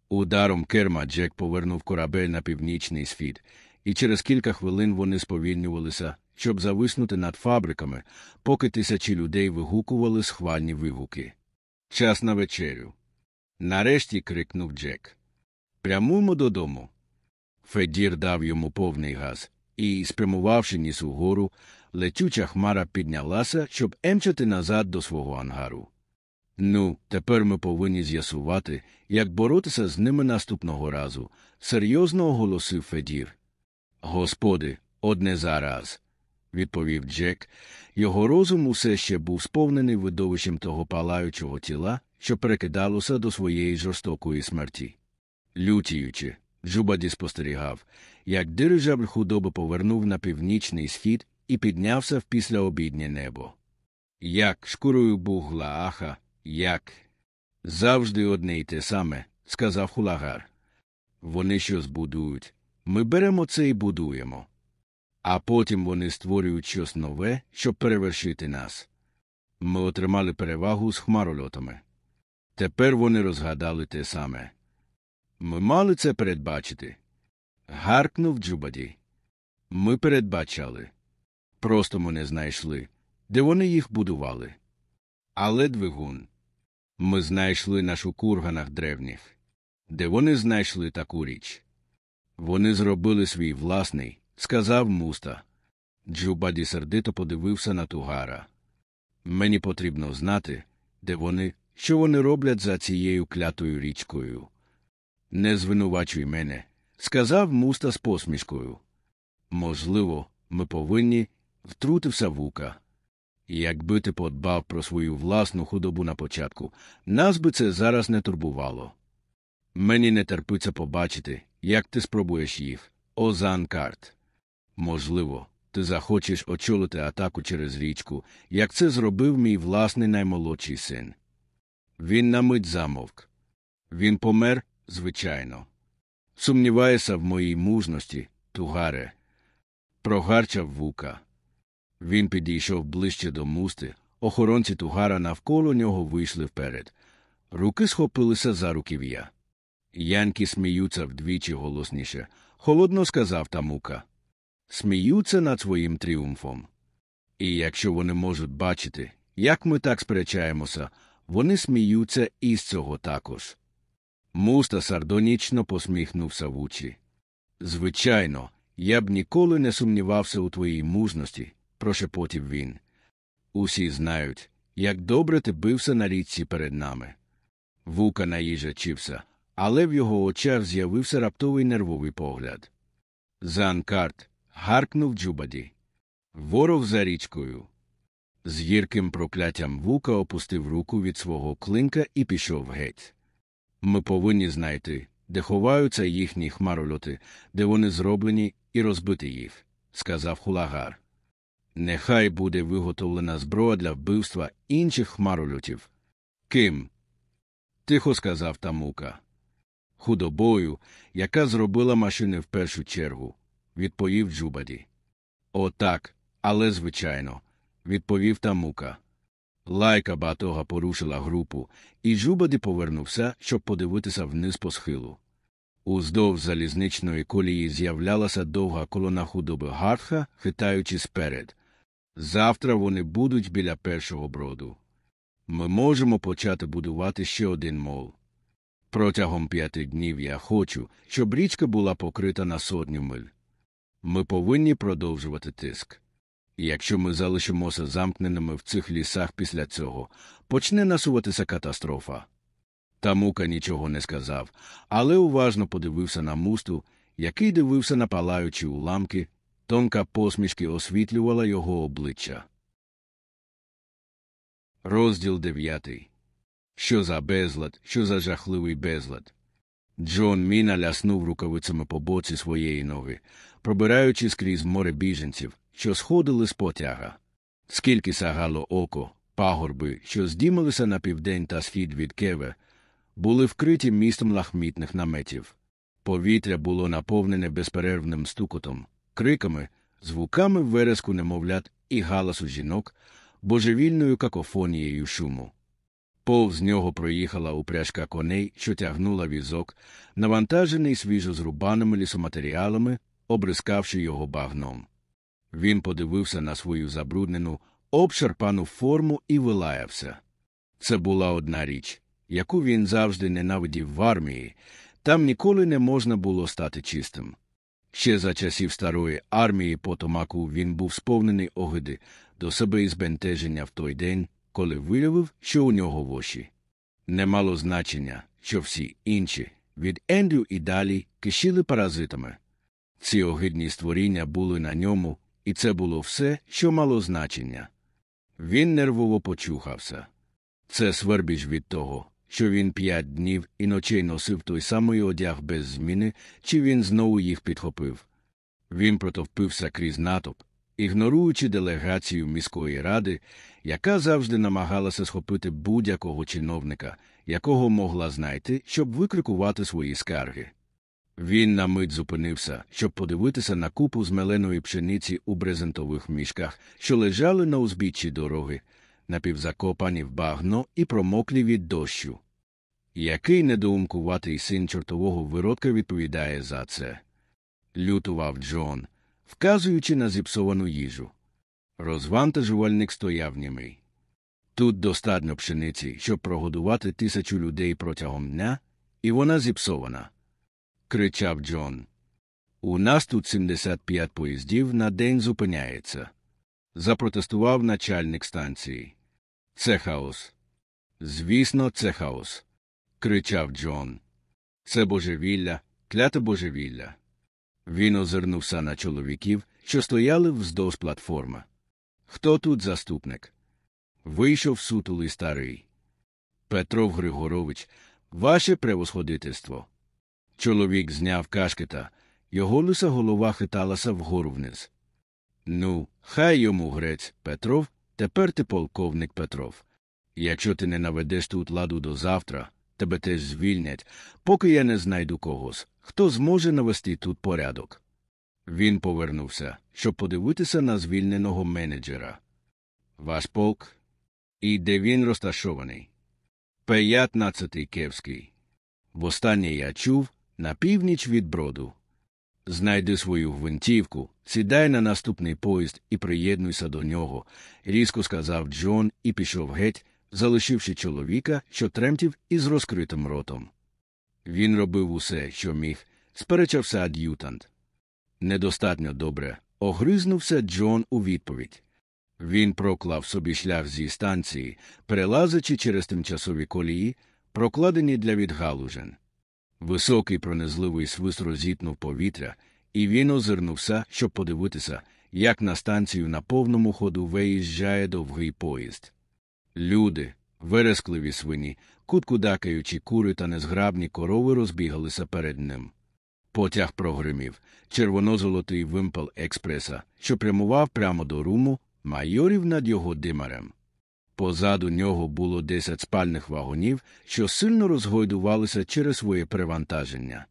Ударом керма Джек повернув корабель на північний схід, і через кілька хвилин вони сповільнювалися, щоб зависнути над фабриками, поки тисячі людей вигукували схвальні вигуки. Час на вечерю. Нарешті крикнув Джек. Прямуємо додому. Федір дав йому повний газ, і, спрямувавши ніс угору, летюча хмара піднялася, щоб емчати назад до свого ангару. Ну, тепер ми повинні з'ясувати, як боротися з ними наступного разу, серйозно оголосив Федір. Господи, одне зараз, відповів Джек. Його розум усе ще був сповнений видовищем того палаючого тіла, що перекидалося до своєї жорстокої смерті. Лютіючи, Джубаді спостерігав, як дирижабль худоби повернув на північний схід і піднявся в післяобіднє небо. Як шкурою бугла аха, як. Завжди одне й те саме, сказав хулагар. Вони щось будують. Ми беремо це і будуємо. А потім вони створюють щось нове, щоб перевершити нас. Ми отримали перевагу з хмарольотами. Тепер вони розгадали те саме. Ми мали це передбачити. Гаркнув Джубаді. Ми передбачали. Просто ми не знайшли, де вони їх будували. Але двигун. Ми знайшли наш у курганах древніх, де вони знайшли таку річ. Вони зробили свій власний, сказав муста. Джубаді сердито подивився на тугара. Мені потрібно знати, де вони, що вони роблять за цією клятою річкою. Не звинувачуй мене, сказав муста з посмішкою. Можливо, ми повинні, втрутився вука. Якби ти подбав про свою власну худобу на початку, нас би це зараз не турбувало. Мені не терпиться побачити, як ти спробуєш їх, Озан Карт. Можливо, ти захочеш очолити атаку через річку, як це зробив мій власний наймолодший син. Він на мить замовк. Він помер, звичайно. Сумніваєшся в моїй мужності, тугаре. Прогарчав вука. Він підійшов ближче до мусти, охоронці тугара навколо нього вийшли вперед. Руки схопилися за руків'я. Янки сміються вдвічі голосніше, холодно сказав тамука. Сміються над своїм тріумфом. І якщо вони можуть бачити, як ми так сперечаємося, вони сміються із цього також. Муста сардонічно посміхнувся в очі. Звичайно, я б ніколи не сумнівався у твоїй мужності, прошепотів він. Усі знають, як добре ти бився на річці перед нами. Вука наїжачився, але в його очах з'явився раптовий нервовий погляд. Занкарт гаркнув Джубаді. Ворог за річкою. З гірким прокляттям вука опустив руку від свого клинка і пішов геть. Ми повинні знайти, де ховаються їхні хмарольоти, де вони зроблені, і розбити їх, сказав хулагар. Нехай буде виготовлена зброя для вбивства інших хмарольотів. Ким? Тихо сказав тамука. Худобою, яка зробила машини в першу чергу, відповів Джубаді. Отак, але звичайно, відповів тамука. Лайка батога порушила групу, і Джубаді повернувся, щоб подивитися вниз по схилу. Уздовж залізничної колії з'являлася довга колона худоби Гартха, хитаючи сперед. Завтра вони будуть біля першого броду. Ми можемо почати будувати ще один мол. Протягом п'яти днів я хочу, щоб річка була покрита на сотню миль. Ми повинні продовжувати тиск. І якщо ми залишимося замкненими в цих лісах після цього, почне насуватися катастрофа. Тамука нічого не сказав, але уважно подивився на мусту, який дивився на палаючі уламки, тонка посмішки освітлювала його обличчя. Розділ дев'ятий. Що за безлад, що за жахливий безлад. Джон Міна ляснув рукавицями по боці своєї ноги, пробираючи скрізь море біженців, що сходили з потяга. Скільки сагало око, пагорби, що здімалися на південь та схід від Кеве, були вкриті містом лахмітних наметів. Повітря було наповнене безперервним стукотом, криками, звуками вереску немовлят і галасу жінок, божевільною какофонією шуму. Повз нього проїхала упряжка коней, що тягнула візок, навантажений свіжо зрубаними лісоматеріалами, обрискавши його багном. Він подивився на свою забруднену, обшарпану форму і вилаявся. Це була одна річ, яку він завжди ненавидів в армії, там ніколи не можна було стати чистим. Ще за часів старої армії Потомаку він був сповнений огиди до себе і збентеження в той день, коли виявив, що у нього в очі. Не мало значення, що всі інші від Ендрю і далі кишіли паразитами. Ці огидні створіння були на ньому, і це було все, що мало значення. Він нервово почухався. Це свербіж від того, що він п'ять днів і ночей носив той самий одяг без зміни, чи він знову їх підхопив. Він протовпився крізь натовп, ігноруючи делегацію міської ради, яка завжди намагалася схопити будь-якого чиновника, якого могла знайти, щоб викрикувати свої скарги. Він на мить зупинився, щоб подивитися на купу змеленої пшениці у брезентових мішках, що лежали на узбіччі дороги, напівзакопані в багно і промоклі від дощу. Який недоумкуватий син чортового виродка відповідає за це? Лютував Джон, вказуючи на зіпсовану їжу. Розвантажувальник стояв німий. Тут достатньо пшениці, щоб прогодувати тисячу людей протягом дня, і вона зіпсована. кричав Джон. У нас тут 75 поїздів на день зупиняється. Запротестував начальник станції. Це хаос. Звісно, це хаос. кричав Джон. Це божевілля, кляте божевілля. Він озирнувся на чоловіків, що стояли вздовж платформи. Хто тут заступник? Вийшов сутулий старий. Петров Григорович, ваше превосходительство. Чоловік зняв кашкета, його лиса голова хиталася вгору вниз. Ну, хай йому грець, Петров, тепер ти полковник Петров. Якщо ти не наведеш тут ладу до завтра, тебе теж звільнять, поки я не знайду когось, хто зможе навести тут порядок. Він повернувся, щоб подивитися на звільненого менеджера. Ваш полк? І де він розташований? П'ятнадцятий Кевський. Востаннє я чув на північ від броду. Знайди свою гвинтівку, сідай на наступний поїзд і приєднуйся до нього, різко сказав Джон і пішов геть, залишивши чоловіка, що тремтів із розкритим ротом. Він робив усе, що міг, сперечався ад'ютант. Недостатньо добре. Огризнувся Джон у відповідь. Він проклав собі шлях зі станції, перелазячи через тимчасові колії, прокладені для відгалужен. Високий пронизливий свист розітнув повітря, і він озирнувся, щоб подивитися, як на станцію на повному ходу виїжджає довгий поїзд. Люди, верескливі свині, куткудакаючі кури та незграбні корови розбігалися перед ним. Потяг прогримів, червоно-золотий вимпел експреса, що прямував прямо до руму, майорів над його димарем. Позаду нього було десять спальних вагонів, що сильно розгойдувалися через своє перевантаження.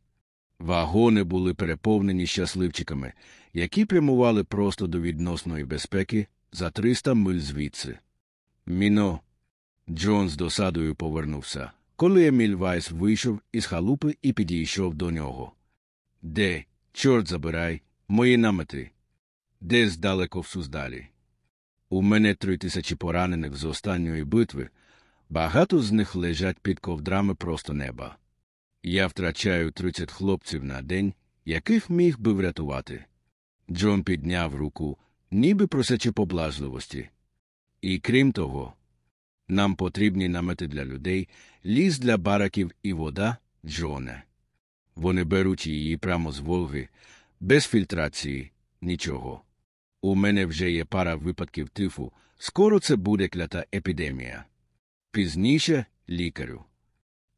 Вагони були переповнені щасливчиками, які прямували просто до відносної безпеки за 300 миль звідси. Міно. Джон з досадою повернувся, коли Еміль Вайс вийшов із халупи і підійшов до нього. Де, чорт забирай, мої намети? Десь далеко в Суздалі. У мене три тисячі поранених з останньої битви, багато з них лежать під ковдрами просто неба. Я втрачаю тридцять хлопців на день, яких міг би врятувати. Джон підняв руку, ніби просячи поблажливості. І крім того, нам потрібні намети для людей, ліс для бараків і вода, Джоне. Вони беруть її прямо з Волги, без фільтрації, нічого. У мене вже є пара випадків тифу, скоро це буде клята епідемія. Пізніше лікарю.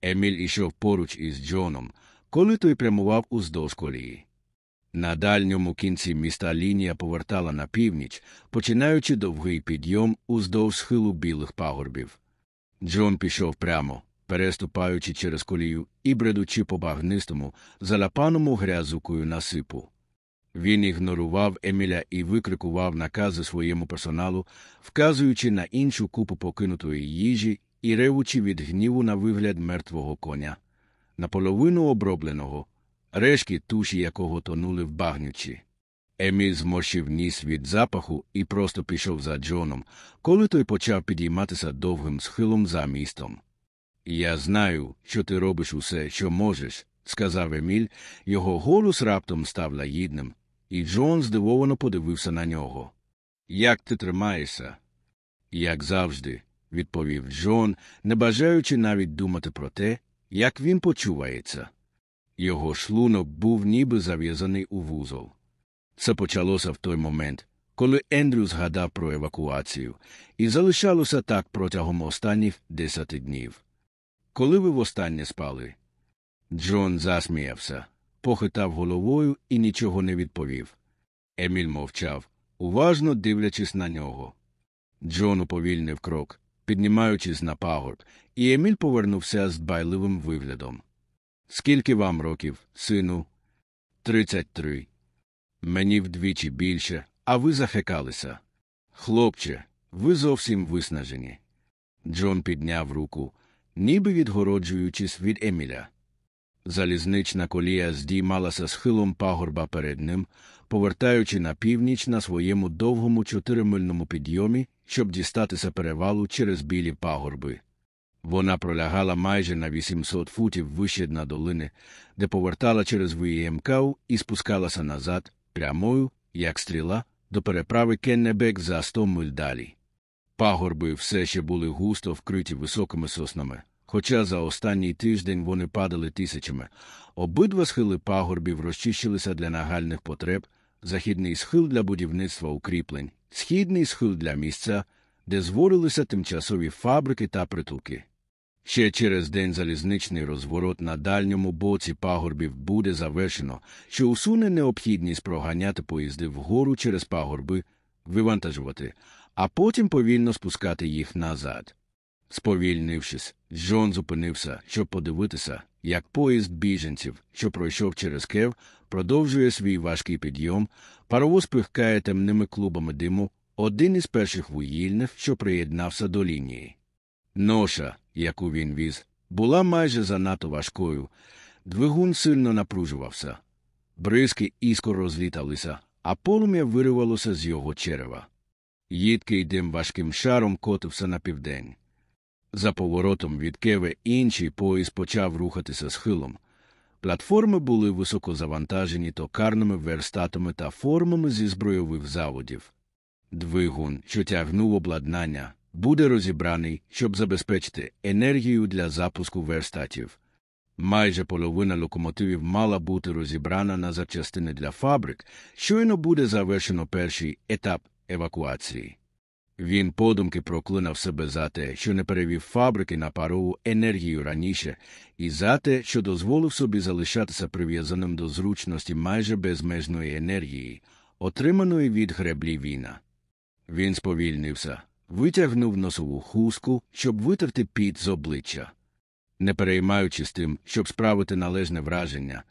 Еміль ішов поруч із Джоном, коли той прямував уздовж колії. На дальньому кінці міста лінія повертала на північ, починаючи довгий підйом уздовж схилу білих пагорбів. Джон пішов прямо, переступаючи через колію і бредучи по багнистому, заляпаному грязукою насипу. Він ігнорував Еміля і викрикував накази своєму персоналу, вказуючи на іншу купу покинутої їжі і ревучи від гніву на вигляд мертвого коня, наполовину обробленого, решки туші якого тонули в багнючі. Еміль зморщив ніс від запаху і просто пішов за Джоном, коли той почав підійматися довгим схилом за містом. Я знаю, що ти робиш усе, що можеш, сказав Еміль, його голос раптом став лагідним, і Джон здивовано подивився на нього. Як ти тримаєшся? Як завжди, відповів Джон, не бажаючи навіть думати про те, як він почувається. Його шлунок був ніби зав'язаний у вузол. Це почалося в той момент, коли Ендрю згадав про евакуацію, і залишалося так протягом останніх десяти днів. Коли ви востаннє спали? Джон засміявся, похитав головою і нічого не відповів. Еміль мовчав, уважно дивлячись на нього. Джон уповільнив крок, піднімаючись на пагорб, і Еміль повернувся з дбайливим виглядом. Скільки вам років, сину? Тридцять три. Мені вдвічі більше, а ви захекалися. Хлопче, ви зовсім виснажені. Джон підняв руку, ніби відгороджуючись від Еміля. Залізнична колія здіймалася схилом пагорба перед ним, повертаючи на північ на своєму довгому чотиримильному підйомі, щоб дістатися перевалу через білі пагорби. Вона пролягала майже на 800 футів вище на долини, де повертала через Віємкау і спускалася назад, прямою, як стріла, до переправи Кеннебек за 100 миль далі. Пагорби все ще були густо вкриті високими соснами, хоча за останній тиждень вони падали тисячами. Обидва схили пагорбів розчищилися для нагальних потреб, західний схил для будівництва укріплень, східний схил для місця, де зворилися тимчасові фабрики та притулки. Ще через день залізничний розворот на дальньому боці пагорбів буде завершено, що усуне необхідність проганяти поїзди вгору через пагорби, вивантажувати, а потім повільно спускати їх назад. Сповільнившись, Джон зупинився, щоб подивитися, як поїзд біженців, що пройшов через кев, продовжує свій важкий підйом, паровоз пихкає темними клубами диму, один із перших вугільних, що приєднався до лінії. Ноша, яку він віз, була майже занадто важкою. Двигун сильно напружувався. Бризки іскор розліталися, а полум'я виривалося з його черева. Їдкий дим важким шаром котився на південь. За поворотом від кеве інший поїзд почав рухатися схилом. Платформи були високо завантажені токарними верстатами та формами зі збройових заводів. Двигун, що тягнув обладнання, буде розібраний, щоб забезпечити енергію для запуску верстатів. Майже половина локомотивів мала бути розібрана на запчастини для фабрик, щойно буде завершено перший етап евакуації. Він подумки проклинав себе за те, що не перевів фабрики на парову енергію раніше, і за те, що дозволив собі залишатися прив'язаним до зручності майже безмежної енергії, отриманої від греблі війна. Він сповільнився, витягнув носову хустку, щоб витерти піт з обличчя. Не переймаючись тим, щоб справити належне враження,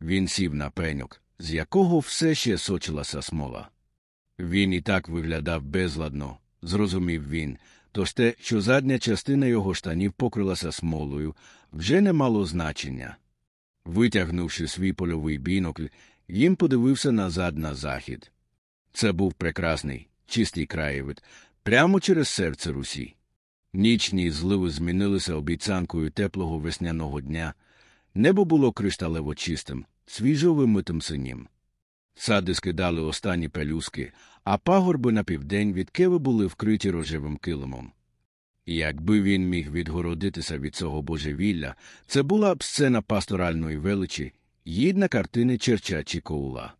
він сів на пеньок, з якого все ще сочилася смола. Він і так виглядав безладно, зрозумів він, тож те, що задня частина його штанів покрилася смолою, вже не мало значення. Витягнувши свій польовий бінокль, їм подивився назад на захід. Це був прекрасний, чистий краєвид, прямо через серце Русі. Нічні зливи змінилися обіцянкою теплого весняного дня. Небо було кришталево чистим, свіжо вимитим синім. Сади скидали останні пелюски, а пагорби на південь від Кеви були вкриті рожевим килимом. Якби він міг відгородитися від цього божевілля, це була б сцена пасторальної величі, гідна картини черча чи коула.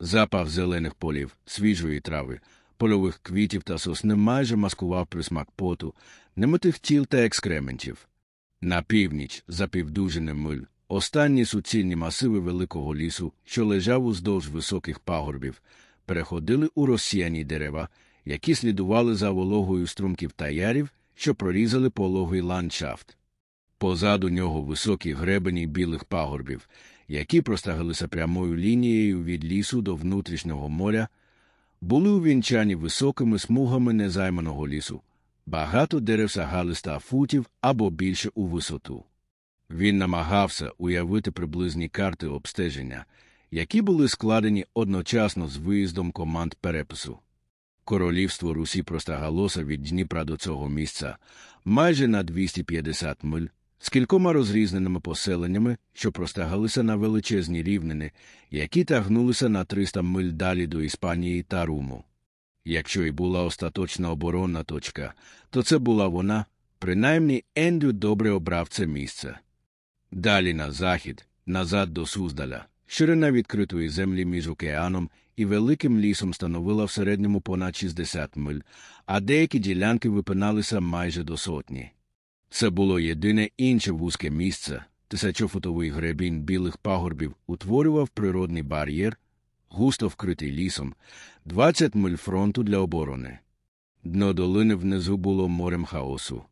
Запах зелених полів, свіжої трави, польових квітів та сосни майже маскував присмак поту, немитих тіл та екскрементів. На північ, за півдужини миль, останні суцільні масиви великого лісу, що лежав уздовж високих пагорбів, переходили у розсіяні дерева, які слідували за вологою струмків та ярів, що прорізали пологий ландшафт. Позаду нього високі гребені білих пагорбів, які простагалися прямою лінією від лісу до внутрішнього моря, були увінчані високими смугами незайманого лісу. Багато дерев сягали ста футів або більше у висоту. Він намагався уявити приблизні карти обстеження, які були складені одночасно з виїздом команд перепису. Королівство Русі простагалося від Дніпра до цього місця майже на 250 миль, з кількома розрізненими поселеннями, що простагалися на величезні рівнини, які тягнулися на 300 миль далі до Іспанії та Руму. Якщо й була остаточна оборонна точка, то це була вона, принаймні Ендрю добре обрав це місце. Далі на захід, назад до Суздаля. Ширина відкритої землі між океаном і великим лісом становила в середньому понад 60 миль, а деякі ділянки випиналися майже до сотні. Це було єдине інше вузьке місце. Тисячофутовий гребінь білих пагорбів утворював природний бар'єр, густо вкритий лісом, 20 миль фронту для оборони. Дно долини внизу було морем хаосу.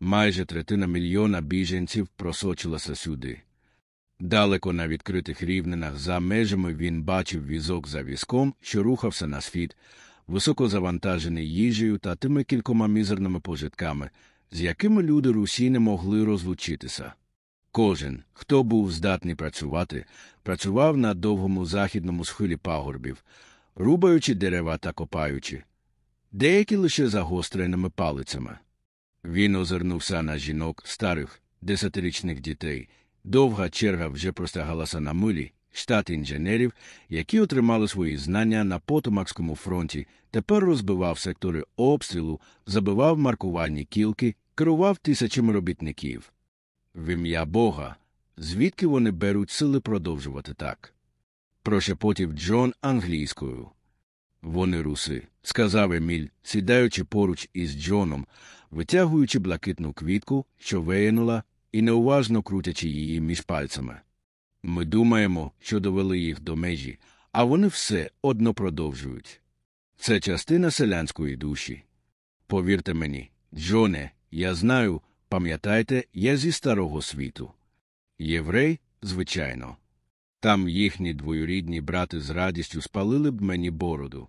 Майже третина мільйона біженців просочилася сюди. Далеко на відкритих рівнинах за межами він бачив візок за візком, що рухався на схід, високо завантажений їжею та тими кількома мізерними пожитками, з якими люди Русі не могли розлучитися. Кожен, хто був здатний працювати, працював на довгому західному схилі пагорбів, рубаючи дерева та копаючи, деякі лише загостреними палицями. Він озирнувся на жінок, старих, десятирічних дітей. Довга черга вже простягалася на милі, штат інженерів, які отримали свої знання на Потомакському фронті, тепер розбивав сектори обстрілу, забивав маркувальні кілки, керував тисячами робітників. В ім'я Бога, звідки вони беруть сили продовжувати так? Прошепотів Джон англійською. Вони руси, сказав Еміль, сідаючи поруч із Джоном, витягуючи блакитну квітку, що виянула, і неуважно крутячи її між пальцями. Ми думаємо, що довели їх до межі, а вони все одно продовжують. Це частина селянської душі. Повірте мені, Джоне, я знаю, пам'ятайте, я зі старого світу. Єврей, звичайно. Там їхні двоюрідні брати з радістю спалили б мені бороду.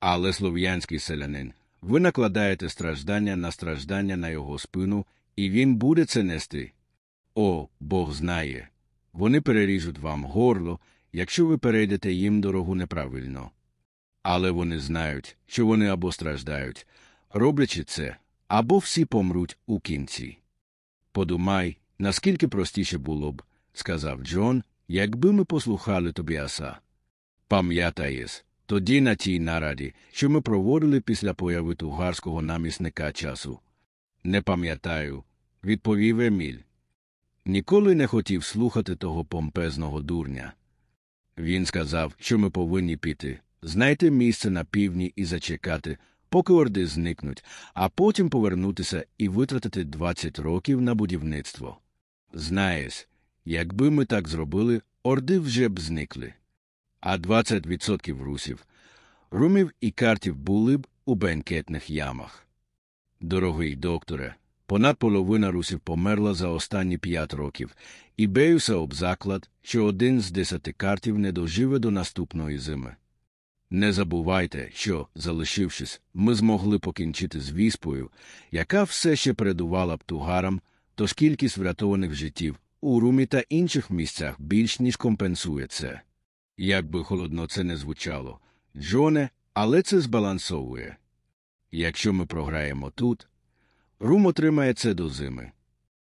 Але слов'янський селянин, ви накладаєте страждання на страждання на його спину, і він буде це нести. О, Бог знає. Вони переріжуть вам горло, якщо ви перейдете їм дорогу неправильно. Але вони знають, що вони або страждають, роблячи це, або всі помруть у кінці. Подумай, наскільки простіше було б, сказав Джон, якби ми послухали Тобіаса. Пам'ятаєш, тоді на тій нараді, що ми проводили після появи тугарського намісника часу. Не пам'ятаю, відповів Еміль. Ніколи не хотів слухати того помпезного дурня. Він сказав, що ми повинні піти, знайти місце на півдні і зачекати, поки орди зникнуть, а потім повернутися і витратити 20 років на будівництво. Знаєш, якби ми так зробили, орди вже б зникли. А 20% русів, румів і картів були б у бенкетних ямах. Дорогий докторе, понад половина русів померла за останні п'ять років, і беюся об заклад, що один з десяти картів не доживе до наступної зими. Не забувайте, що, залишившись, ми змогли покінчити з віспою, яка все ще передувала б тугарам, тож кількість врятованих життів у румі та інших місцях більш ніж компенсує це. Як би холодно це не звучало, Джоне, але це збалансовує. Якщо ми програємо тут, Рум отримає це до зими.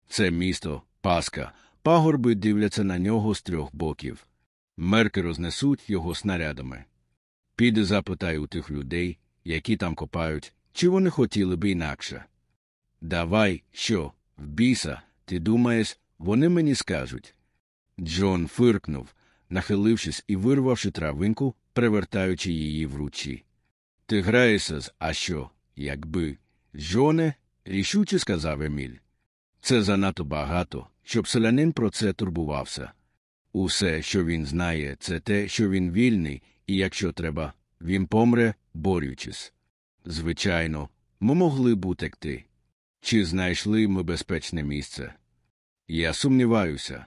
Це місто, Паска, пагорби дивляться на нього з трьох боків. Мерки рознесуть його снарядами. Піде запитай у тих людей, які там копають, чи вони хотіли б інакше. Давай, що, в біса, ти думаєш, вони мені скажуть. Джон фиркнув, нахилившись і вирвавши травинку, перевертаючи її в ручі. Ти граєшся з а що, якби. Джоне, рішуче сказав Еміль. Це занадто багато, щоб селянин про це турбувався. Усе, що він знає, це те, що він вільний, і якщо треба, він помре, борючись. Звичайно, ми могли б утекти. Чи знайшли ми безпечне місце? Я сумніваюся.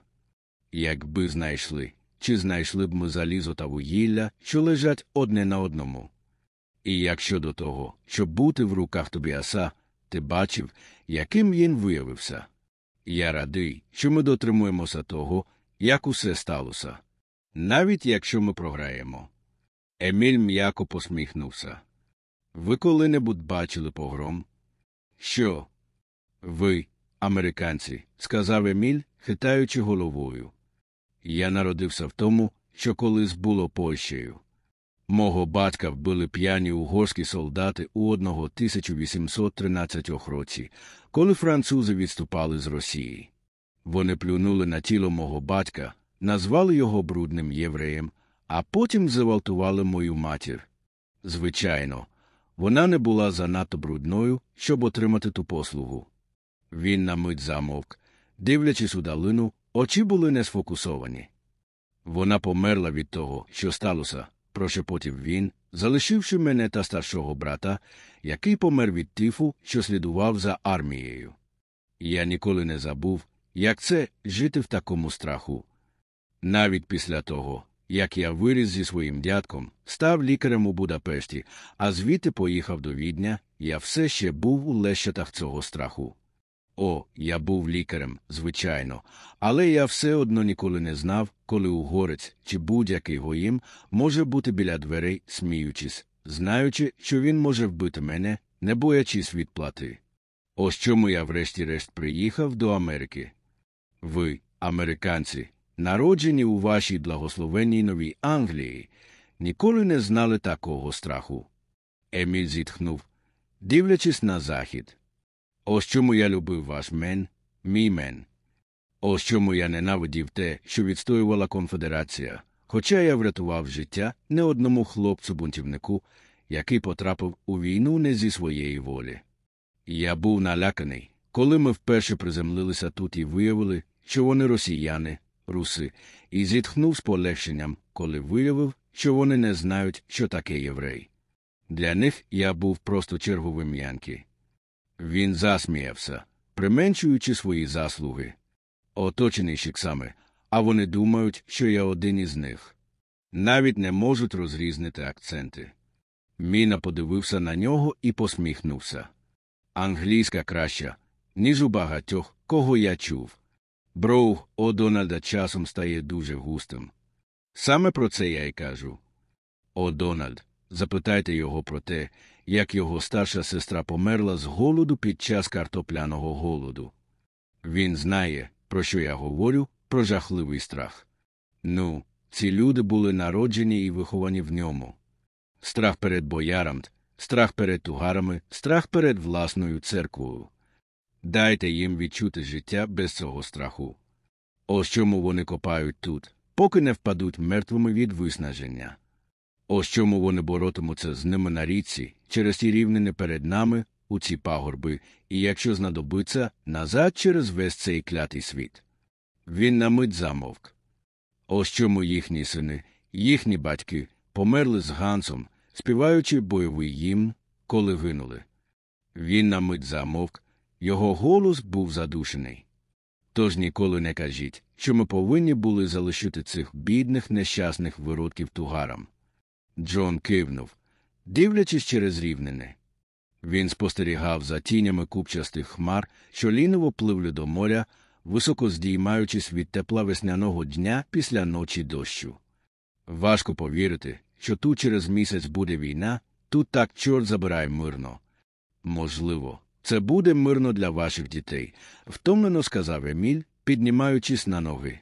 Якби знайшли, чи знайшли б ми залізо та вугілля, що лежать одне на одному. І якщо до того, щоб бути в руках Тобіаса, ти бачив, яким він виявився. Я радий, що ми дотримуємося того, як усе сталося, навіть якщо ми програємо. Еміль м'яко посміхнувся. Ви коли-небудь бачили погром? Що? Ви, американці, сказав Еміль, хитаючи головою. Я народився в тому, що колись було Польщею. Мого батька вбили п'яні угорські солдати у одного 1813 році, коли французи відступали з Росії. Вони плюнули на тіло мого батька, назвали його брудним євреєм, а потім зґвалтували мою матір. Звичайно, вона не була занадто брудною, щоб отримати ту послугу. Він на мить замовк, дивлячись у далину, очі були не сфокусовані. Вона померла від того, що сталося, прошепотів він, залишивши мене та старшого брата, який помер від тифу, що слідував за армією. Я ніколи не забув, як це жити в такому страху. Навіть після того, як я виріс зі своїм дядком, став лікарем у Будапешті, а звідти поїхав до відня, я все ще був у лещатах цього страху. О, я був лікарем, звичайно, але я все одно ніколи не знав, коли угорець чи будь-який гоїм може бути біля дверей, сміючись, знаючи, що він може вбити мене, не боячись відплати. Ось чому я врешті-решт приїхав до Америки. Ви, американці, народжені у вашій благословенній новій Англії, ніколи не знали такого страху. Еміль зітхнув, дивлячись на захід. Ось чому я любив ваш мен, мій мен. Ось чому я ненавидів те, що відстоювала конфедерація, хоча я врятував життя не одному хлопцю бунтівнику, який потрапив у війну не зі своєї волі. Я був наляканий, коли ми вперше приземлилися тут і виявили, що вони росіяни, руси, і зітхнув з полегшенням, коли виявив, що вони не знають, що таке єврей. Для них я був просто черговим янки. Він засміявся, применшуючи свої заслуги. Оточений шиксами, а вони думають, що я один із них. Навіть не можуть розрізнити акценти. Міна подивився на нього і посміхнувся. Англійська краща, ніж у багатьох, кого я чув. Броу о Дональда часом стає дуже густим. Саме про це я й кажу. О Дональд, запитайте його про те, як його старша сестра померла з голоду під час картопляного голоду. Він знає, про що я говорю, про жахливий страх. Ну, ці люди були народжені і виховані в ньому. Страх перед боярам, страх перед тугарами, страх перед власною церквою. Дайте їм відчути життя без цього страху. Ось чому вони копають тут, поки не впадуть мертвими від виснаження. Ось чому вони боротимуться з ними на річці, через ті рівнини перед нами, у ці пагорби, і якщо знадобиться, назад через весь цей клятий світ. Він на мить замовк. Ось чому їхні сини, їхні батьки померли з Гансом, співаючи бойовий гімн, коли гинули. Він на мить замовк, його голос був задушений. Тож ніколи не кажіть, що ми повинні були залишити цих бідних нещасних виродків тугарам. Джон кивнув, дивлячись через рівнини. Він спостерігав за тінями купчастих хмар, що ліново пливли до моря, високо здіймаючись від тепла весняного дня після ночі дощу. Важко повірити, що тут через місяць буде війна, тут так чорт забирає мирно. Можливо, це буде мирно для ваших дітей, втомлено сказав Еміль, піднімаючись на ноги.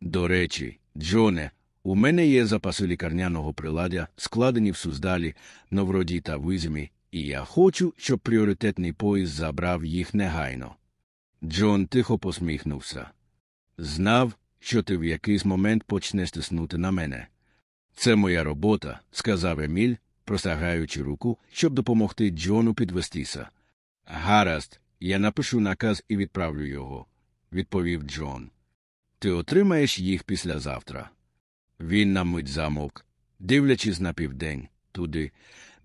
До речі, Джоне, у мене є запаси лікарняного приладдя, складені в суздалі, новроді та визимі, і я хочу, щоб пріоритетний поїзд забрав їх негайно. Джон тихо посміхнувся. Знав, що ти в якийсь момент почнеш тиснути на мене. Це моя робота, сказав Еміль, просягаючи руку, щоб допомогти Джону підвестися. Гаразд, я напишу наказ і відправлю його, відповів Джон. Ти отримаєш їх післязавтра. Він на мить замовк, дивлячись на південь, туди,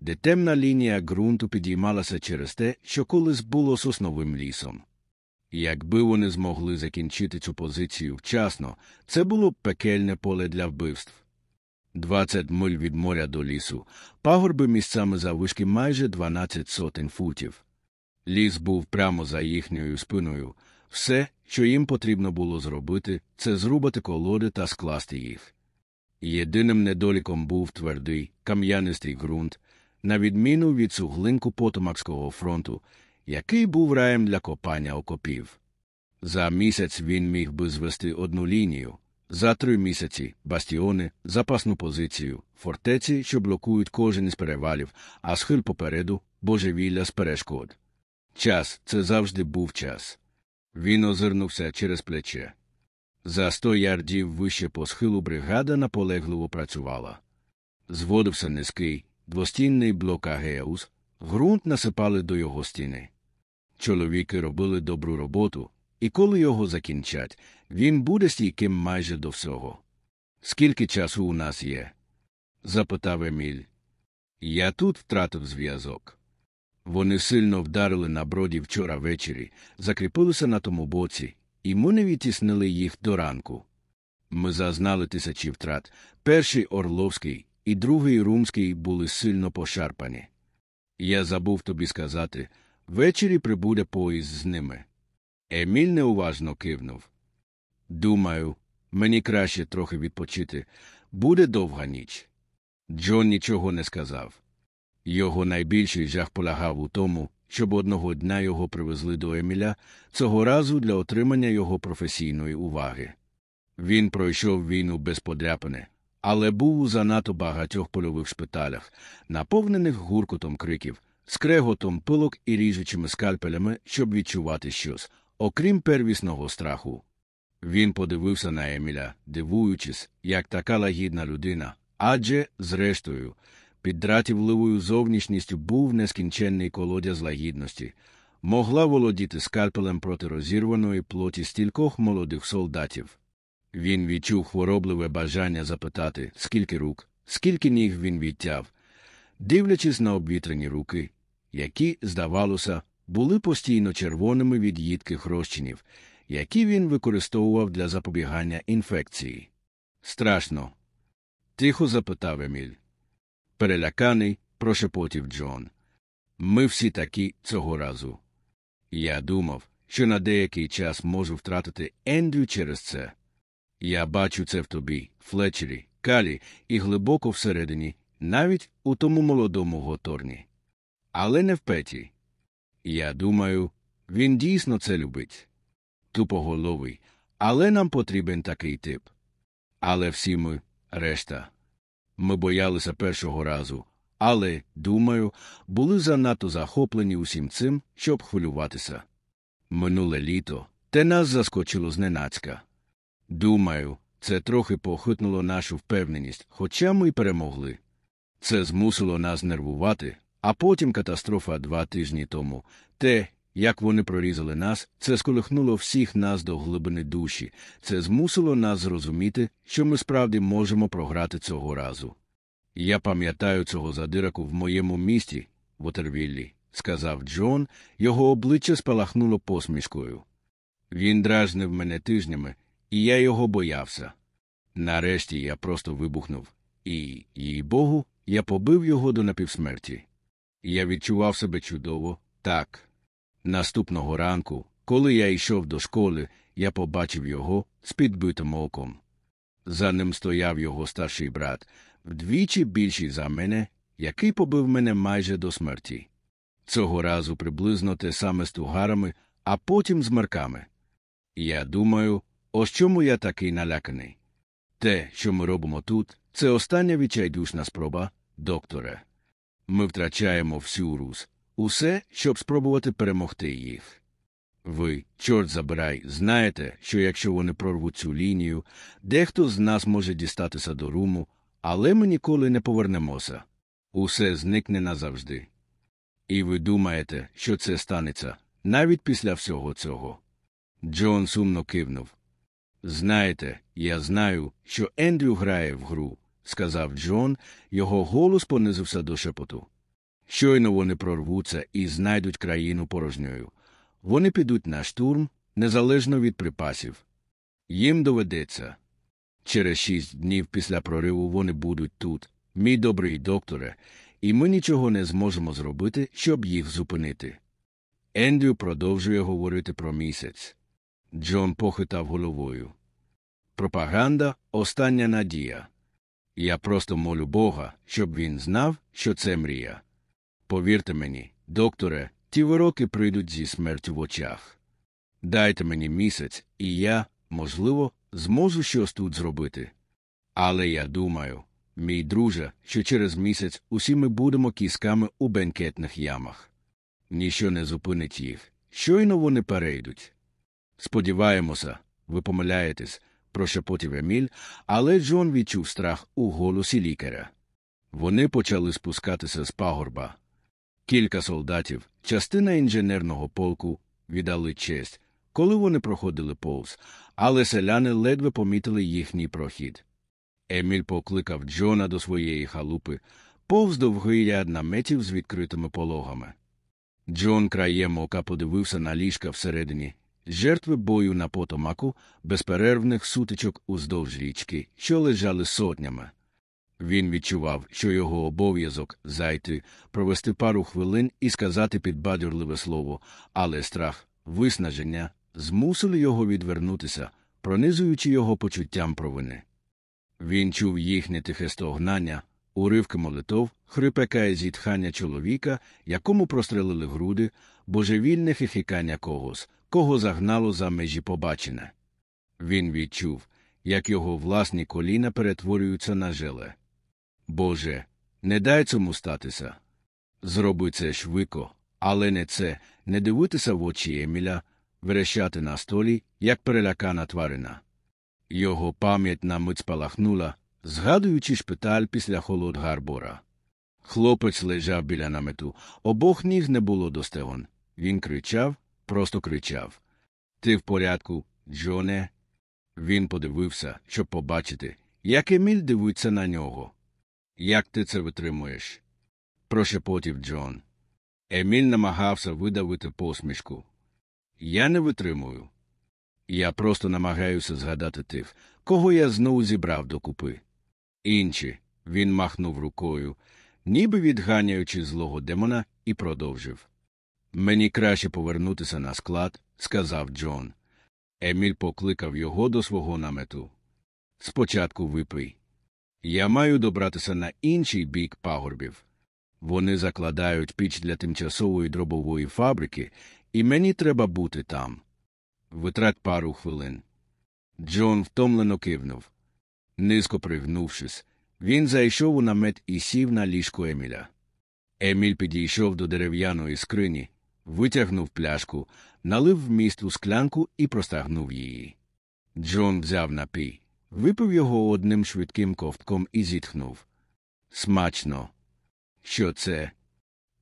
де темна лінія ґрунту підіймалася через те, що колись було сосновим лісом. Якби вони змогли закінчити цю позицію вчасно, це було б пекельне поле для вбивств. Двадцять миль від моря до лісу, пагорби місцями завишки майже дванадцять сотень футів. Ліс був прямо за їхньою спиною. Все, що їм потрібно було зробити, це зрубати колоди та скласти їх. Єдиним недоліком був твердий, кам'янистий ґрунт, на відміну від суглинку Потомакського фронту, який був раєм для копання окопів. За місяць він міг би звести одну лінію, за три місяці бастіони, запасну позицію, фортеці, що блокують кожен із перевалів, а схил попереду божевілля з перешкод. Час це завжди був час. Він озирнувся через плече. За сто ярдів вище по схилу бригада наполегливо працювала. Зводився низький, двостінний блок Агеус, ґрунт насипали до його стіни. Чоловіки робили добру роботу, і коли його закінчать, він буде стійким майже до всього. Скільки часу у нас є? запитав Еміль. Я тут втратив зв'язок. Вони сильно вдарили на броді вчора ввечері, закріпилися на тому боці, і ми не відтіснили їх до ранку. Ми зазнали тисячі втрат. Перший Орловський і другий Румський були сильно пошарпані. Я забув тобі сказати ввечері прибуде поїзд з ними. Еміль неуважно кивнув. Думаю, мені краще трохи відпочити. Буде довга ніч. Джон нічого не сказав. Його найбільший жах полягав у тому, щоб одного дня його привезли до Еміля, цього разу для отримання його професійної уваги. Він пройшов війну без подряпини, але був у занадто багатьох польових шпиталях, наповнених гуркотом криків, скреготом пилок і ріжучими скальпелями, щоб відчувати щось, окрім первісного страху. Він подивився на Еміля, дивуючись, як така лагідна людина, адже, зрештою, під дратівливою зовнішністю був нескінченний колодязь лагідності, могла володіти скальпелем проти розірваної плоті стількох молодих солдатів. Він відчув хворобливе бажання запитати, скільки рук, скільки ніг він відтяв, дивлячись на обвітрені руки, які, здавалося, були постійно червоними від їдких розчинів, які він використовував для запобігання інфекції. Страшно. Тихо запитав Еміль. Переляканий, прошепотів Джон. Ми всі такі цього разу. Я думав, що на деякий час можу втратити Ендрю через це. Я бачу це в тобі, Флетчері, Калі і глибоко всередині, навіть у тому молодому готорні. Але не в Петі. Я думаю, він дійсно це любить. Тупоголовий, але нам потрібен такий тип. Але всі ми, решта. Ми боялися першого разу, але, думаю, були занадто захоплені усім цим, щоб хвилюватися. Минуле літо те нас заскочило зненацька. Думаю, це трохи похитнуло нашу впевненість, хоча ми й перемогли. Це змусило нас нервувати, а потім катастрофа два тижні тому. Те, як вони прорізали нас, це сколихнуло всіх нас до глибини душі, це змусило нас зрозуміти, що ми справді можемо програти цього разу. Я пам'ятаю цього задираку в моєму місті, Вотервіллі, сказав Джон, його обличчя спалахнуло посмішкою. Він дражнив мене тижнями, і я його боявся. Нарешті я просто вибухнув, і, їй богу, я побив його до напівсмерті. Я відчував себе чудово, так. Наступного ранку, коли я йшов до школи, я побачив його з підбитим оком. За ним стояв його старший брат, вдвічі більший за мене, який побив мене майже до смерті. Цього разу приблизно те саме з тугарами, а потім з марками. Я думаю, ось чому я такий наляканий. Те, що ми робимо тут, це остання відчайдушна спроба, докторе. Ми втрачаємо всю рус, усе, щоб спробувати перемогти їх. Ви, чорт забирай, знаєте, що якщо вони прорвуть цю лінію, дехто з нас може дістатися до руму, але ми ніколи не повернемося. Усе зникне назавжди. І ви думаєте, що це станеться навіть після всього цього. Джон сумно кивнув. Знаєте, я знаю, що Ендрю грає в гру, сказав Джон, його голос понизився до шепоту. Щойно вони прорвуться і знайдуть країну порожньою. Вони підуть на штурм незалежно від припасів. Їм доведеться. Через шість днів після прориву вони будуть тут, мій добрий докторе, і ми нічого не зможемо зробити, щоб їх зупинити. Ендрю продовжує говорити про місяць. Джон похитав головою. Пропаганда остання надія. Я просто молю Бога, щоб він знав, що це мрія. Повірте мені, докторе, ті вироки прийдуть зі смертю в очах. Дайте мені місяць, і я, можливо, зможу щось тут зробити. Але я думаю, мій друже, що через місяць усі ми будемо кісками у бенкетних ямах. Ніщо не зупинить їх. Щойно вони перейдуть. Сподіваємося, ви помиляєтесь, прошепотів Еміль, але Джон відчув страх у голосі лікаря. Вони почали спускатися з пагорба. Кілька солдатів, частина інженерного полку, віддали честь, коли вони проходили повз, але селяни ледве помітили їхній прохід. Еміль покликав Джона до своєї халупи, повз довгий ряд наметів з відкритими пологами. Джон краєм ока подивився на ліжка всередині, жертви бою на потомаку, безперервних сутичок уздовж річки, що лежали сотнями. Він відчував, що його обов'язок зайти, провести пару хвилин і сказати підбадьорливе слово, але страх, виснаження змусили його відвернутися, пронизуючи його почуттям провини. Він чув їхнє тихе стогнання, уривки молитов, хрипекає зітхання чоловіка, якому прострелили груди, божевільне хихикання когось, кого загнало за межі побачене. Він відчув, як його власні коліна перетворюються на желе. Боже, не дай цьому статися. Зроби це швидко, але не це, не дивитися в очі Еміля, верещати на столі, як перелякана тварина. Його пам'ять на мить спалахнула, згадуючи шпиталь після холод Гарбора. Хлопець лежав біля намету, обох ніг не було до стегон. Він кричав, просто кричав. Ти в порядку, Джоне? Він подивився, щоб побачити, як Еміль дивиться на нього. Як ти це витримуєш? прошепотів Джон. Еміль намагався видавити посмішку. Я не витримую. Я просто намагаюся згадати тих, кого я знову зібрав докупи. Інші, він махнув рукою, ніби відганяючи злого демона, і продовжив. Мені краще повернутися на склад, сказав Джон. Еміль покликав його до свого намету. Спочатку випий. Я маю добратися на інший бік пагорбів. Вони закладають піч для тимчасової дробової фабрики, і мені треба бути там. Витрать пару хвилин. Джон втомлено кивнув. Низько пригнувшись, він зайшов у намет і сів на ліжко Еміля. Еміль підійшов до дерев'яної скрині, витягнув пляшку, налив вміст у склянку і простагнув її. Джон взяв напій, випив його одним швидким ковтком і зітхнув. Смачно. Що це?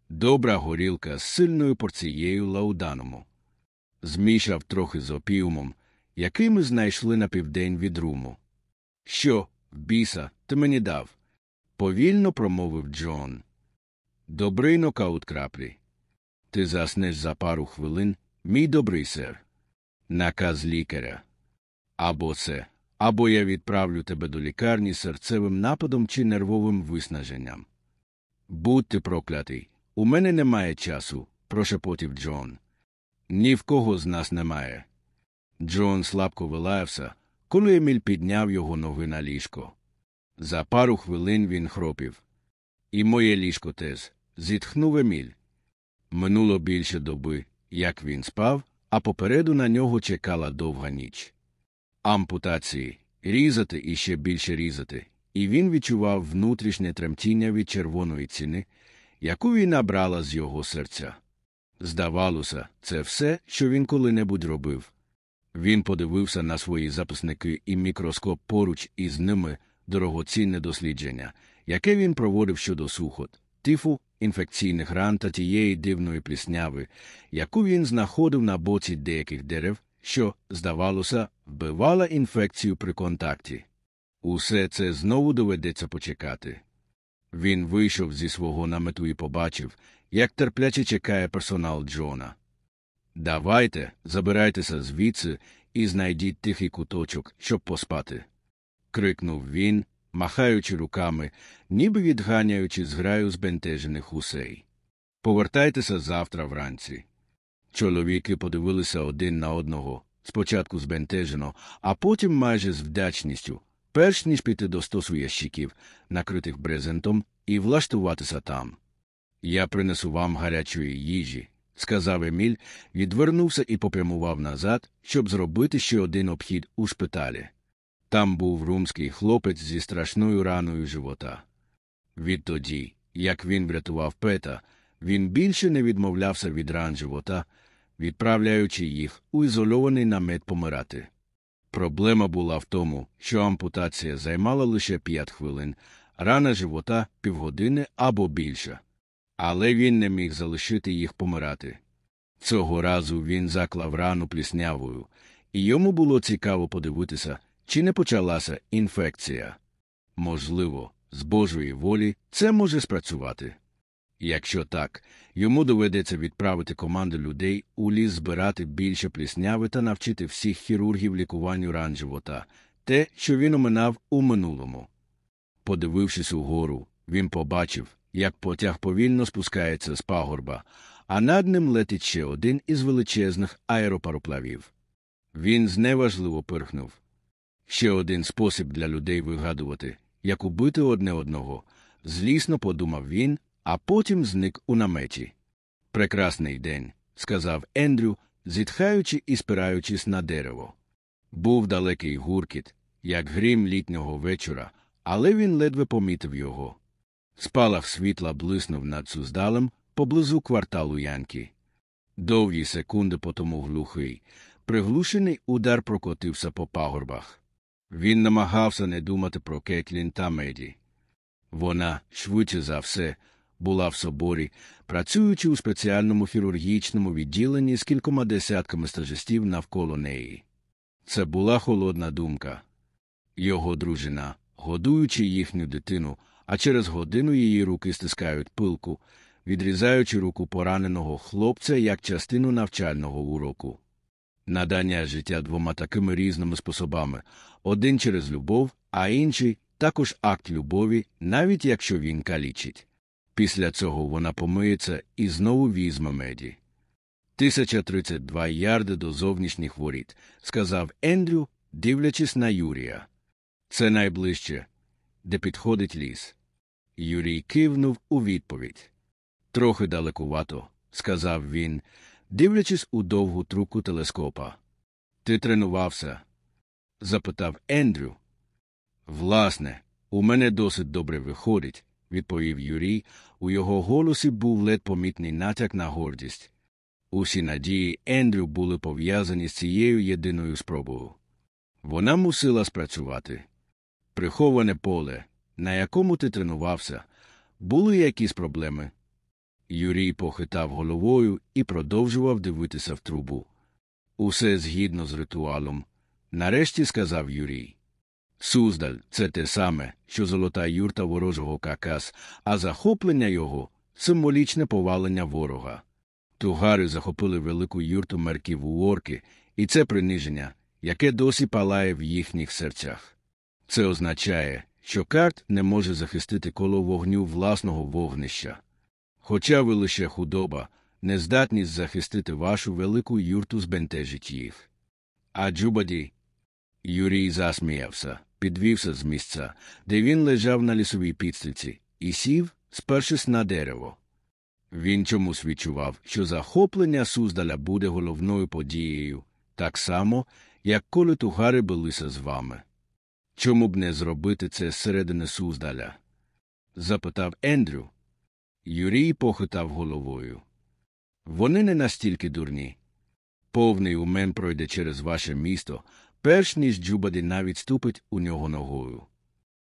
Добра горілка з сильною порцією лауданому. Змішав трохи з опіумом, який ми знайшли на південь від руму. Що, біса, ти мені дав? повільно промовив Джон. Добрий нокаут краплі. Ти заснеш за пару хвилин, мій добрий сер. Наказ лікаря. Або це, або я відправлю тебе до лікарні серцевим нападом чи нервовим виснаженням. Будьте проклятий. У мене немає часу, прошепотів Джон. Ні в кого з нас немає. Джон слабко вилаявся, коли Еміль підняв його ноги на ліжко. За пару хвилин він хропів. І моє ліжко теж, зітхнув Еміль. Минуло більше доби, як він спав, а попереду на нього чекала довга ніч. Ампутації різати і ще більше різати, і він відчував внутрішнє тремтіння від червоної ціни, яку він набрала з його серця. Здавалося, це все, що він коли-небудь робив. Він подивився на свої записники і мікроскоп поруч із ними дорогоцінне дослідження, яке він проводив щодо сухот, тифу, інфекційних ран та тієї дивної плісняви, яку він знаходив на боці деяких дерев, що, здавалося, вбивала інфекцію при контакті. Усе це знову доведеться почекати. Він вийшов зі свого намету і побачив, як терпляче чекає персонал Джона. Давайте, забирайтеся звідси і знайдіть тихий куточок, щоб поспати. крикнув він, махаючи руками, ніби відганяючи зграю збентежених гусей. Повертайтеся завтра вранці. Чоловіки подивилися один на одного, спочатку збентежено, а потім майже з вдячністю, перш ніж піти до стосу ящиків, накритих брезентом, і влаштуватися там. Я принесу вам гарячої їжі, сказав Еміль, відвернувся і попрямував назад, щоб зробити ще один обхід у шпиталі. Там був румський хлопець зі страшною раною живота. Відтоді, як він врятував пета, він більше не відмовлявся від ран живота, відправляючи їх у ізольований намет помирати. Проблема була в тому, що ампутація займала лише 5 хвилин, рана живота півгодини або більше. Але він не міг залишити їх помирати. Цього разу він заклав рану пліснявою, і йому було цікаво подивитися, чи не почалася інфекція. Можливо, з Божої волі це може спрацювати. Якщо так, йому доведеться відправити команду людей у ліс збирати більше плісняви та навчити всіх хірургів лікуванню ран живота, те, що він оминав у минулому. Подивившись угору, він побачив, як потяг повільно спускається з пагорба, а над ним летить ще один із величезних аеропароплавів. Він зневажливо пирхнув. Ще один спосіб для людей вигадувати, як убити одне одного, злісно подумав він, а потім зник у наметі. Прекрасний день, сказав Ендрю, зітхаючи і спираючись на дерево. Був далекий гуркіт, як грім літнього вечора, але він ледве помітив його. Спалах світла блиснув над суздалем поблизу кварталу Янки. Довгі секунди потому глухий, приглушений удар прокотився по пагорбах. Він намагався не думати про Кетлін та Меді. Вона, швидше за все, була в соборі, працюючи у спеціальному хірургічному відділенні з кількома десятками стажистів навколо неї. Це була холодна думка. Його дружина, годуючи їхню дитину, а через годину її руки стискають пилку, відрізаючи руку пораненого хлопця як частину навчального уроку. Надання життя двома такими різними способами один через любов, а інший також акт любові, навіть якщо він калічить. Після цього вона помиється і знову візьме меді. 1032 ярди до зовнішніх воріт, сказав Ендрю, дивлячись на Юрія. Це найближче, де підходить ліс. Юрій кивнув у відповідь. Трохи далекувато, сказав він, дивлячись у довгу трубку телескопа. Ти тренувався? запитав Ендрю. Власне, у мене досить добре виходить, відповів Юрій. У його голосі був ледь помітний натяк на гордість. Усі надії Ендрю були пов'язані з цією єдиною спробою. Вона мусила спрацювати. Приховане поле, на якому ти тренувався, були якісь проблеми. Юрій похитав головою і продовжував дивитися в трубу. Усе згідно з ритуалом. Нарешті сказав Юрій. Суздаль це те саме, що золота юрта ворожого какас, а захоплення його символічне повалення ворога. Тугари захопили велику юрту мерків у орки, і це приниження, яке досі палає в їхніх серцях. Це означає, що карт не може захистити коло вогню власного вогнища. Хоча ви лише худоба, нездатність захистити вашу велику юрту збентежить їх. А Джубаді. Юрій засміявся, підвівся з місця, де він лежав на лісовій підстильці, і сів, спершись на дерево. Він чомусь відчував, що захоплення Суздаля буде головною подією, так само, як коли тугари билися з вами. Чому б не зробити це зсередини Суздаля? запитав Ендрю. Юрій похитав головою. Вони не настільки дурні. Повний умен пройде через ваше місто, перш ніж Джубаді навіть ступить у нього ногою.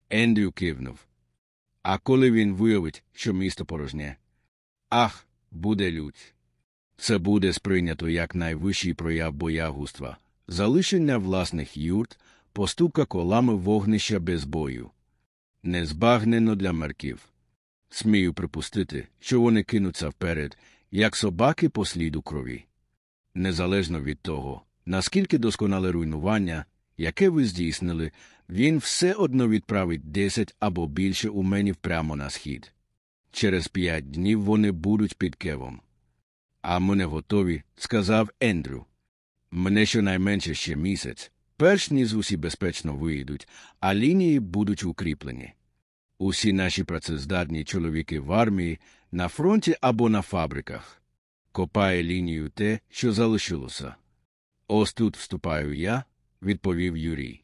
Ендрю кивнув. А коли він виявить, що місто порожнє? Ах, буде лють. Це буде сприйнято як найвищий прояв боягузтва, залишення власних юрт, поступка колами вогнища без бою. Незбагнено для мерків. Смію припустити, що вони кинуться вперед, як собаки по сліду крові. Незалежно від того, наскільки досконале руйнування, яке ви здійснили, він все одно відправить десять або більше уменів прямо на схід. Через п'ять днів вони будуть під кевом. А ми не готові, сказав Ендрю. Мене щонайменше ще місяць, перш ніж усі безпечно виїдуть, а лінії будуть укріплені. Усі наші працездатні чоловіки в армії, на фронті або на фабриках. Копає лінію те, що залишилося. Ось тут вступаю я, відповів Юрій.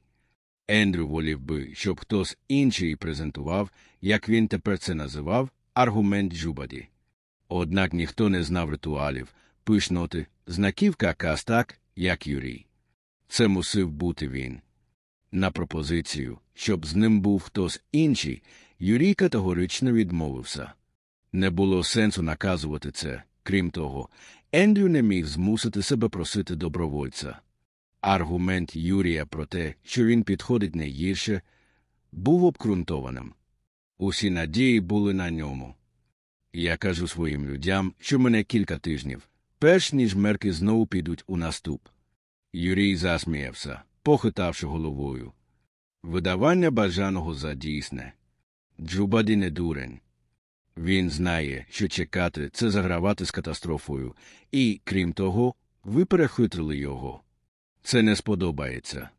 Ендрю волів би, щоб хтось інший презентував, як він тепер це називав, аргумент Джубаді. Однак ніхто не знав ритуалів, пишноти, знаків какас так, як Юрій. Це мусив бути він. На пропозицію, щоб з ним був хтось інший, Юрій категорично відмовився. Не було сенсу наказувати це. Крім того, Ендрю не міг змусити себе просити добровольця. Аргумент Юрія про те, що він підходить не гірше, був обґрунтованим. Усі надії були на ньому. Я кажу своїм людям, що мене кілька тижнів, перш ніж мерки знову підуть у наступ. Юрій засміявся, похитавши головою. Видавання бажаного за дійсне. Джубаді не дурень. Він знає, що чекати це загравати з катастрофою, і, крім того, ви перехитрили його. Це не сподобається.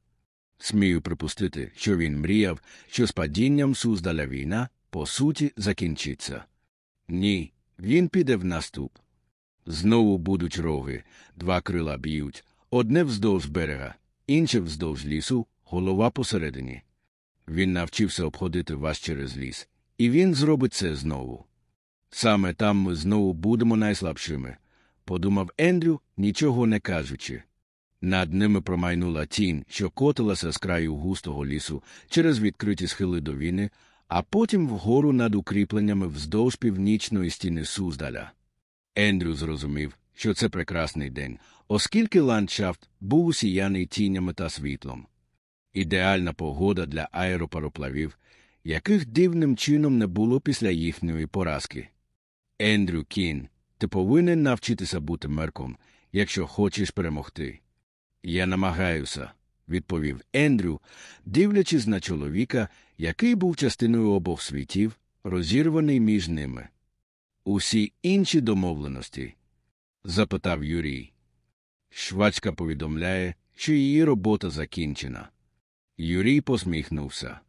Смію припустити, що він мріяв, що з падінням Суздаля війна, по суті, закінчиться. Ні, він піде в наступ. Знову будуть роги, два крила б'ють, одне вздовж берега, інше вздовж лісу, голова посередині. Він навчився обходити вас через ліс, і він зробить це знову. Саме там ми знову будемо найслабшими, подумав Ендрю, нічого не кажучи. Над ними промайнула тінь, що котилася з краю густого лісу через відкриті схили до війни, а потім вгору над укріпленнями вздовж північної стіни Суздаля. Ендрю зрозумів, що це прекрасний день, оскільки ландшафт був усіяний тінями та світлом. Ідеальна погода для аеропароплавів, яких дивним чином не було після їхньої поразки. Ендрю Кін, ти повинен навчитися бути мерком, якщо хочеш перемогти. Я намагаюся, відповів Ендрю, дивлячись на чоловіка, який був частиною обох світів, розірваний між ними. Усі інші домовленості? запитав Юрій. Швачка повідомляє, що її робота закінчена. Юрій посміхнувся.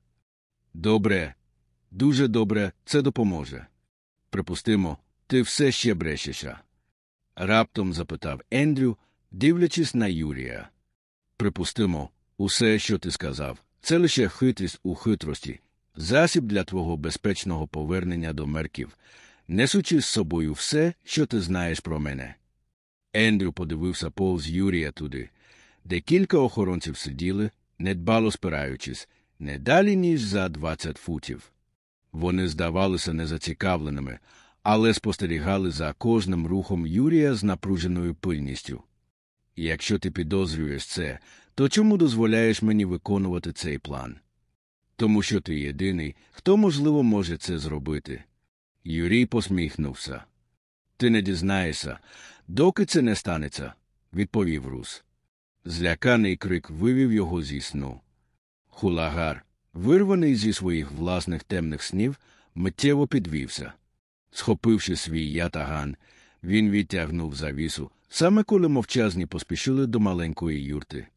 Добре, дуже добре, це допоможе. Припустимо, ти все ще брешешся. Раптом запитав Ендрю, дивлячись на Юрія. Припустимо, усе, що ти сказав, це лише хитрість у хитрості, засіб для твого безпечного повернення до мерків, несучи з собою все, що ти знаєш про мене. Ендрю подивився повз Юрія туди, де кілька охоронців сиділи, недбало спираючись, не далі, ніж за двадцять футів. Вони здавалися незацікавленими, але спостерігали за кожним рухом Юрія з напруженою пильністю. Якщо ти підозрюєш це, то чому дозволяєш мені виконувати цей план? Тому що ти єдиний, хто, можливо, може це зробити. Юрій посміхнувся. Ти не дізнаєшся, доки це не станеться, відповів Рус. Зляканий крик вивів його зі сну. Хулагар, вирваний зі своїх власних темних снів, миттєво підвівся. Схопивши свій ятаган, він відтягнув завісу, саме коли мовчазні поспішили до маленької юрти.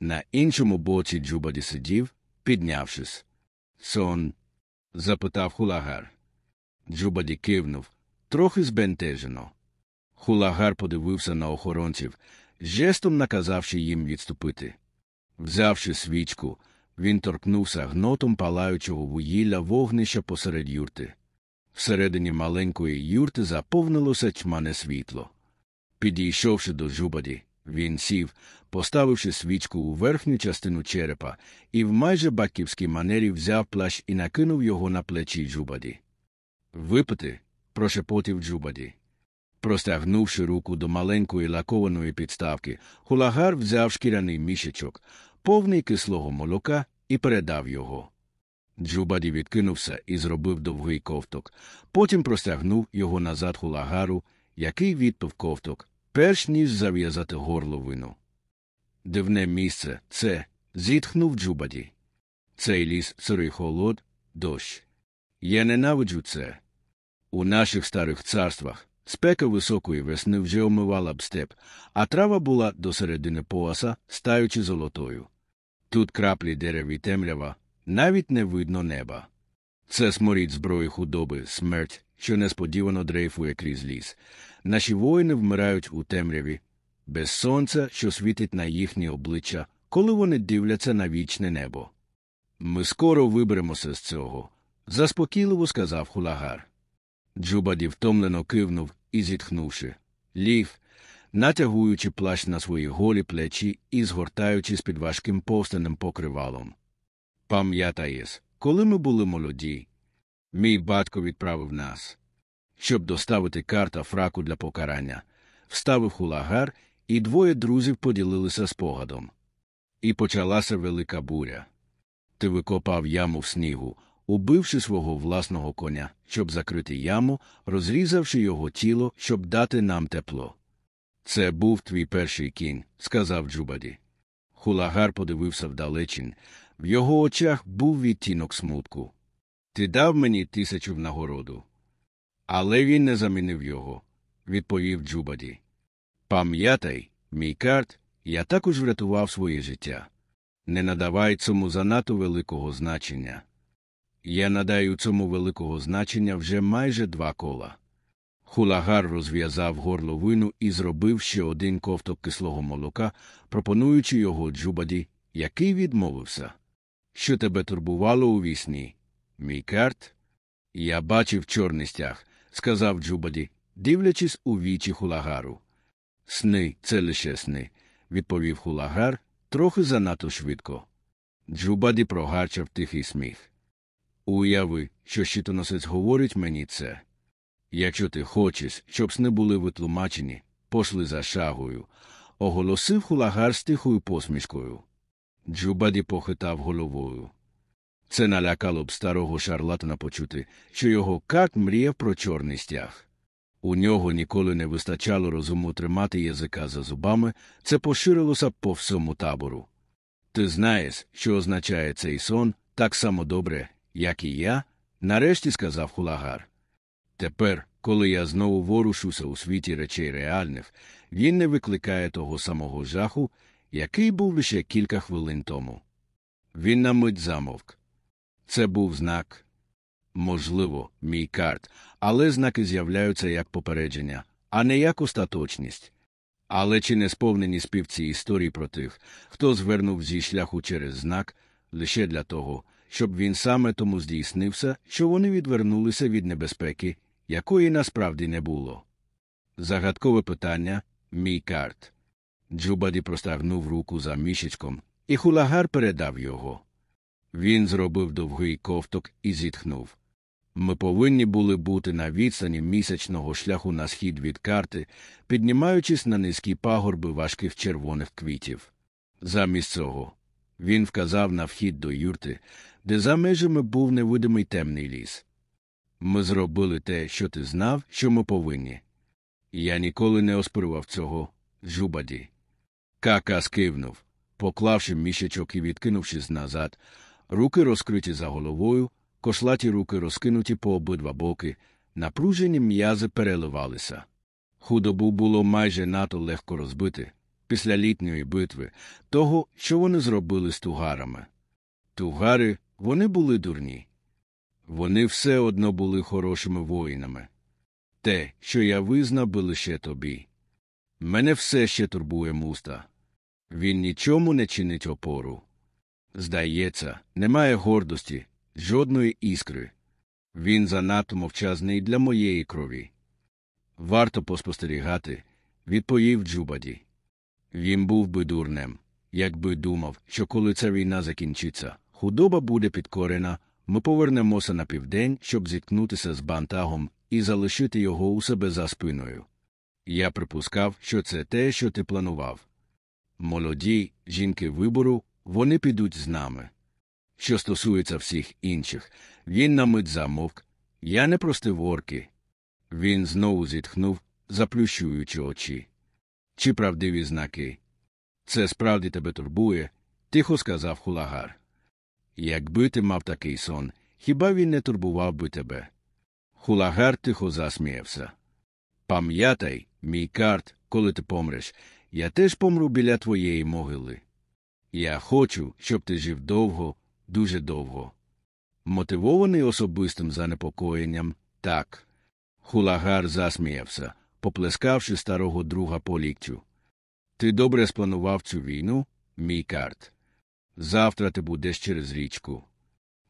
На іншому боці Джубаді сидів, піднявшись. Сон? запитав хулагар. Джубаді кивнув, трохи збентежено. Хулагар подивився на охоронців, жестом наказавши їм відступити. Взявши свічку, він торкнувся гнотом палаючого вугілля вогнища посеред юрти. Всередині маленької юрти заповнилося чмане світло. Підійшовши до Джубаді, він сів, поставивши свічку у верхню частину черепа, і в майже батьківській манері взяв плащ і накинув його на плечі Джубаді. Випити, прошепотів Джубаді. Простягнувши руку до маленької лакованої підставки, хулагар взяв шкіряний мішечок, повний кислого молока, і передав його. Джубаді відкинувся і зробив довгий ковток, потім простягнув його назад хулагару, який відпив ковток, перш ніж зав'язати горловину. Дивне місце це, зітхнув Джубаді. Цей ліс сирий холод, дощ. Я ненавиджу це. У наших старих царствах спека високої весни вже омивала б степ, а трава була до середини пояса, стаючи золотою. Тут краплі дерев і темрява, навіть не видно неба. Це сморід зброї худоби, смерть, що несподівано дрейфує крізь ліс. Наші воїни вмирають у темряві, без сонця, що світить на їхні обличчя, коли вони дивляться на вічне небо. Ми скоро виберемося з цього, заспокійливо сказав хулагар. Джубаді втомлено кивнув і, зітхнувши, ліг, натягуючи плащ на свої голі плечі і згортаючись під важким повстаним покривалом. Пам'ятаєш, коли ми були молоді, мій батько відправив нас, щоб доставити карта фраку для покарання, вставив хулагар, і двоє друзів поділилися спогадом. І почалася велика буря. Ти викопав яму в снігу, убивши свого власного коня, щоб закрити яму, розрізавши його тіло, щоб дати нам тепло. Це був твій перший кінь, сказав Джубаді. Хулагар подивився вдалечин. В його очах був відтінок смутку. Ти дав мені тисячу в нагороду. Але він не замінив його, відповів Джубаді. Пам'ятай, мій карт, я також врятував своє життя. Не надавай цьому занадто великого значення. Я надаю цьому великого значення вже майже два кола. Хулагар розв'язав горловину і зробив ще один ковток кислого молока, пропонуючи його Джубаді, який відмовився. Що тебе турбувало уві сні? Мій кар-карт? Я бачив чорний стяг, сказав Джубаді, дивлячись у вічі хулагару. Сни, це лише сни, відповів хулагар, трохи занадто швидко. Джубаді прогарчав тихий сміх. Уяви, що щитоносець говорить мені це. Якщо ти хочеш, щоб сни були витлумачені, пошли за шагою, оголосив хулагар з тихою посмішкою. Джубаді похитав головою. Це налякало б старого шарлатана почути, що його как мріяв про чорний стяг. У нього ніколи не вистачало розуму тримати язика за зубами, це поширилося по всьому табору. Ти знаєш, що означає цей сон так само добре, як і я, нарешті сказав хулагар. Тепер, коли я знову ворушуся у світі речей реальних, він не викликає того самого жаху, який був лише кілька хвилин тому. Він на мить замовк. Це був знак. Можливо, мій карт, але знаки з'являються як попередження, а не як остаточність. Але чи не сповнені співці історії про тих, хто звернув зі шляху через знак лише для того, щоб він саме тому здійснився, що вони відвернулися від небезпеки, якої насправді не було. Загадкове питання мій карт. Джубаді простагнув руку за мішечком, і хулагар передав його. Він зробив довгий ковток і зітхнув. Ми повинні були бути на відстані місячного шляху на схід від карти, піднімаючись на низькі пагорби важких червоних квітів. Замість цього він вказав на вхід до юрти, де за межами був невидимий темний ліс. Ми зробили те, що ти знав, що ми повинні. Я ніколи не оспорював цього, Жубаді. Кака скивнув, поклавши мішечок і відкинувшись назад, руки розкриті за головою, кошлаті руки розкинуті по обидва боки, напружені м'язи переливалися. Худобу було майже надто легко розбити після літньої битви, того, що вони зробили з тугарами. Тугари вони були дурні. Вони все одно були хорошими воїнами. Те, що я визнав би лише тобі. Мене все ще турбує муста. Він нічому не чинить опору. Здається, немає гордості, жодної іскри. Він занадто мовчазний для моєї крові. Варто поспостерігати, відповів Джубаді. Він був би дурнем, якби думав, що коли ця війна закінчиться, худоба буде підкорена, ми повернемося на південь, щоб зіткнутися з бантагом і залишити його у себе за спиною. Я припускав, що це те, що ти планував. Молоді жінки вибору, вони підуть з нами. Що стосується всіх інших, він на мить замовк. Я не простив орки. Він знову зітхнув, заплющуючи очі. Чи правдиві знаки? Це справді тебе турбує, тихо сказав хулагар. Якби ти мав такий сон, хіба він не турбував би тебе? Хулагар тихо засміявся. Пам'ятай, мій карт, коли ти помреш, я теж помру біля твоєї могили. Я хочу, щоб ти жив довго, дуже довго. Мотивований особистим занепокоєнням, так. Хулагар засміявся, поплескавши старого друга по ліктю. Ти добре спланував цю війну, мій карт. Завтра ти будеш через річку.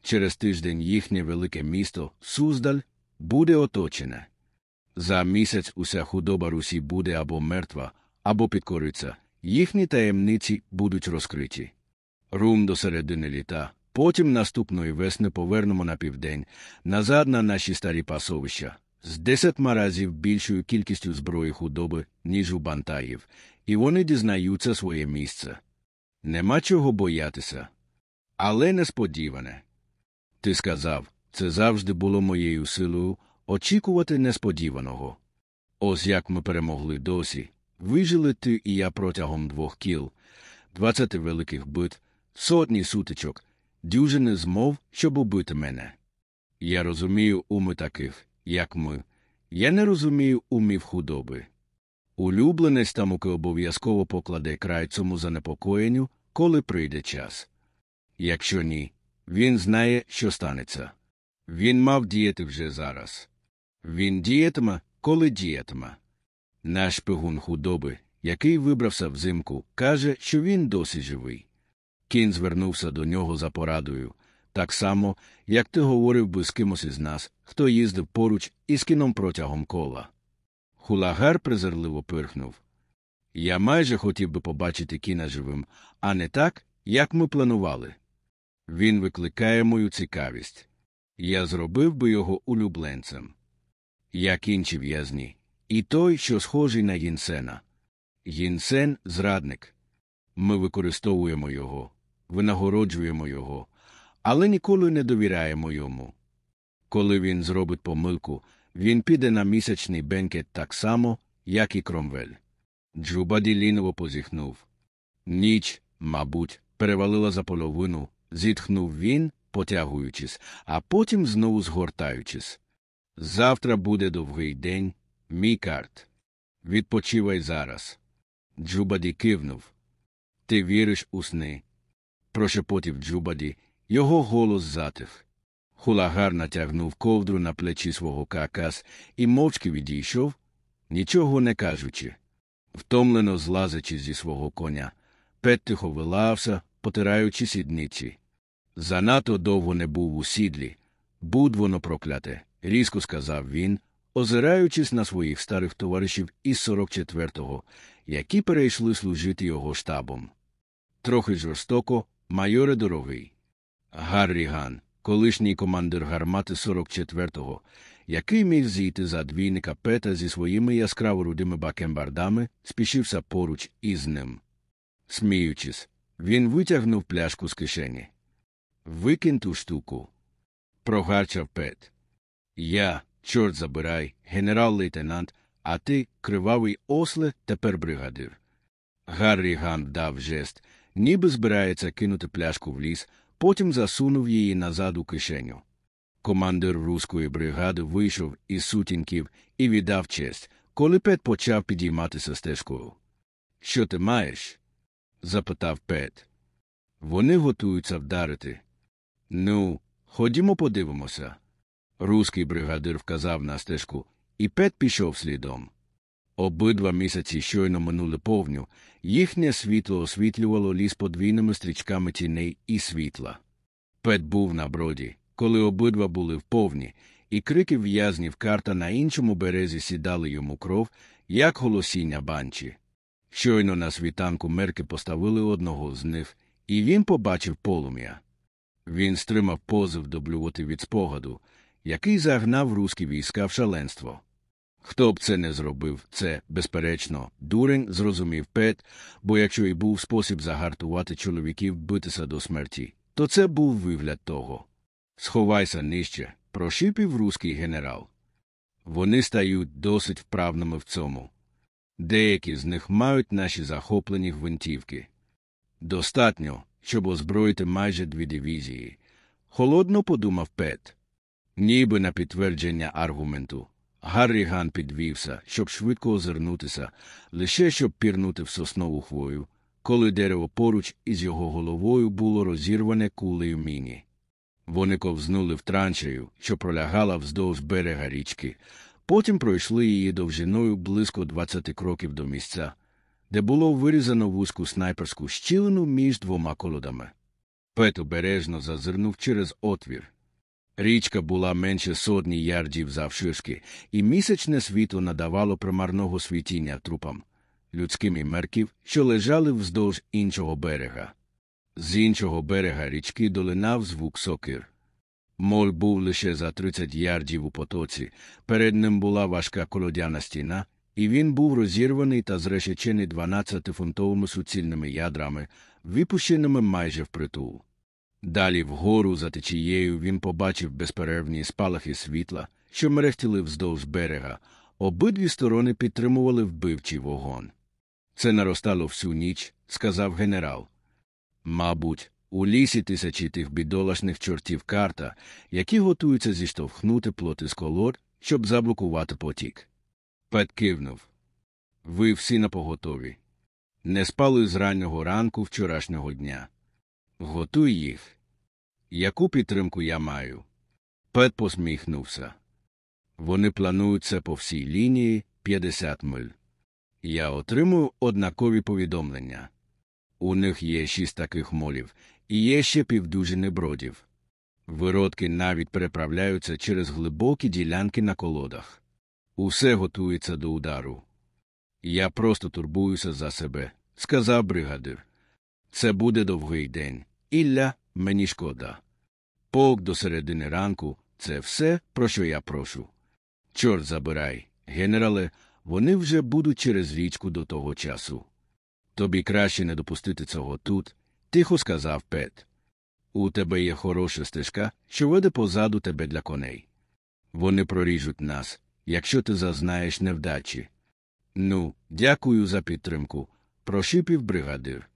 Через тиждень їхнє велике місто, Суздаль, буде оточене. За місяць уся худоба Русі буде або мертва, або підкориться, їхні таємниці будуть розкриті. Рум до середини літа, потім наступної весни повернемо на південь, назад на наші старі пасовища, з десятьма разів більшою кількістю зброї худоби, ніж у бантаїв, і вони дізнаються своє місце. Нема чого боятися. Але несподіване. Ти сказав, це завжди було моєю силою очікувати несподіваного. Ось як ми перемогли досі. Вижили ти і я протягом двох кіл, двадцяти великих бит, сотні сутичок, дюжини змов, щоб убити мене. Я розумію уми таких, як ми. Я не розумію умів худоби. Улюбленець тамуки обов'язково покладе край цьому занепокоєнню, коли прийде час. Якщо ні, він знає, що станеться. Він мав діяти вже зараз. Він діятиме, коли діятиме. Наш пигун худоби, який вибрався взимку, каже, що він досі живий. Кін звернувся до нього за порадою, так само, як ти говорив би з кимось із нас, хто їздив поруч із кіном протягом кола. Хулагар презирливо пирхнув. Я майже хотів би побачити кіна живим, а не так, як ми планували. Він викликає мою цікавість. Я зробив би його улюбленцем. Як інші в'язні, і той, що схожий на Єнсена. Єнсен зрадник. Ми використовуємо його, винагороджуємо його, але ніколи не довіряємо йому. Коли він зробить помилку, він піде на місячний бенкет так само, як і Кромвель. Джубаді ліново позіхнув. Ніч, мабуть, перевалила за половину, зітхнув він, потягуючись, а потім знову згортаючись. Завтра буде довгий день, мій карт. Відпочивай зараз. Джубаді кивнув. Ти віриш у сни? Прошепотів Джубаді, його голос затих. Хулагар натягнув ковдру на плечі свого какас і мовчки відійшов, нічого не кажучи. Втомлено злазячи зі свого коня, Пет тихо вилався, потираючи сідниці. Занадто довго не був у сідлі. Будь воно прокляте, різко сказав він, озираючись на своїх старих товаришів із 44-го, які перейшли служити його штабом. Трохи жорстоко, майоре дорогий. Гаррі Ган, колишній командир гармати 44-го, який міг зійти за двійника Пета зі своїми яскраво рудими бакембардами, спішився поруч із ним. Сміючись, він витягнув пляшку з кишені. Викинь ту штуку. Прогарчав Пет. Я, чорт забирай, генерал-лейтенант, а ти, кривавий осле, тепер бригадир. Гаррі Ган дав жест, ніби збирається кинути пляшку в ліс, потім засунув її назад у кишеню. Командир руської бригади вийшов із сутінків і віддав честь, коли Пет почав підійматися стежкою. Що ти маєш? запитав Пет. Вони готуються вдарити. Ну, ходімо подивимося. Руський бригадир вказав на стежку, і Пет пішов слідом. Обидва місяці щойно минули повню, їхнє світло освітлювало ліс подвійними стрічками тіней і світла. Пет був на броді, коли обидва були в повні, і крики в'язнів карта на іншому березі сідали йому кров, як голосіння банчі. Щойно на світанку мерки поставили одного з них, і він побачив полум'я. Він стримав позив до блювоти від спогаду, який загнав руські війська в шаленство. Хто б це не зробив, це, безперечно, дурень зрозумів Пет, бо якщо й був спосіб загартувати чоловіків битися до смерті, то це був вигляд того. Сховайся нижче, прошипів руський генерал. Вони стають досить вправними в цьому. Деякі з них мають наші захоплені гвинтівки. Достатньо, щоб озброїти майже дві дивізії. Холодно подумав Пет. Ніби на підтвердження аргументу. Гаррі Ган підвівся, щоб швидко озирнутися, лише щоб пірнути в соснову хвою, коли дерево поруч із його головою було розірване кулею міні. Вони ковзнули в траншею, що пролягала вздовж берега річки, потім пройшли її довжиною близько 20 кроків до місця, де було вирізано вузьку снайперську щілину між двома колодами. Пет обережно зазирнув через отвір. Річка була менше сотні ярдів завширшки, і місячне світло надавало примарного світіння трупам. людськими мерків, що лежали вздовж іншого берега. З іншого берега річки долинав звук сокир. Моль був лише за 30 ярдів у потоці, перед ним була важка колодяна стіна, і він був розірваний та зрешечений 12-фунтовими суцільними ядрами, випущеними майже впритул. Далі вгору за течією він побачив безперервні спалахи світла, що мерехтіли вздовж берега, обидві сторони підтримували вбивчий вогонь. Це наростало всю ніч, сказав генерал. Мабуть, у лісі тисячі тих бідолашних чортів карта, які готуються зіштовхнути плоти з колод, щоб заблокувати потік. Пет кивнув. Ви всі напоготові. Не спали з раннього ранку вчорашнього дня. Готуй їх. Яку підтримку я маю? Пет посміхнувся. Вони планують це по всій лінії 50 миль. Я отримую однакові повідомлення. У них є шість таких молів, і є ще півдюжини бродів. Виродки навіть переправляються через глибокі ділянки на колодах. Усе готується до удару. Я просто турбуюся за себе, сказав бригадир. Це буде довгий день. Ілля, мені шкода. Полк до середини ранку це все, про що я прошу. Чорт забирай, генерале, вони вже будуть через річку до того часу. Тобі краще не допустити цього тут, тихо сказав Пет. У тебе є хороша стежка, що веде позаду тебе для коней. Вони проріжуть нас, якщо ти зазнаєш невдачі. Ну, дякую за підтримку, прошипів бригадир.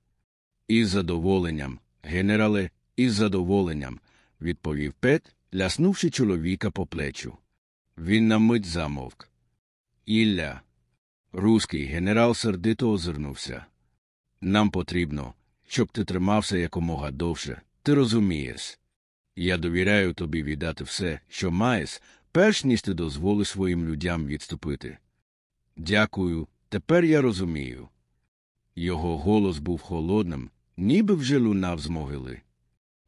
Із задоволенням, генерале, із задоволенням, відповів Пет, ляснувши чоловіка по плечу. Він на мить замовк. Ілля. Руський генерал сердито озирнувся. Нам потрібно, щоб ти тримався якомога довше. Ти розумієш. Я довіряю тобі віддати все, що маєш, перш ніж ти дозволиш своїм людям відступити. Дякую, тепер я розумію. Його голос був холодним, ніби вже лунав з могили.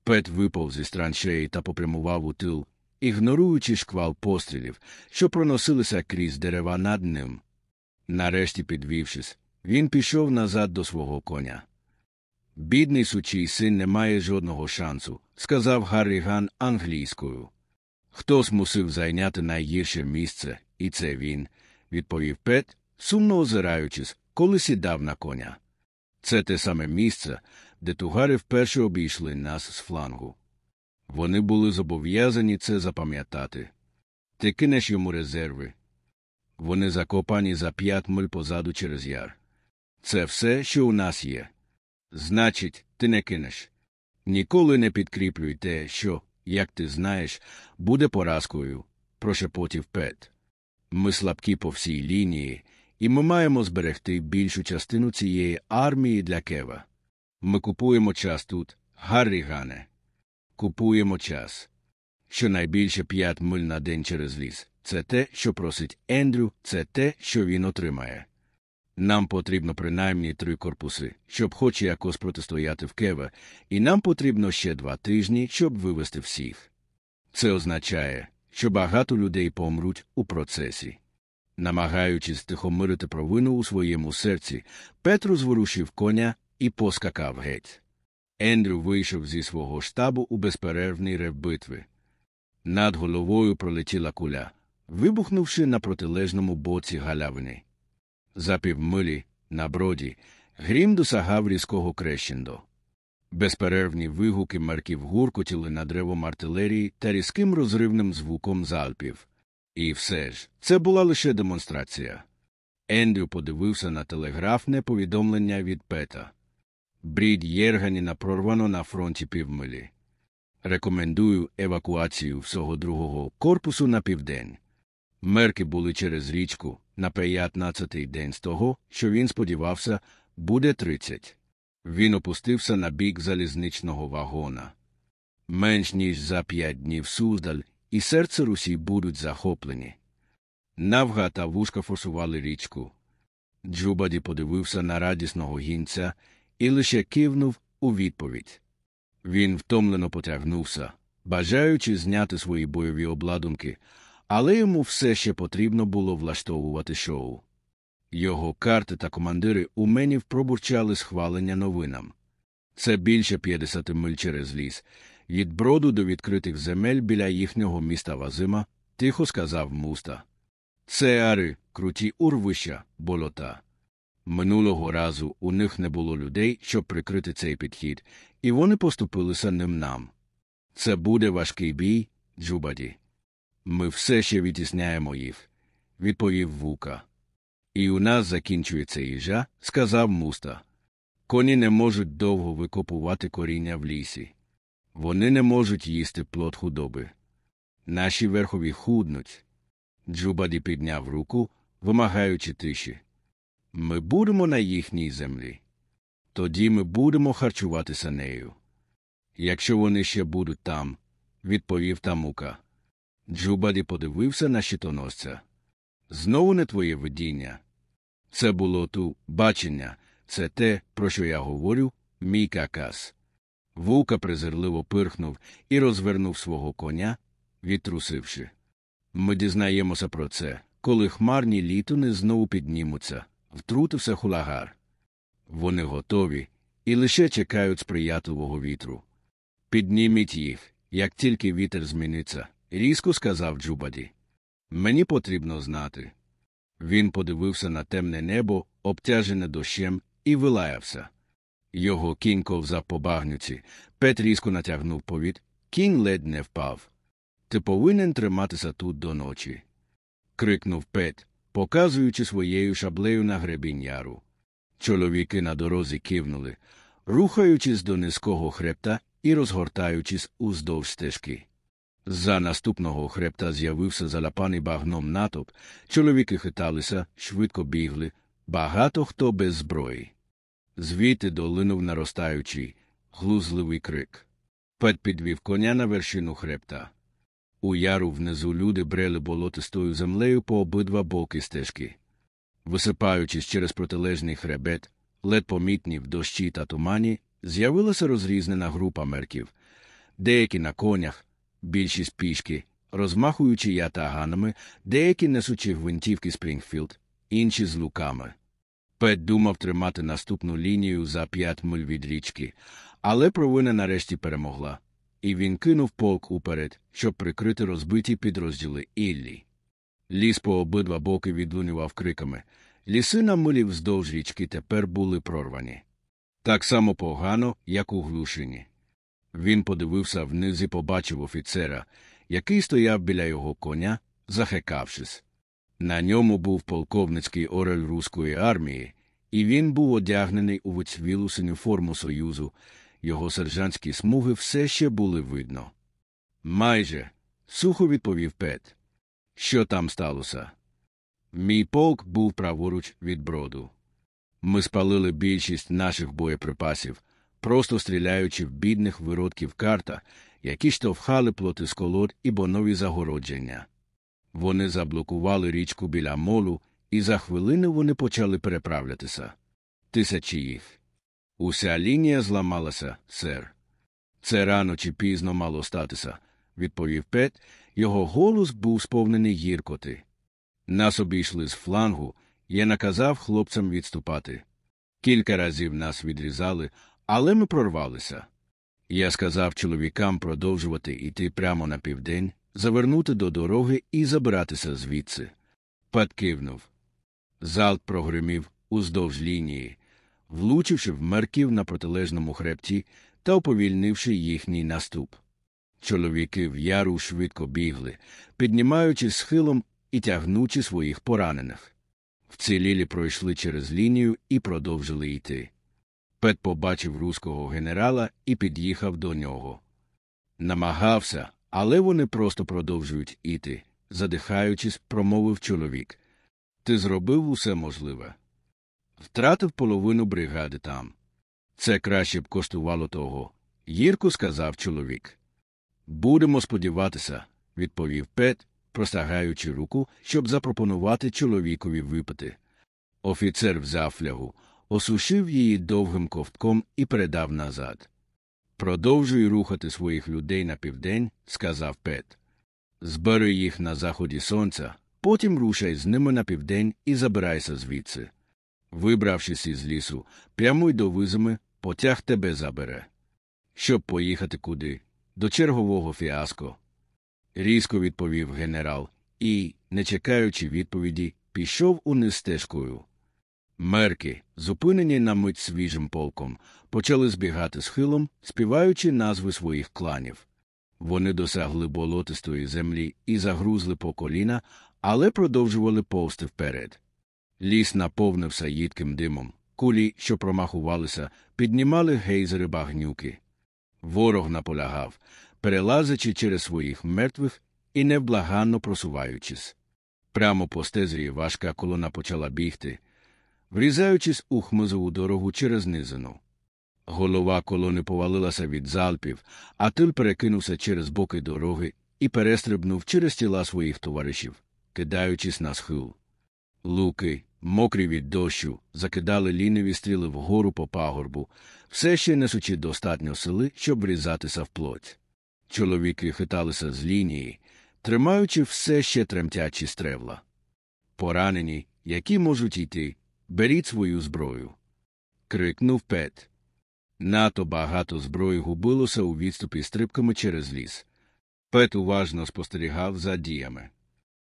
Пет випав зі траншеї та попрямував у тил, ігноруючи шквал пострілів, що проносилися крізь дерева над ним. Нарешті, підвівшись, він пішов назад до свого коня. Бідний сучий син не має жодного шансу, сказав Гаррі Ган англійською. Хтось мусив зайняти найгірше місце, і це він, відповів Пет, сумно озираючись, коли сідав на коня. Це те саме місце, де тугари вперше обійшли нас з флангу. Вони були зобов'язані це запам'ятати. Ти кинеш йому резерви. Вони закопані за п'ять миль позаду через яр. Це все, що у нас є. Значить, ти не кинеш. Ніколи не підкріплюй те, що, як ти знаєш, буде поразкою, прошепотів Пет. Ми слабкі по всій лінії, і ми маємо зберегти більшу частину цієї армії для Кева. Ми купуємо час тут, Гаррі Гане. Купуємо час. Щонайбільше п'ять миль на день через ліс. Це те, що просить Ендрю, це те, що він отримає. Нам потрібно принаймні три корпуси, щоб хоч якось протистояти в Кева, і нам потрібно ще два тижні, щоб вивести всіх. Це означає, що багато людей помруть у процесі. Намагаючись тихомирити провину у своєму серці, Петро зворушив коня і поскакав геть. Ендрю вийшов зі свого штабу у безперервний рев битви. Над головою пролетіла куля, вибухнувши на протилежному боці галявини. За півмилі, на броді, грім досягав різкого крещендо. Безперервні вигуки марків гуркотіли на древом артилерії та різким розривним звуком залпів. І все ж, це була лише демонстрація. Ендрю подивився на телеграфне повідомлення від Пета. Брід Єрганіна прорвано на фронті півмилі. Рекомендую евакуацію всього другого корпусу на південь. Мерки були через річку на 15-й день з того, що він сподівався, буде 30. Він опустився на бік залізничного вагона. Менш ніж за п'ять днів Суздаль і серце Русі будуть захоплені. Навга та вушка форсували річку. Джубаді подивився на радісного гінця і лише кивнув у відповідь. Він втомлено потягнувся, бажаючи зняти свої бойові обладунки, але йому все ще потрібно було влаштовувати шоу. Його карти та командири уменів пробурчали схвалення новинам. Це більше 50 миль через ліс, від броду до відкритих земель біля їхнього міста Вазима, тихо сказав муста. Це ари, круті урвища, болота. Минулого разу у них не було людей, щоб прикрити цей підхід, і вони поступилися ним нам. Це буде важкий бій, Джубаді. Ми все ще відтісняємо їх, відповів вука. І у нас закінчується їжа, сказав муста. Коні не можуть довго викопувати коріння в лісі. Вони не можуть їсти плод худоби. Наші верхові худнуть. Джубаді підняв руку, вимагаючи тиші. Ми будемо на їхній землі. Тоді ми будемо харчуватися нею. Якщо вони ще будуть там, відповів тамука. Джубаді подивився на щитоносця. Знову не твоє видіння. Це було ту бачення, це те, про що я говорю, мій какас. Вука презирливо пирхнув і розвернув свого коня, відтрусивши. Ми дізнаємося про це, коли хмарні літони знову піднімуться, втрутився хулагар. Вони готові і лише чекають сприятливого вітру. Підніміть їх, як тільки вітер зміниться, різко сказав Джубаді. Мені потрібно знати. Він подивився на темне небо, обтяжене дощем, і вилаявся. Його кінь ковзав по багнюці, Пет різко натягнув повід, кінь ледь не впав. Ти повинен триматися тут до ночі. крикнув Пет, показуючи своєю шаблею на гребінь яру. Чоловіки на дорозі кивнули, рухаючись до низького хребта і розгортаючись уздовж стежки. За наступного хребта з'явився залапаний багном натовп, чоловіки хиталися, швидко бігли, багато хто без зброї. Звідти долинув наростаючий, глузливий крик. Пет підвів коня на вершину хребта. У яру внизу люди брели болотистою землею по обидва боки стежки. Висипаючись через протилежний хребет, ледь помітні в дощі та тумані, з'явилася розрізнена група мерків, деякі на конях, більшість пішки, розмахуючи ятаганами, деякі несучи гвинтівки Спрінгфілд, інші з луками. Пет думав тримати наступну лінію за п'ять миль від річки, але провина нарешті перемогла, і він кинув полк уперед, щоб прикрити розбиті підрозділи Іллі. Ліс по обидва боки відлунював криками. Ліси на милі вздовж річки тепер були прорвані. Так само погано, як у глушині. Він подивився вниз і побачив офіцера, який стояв біля його коня, захекавшись. На ньому був полковницький орель руської армії, і він був одягнений у вицвілу синю форму Союзу, його сержантські смуги все ще були видно. Майже, сухо відповів Пет. Що там сталося? Мій полк був праворуч від броду. Ми спалили більшість наших боєприпасів, просто стріляючи в бідних виродків карта, які штовхали плоти з колод і бонові загородження. Вони заблокували річку біля молу, і за хвилину вони почали переправлятися. Тисячі їх. Уся лінія зламалася, сер. Це рано чи пізно мало статися, відповів Пет, його голос був сповнений гіркоти. Нас обійшли з флангу, я наказав хлопцям відступати. Кілька разів нас відрізали, але ми прорвалися. Я сказав чоловікам продовжувати йти прямо на південь, завернути до дороги і забиратися звідси. Пат кивнув. Залп прогримів уздовж лінії, влучивши в мерків на протилежному хребті та уповільнивши їхній наступ. Чоловіки в яру швидко бігли, піднімаючи схилом і тягнучи своїх поранених. Вцілілі пройшли через лінію і продовжили йти. Пет побачив руського генерала і під'їхав до нього. Намагався, але вони просто продовжують іти, задихаючись, промовив чоловік. Ти зробив усе можливе. Втратив половину бригади там. Це краще б коштувало того. Гірко сказав чоловік. Будемо сподіватися, відповів Пет, простягаючи руку, щоб запропонувати чоловікові випити. Офіцер взяв флягу, осушив її довгим ковтком і передав назад. Продовжуй рухати своїх людей на південь, сказав Пет. Збери їх на заході сонця, потім рушай з ними на південь і забирайся звідси. Вибравшись із лісу, прямуй до визами, потяг тебе забере. Щоб поїхати куди? До чергового фіаско. Різко відповів генерал і, не чекаючи відповіді, пішов униз стежкою. Мерки, зупинені на мить свіжим полком, почали збігати схилом, співаючи назви своїх кланів. Вони досягли болотистої землі і загрузли по коліна, але продовжували повсти вперед. Ліс наповнився їдким димом, кулі, що промахувалися, піднімали гейзери багнюки. Ворог наполягав, перелазячи через своїх мертвих і невблаганно просуваючись. Прямо по стезі важка колона почала бігти, врізаючись у хмизову дорогу через низину. Голова колони повалилася від залпів, а тил перекинувся через боки дороги і перестрибнув через тіла своїх товаришів, кидаючись на схил. Луки, мокрі від дощу, закидали ліниві стріли вгору по пагорбу, все ще несучи достатньо сили, щоб врізатися в плоть. Чоловіки хиталися з лінії, тримаючи все ще тремтячі стревла. Поранені, які можуть йти, беріть свою зброю. крикнув Пет. Нато багато зброї губилося у відступі стрибками через ліс. Пет уважно спостерігав за діями.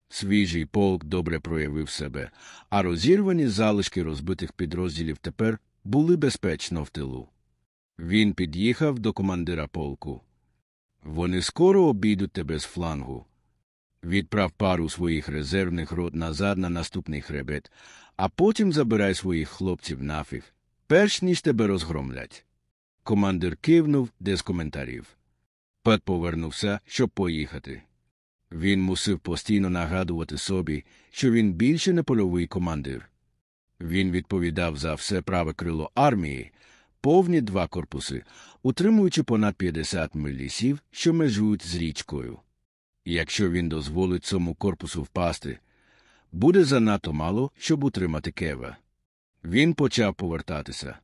Свіжий полк добре проявив себе, а розірвані залишки розбитих підрозділів тепер були безпечно в тилу. Він під'їхав до командира полку. Вони скоро обійдуть тебе з флангу. Відправ пару своїх резервних рот назад на наступний хребет, а потім забирай своїх хлопців нафіг, перш ніж тебе розгромлять. Командир кивнув без коментарів. Пет повернувся, щоб поїхати. Він мусив постійно нагадувати собі, що він більше не польовий командир. Він відповідав за все праве крило армії, повні два корпуси, утримуючи понад 50 миль лісів, що межують з річкою. Якщо він дозволить цьому корпусу впасти, буде занадто мало, щоб утримати Кева. Він почав повертатися.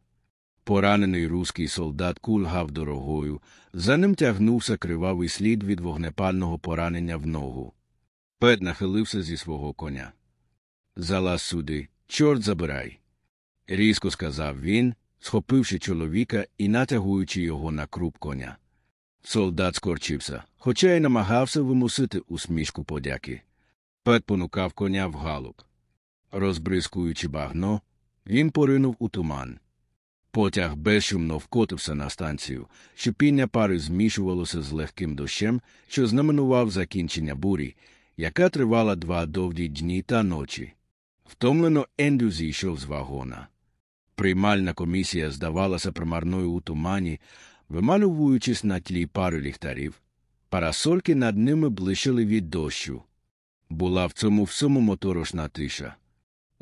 Поранений руський солдат кульгав дорогою, за ним тягнувся кривавий слід від вогнепального поранення в ногу. Пет нахилився зі свого коня. Залаз сюди, чорт забирай. різко сказав він, схопивши чоловіка і натягуючи його на круп коня. Солдат скорчився, хоча й намагався вимусити усмішку подяки. Пет понукав коня в галуп. Розбризкуючи багно, він поринув у туман. Потяг безшумно вкотився на станцію, шипіння пари змішувалося з легким дощем, що знаменував закінчення бурі, яка тривала два довгі дні та ночі. Втомлено Ендрю зійшов з вагона. Приймальна комісія здавалася примарною у тумані, вималювуючись на тлі пари ліхтарів. Парасольки над ними блищили від дощу. Була в цьому всьому моторошна тиша.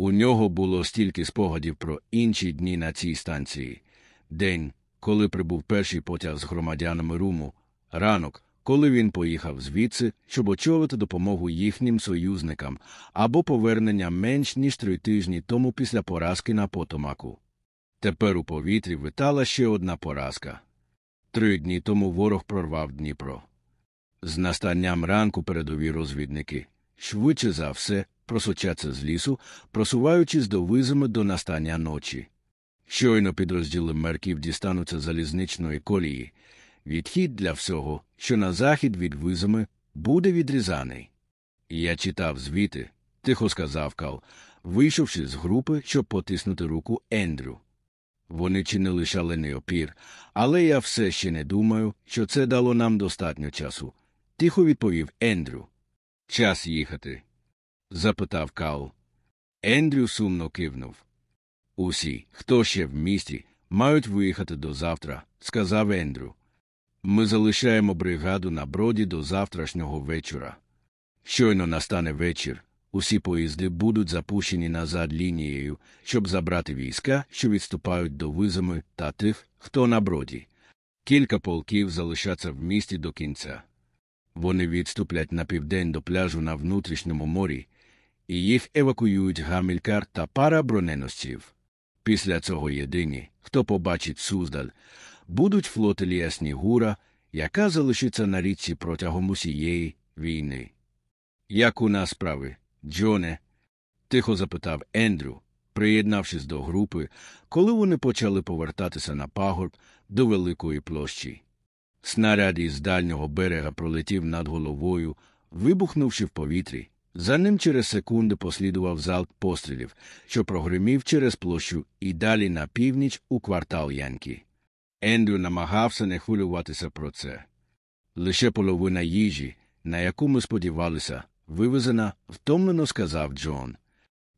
У нього було стільки спогадів про інші дні на цій станції день, коли прибув перший потяг з громадянами Руму, ранок, коли він поїхав звідси, щоб очолити допомогу їхнім союзникам або повернення менш ніж три тижні тому після поразки на Потомаку. Тепер у повітрі витала ще одна поразка. Три дні тому ворог прорвав Дніпро. З настанням ранку передові розвідники, швидше за все, просочаться з лісу, просуваючись до визами до настання ночі. Щойно підрозділи мерків дістануться залізничної колії. Відхід для всього, що на захід від визами, буде відрізаний. Я читав звіти, тихо сказав Кал, вийшовши з групи, щоб потиснути руку Ендрю. Вони чинили шалений опір, але я все ще не думаю, що це дало нам достатньо часу. Тихо відповів Ендрю. Час їхати запитав Кал. Ендрю сумно кивнув. Усі, хто ще в місті, мають виїхати до завтра, сказав Ендрю. Ми залишаємо бригаду на броді до завтрашнього вечора. Щойно настане вечір, усі поїзди будуть запущені назад лінією, щоб забрати війська, що відступають до визами та тих, хто на броді. Кілька полків залишаться в місті до кінця. Вони відступлять на південь до пляжу на внутрішньому морі, і їх евакуюють гамількар та пара броненосців. Після цього єдині, хто побачить Суздаль, будуть флотилія Снігура, яка залишиться на річці протягом усієї війни. Як у нас справи, Джоне? тихо запитав Ендрю, приєднавшись до групи, коли вони почали повертатися на пагорб до великої площі. Снаряд із дальнього берега пролетів над головою, вибухнувши в повітрі. За ним через секунди послідував залп пострілів, що прогримів через площу і далі на північ у квартал Янкі. Ендрю намагався не хвилюватися про це. Лише половина їжі, на яку ми сподівалися, вивезена, втомлено сказав Джон.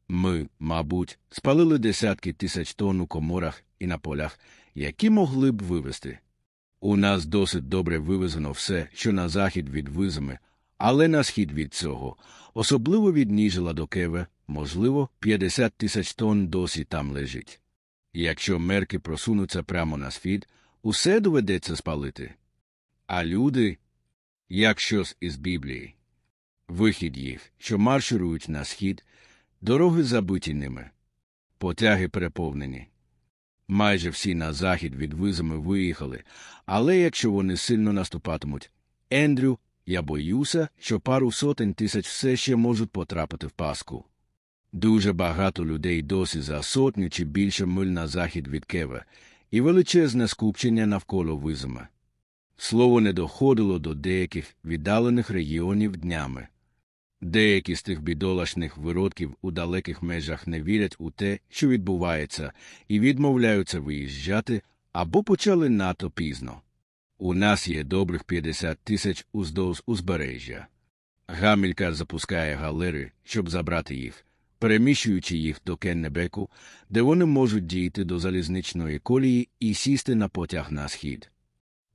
Ми, мабуть, спалили десятки тисяч тонн у коморах і на полях, які могли б вивезти. У нас досить добре вивезено все, що на захід від визами, але на схід від цього, особливо від Ніжела до Кеве, можливо, 50 тисяч тонн досі там лежить. Якщо мерки просунуться прямо на схід, усе доведеться спалити. А люди, як щось із Біблії, вихід їх, що марширують на схід, дороги забиті ними, потяги переповнені. Майже всі на захід від визами виїхали, але якщо вони сильно наступатимуть, Ендрю, я боюся, що пару сотень тисяч все ще можуть потрапити в паску. Дуже багато людей досі за сотню чи більше миль на захід від Кева, і величезне скупчення навколо визами. Слово не доходило до деяких віддалених регіонів днями. Деякі з тих бідолашних виродків у далеких межах не вірять у те, що відбувається, і відмовляються виїжджати або почали надто пізно. У нас є добрих 50 тисяч уздовж узбережжя. Гамілька запускає галери, щоб забрати їх, переміщуючи їх до Кеннебеку, де вони можуть дійти до залізничної колії і сісти на потяг на схід.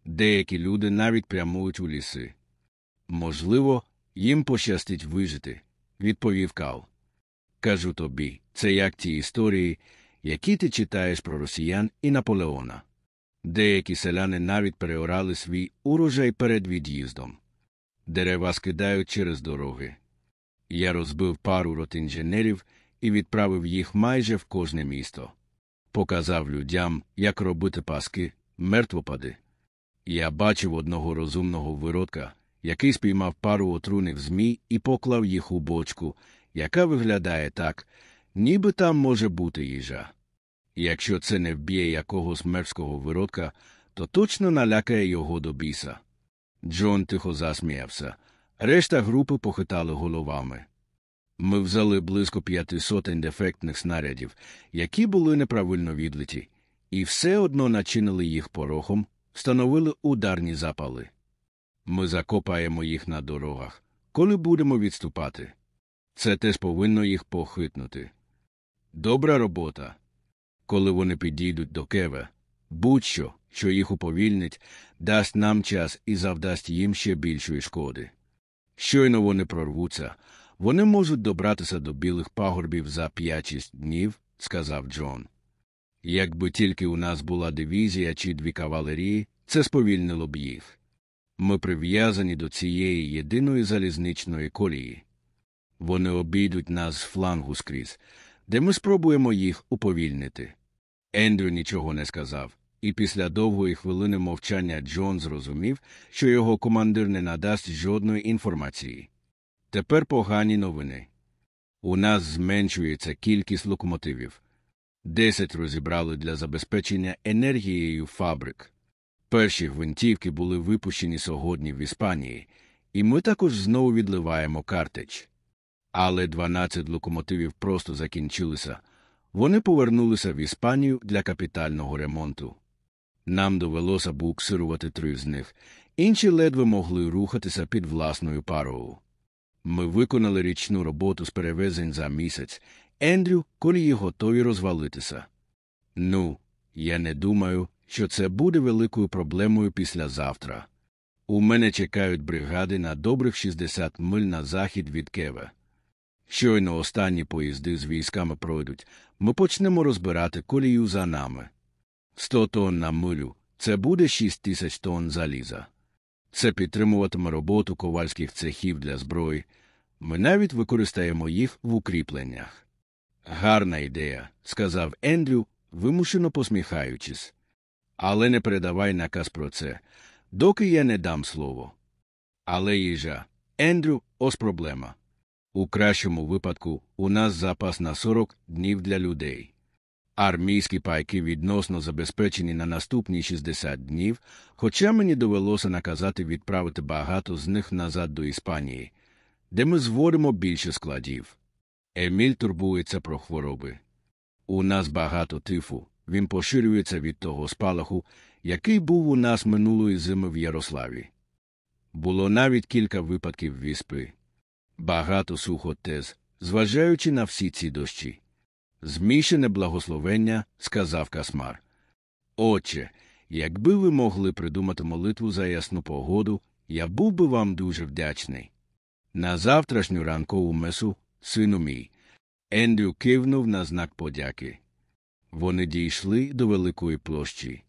Деякі люди навіть прямують у ліси. Можливо, їм пощастить вижити, відповів Кал. Кажу тобі, це як ті історії, які ти читаєш про росіян і Наполеона. Деякі селяни навіть переорали свій урожай перед від'їздом. Дерева скидають через дороги. Я розбив пару рот інженерів і відправив їх майже в кожне місто. Показав людям, як робити паски, мертвопади. Я бачив одного розумного виродка, який спіймав пару отруних змій і поклав їх у бочку, яка виглядає так, ніби там може бути їжа. Якщо це не вб'є якогось мерзкого виродка, то точно налякає його до біса. Джон тихо засміявся. Решта групи похитали головами. Ми взяли близько п'яти сотень дефектних снарядів, які були неправильно відлиті, і все одно начинили їх порохом, встановили ударні запали. Ми закопаємо їх на дорогах, коли будемо відступати. Це теж повинно їх похитнути. Добра робота. Коли вони підійдуть до Кеве, будь-що, що їх уповільнить, дасть нам час і завдасть їм ще більшої шкоди. Щойно вони прорвуться, вони можуть добратися до білих пагорбів за 5-6 днів, сказав Джон. Якби тільки у нас була дивізія чи дві кавалерії, це сповільнило б їх. Ми прив'язані до цієї єдиної залізничної колії. Вони обійдуть нас з флангу скрізь, де ми спробуємо їх уповільнити. Ендрю нічого не сказав, і після довгої хвилини мовчання Джон зрозумів, що його командир не надасть жодної інформації. Тепер погані новини. У нас зменшується кількість локомотивів. Десять розібрали для забезпечення енергією фабрик. Перші гвинтівки були випущені сьогодні в Іспанії, і ми також знову відливаємо картеч. Але 12 локомотивів просто закінчилися. Вони повернулися в Іспанію для капітального ремонту. Нам довелося буксирувати три з них, інші ледве могли рухатися під власною парою. Ми виконали річну роботу з перевезень за місяць. Ендрю, колії готові розвалитися. Ну, я не думаю, що це буде великою проблемою післязавтра. У мене чекають бригади на добрих 60 миль на захід від Кеве. Щойно останні поїзди з військами пройдуть, ми почнемо розбирати колію за нами. Сто тонн на милю це буде шість тисяч тонн заліза. Це підтримуватиме роботу ковальських цехів для зброї. Ми навіть використаємо їх в укріпленнях. Гарна ідея, сказав Ендрю, вимушено посміхаючись. Але не передавай наказ про це, доки я не дам слово. Але їжа, Ендрю, ось проблема. У кращому випадку у нас запас на 40 днів для людей. Армійські пайки відносно забезпечені на наступні 60 днів, хоча мені довелося наказати відправити багато з них назад до Іспанії, де ми зводимо більше складів. Еміль турбується про хвороби. У нас багато тифу, він поширюється від того спалаху, який був у нас минулої зими в Ярославі. Було навіть кілька випадків віспи. Багато сухотез, зважаючи на всі ці дощі. Змішане благословення, сказав Касмар. Отче, якби ви могли придумати молитву за ясну погоду, я був би вам дуже вдячний. На завтрашню ранкову месу, сину мій, Ендрю кивнув на знак подяки. Вони дійшли до великої площі.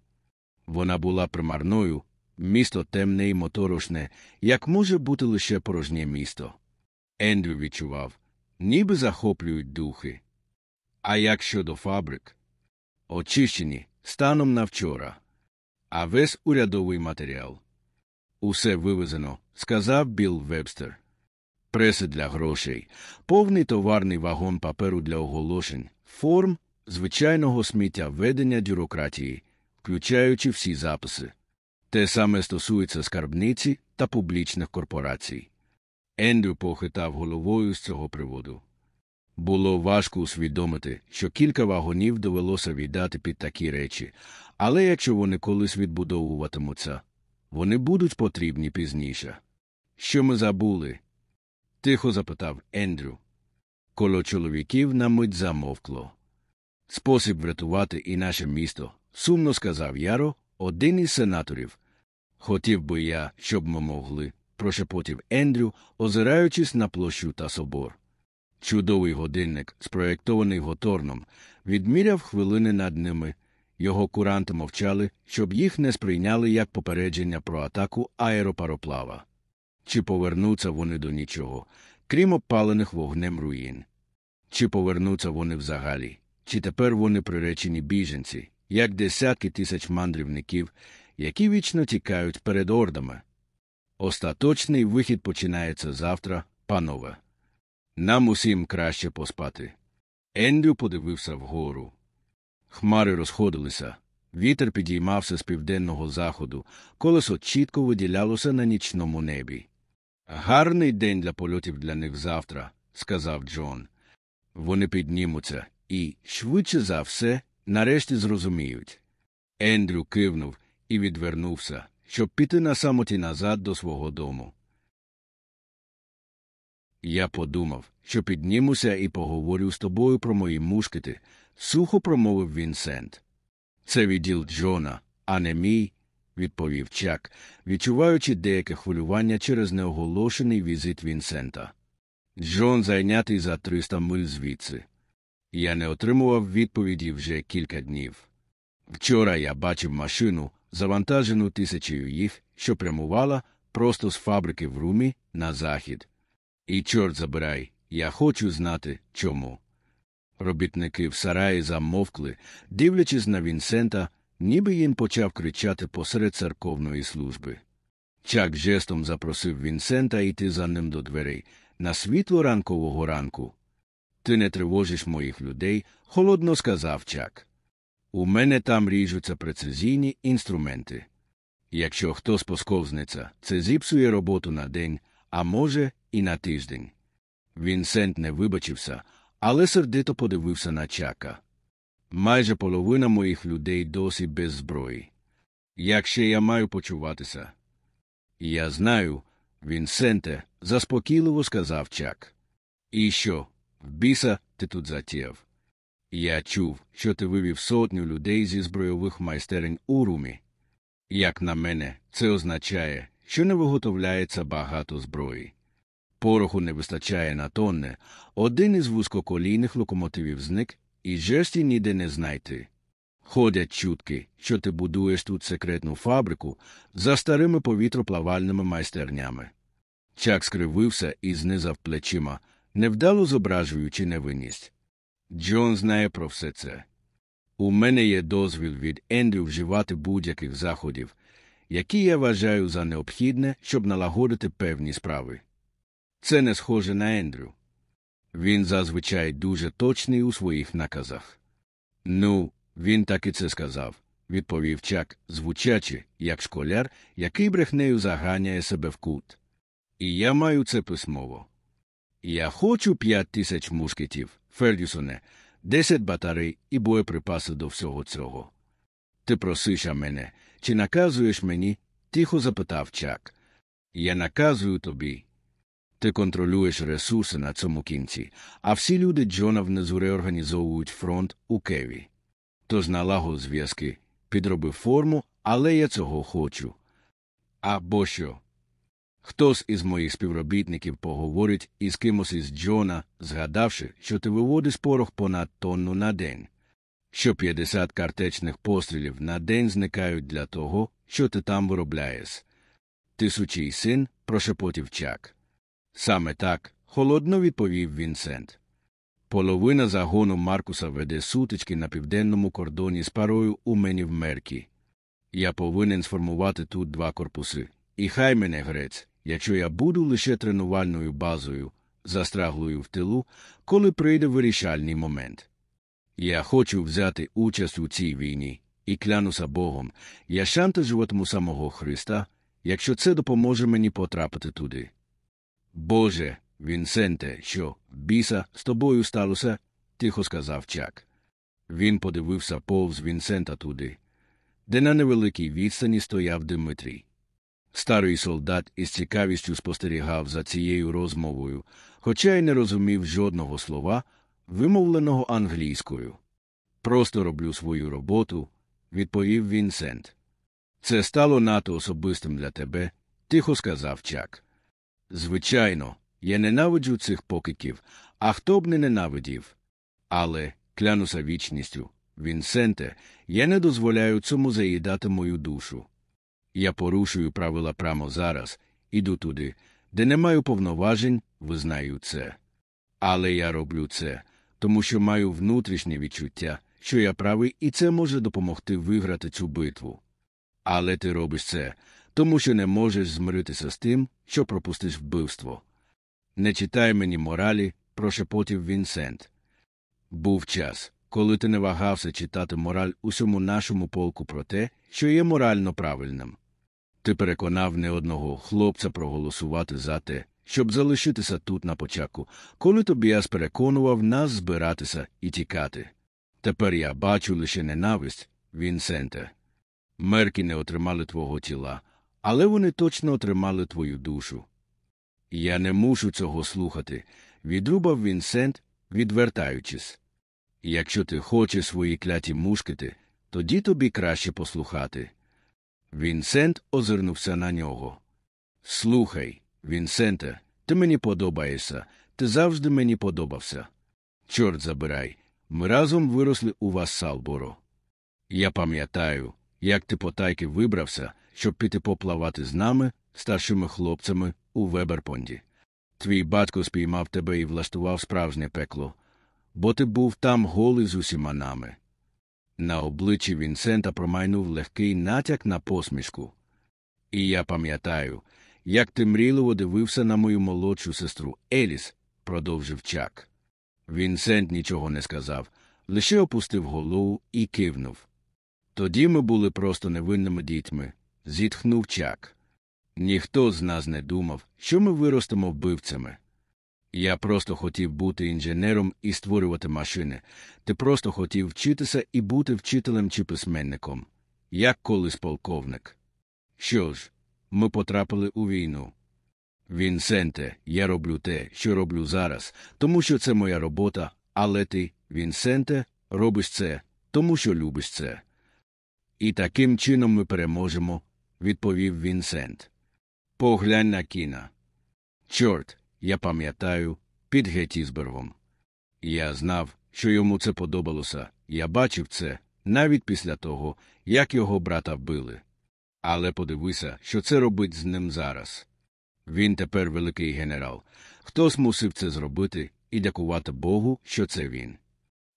Вона була примарною, місто темне і моторошне, як може бути лише порожнє місто. Ендрю відчував, ніби захоплюють духи. А як щодо фабрик? Очищені станом на вчора. А весь урядовий матеріал. Усе вивезено, сказав Білл Вебстер. Преси для грошей, повний товарний вагон паперу для оголошень, форм звичайного сміття ведення бюрократії, включаючи всі записи. Те саме стосується скарбниці та публічних корпорацій. Ендрю похитав головою з цього приводу. Було важко усвідомити, що кілька вагонів довелося віддати під такі речі, але якщо вони колись відбудовуватимуться, вони будуть потрібні пізніше. Що ми забули? тихо запитав Ендрю. Коло чоловіків на мить замовкло. Спосіб врятувати і наше місто, сумно сказав Яро, один із сенаторів. Хотів би я, щоб ми могли, прошепотів Ендрю, озираючись на площу та собор. Чудовий годинник, спроєктований готорном, відміряв хвилини над ними. Його куранти мовчали, щоб їх не сприйняли як попередження про атаку аеропароплава. Чи повернуться вони до нічого, крім опалених вогнем руїн? Чи повернуться вони взагалі? Чи тепер вони приречені біженці, як десятки тисяч мандрівників, які вічно тікають перед ордами? Остаточний вихід починається завтра, панове. Нам усім краще поспати. Ендрю подивився вгору. Хмари розходилися, вітер підіймався з південного заходу, колесо чітко виділялося на нічному небі. Гарний день для польотів для них завтра, сказав Джон. Вони піднімуться і, швидше за все, нарешті зрозуміють. Ендрю кивнув і відвернувся, щоб піти на самоті назад до свого дому. Я подумав, що піднімуся і поговорю з тобою про мої мушкети, сухо промовив Вінсент. Це відділ Джона, а не мій, відповів Чак, відчуваючи деяке хвилювання через неоголошений візит Вінсента. Джон зайнятий за 300 миль звідси. Я не отримував відповіді вже кілька днів. Вчора я бачив машину, завантажену тисячею їх, що прямувала просто з фабрики в румі на захід. І, чорт забирай, я хочу знати, чому. Робітники в сараї замовкли, дивлячись на Вінсента, ніби він почав кричати посеред церковної служби. Чак жестом запросив Вінсента йти за ним до дверей на світло ранкового ранку. Ти не тривожиш моїх людей, холодно сказав Чак. У мене там ріжуться прецизійні інструменти. Якщо хтось посковзнеться, це зіпсує роботу на день, а може, і на тиждень. Вінсент не вибачився, але сердито подивився на чака. Майже половина моїх людей досі без зброї. Як ще я маю почуватися? Я знаю, Вінсенте, заспокійливо сказав чак. І що, в біса ти тут затіяв? Я чув, що ти вивів сотню людей зі збройових майстерень у румі. Як на мене, це означає, що не виготовляється багато зброї. Пороху не вистачає на тонне, один із вузькоколійних локомотивів зник, і жерсті ніде не знайти. Ходять чутки, що ти будуєш тут секретну фабрику за старими повітроплавальними майстернями. Чак скривився і знизав плечима, невдало зображуючи невинність. Джон знає про все це. У мене є дозвіл від Ендрю вживати будь-яких заходів, які я вважаю за необхідне, щоб налагодити певні справи. Це не схоже на Ендрю. Він зазвичай дуже точний у своїх наказах. Ну, він так і це сказав, відповів Чак, звучачи, як школяр, який брехнею заганяє себе в кут. І я маю це письмово. Я хочу п'ять тисяч мушкетів, Фердюсоне, десять батарей і боєприпаси до всього цього. Ти просиш а мене, чи наказуєш мені? тихо запитав Чак. Я наказую тобі. Ти контролюєш ресурси на цьому кінці, а всі люди Джона внизу реорганізовують фронт у Кеві. Тож налагод зв'язки, підробив форму, але я цього хочу. Або що? Хтось із моїх співробітників поговорить із кимось із Джона, згадавши, що ти виводиш порох понад тонну на день, що 50 картечних пострілів на день зникають для того, що ти там виробляєш. Ти сучий син, прошепотів Чак. Саме так, холодно відповів Вінсент. Половина загону Маркуса веде сутички на південному кордоні з парою у мені в Меркі. Я повинен сформувати тут два корпуси. І хай мене грець, якщо я буду лише тренувальною базою, застраглою в тилу, коли прийде вирішальний момент. Я хочу взяти участь у цій війні, і клянуся Богом, я шантажуватиму самого Христа, якщо це допоможе мені потрапити туди. Боже, Вінсенте, що, біса, з тобою сталося? тихо сказав Чак. Він подивився повз Вінсента туди, де на невеликій відстані стояв Дмитрій. Старий солдат із цікавістю спостерігав за цією розмовою, хоча й не розумів жодного слова, вимовленого англійською. Просто роблю свою роботу, відповів Вінсент. Це стало надто особистим для тебе, тихо сказав Чак. Звичайно, я ненавиджу цих покидьків, а хто б не ненавидів. Але, клянуся вічністю, Вінсенте, я не дозволяю цьому заїдати мою душу. Я порушую правила прямо зараз, іду туди, де не маю повноважень, визнаю це. Але я роблю це, тому що маю внутрішнє відчуття, що я правий, і це може допомогти виграти цю битву. Але ти робиш це, тому що не можеш змиритися з тим, що пропустиш вбивство. Не читай мені моралі, прошепотів Вінсент. Був час, коли ти не вагався читати мораль усьому нашому полку про те, що є морально правильним. Ти переконав не одного хлопця проголосувати за те, щоб залишитися тут на початку, коли Тобіас переконував нас збиратися і тікати. Тепер я бачу лише ненависть, Вінсенте. Мерки не отримали твого тіла, але вони точно отримали твою душу. Я не мушу цього слухати, відрубав Вінсент, відвертаючись. Якщо ти хочеш свої кляті мушкети, тоді тобі краще послухати. Вінсент озирнувся на нього. Слухай, Вінсенте, ти мені подобаєшся, ти завжди мені подобався. Чорт забирай, ми разом виросли у вас Салборо. Я пам'ятаю, як ти потайки вибрався, щоб піти поплавати з нами, старшими хлопцями, у Веберпонді. Твій батько спіймав тебе і влаштував справжнє пекло, бо ти був там голий з усіма нами. На обличчі Вінсента промайнув легкий натяк на посмішку. І я пам'ятаю, як ти мрійливо дивився на мою молодшу сестру Еліс, продовжив Чак. Вінсент нічого не сказав, лише опустив голову і кивнув. Тоді ми були просто невинними дітьми, зітхнув Чак. Ніхто з нас не думав, що ми виростемо вбивцями. Я просто хотів бути інженером і створювати машини. Ти просто хотів вчитися і бути вчителем чи письменником, як колись полковник. Що ж, ми потрапили у війну. Вінсенте, я роблю те, що роблю зараз, тому що це моя робота, але ти, Вінсенте, робиш це, тому що любиш це. І таким чином ми переможемо, відповів Вінсент. Поглянь на кіна. Чорт, я пам'ятаю, під Геттісбергом. Я знав, що йому це подобалося, я бачив це навіть після того, як його брата вбили. Але подивися, що це робить з ним зараз. Він тепер великий генерал. Хтось мусив це зробити і дякувати Богу, що це він.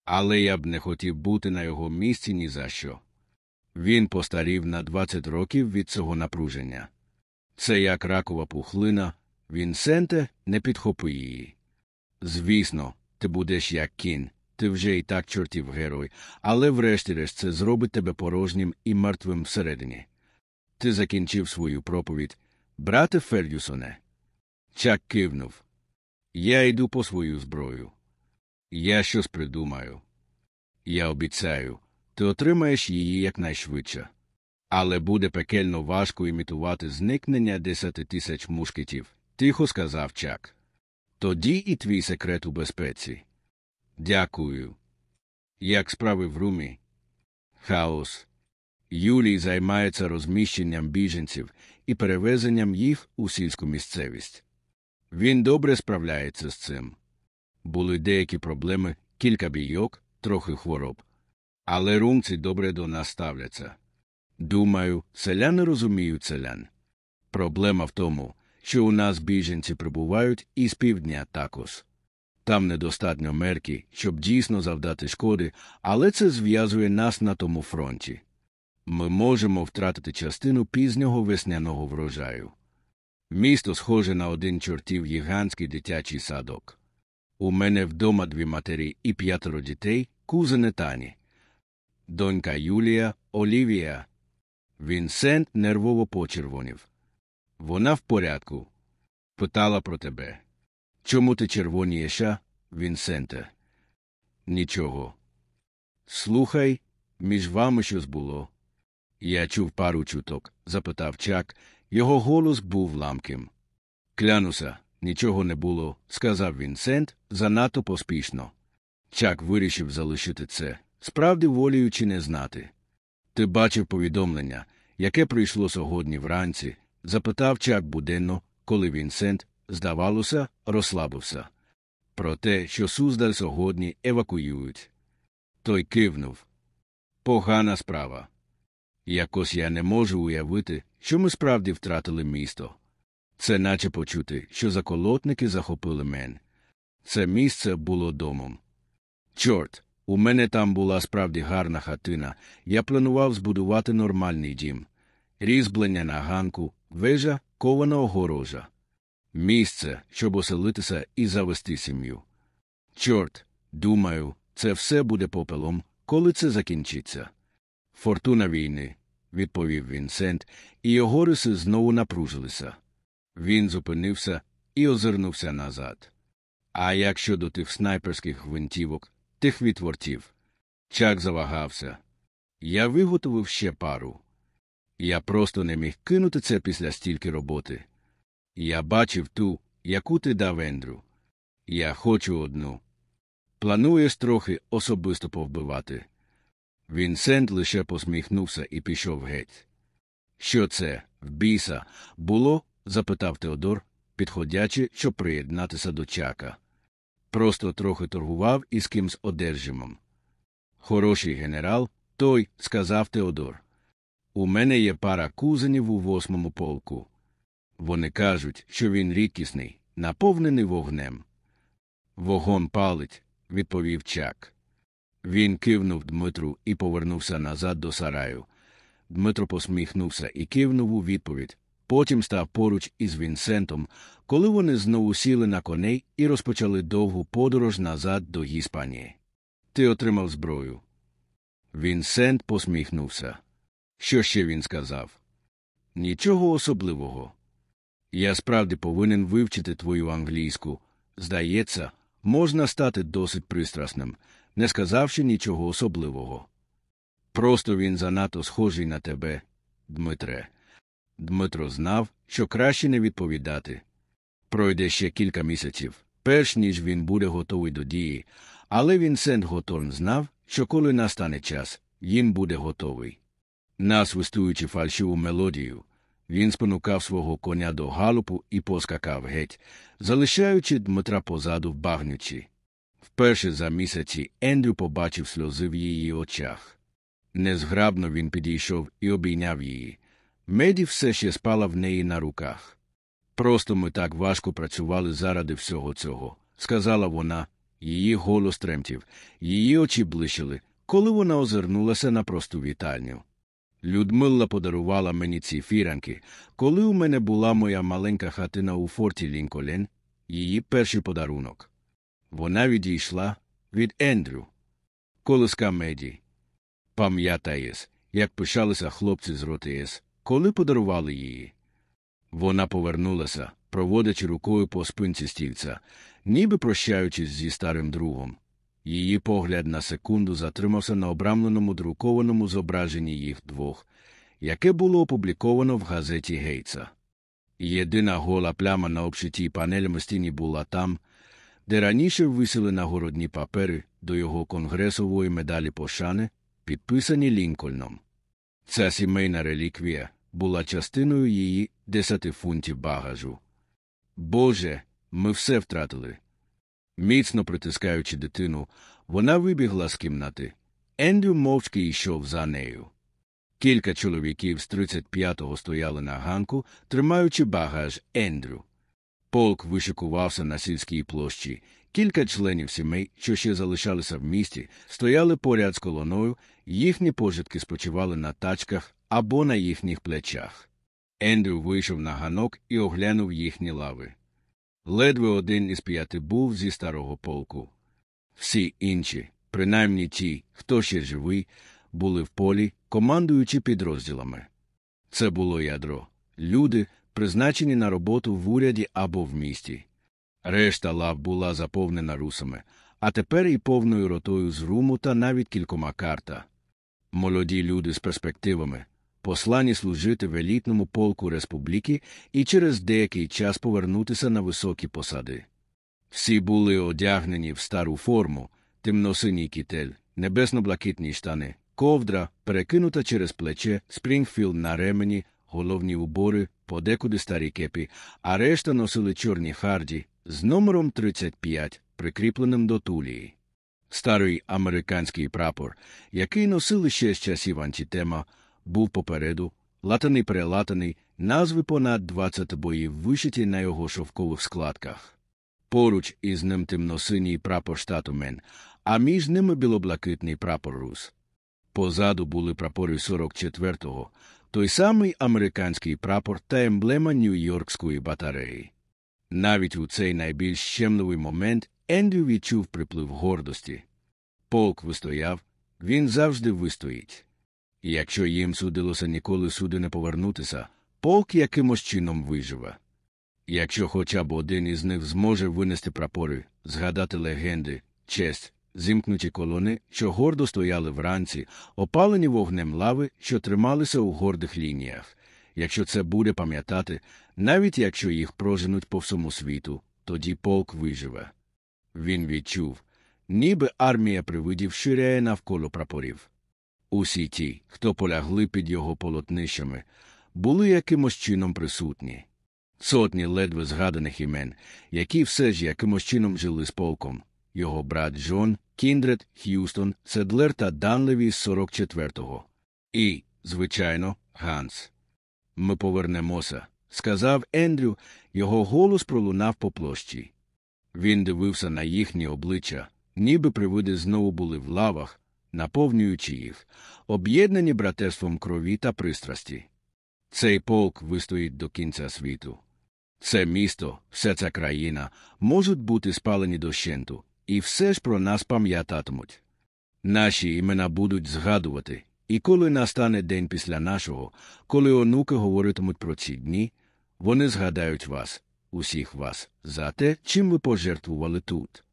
Але я б не хотів бути на його місці ні за що. Він постарів на 20 років від цього напруження. Це як ракова пухлина, Вінсенте не підхопи її. Звісно, ти будеш як кін, ти вже і так чортів герой, але врешті-решт це зробить тебе порожнім і мертвим всередині. Ти закінчив свою проповідь, брате Фердюсоне. Чак кивнув. Я йду по свою зброю. Я щось придумаю. Я обіцяю, ти отримаєш її якнайшвидше. Але буде пекельно важко імітувати зникнення десяти тисяч мушкетів, тихо сказав Чак. Тоді і твій секрет у безпеці. Дякую. Як справи в румі? Хаос. Юлій займається розміщенням біженців і перевезенням їх у сільську місцевість. Він добре справляється з цим. Були деякі проблеми, кілька бійок, трохи хвороб. Але румці добре до нас ставляться. Думаю, селяни розуміють селян. Проблема в тому, що у нас біженці прибувають із півдня також. Там недостатньо мерки, щоб дійсно завдати шкоди, але це зв'язує нас на тому фронті. Ми можемо втратити частину пізнього весняного врожаю. Місто схоже на один чортів гігантський дитячий садок. У мене вдома дві матері і п'ятеро дітей, кузини Тані. Донька Юлія, Олівія. Вінсент нервово почервонів. Вона в порядку. Питала про тебе. Чому ти червонієш, Вінсенте? Нічого. Слухай, між вами щось було. Я чув пару чуток, запитав Чак. Його голос був ламким. Клянуся, нічого не було, сказав Вінсент занадто поспішно. Чак вирішив залишити це, справді воліючи не знати. Ти бачив повідомлення, яке прийшло сьогодні вранці, запитав Чак буденно, коли Вінсент, здавалося, розслабився. Про те, що Суздаль сьогодні евакуюють. Той кивнув. Погана справа. Якось я не можу уявити, що ми справді втратили місто. Це наче почути, що заколотники захопили мен. Це місце було домом. Чорт, у мене там була справді гарна хатина. Я планував збудувати нормальний дім, різьблення на ганку, вежа, кована огорожа. Місце, щоб оселитися і завести сім'ю. Чорт, думаю, це все буде попелом, коли це закінчиться. Фортуна війни, відповів Вінсент, і його риси знову напружилися. Він зупинився і озирнувся назад. А як щодо тих снайперських гвинтівок, тих відвортів? Чак завагався. Я виготовив ще пару. Я просто не міг кинути це після стільки роботи. Я бачив ту, яку ти дав Ендрю. Я хочу одну. Плануєш трохи особисто повбивати. Вінсент лише посміхнувся і пішов геть. Що це, в біса, було? запитав Теодор, підходячи, щоб приєднатися до чака. Просто трохи торгував із кимсь одержимом. Хороший генерал, той, сказав Теодор. У мене є пара кузенів у восьмому полку. Вони кажуть, що він рідкісний, наповнений вогнем. Вогон палить, відповів чак. Він кивнув Дмитру і повернувся назад до сараю. Дмитро посміхнувся і кивнув у відповідь. Потім став поруч із Вінсентом, коли вони знову сіли на коней і розпочали довгу подорож назад до Іспанії. Ти отримав зброю. Вінсент посміхнувся. Що ще він сказав? Нічого особливого. Я справді повинен вивчити твою англійську. Здається, можна стати досить пристрасним, не сказавши нічого особливого. Просто він занадто схожий на тебе, Дмитре. Дмитро знав, що краще не відповідати. Пройде ще кілька місяців, перш ніж він буде готовий до дії, але Вінсент Готорн знав, що коли настане час, він буде готовий. Насвистуючи фальшиву мелодію, він спонукав свого коня до галупу і поскакав геть, залишаючи Дмитра позаду в багнючі. Вперше за місяці Ендрю побачив сльози в її очах. Незграбно він підійшов і обійняв її. Меді все ще спала в неї на руках. Просто ми так важко працювали заради всього цього, сказала вона, її голос тремтів, її очі блищили, коли вона озирнулася на просту вітальню. Людмила подарувала мені ці фіранки, коли у мене була моя маленька хатина у форті Лінколен, її перший подарунок. Вона відійшла від Ендрю. Колиска Меді. Пам'ятаєш, як пишалися хлопці з РОТС, коли подарували її. Вона повернулася, проводячи рукою по спинці стільця, ніби прощаючись зі старим другом. Її погляд на секунду затримався на обрамленому друкованому зображенні їх двох, яке було опубліковано в газеті Гейтса. Єдина гола пляма на обшитій панелями стіні була там, де раніше висіли нагородні папери до його конгресової медалі пошани, підписані Лінкольном. Ця сімейна реліквія була частиною її десяти фунтів багажу. Боже, ми все втратили. Міцно притискаючи дитину, вона вибігла з кімнати. Ендрю мовчки йшов за нею. Кілька чоловіків з 35-го стояли на ганку, тримаючи багаж Ендрю. Полк вишикувався на сільській площі. Кілька членів сімей, що ще залишалися в місті, стояли поряд з колоною, їхні пожитки спочивали на тачках або на їхніх плечах. Ендрю вийшов на ганок і оглянув їхні лави. Ледве один із п'яти був зі старого полку. Всі інші, принаймні ті, хто ще живий, були в полі, командуючи підрозділами. Це було ядро люди, призначені на роботу в уряді або в місті. Решта лав була заповнена русами, а тепер і повною ротою з руму та навіть кількома карта. Молоді люди з перспективами, послані служити в елітному полку республіки і через деякий час повернутися на високі посади. Всі були одягнені в стару форму, темно-синій кітель, небесно-блакитні штани, ковдра, перекинута через плече, спрінгфілд на ремені, головні убори, подекуди старі кепі, а решта носили чорні харді з номером 35, прикріпленим до тулії. Старий американський прапор, який носили ще з часів антитема, був попереду, латаний перелатаний, назви понад 20 боїв вишиті на його шовкових складках. Поруч із ним темносиній прапор штату Мен, а між ними білоблакитний прапор Рус. Позаду були прапори 44-го, той самий американський прапор та емблема Нью-Йоркської батареї. Навіть у цей найбільш щемливий момент Ендрю відчув приплив гордості. Полк вистояв, він завжди вистоїть. І якщо їм судилося ніколи суди не повернутися, полк якимось чином виживе. Якщо хоча б один із них зможе винести прапори, згадати легенди, честь, зімкнуті колони, що гордо стояли вранці, опалені вогнем лави, що трималися у гордих лініях. Якщо це буде пам'ятати, навіть якщо їх проженуть по всьому світу, тоді полк виживе. Він відчув, ніби армія привидів ширяє навколо прапорів. Усі ті, хто полягли під його полотнищами, були якимось чином присутні. Сотні ледве згаданих імен, які все ж якимось чином жили з полком, його брат Джон, Кіндред, Х'юстон, Седлер та Данлеві з 44-го. І, звичайно, Ганс. Ми повернемося, сказав Ендрю, його голос пролунав по площі. Він дивився на їхні обличчя, ніби привиди знову були в лавах, наповнюючи їх, об'єднані братерством крові та пристрасті. Цей полк вистоїть до кінця світу. Це місто, вся ця країна можуть бути спалені дощенту, і все ж про нас пам'ятатимуть. Наші імена будуть згадувати, і коли настане день після нашого, коли онуки говоритимуть про ці дні, вони згадають вас, усіх вас, за те, чим ви пожертвували тут.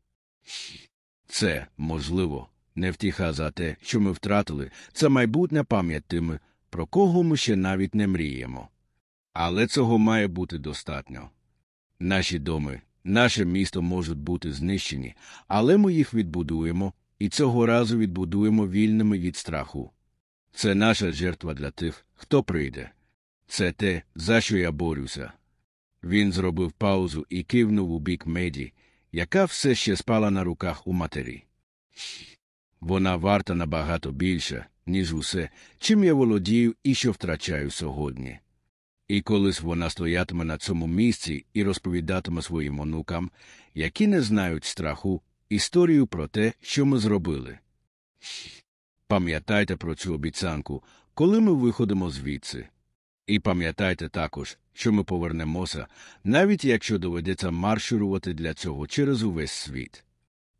Це, можливо, не втіха за те, що ми втратили, це майбутня пам'ять тими, про кого ми ще навіть не мріємо. Але цього має бути достатньо. Наші доми, наше місто можуть бути знищені, але ми їх відбудуємо і цього разу відбудуємо вільними від страху. Це наша жертва для тих, хто прийде. Це те, за що я борюся. Він зробив паузу і кивнув у бік меді, яка все ще спала на руках у матері. Вона варта набагато більше, ніж усе, чим я володію і що втрачаю сьогодні. І колись вона стоятиме на цьому місці і розповідатиме своїм онукам, які не знають страху, історію про те, що ми зробили. Пам'ятайте про цю обіцянку, коли ми виходимо звідси. І пам'ятайте також, що ми повернемося, навіть якщо доведеться марширувати для цього через увесь світ.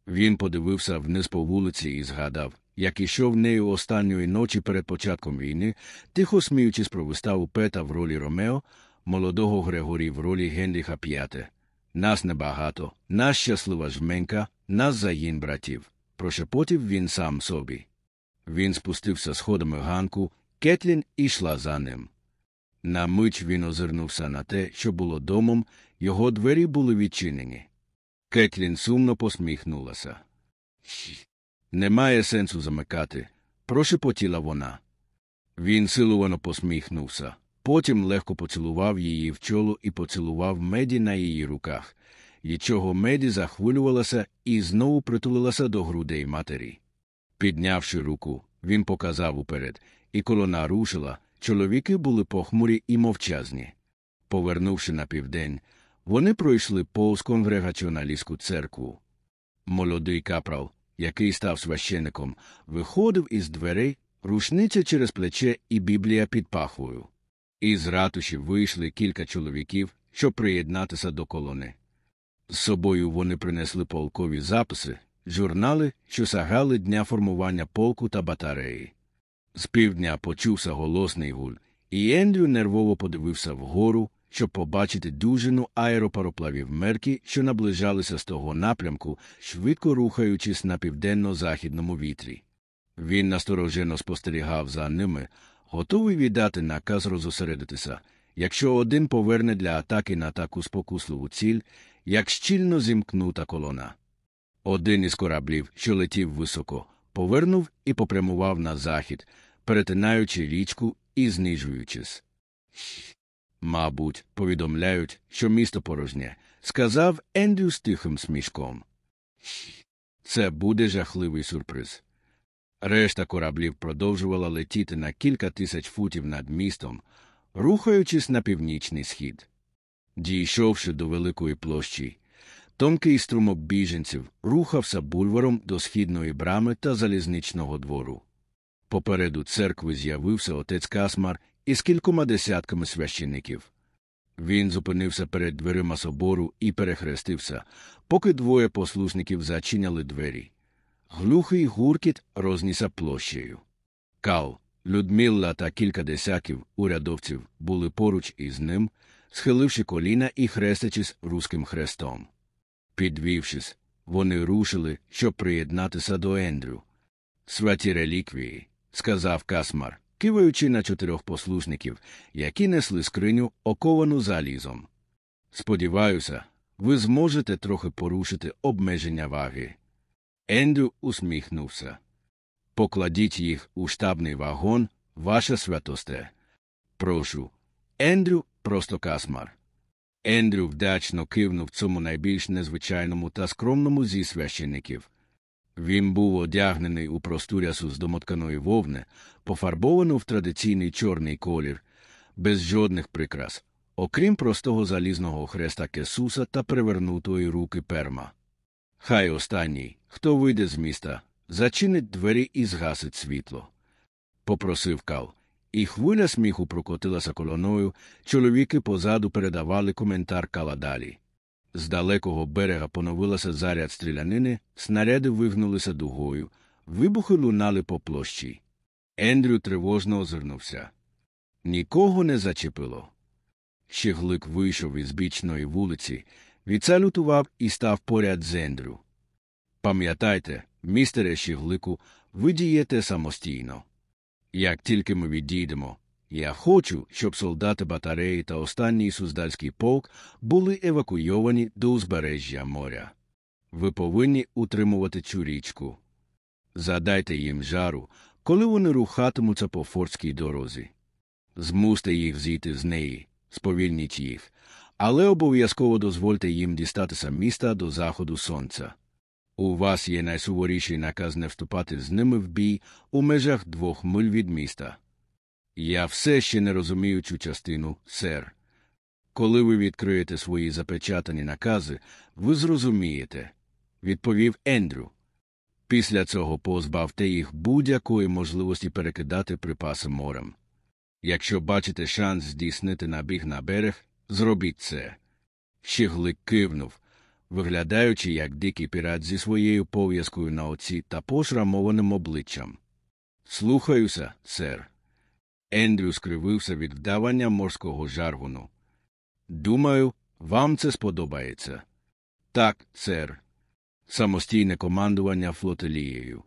Він подивився вниз по вулиці і згадав, як ішов нею останньої ночі перед початком війни, тихо сміючись про виставу Пета в ролі Ромео, молодого Григорі в ролі Генріха П'яте. Нас небагато, нас щаслива жменька, нас загін братів. Прошепотів він сам собі. Він спустився сходами ганку, Кетлін ішла за ним. На мить він озирнувся на те, що було домом, його двері були відчинені. Кетлін сумно посміхнулася. Немає сенсу замикати, прошепотіла вона. Він силувано посміхнувся, потім легко поцілував її в чоло і поцілував меді на її руках, і чого меді захвилювалася і знову притулилася до грудей матері. Піднявши руку, він показав уперед, і коли вона рушила, чоловіки були похмурі і мовчазні. Повернувши на південь, вони пройшли повз конгрегаціоналістську церкву. Молодий капрал, який став священиком, виходив із дверей, рушниця через плече і Біблія під пахвою. Із ратуші вийшли кілька чоловіків, щоб приєднатися до колони. З собою вони принесли полкові записи, журнали, що сагали дня формування полку та батареї. З півдня почувся голосний гуль, і Ендрю нервово подивився вгору, щоб побачити дюжину аеропароплавів мерки, що наближалися з того напрямку, швидко рухаючись на південно-західному вітрі. Він насторожено спостерігав за ними, готовий віддати наказ розосередитися, якщо один поверне для атаки на таку спокусливу ціль, як щільно зімкнута колона. Один із кораблів, що летів високо, повернув і попрямував на захід, перетинаючи річку і знижуючись. Мабуть, повідомляють, що місто порожнє, сказав Ендрю з тихим смішком. Це буде жахливий сюрприз. Решта кораблів продовжувала летіти на кілька тисяч футів над містом, рухаючись на північний схід. Дійшовши до великої площі, тонкий струмок біженців рухався бульваром до східної брами та залізничного двору. Попереду церкви з'явився отець Касмар із кількома десятками священиків. Він зупинився перед дверима собору і перехрестився, поки двоє послушників зачиняли двері. Глухий гуркіт рознісся площею. Кал, Людмила та кілька десятків урядовців були поруч із ним, схиливши коліна і хрестячись руським хрестом. Підвівшись, вони рушили, щоб приєднатися до Ендрю. Святі реліквії, сказав Касмар, киваючи на чотирьох послушників, які несли скриню, оковану залізом. Сподіваюся, ви зможете трохи порушити обмеження ваги. Ендрю усміхнувся. Покладіть їх у штабний вагон, ваше святосте. Прошу. Ендрю просто касмар. Ендрю вдачно кивнув цьому найбільш незвичайному та скромному зі священиків. Він був одягнений у просту рясу з домотканої вовни, пофарбовану в традиційний чорний колір, без жодних прикрас, окрім простого залізного хреста Кесуса та привернутої руки перма. Хай останній, хто вийде з міста, зачинить двері і згасить світло. Попросив Кал. І хвиля сміху прокотилася колоною, чоловіки позаду передавали коментар Кала далі. З далекого берега поновилася заряд стрілянини, снаряди вигнулися дугою, вибухи лунали по площі. Ендрю тривожно озирнувся. Нікого не зачепило. Щеглик вийшов із бічної вулиці, відсалютував і став поряд з Ендрю. Пам'ятайте, містере Щеглику, ви дієте самостійно. Як тільки ми відійдемо, я хочу, щоб солдати батареї та останній суздальський полк були евакуйовані до узбережжя моря. Ви повинні утримувати цю річку. Задайте їм жару, коли вони рухатимуться по фортській дорозі. Змусьте їх зійти з неї, сповільніть їх, але обов'язково дозвольте їм дістатися міста до заходу сонця. У вас є найсуворіший наказ не вступати з ними в бій у межах двох миль від міста. Я все ще не розумію цю частину, сер. Коли ви відкриєте свої запечатані накази, ви зрозумієте, відповів Ендрю. Після цього позбавте їх будь-якої можливості перекидати припаси морем. Якщо бачите шанс здійснити набіг на берег, зробіть це. Щеглик кивнув. виглядаючи як дикий пірат зі своєю пов'язкою на оці та пошрамованим обличчям. Слухаюся, сер. Ендрю скривився від вдавання морського жаргону. Думаю, вам це сподобається. Так, сер. Самостійне командування флотилією.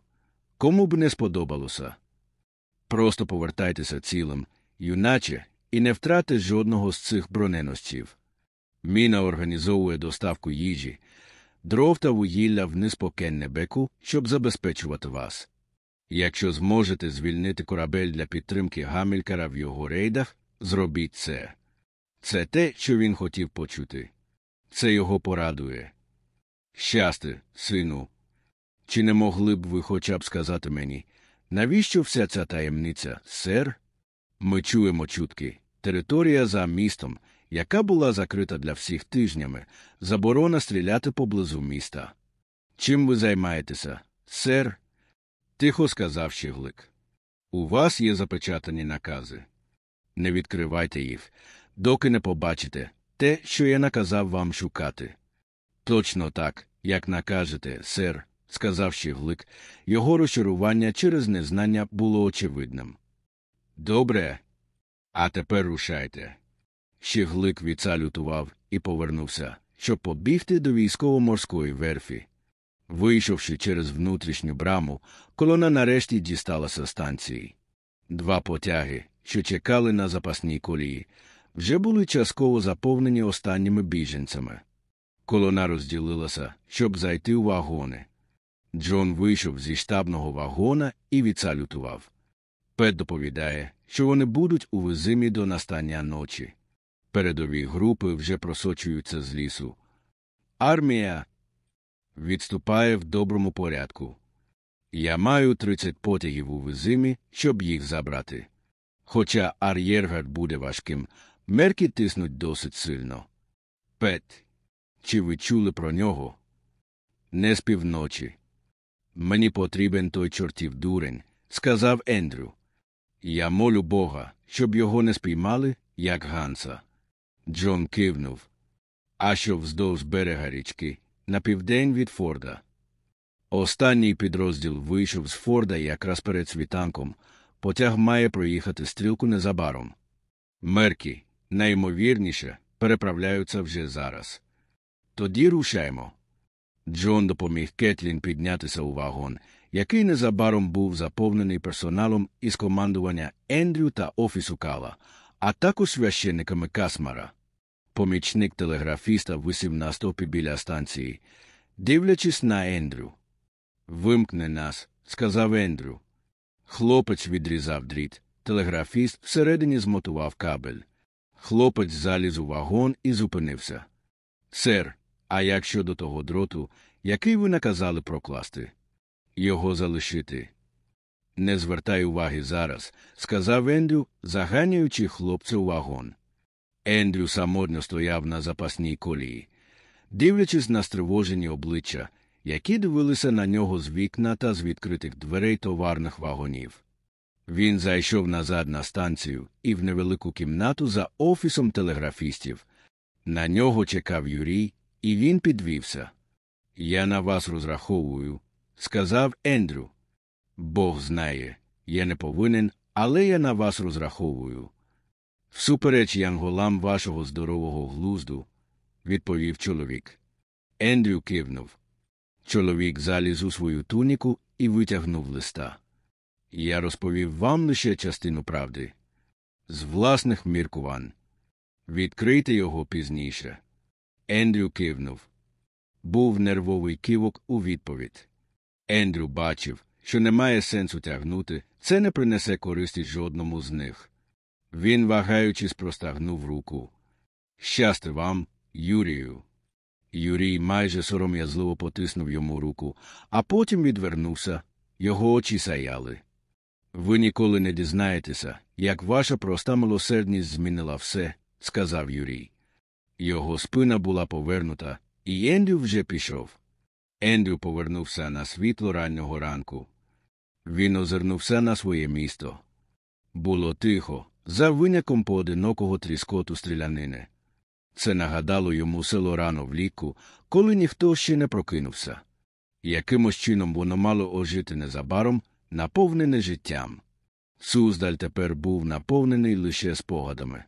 Кому б не сподобалося? Просто повертайтеся цілим, юначе, і не втрати жодного з цих броненосців. Міна організовує доставку їжі, дров та вугілля вниз по Кеннебеку, щоб забезпечувати вас. Якщо зможете звільнити корабель для підтримки Гамількара в його рейдах, зробіть це. Це те, що він хотів почути. Це його порадує. Щасти, сину. Чи не могли б ви хоча б сказати мені, навіщо вся ця таємниця, сер? Ми чуємо чутки. Територія за містом, яка була закрита для всіх тижнями, заборона стріляти поблизу міста. Чим ви займаєтеся, сер? Тихо сказав Щеглик. У вас є запечатані накази. Не відкривайте їх, доки не побачите те, що я наказав вам шукати. Точно так, як накажете, сер, сказав Щеглик, його розчарування через незнання було очевидним. Добре. А тепер рушайте. Щеглик відсалютував і повернувся, щоб побігти до військово-морської верфі. Вийшовши через внутрішню браму, колона нарешті дісталася станції. Два потяги, що чекали на запасній колії, вже були частково заповнені останніми біженцями. Колона розділилася, щоб зайти у вагони. Джон вийшов зі штабного вагона і відсалютував. Пет доповідає, що вони будуть у визимі до настання ночі. Передові групи вже просочуються з лісу. Армія відступає в доброму порядку. Я маю 30 потягів у визимі, щоб їх забрати. Хоча ар'єргард буде важким, мерки тиснуть досить сильно. Пет, чи ви чули про нього? Не з півночі. Мені потрібен той чортів дурень, сказав Ендрю. Я молю Бога, щоб його не спіймали, як Ганса. Джон кивнув. А що вздовж берега річки, на південь від Форда. Останній підрозділ вийшов з Форда якраз перед світанком. Потяг має проїхати стрілку незабаром. Мерки, найімовірніше, переправляються вже зараз. Тоді рушаємо. Джон допоміг Кетлін піднятися у вагон, який незабаром був заповнений персоналом із командування Ендрю та офісу Кала, а також священниками Касмара. Помічник телеграфіста висів на стопі біля станції, дивлячись на Ендрю. Вимкне нас, сказав Ендрю. Хлопець відрізав дріт. Телеграфіст всередині змотував кабель. Хлопець заліз у вагон і зупинився. Сер, а як щодо того дроту, який ви наказали прокласти? Його залишити. Не звертай уваги зараз, сказав Ендрю, заганяючи хлопця у вагон. Ендрю самотньо стояв на запасній колії, дивлячись на стривожені обличчя, які дивилися на нього з вікна та з відкритих дверей товарних вагонів. Він зайшов назад на станцію і в невелику кімнату за офісом телеграфістів. На нього чекав Юрій, і він підвівся. Я на вас розраховую, сказав Ендрю. Бог знає, я не повинен, але я на вас розраховую. Всупереч янголам вашого здорового глузду, відповів чоловік. Ендрю кивнув. Чоловік заліз у свою туніку і витягнув листа. Я розповів вам лише частину правди. З власних міркувань. Відкрийте його пізніше. Ендрю кивнув. Був нервовий кивок у відповідь. Ендрю бачив, що немає сенсу тягнути, це не принесе користі жодному з них. Він, вагаючись, простагнув руку. Щасти вам, Юрію. Юрій майже сором'язливо потиснув йому руку, а потім відвернувся. Його очі саяли. Ви ніколи не дізнаєтеся, як ваша проста милосердність змінила все, сказав Юрій. Його спина була повернута, і Ендрю вже пішов. Ендрю повернувся на світло раннього ранку. Він озирнувся на своє місто. Було тихо, за винятком поодинокого тріскоту стрілянини. Це нагадало йому село рано влітку, коли ніхто ще не прокинувся. Якимось чином воно мало ожити незабаром, наповнене життям. Суздаль тепер був наповнений лише спогадами.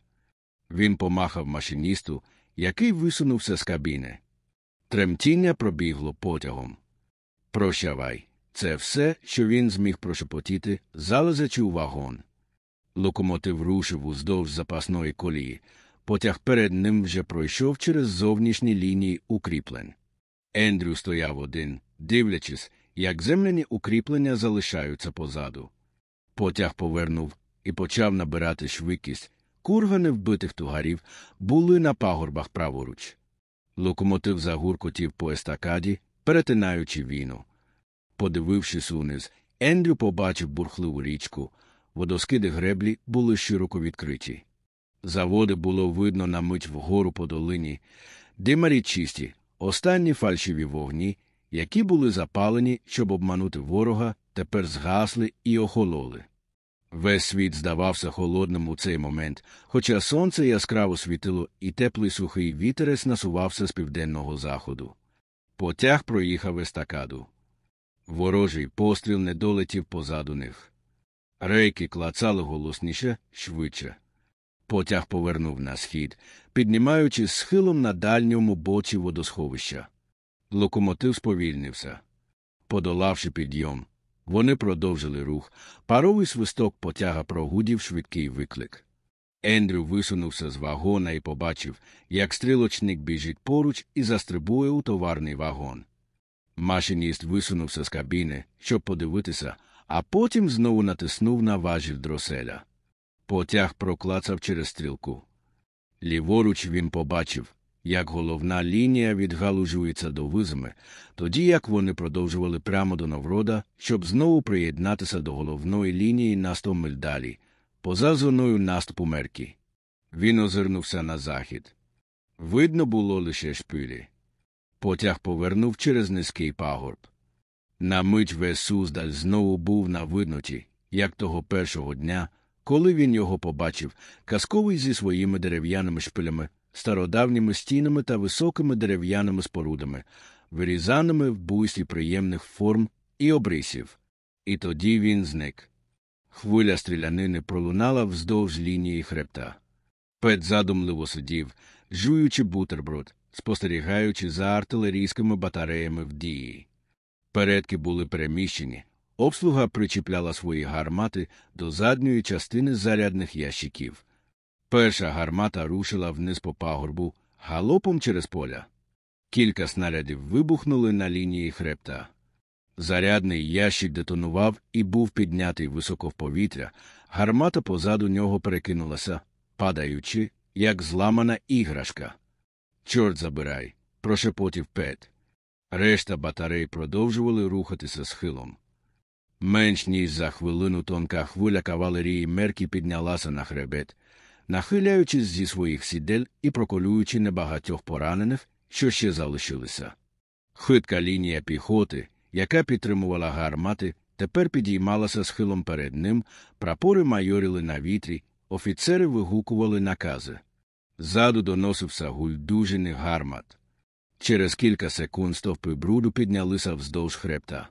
Він помахав машиністу, який висунувся з кабіни. Тремтіння пробігло потягом. Прощавай. Це все, що він зміг прошепотіти, залазячи у вагон. Локомотив рушив уздовж запасної колії. Потяг перед ним вже пройшов через зовнішні лінії укріплень. Ендрю стояв один, дивлячись, як земляні укріплення залишаються позаду. Потяг повернув і почав набирати швидкість. Кургани вбитих тугарів були на пагорбах праворуч. Локомотив загуркотів по естакаді, перетинаючи війну. Подивившись униз, Ендрю побачив бурхливу річку. Водоскиди греблі були широко відкриті. Заводи було видно на мить вгору по долині, димарі чисті, останні фальшиві вогні, які були запалені, щоб обманути ворога, тепер згасли і охололи. Весь світ здавався холодним у цей момент, хоча сонце яскраво світило і теплий сухий вітерець насувався з південного заходу. Потяг проїхав естакаду. Ворожий постріл не долетів позаду них. Рейки клацали голосніше, швидше. Потяг повернув на схід, піднімаючись схилом на дальньому боці водосховища. Локомотив сповільнився. Подолавши підйом, вони продовжили рух. Паровий свисток потяга прогудів швидкий виклик. Ендрю висунувся з вагона і побачив, як стрілочник біжить поруч і застрибує у товарний вагон. Машиніст висунувся з кабіни, щоб подивитися, а потім знову натиснув на важіль дроселя. Потяг проклацав через стрілку. Ліворуч він побачив, як головна лінія відгалужується до визми, тоді як вони продовжували прямо до Новрода, щоб знову приєднатися до головної лінії на сто миль далі, поза зоною наступу мерки. Він озирнувся на захід. Видно було лише шпилі. Потяг повернув через низький пагорб. На мить весь знову був на видноті, як того першого дня, коли він його побачив, казковий зі своїми дерев'яними шпилями, стародавніми стінами та високими дерев'яними спорудами, вирізаними в буйстві приємних форм і обрисів. І тоді він зник. Хвиля стрілянини пролунала вздовж лінії хребта. Пет задумливо сидів, жуючи бутерброд, спостерігаючи за артилерійськими батареями в дії. Передки були переміщені, обслуга причіпляла свої гармати до задньої частини зарядних ящиків. Перша гармата рушила вниз по пагорбу, галопом через поля. Кілька снарядів вибухнули на лінії хребта. Зарядний ящик детонував і був піднятий високо в повітря, гармата позаду нього перекинулася, падаючи, як зламана іграшка. Чорт забирай, прошепотів Пет. Решта батарей продовжували рухатися схилом. Менш ніж за хвилину тонка хвиля кавалерії мерки піднялася на хребет, нахиляючись зі своїх сідель і проколюючи небагатьох поранених, що ще залишилися. Хитка лінія піхоти, яка підтримувала гармати, тепер підіймалася схилом перед ним, прапори майорили на вітрі, офіцери вигукували накази. Ззаду доносився гуль дужиних гармат. Через кілька секунд стовпи бруду піднялися вздовж хребта.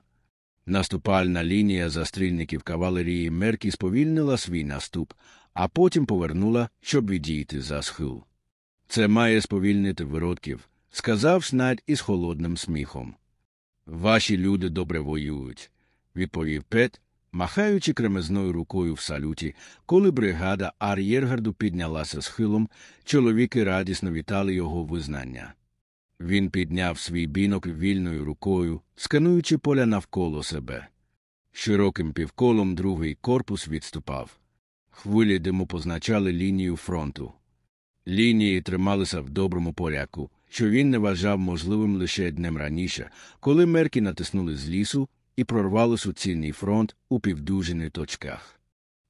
Наступальна лінія застрільників кавалерії Меркі сповільнила свій наступ, а потім повернула, щоб відійти за схил. Це має сповільнити виродків, сказав Шнайд із холодним сміхом. Ваші люди добре воюють, відповів Пет, махаючи кремезною рукою в салюті, коли бригада ар'єргарду піднялася схилом, чоловіки радісно вітали його визнання. Він підняв свій бінок вільною рукою, скануючи поля навколо себе. Широким півколом другий корпус відступав. Хвилі диму позначали лінію фронту. Лінії трималися в доброму порядку, що він не вважав можливим лише днем раніше, коли мерки натиснули з лісу і прорвали суцільний фронт у півдужини точках.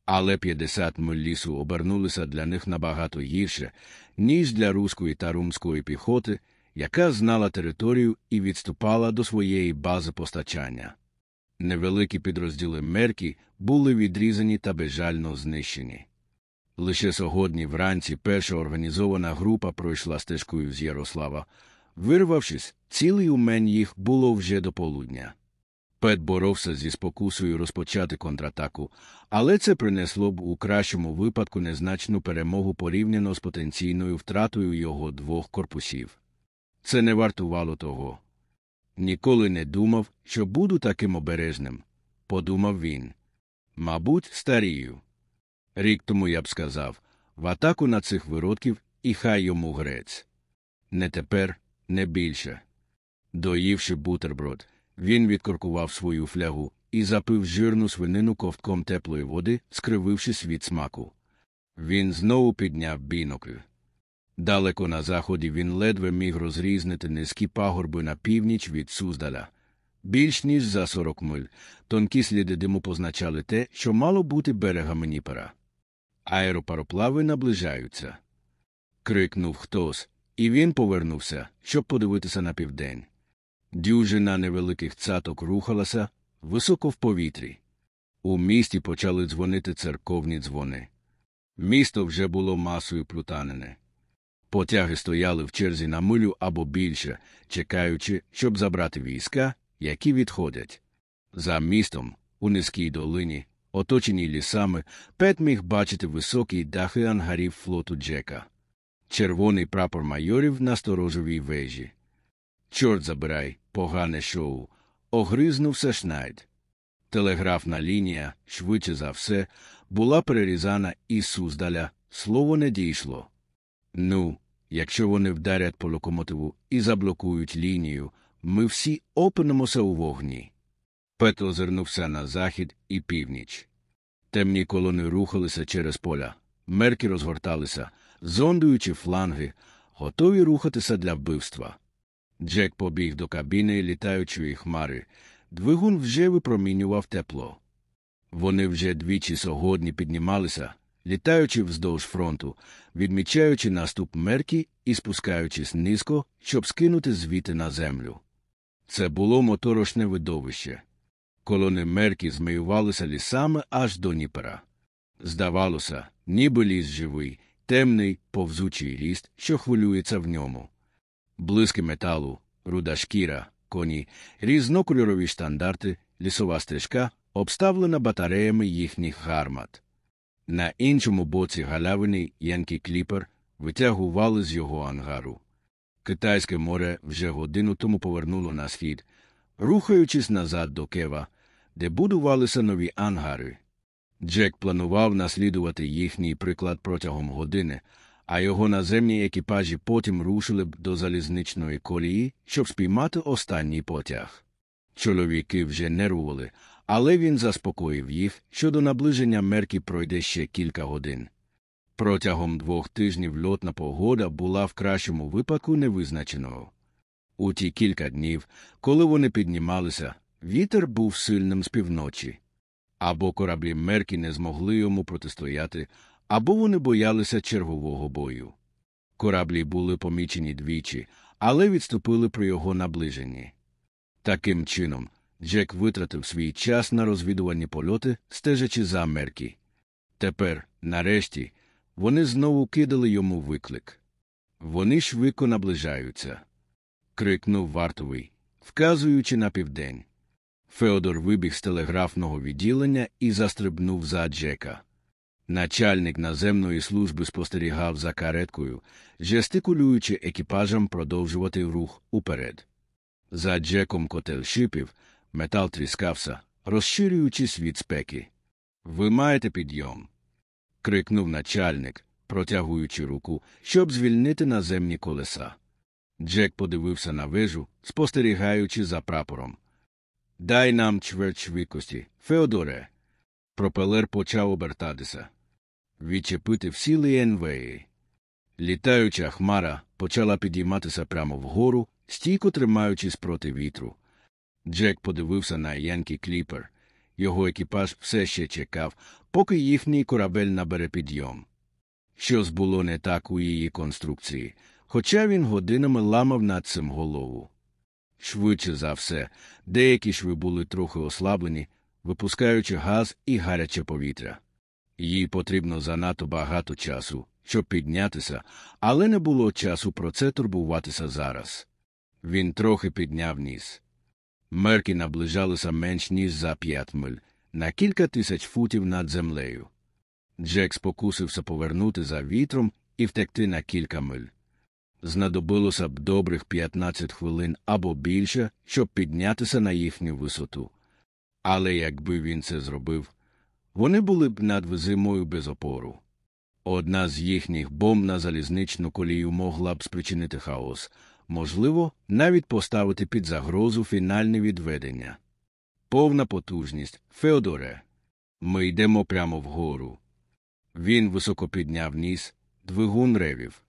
Але 50 миль лісу обернулися для них набагато гірше, ніж для руської та румської піхоти, яка знала територію і відступала до своєї бази постачання. Невеликі підрозділи мерки були відрізані та безжально знищені. Лише сьогодні вранці перша організована група пройшла стежкою з Ярослава. Вирвавшись, цілий умень їх було вже до полудня. Пет боровся зі спокусою розпочати контратаку, але це принесло б у кращому випадку незначну перемогу порівняно з потенційною втратою його двох корпусів. Це не вартувало того. Ніколи не думав, що буду таким обережним, подумав він. Мабуть, старію. Рік тому я б сказав в атаку на цих виродків і хай йому грець. Не тепер, не більше. Доївши бутерброд, він відкоркував свою флягу і запив жирну свинину ковтком теплої води, скривившись від смаку. Він знову підняв бінокль. Далеко на заході він ледве міг розрізнити низькі пагорби на північ від Суздаля. Більш ніж за сорок миль, тонкі сліди диму позначали те, що мало бути берегами Ніпера. Аеропароплави наближаються. Крикнув хтось, і він повернувся, щоб подивитися на південь. Дюжина невеликих цаток рухалася високо в повітрі. У місті почали дзвонити церковні дзвони. Місто вже було масою плутанене. Потяги стояли в черзі на милю або більше, чекаючи, щоб забрати війська, які відходять. За містом, у низькій долині, оточеній лісами, Пет міг бачити високі дахи ангарів флоту Джека. Червоний прапор майорів на сторожовій вежі. Чорт забирай, погане шоу. Огризнувся Шнайд. Телеграфна лінія, швидше за все, була перерізана із Суздаля, слово не дійшло. Ну, якщо вони вдарять по локомотиву і заблокують лінію, ми всі опинимося у вогні. Пет озирнувся на захід і північ. Темні колони рухалися через поля, мерки розгорталися, зондуючи фланги, готові рухатися для вбивства. Джек побіг до кабіни літаючої хмари. Двигун вже випромінював тепло. Вони вже двічі сьогодні піднімалися, літаючи вздовж фронту, відмічаючи наступ мерки і спускаючись низько, щоб скинути звіти на землю. Це було моторошне видовище. Колони мерки змиювалися лісами аж до Ніпера. Здавалося, ніби ліс живий, темний, повзучий ріст, що хвилюється в ньому. Блиски металу, руда шкіра, коні, різнокольорові штандарти, лісова стежка, обставлена батареями їхніх гармат. На іншому боці галявини Янкі Кліпер витягували з його ангару. Китайське море вже годину тому повернуло на схід, рухаючись назад до Кева, де будувалися нові ангари. Джек планував наслідувати їхній приклад протягом години, а його наземні екіпажі потім рушили б до залізничної колії, щоб спіймати останній потяг. Чоловіки вже нервували, але він заспокоїв їх, що до наближення мерки пройде ще кілька годин. Протягом двох тижнів льотна погода була в кращому випадку невизначеного. У ті кілька днів, коли вони піднімалися, вітер був сильним з півночі. Або кораблі мерки не змогли йому протистояти, або вони боялися чергового бою. Кораблі були помічені двічі, але відступили при його наближенні. Таким чином, Джек витратив свій час на розвідувальні польоти, стежачи за мерки. Тепер, нарешті, вони знову кидали йому виклик. Вони швидко наближаються. крикнув вартовий, вказуючи на південь. Феодор вибіг з телеграфного відділення і застрибнув за Джека. Начальник наземної служби спостерігав за кареткою, жестикулюючи екіпажам продовжувати рух уперед. За Джеком котел шипів, метал тріскався, розширюючись від спеки. Ви маєте підйом. крикнув начальник, протягуючи руку, щоб звільнити наземні колеса. Джек подивився на вежу, спостерігаючи за прапором. Дай нам чверть швидкості, Феодоре. Пропелер почав обертатися. Відчепити всі лієнвеї. Літаюча хмара почала підійматися прямо вгору, стійко тримаючись проти вітру. Джек подивився на Янкі Кліпер. Його екіпаж все ще чекав, поки їхній корабель набере підйом. Щось було не так у її конструкції, хоча він годинами ламав над цим голову. Швидше за все, деякі шви були трохи ослаблені, випускаючи газ і гаряче повітря. Їй потрібно занадто багато часу, щоб піднятися, але не було часу про це турбуватися зараз. Він трохи підняв ніс. Мерки наближалися менш ніж за п'ять миль, на кілька тисяч футів над землею. Джек спокусився повернути за вітром і втекти на кілька миль. Знадобилося б добрих 15 хвилин або більше, щоб піднятися на їхню висоту. Але якби він це зробив, вони були б над зимою без опору. Одна з їхніх бомб на залізничну колію могла б спричинити хаос, можливо, навіть поставити під загрозу фінальне відведення. Повна потужність, Феодоре. Ми йдемо прямо вгору. Він високо підняв ніс, двигун ревів.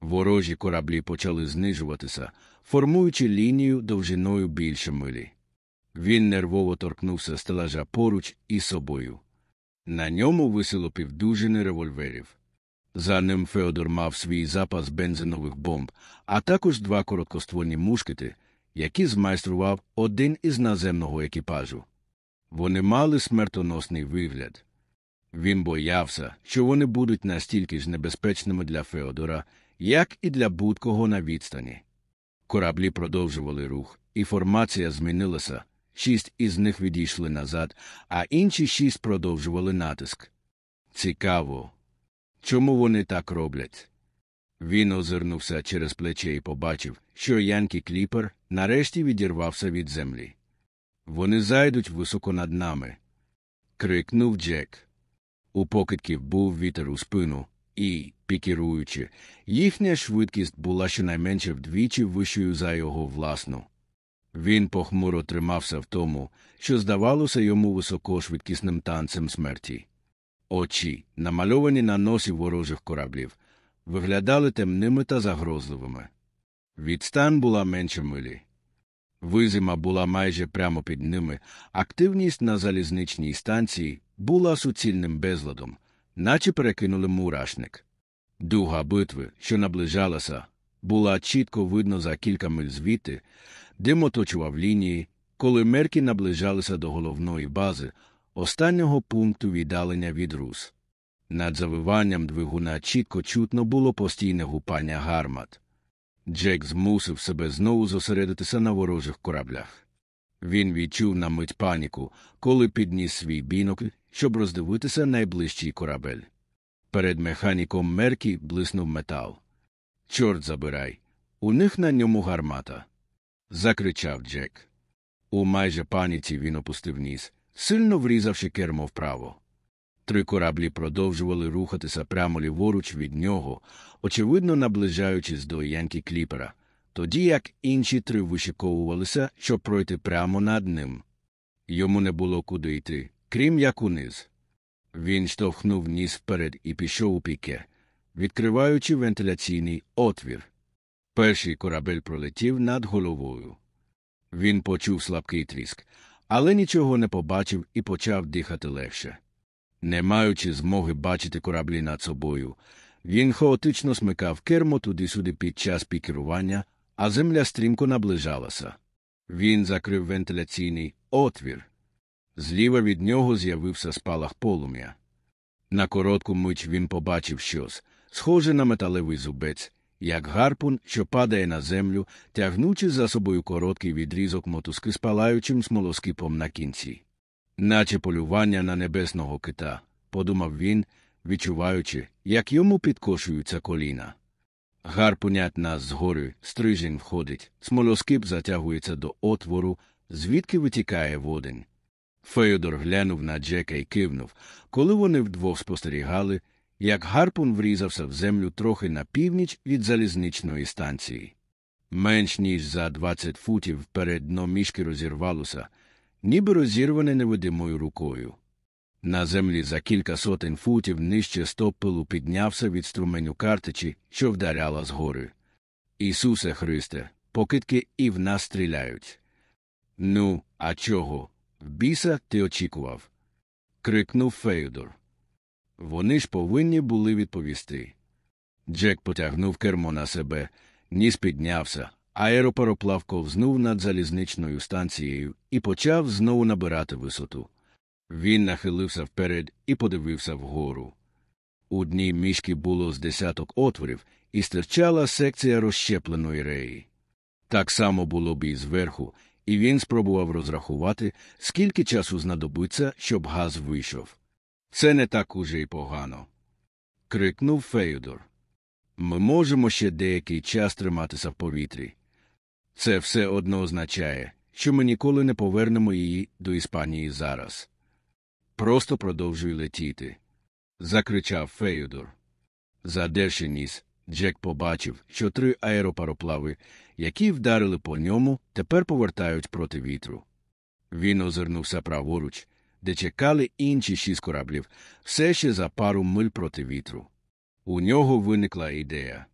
Ворожі кораблі почали знижуватися, формуючи лінію довжиною більше милі. Він нервово торкнувся стелажа поруч із собою. На ньому висіло півдужини револьверів. За ним Феодор мав свій запас бензинових бомб, а також два короткоствольні мушкети, які змайстрував один із наземного екіпажу. Вони мали смертоносний вигляд. Він боявся, що вони будуть настільки ж небезпечними для Феодора, як і для будь-кого на відстані. Кораблі продовжували рух, і формація змінилася. Шість із них відійшли назад, а інші шість продовжували натиск. Цікаво. Чому вони так роблять? Він озирнувся через плече і побачив, що Янкі Кліпер нарешті відірвався від землі. Вони зайдуть високо над нами. крикнув Джек. У покидьків був вітер у спину, і, пікіруючи, їхня швидкість була щонайменше вдвічі вищою за його власну. Він похмуро тримався в тому, що здавалося йому високошвидкісним танцем смерті. Очі, намальовані на носі ворожих кораблів, виглядали темними та загрозливими. Відстань була менше милі. Визима була майже прямо під ними, активність на залізничній станції була суцільним безладом, наче перекинули мурашник. Дуга битви, що наближалася, була чітко видно за кілька миль звідти, дим оточував лінії, коли мерки наближалися до головної бази, останнього пункту віддалення від рус. Над завиванням двигуна чітко чутно було постійне гупання гармат. Джек змусив себе знову зосередитися на ворожих кораблях. Він відчув на мить паніку, коли підніс свій бінок, щоб роздивитися найближчий корабель. Перед механіком Меркі блиснув метал. Чорт забирай. У них на ньому гармата. закричав Джек. У майже паніці він опустив ніс, сильно врізавши кермо вправо. Три кораблі продовжували рухатися прямо ліворуч від нього, очевидно наближаючись до Янкі Кліпера, тоді як інші три вишиковувалися, щоб пройти прямо над ним. Йому не було куди йти, крім як униз. Він штовхнув ніс вперед і пішов у піке, відкриваючи вентиляційний отвір. Перший корабель пролетів над головою. Він почув слабкий тріск, але нічого не побачив і почав дихати легше. Не маючи змоги бачити кораблі над собою, він хаотично смикав кермо туди-сюди під час пікерування, а земля стрімко наближалася. Він закрив вентиляційний отвір. Зліва від нього з'явився спалах полум'я. На коротку мить він побачив щось, схоже на металевий зубець, як гарпун, що падає на землю, тягнучи за собою короткий відрізок мотузки з палаючим смолоскипом на кінці. Наче полювання на небесного кита, подумав він, відчуваючи, як йому підкошуються коліна. Гарпунять нас згори, стрижень входить, смолоскип затягується до отвору, звідки витікає водень. Феодор глянув на Джека і кивнув, коли вони вдвох спостерігали, як гарпун врізався в землю трохи на північ від залізничної станції. Менш ніж за двадцять футів вперед дно мішки розірвалося, ніби розірване невидимою рукою. На землі за кілька сотень футів нижче стопилу піднявся від струменю картичі, що вдаряла згори. Ісусе Христе, покидки і в нас стріляють. Ну, а чого? Біса ти очікував. крикнув Феодор. Вони ж повинні були відповісти. Джек потягнув кермо на себе, ніс піднявся, аеропароплав ковзнув над залізничною станцією і почав знову набирати висоту. Він нахилився вперед і подивився вгору. У дні мішки було з десяток отворів і стирчала секція розщепленої реї. Так само було б і зверху, і він спробував розрахувати, скільки часу знадобиться, щоб газ вийшов. Це не так уже й погано. крикнув Феодор. Ми можемо ще деякий час триматися в повітрі. Це все одно означає, що ми ніколи не повернемо її до Іспанії зараз. Просто продовжуй летіти. закричав Феодор. Задерши ніс, Джек побачив, що три аеропароплави, які вдарили по ньому, тепер повертають проти вітру. Він озирнувся праворуч, де чекали інші шість кораблів, все ще за пару миль проти вітру. У нього виникла ідея.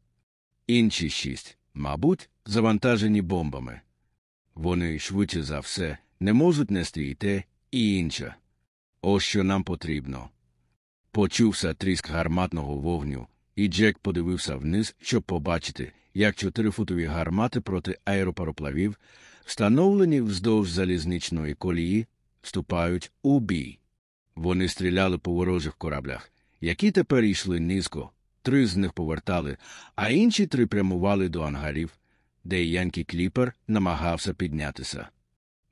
Інші шість, мабуть, завантажені бомбами. Вони швидше за все не можуть нести і те, і інше. Ось що нам потрібно. Почувся тріск гарматного вогню, і Джек подивився вниз, щоб побачити, як чотирифутові гармати проти аеропароплавів, встановлені вздовж залізничної колії, вступають у бій. Вони стріляли по ворожих кораблях, які тепер йшли низько, три з них повертали, а інші три прямували до ангарів, де Янкі Кліпер намагався піднятися.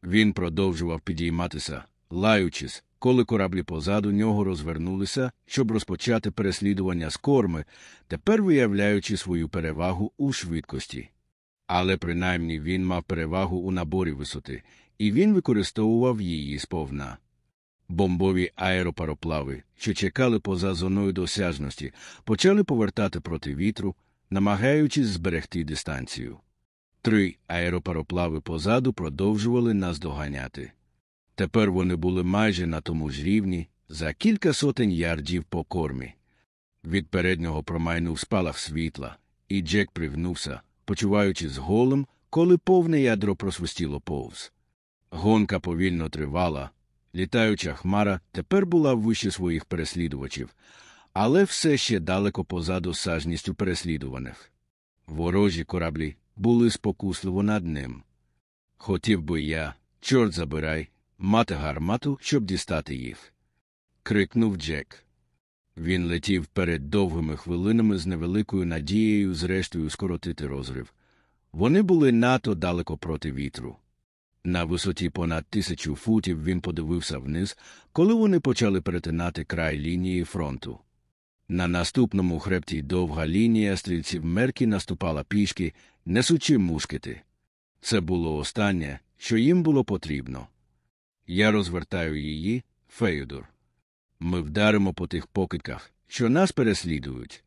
Він продовжував підійматися, лаючись, коли кораблі позаду нього розвернулися, щоб розпочати переслідування з корми, тепер виявляючи свою перевагу у швидкості. Але принаймні він мав перевагу у наборі висоти, і він використовував її сповна. Бомбові аеропароплави, що чекали поза зоною досяжності, почали повертати проти вітру, намагаючись зберегти дистанцію. Три аеропароплави позаду продовжували нас доганяти. Тепер вони були майже на тому ж рівні, за кілька сотень ярдів по кормі. Від переднього промайнув спалах світла, і Джек привнувся, почуваючись голим, коли повне ядро просвистіло повз. Гонка повільно тривала. Літаюча хмара тепер була вище своїх переслідувачів, але все ще далеко позаду сажністю переслідуваних. Ворожі кораблі були спокусливо над ним. Хотів би я, чорт забирай, мати гармату, щоб дістати їх. крикнув Джек. Він летів перед довгими хвилинами з невеликою надією, зрештою, скоротити розрив. Вони були надто далеко проти вітру. На висоті понад тисячу футів він подивився вниз, коли вони почали перетинати край лінії фронту. На наступному хребті довга лінія стрільців мерки наступала пішки, несучи мушкети. Це було останнє, що їм було потрібно. Я розвертаю її, Феодор. Ми вдаримо по тих покидках, що нас переслідують.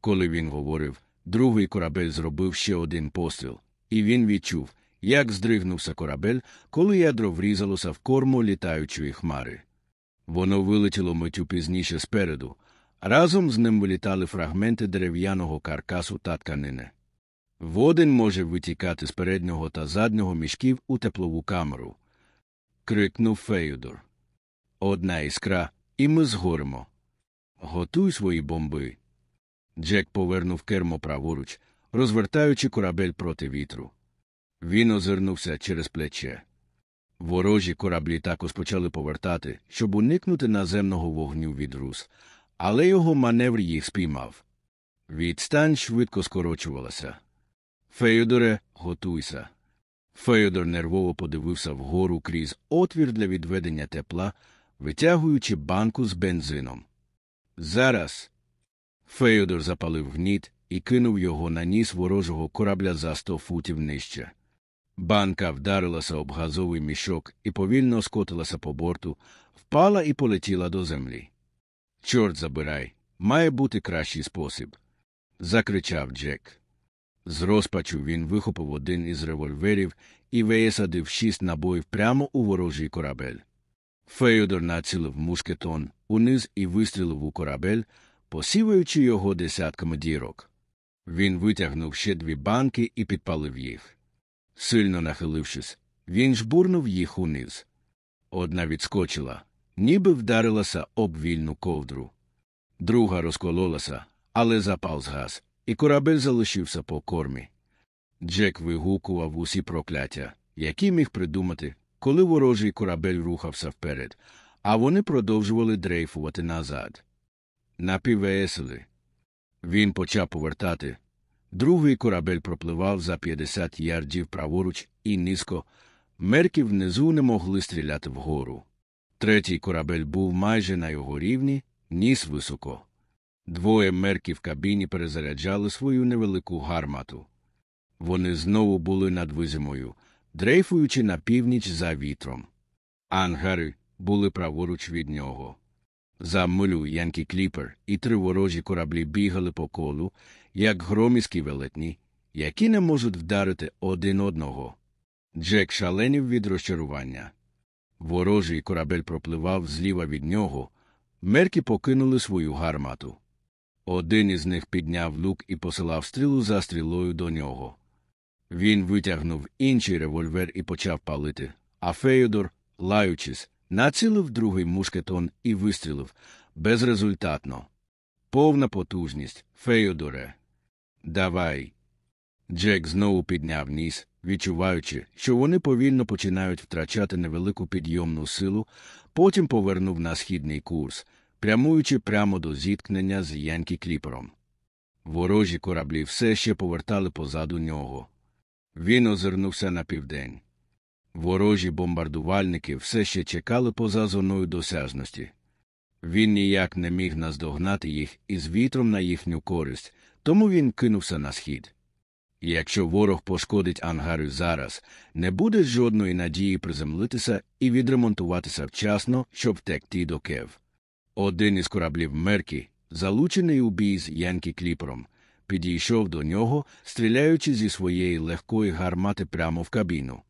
Коли він говорив, другий корабель зробив ще один постріл, і він відчув, як здригнувся корабель, коли ядро врізалося в корму літаючої хмари. Воно вилетіло миттю пізніше спереду, разом з ним вилітали фрагменти дерев'яного каркасу та тканини. Водень може витікати з переднього та заднього мішків у теплову камеру. крикнув Феодор. Одна іскра, і ми згоримо. Готуй свої бомби. Джек повернув кермо праворуч, розвертаючи корабель проти вітру. Він озирнувся через плече. Ворожі кораблі також почали повертати, щоб уникнути наземного вогню від рус, але його маневр їх спіймав. Відстань швидко скорочувалася. Феодоре, готуйся. Феодор нервово подивився вгору крізь отвір для відведення тепла, витягуючи банку з бензином. Зараз. Феодор запалив гніт і кинув його на ніс ворожого корабля за сто футів нижче. Банка вдарилася об газовий мішок і повільно скотилася по борту, впала і полетіла до землі. Чорт забирай, має бути кращий спосіб. закричав Джек. З розпачу він вихопив один із револьверів і висадив шість набоїв прямо у ворожий корабель. Феодор націлив мушкетон униз і вистрілив у корабель, посіваючи його десятками дірок. Він витягнув ще дві банки і підпалив їх. Сильно нахилившись, він жбурнув їх униз. Одна відскочила, ніби вдарилася об вільну ковдру. Друга розкололася, але запал згас, і корабель залишився по кормі. Джек вигукував усі прокляття, які міг придумати, коли ворожий корабель рухався вперед, а вони продовжували дрейфувати назад. Напіввеселі. Він почав повертати. Другий корабель пропливав за 50 ярдів праворуч і низько. Мерки внизу не могли стріляти вгору. Третій корабель був майже на його рівні, ніс високо. Двоє мерків в кабіні перезаряджали свою невелику гармату. Вони знову були над визимою, дрейфуючи на північ за вітром. Ангари були праворуч від нього. За милю Янкі Кліпер і три ворожі кораблі бігали по колу, як громіські велетні, які не можуть вдарити один одного. Джек шаленів від розчарування. Ворожий корабель пропливав зліва від нього. Мерки покинули свою гармату. Один із них підняв лук і посилав стрілу за стрілою до нього. Він витягнув інший револьвер і почав палити, а Феодор, лаючись, націлив другий мушкетон і вистрілив безрезультатно. Повна потужність, Феодоре. Давай. Джек знову підняв ніс, відчуваючи, що вони повільно починають втрачати невелику підйомну силу, потім повернув на східний курс, прямуючи прямо до зіткнення з Янкі Кліпером. Ворожі кораблі все ще повертали позаду нього. Він озирнувся на південь. Ворожі бомбардувальники все ще чекали поза зоною досяжності. Він ніяк не міг наздогнати їх із вітром на їхню користь, тому він кинувся на схід. І якщо ворог пошкодить ангари зараз, не буде жодної надії приземлитися і відремонтуватися вчасно, щоб втекти до Кев. Один із кораблів Меркі, залучений у бій з Янкі Кліпером, підійшов до нього, стріляючи зі своєї легкої гармати прямо в кабіну.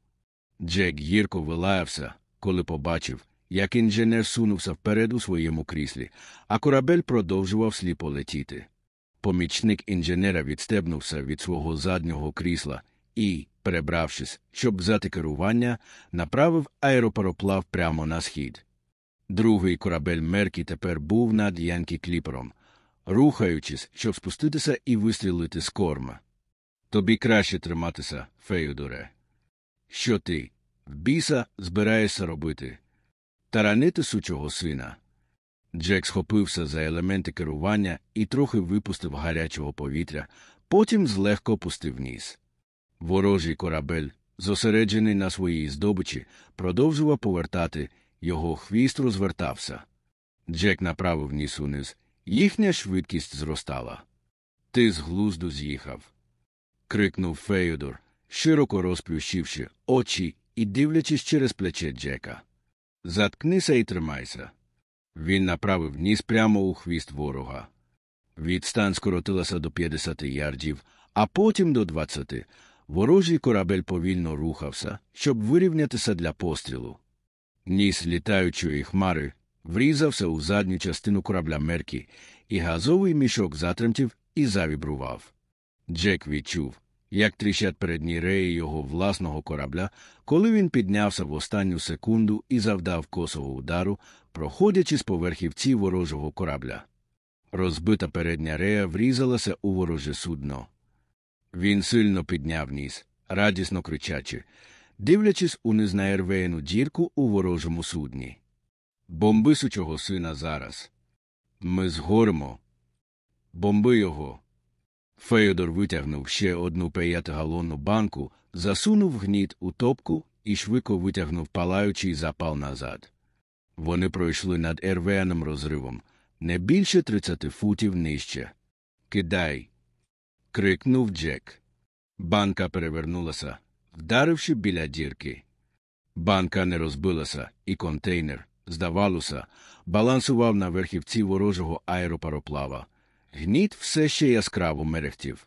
Джек гірко вилаявся, коли побачив, як інженер сунувся вперед у своєму кріслі, а корабель продовжував сліпо летіти. Помічник інженера відстебнувся від свого заднього крісла і, перебравшись, щоб взяти керування, направив аеропароплав прямо на схід. Другий корабель Меркі тепер був над Янкі Кліпером, рухаючись, щоб спуститися і вистрілити з корма. Тобі краще триматися, Феодоре. Що ти, в біса, збираєшся робити? Таранити сучого сина. Джек схопився за елементи керування і трохи випустив гарячого повітря, потім злегко пустив ніс. Ворожий корабель, зосереджений на своїй здобичі, продовжував повертати, його хвіст розвертався. Джек направив ніс униз, їхня швидкість зростала. Ти з глузду з'їхав. крикнув Феодор, широко розплющивши очі і дивлячись через плече Джека. Заткнися і тримайся. Він направив ніс прямо у хвіст ворога. Відстань скоротилася до 50 ярдів, а потім до 20. Ворожий корабель повільно рухався, щоб вирівнятися для пострілу. Ніс літаючої хмари врізався у задню частину корабля Меркі, і газовий мішок затремтів і завібрував. Джек відчув, як тріщать передні реї його власного корабля, коли він піднявся в останню секунду і завдав косого удару, проходячи з поверхівці ворожого корабля. Розбита передня рея врізалася у вороже судно. Він сильно підняв ніс, радісно кричачи, дивлячись у незнаєрвеєну дірку у ворожому судні. Бомби сучого сина зараз. Ми згоримо. Бомби його. Феодор витягнув ще одну п'ятигалонну банку, засунув гніт у топку і швидко витягнув палаючий запал назад. Вони пройшли над ервеаним розривом не більше тридцяти футів нижче. Кидай. крикнув Джек. Банка перевернулася, вдаривши біля дірки. Банка не розбилася, і контейнер, здавалося, балансував на верхівці ворожого аеропароплава. Гніт все ще яскраво мерехтів.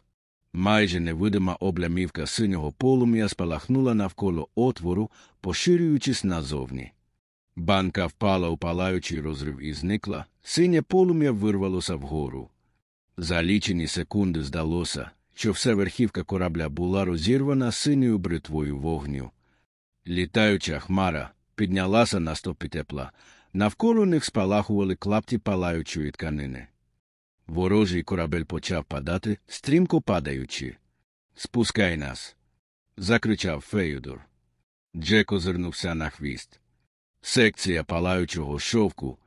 Майже невидима облямівка синього полум'я спалахнула навколо отвору, поширюючись назовні. Банка впала у палаючий розрив і зникла, синє полум'я вирвалося вгору. За лічені секунди здалося, що вся верхівка корабля була розірвана синьою бритвою вогню. Літаюча хмара піднялася на стопі тепла, навколо них спалахували клапті палаючої тканини. Ворожий корабель почав падати, стрімко падаючи. Спускай нас. закричав Феюдор. Джек озирнувся на хвіст. Секція палаючого шовку,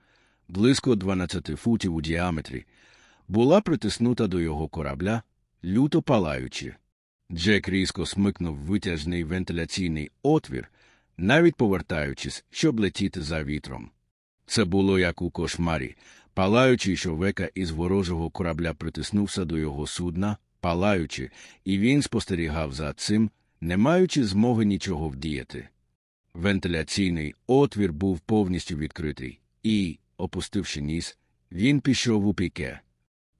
близько 12 футів у діаметрі, була притиснута до його корабля, люто палаючи. Джек різко смикнув витяжний вентиляційний отвір, навіть повертаючись, щоб летіти за вітром. Це було як у кошмарі. Палаючий човека із ворожого корабля притиснувся до його судна, палаючи, і він спостерігав за цим, не маючи змоги нічого вдіяти. Вентиляційний отвір був повністю відкритий, і, опустивши ніс, він пішов у піке.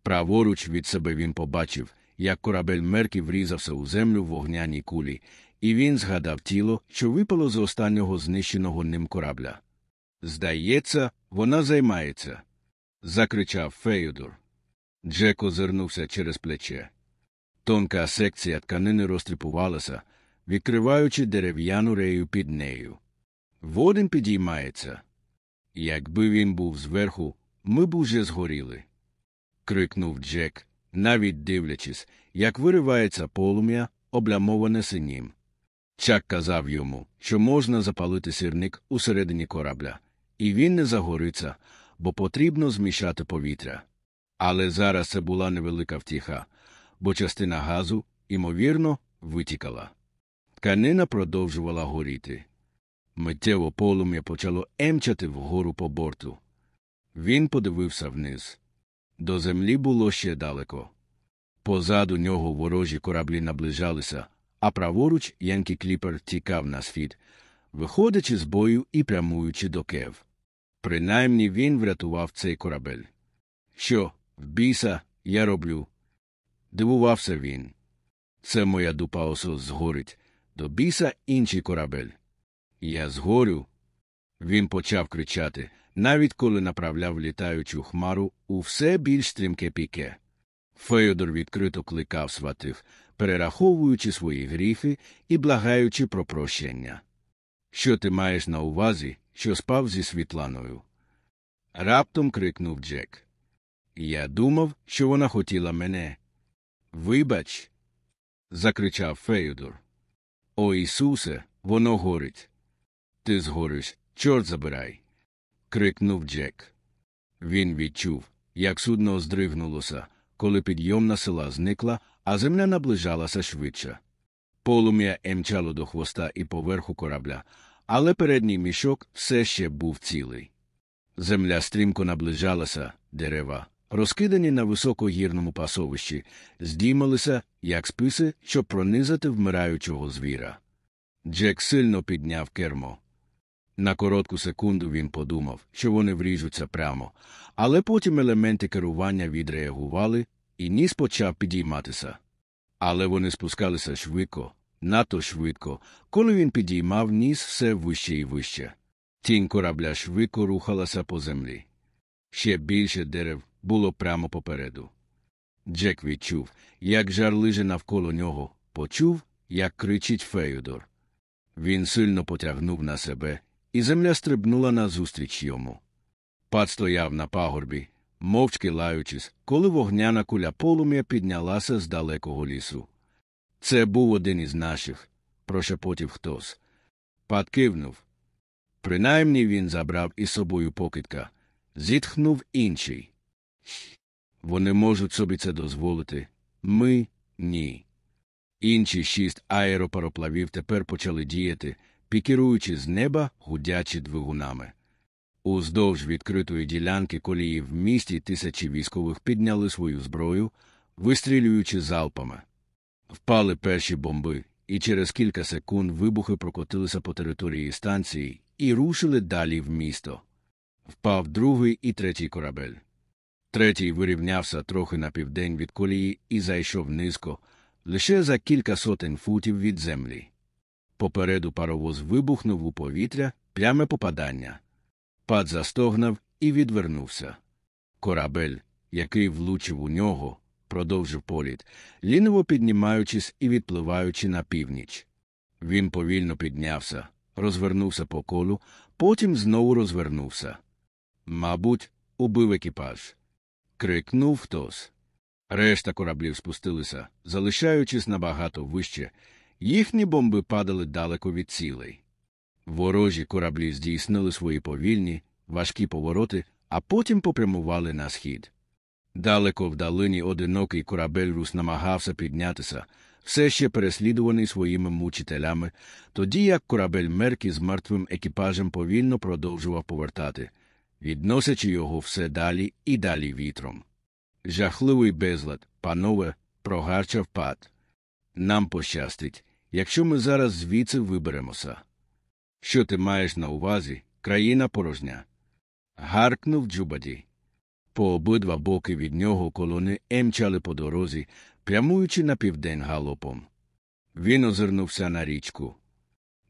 Праворуч від себе він побачив, як корабель Меркі врізався у землю в вогняній кулі, і він згадав тіло, що випало з останнього знищеного ним корабля. Здається, вона займається. Закричав Феодор. Джек озирнувся через плече. Тонка секція тканини розтріпувалася, відкриваючи дерев'яну рею під нею. Воден підіймається. Якби він був зверху, ми б уже згоріли. крикнув Джек, навіть дивлячись, як виривається полум'я, облямоване синім. Чак казав йому, що можна запалити сірник усередині корабля, і він не загориться, бо потрібно змішати повітря. Але зараз це була невелика втіха, бо частина газу, ймовірно, витікала. Тканина продовжувала горіти. Миттєво полум'я почало емчати вгору по борту. Він подивився вниз. До землі було ще далеко. Позаду нього ворожі кораблі наближалися, а праворуч Янкі Кліпер тікав на схід, виходячи з бою і прямуючи до Кев. Принаймні він врятував цей корабель. Що, в біса, я роблю? Дивувався він. Це моя дупа осо згорить. До біса інший корабель. Я згорю. Він почав кричати, навіть коли направляв літаючу хмару у все більш стрімке піке. Феодор відкрито кликав сватих, перераховуючи свої гріхи і благаючи про прощення. Що ти маєш на увазі, що спав зі Світланою? Раптом крикнув Джек. Я думав, що вона хотіла мене. Вибач. закричав Феодор. О Ісусе, воно горить. Ти згориш, чорт забирай. крикнув Джек. Він відчув, як судно здригнулося, коли підйомна сила зникла, а земля наближалася швидше. Полум'я емчало до хвоста і поверху корабля, але передній мішок все ще був цілий. Земля стрімко наближалася, дерева, розкидані на високогірному пасовищі, здіймалися, як списи, щоб пронизати вмираючого звіра. Джек сильно підняв кермо. На коротку секунду він подумав, що вони вріжуться прямо, але потім елементи керування відреагували, і ніс почав підійматися. Але вони спускалися швидко, надто швидко, коли він підіймав ніс все вище і вище. Тінь корабля швидко рухалася по землі. Ще більше дерев було прямо попереду. Джек відчув, як жар лиже навколо нього, почув, як кричить Феодор. Він сильно потягнув на себе, і земля стрибнула назустріч йому. Пат стояв на пагорбі, мовчки лаючись, коли вогняна куля полум'я піднялася з далекого лісу. Це був один із наших, прошепотів хтось. Пат кивнув. Принаймні він забрав із собою покидка. Зітхнув інший. Вони можуть собі це дозволити. Ми ні. Інші шість аеропароплавів тепер почали діяти, пікіруючи з неба, гудячи двигунами. Уздовж відкритої ділянки колії в місті тисячі військових підняли свою зброю, вистрілюючи залпами. Впали перші бомби, і через кілька секунд вибухи прокотилися по території станції і рушили далі в місто. Впав другий і третій корабель. Третій вирівнявся трохи на південь від колії і зайшов низько, лише за кілька сотень футів від землі. Попереду паровоз вибухнув у повітря пряме попадання. Пад застогнав і відвернувся. Корабель, який влучив у нього, продовжив політ, ліново піднімаючись і відпливаючи на північ. Він повільно піднявся, розвернувся по колу, потім знову розвернувся. Мабуть, убив екіпаж. Крикнув хтось. Решта кораблів спустилися, залишаючись набагато вище, їхні бомби падали далеко від цілей. Ворожі кораблі здійснили свої повільні, важкі повороти, а потім попрямували на схід. Далеко вдалині одинокий корабель Рус намагався піднятися, все ще переслідуваний своїми мучителями, тоді як корабель Меркі з мертвим екіпажем повільно продовжував повертати, відносячи його все далі і далі вітром. Жахливий безлад, панове, прогарчав пад. Нам пощастить, якщо ми зараз звідси виберемося. Що ти маєш на увазі, країна порожня? Гаркнув Джубаді. По обидва боки від нього колони емчали по дорозі, прямуючи на південь галопом. Він озирнувся на річку.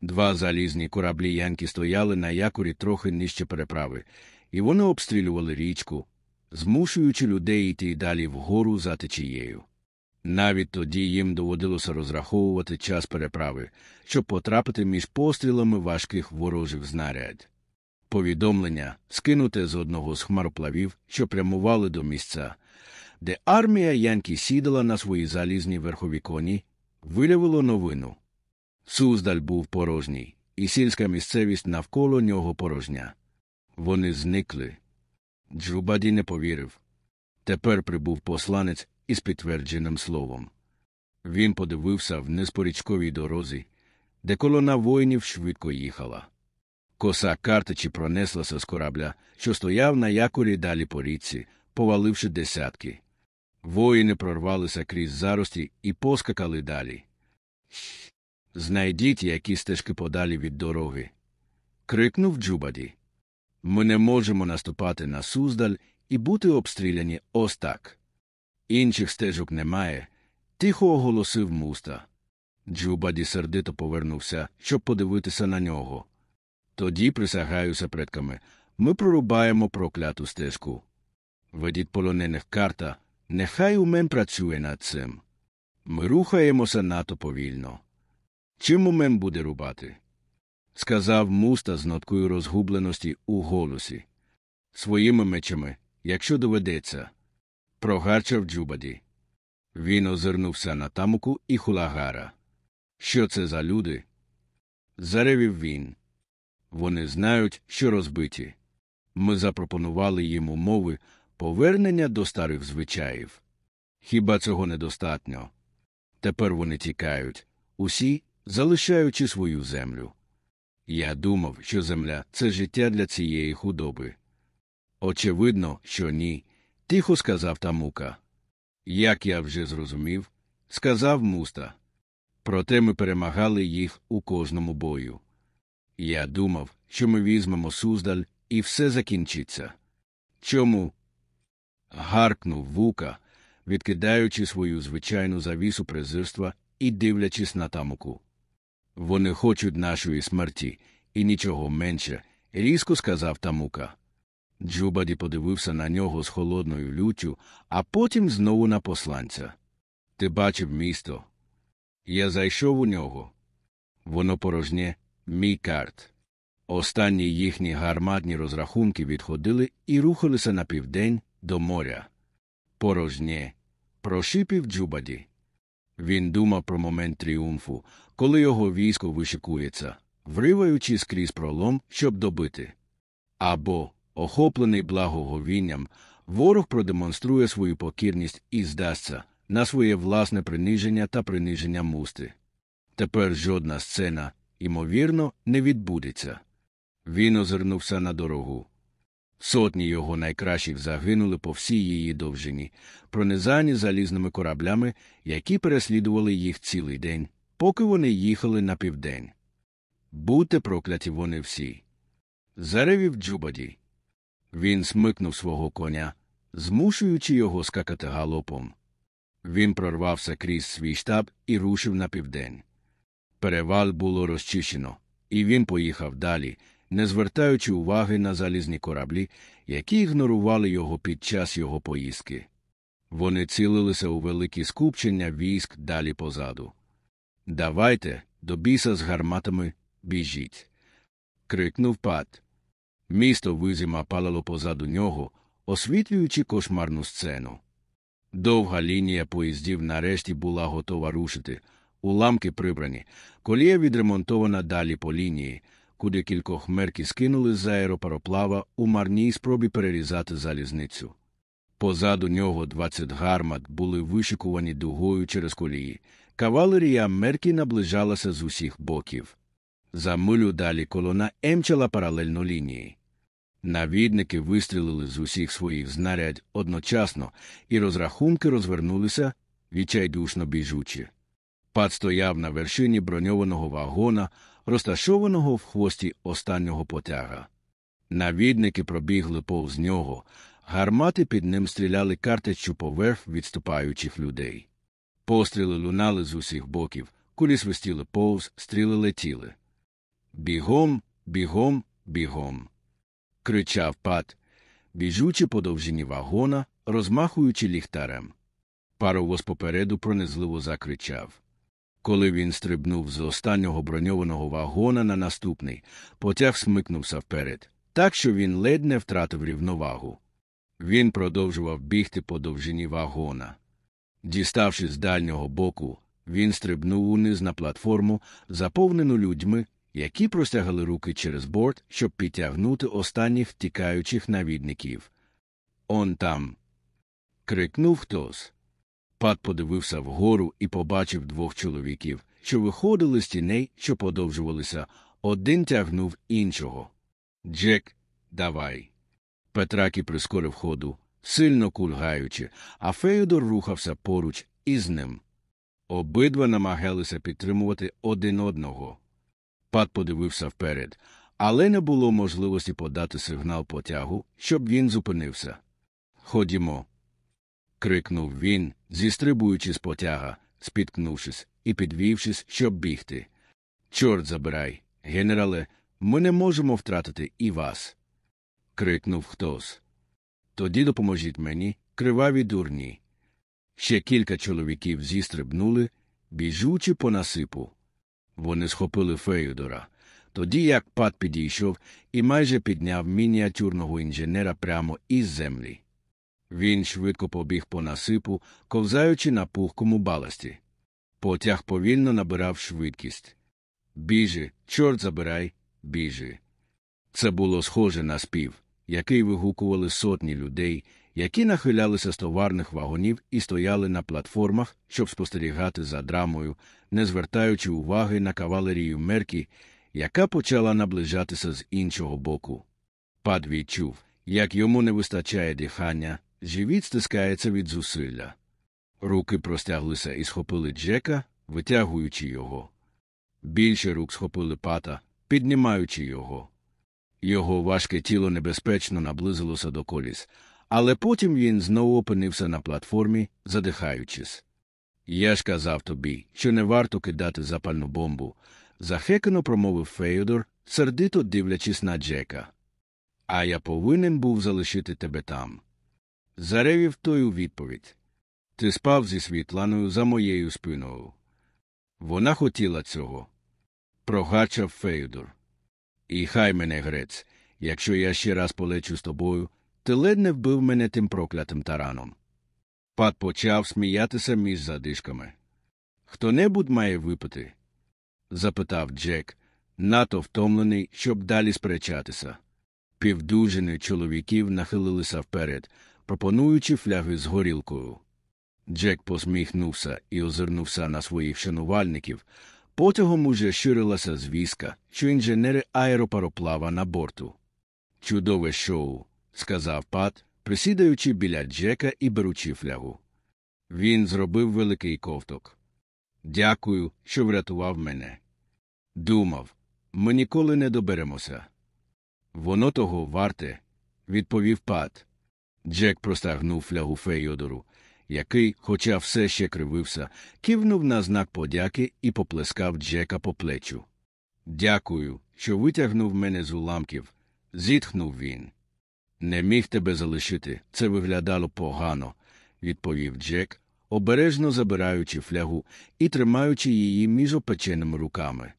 Два залізні кораблі янки стояли на якорі трохи нижче переправи, і вони обстрілювали річку, змушуючи людей йти далі вгору за течією. Навіть тоді їм доводилося розраховувати час переправи, щоб потрапити між пострілами важких ворожих знарядь. Повідомлення, скинуте з одного з хмароплавів, що прямували до місця, де армія Янкі сідала на свої залізні верхові коні, виявило новину. Суздаль був порожній, і сільська місцевість навколо нього порожня. Вони зникли. Джубаді не повірив. Тепер прибув посланець із підтвердженим словом. Він подивився вниз по річковій дорозі, де колона воїнів швидко їхала. Коса картичі пронеслася з корабля, що стояв на якорі далі по річці, поваливши десятки. Воїни прорвалися крізь зарості і поскакали далі. Знайдіть які стежки подалі від дороги. крикнув Джубаді. Ми не можемо наступати на суздаль і бути обстріляні ось так. Інших стежок немає, тихо оголосив муста. Джубаді сердито повернувся, щоб подивитися на нього. Тоді, присягаюся предками, ми прорубаємо прокляту стежку. Ведіть полонених карта, нехай умен працює над цим. Ми рухаємося надто повільно. Чим умен буде рубати? сказав муста з ноткою розгубленості у голосі. Своїми мечами, якщо доведеться. Прогарчав Джубаді. Він озирнувся на тамуку і хулагара. Що це за люди? Заревів він. Вони знають, що розбиті. Ми запропонували їм умови повернення до старих звичаїв. Хіба цього недостатньо? Тепер вони тікають, усі залишаючи свою землю. Я думав, що земля це життя для цієї худоби. Очевидно, що ні, тихо сказав Тамука. Як я вже зрозумів, сказав муста. Проте ми перемагали їх у кожному бою. Я думав, що ми візьмемо суздаль і все закінчиться. Чому? гаркнув вука, відкидаючи свою звичайну завісу презирства і дивлячись на тамуку. Вони хочуть нашої смерті, і нічого менше, різко сказав тамука. Джубаді подивився на нього з холодною люттю, а потім знову на посланця. Ти бачив місто? Я зайшов у нього. Воно порожнє, мій карт. Останні їхні гарматні розрахунки відходили і рухалися на південь до моря. Порожнє. Прошипів Джубаді. Він думав про момент тріумфу, коли його військо вишикується, вриваючи скрізь пролом, щоб добити. Або, охоплений благоговінням, ворог продемонструє свою покірність і здасться на своє власне приниження та приниження мусти. Тепер жодна сцена, ймовірно, не відбудеться. Він озирнувся на дорогу. Сотні його найкращих загинули по всій її довжині, пронизані залізними кораблями, які переслідували їх цілий день, поки вони їхали на південь. Будьте прокляті вони всі. Заревів Джубаді. Він смикнув свого коня, змушуючи його скакати галопом. Він прорвався крізь свій штаб і рушив на південь. Перевал було розчищено, і він поїхав далі, не звертаючи уваги на залізні кораблі, які ігнорували його під час його поїздки. Вони цілилися у великі скупчення військ далі позаду. Давайте, до біса з гарматами, біжіть. крикнув пат. Місто визима палало позаду нього, освітлюючи кошмарну сцену. Довга лінія поїздів нарешті була готова рушити, уламки прибрані, колія відремонтована далі по лінії, куди кількох мерки скинули з аеропароплава у марній спробі перерізати залізницю. Позаду нього 20 гармат були вишикувані дугою через колії. Кавалерія мерки наближалася з усіх боків. За милю далі колона емчала паралельно лінії. Навідники вистрілили з усіх своїх знарядь одночасно, і розрахунки розвернулися відчайдушно біжучі. Пат стояв на вершині броньованого вагона, розташованого в хвості останнього потяга. Навідники пробігли повз нього, гармати під ним стріляли картеччю поверх відступаючих людей. Постріли лунали з усіх боків, кулі свистіли повз, стріли летіли. Бігом, бігом, бігом. кричав пат, біжучи по довжині вагона, розмахуючи ліхтарем. Паровоз попереду пронизливо закричав. Коли він стрибнув з останнього броньованого вагона на наступний, потяг смикнувся вперед, так що він ледь не втратив рівновагу. Він продовжував бігти по довжині вагона. Діставшись з дальнього боку, він стрибнув униз на платформу, заповнену людьми, які простягали руки через борт, щоб підтягнути останніх тікаючих навідників. Он там. крикнув хтось. Пат подивився вгору і побачив двох чоловіків, що виходили з тіней, що подовжувалися. Один тягнув іншого. Джек, давай. Петракі прискорив ходу, сильно кульгаючи, а Феодор рухався поруч із ним. Обидва намагалися підтримувати один одного. Пат подивився вперед, але не було можливості подати сигнал потягу, щоб він зупинився. Ходімо. Крикнув він, зістрибуючи з потяга, спіткнувшись і підвівшись, щоб бігти. Чорт забирай, генерале, ми не можемо втратити і вас. крикнув хтось. Тоді допоможіть мені, криваві дурні. Ще кілька чоловіків зістрибнули, біжучи по насипу. Вони схопили Феодора. Тоді як пат підійшов і майже підняв мініатюрного інженера прямо із землі. Він швидко побіг по насипу, ковзаючи на пухкому баласті. Потяг повільно набирав швидкість. Біжи, чорт забирай, біжи. Це було схоже на спів, який вигукували сотні людей, які нахилялися з товарних вагонів і стояли на платформах, щоб спостерігати за драмою, не звертаючи уваги на кавалерію мерки, яка почала наближатися з іншого боку. Пад відчув, як йому не вистачає дихання, живіт стискається від зусилля. Руки простяглися і схопили Джека, витягуючи його. Більше рук схопили пата, піднімаючи його. Його важке тіло небезпечно наблизилося до коліс, але потім він знову опинився на платформі, задихаючись. Я ж казав тобі, що не варто кидати запальну бомбу, захекано промовив Феодор, сердито дивлячись на Джека. А я повинен був залишити тебе там. Заревів той у відповідь. Ти спав зі Світланою за моєю спиною. Вона хотіла цього. Прогачав Феодор. І хай мене грець, якщо я ще раз полечу з тобою, ти ледь не вбив мене тим проклятим тараном. Пат почав сміятися між задишками. Хто небудь має випити? запитав Джек, надто втомлений, щоб далі сперечатися. Півдужини чоловіків нахилилися вперед, пропонуючи фляги з горілкою. Джек посміхнувся і озирнувся на своїх шанувальників. Потягом уже ширилася звістка, що інженери аеропароплава на борту. Чудове шоу, сказав Пат, присідаючи біля Джека і беручи флягу. Він зробив великий ковток. Дякую, що врятував мене. Думав, ми ніколи не доберемося. Воно того варте, відповів Пат. Джек простагнув флягу Фейодору, який, хоча все ще кривився, кивнув на знак подяки і поплескав Джека по плечу. Дякую, що витягнув мене з уламків, зітхнув він. Не міг тебе залишити, це виглядало погано, відповів Джек, обережно забираючи флягу і тримаючи її між опеченими руками.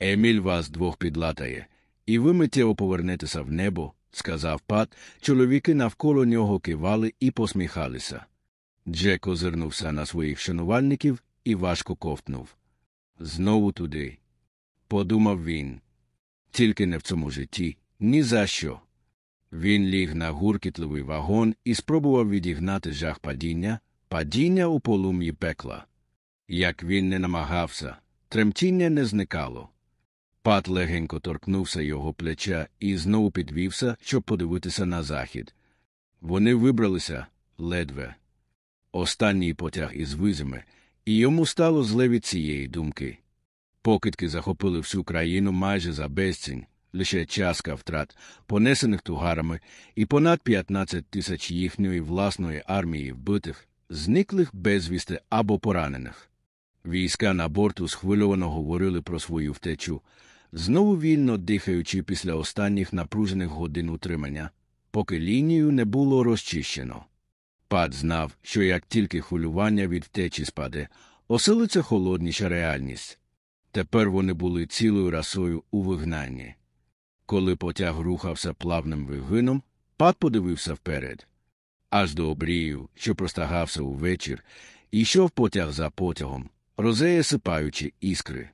Еміль вас двох підлатає, і ви миттєво повернетеся в небо, сказав пат, чоловіки навколо нього кивали і посміхалися. Джек озирнувся на своїх шанувальників і важко ковтнув. Знову туди. Подумав він. Тільки не в цьому житті, ні за що. Він ліг на гуркітливий вагон і спробував відігнати жах падіння, падіння у полум'ї пекла. Як він не намагався, тремтіння не зникало. Пат легенько торкнувся його плеча і знову підвівся, щоб подивитися на захід. Вони вибралися ледве. Останній потяг із визами, і йому стало зле від цієї думки. Покидки захопили всю країну майже за безцінь, лише частка втрат, понесених тугарами, і понад 15 тисяч їхньої власної армії вбитих, зниклих безвісти або поранених. Війська на борту схвильовано говорили про свою втечу, знову вільно дихаючи після останніх напружених годин утримання, поки лінію не було розчищено. Пат знав, що як тільки хвилювання від втечі спаде, оселиться холодніша реальність. Тепер вони були цілою расою у вигнанні. Коли потяг рухався плавним вигином, пат подивився вперед. Аж до обрію, що простагався увечір, і йшов потяг за потягом, розеє сипаючи іскри.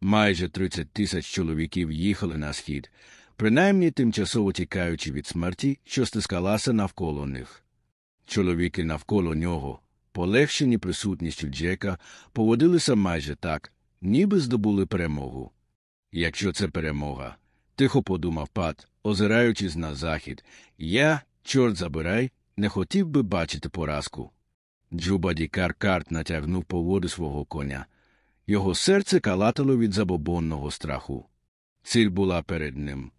Майже 30 тисяч чоловіків їхали на схід, принаймні тимчасово тікаючи від смерті, що стискалася навколо них. Чоловіки навколо нього, полегшені присутністю Джека, поводилися майже так, ніби здобули перемогу. Якщо це перемога, тихо подумав пат, озираючись на захід, я, чорт забирай, не хотів би бачити поразку. Джубаді Каркарт натягнув по воду свого коня. Його серце калатало від забобонного страху. Ціль була перед ним.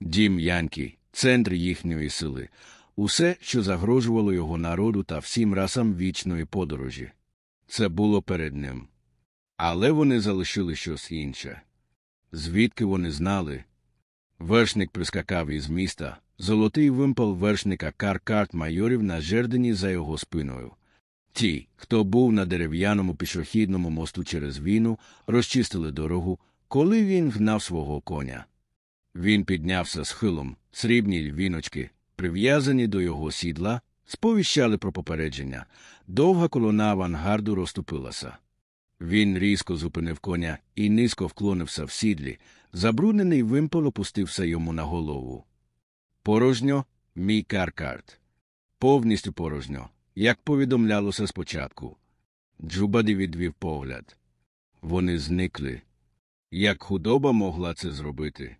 Дім Янкі, центр їхньої сили, усе, що загрожувало його народу та всім расам вічної подорожі. Це було перед ним. Але вони залишили щось інше. Звідки вони знали? Вершник прискакав із міста, золотий вимпал вершника Каркарт майорів на жердені за його спиною. Ті, хто був на дерев'яному пішохідному мосту через війну, розчистили дорогу, коли він гнав свого коня. Він піднявся схилом, срібні львіночки, прив'язані до його сідла, сповіщали про попередження. Довга колона авангарду розступилася. Він різко зупинив коня і низько вклонився в сідлі. Забруднений вимпел опустився йому на голову. Порожньо, мій каркарт. Повністю порожньо, як повідомлялося спочатку. Джубаді відвів погляд. Вони зникли. Як худоба могла це зробити?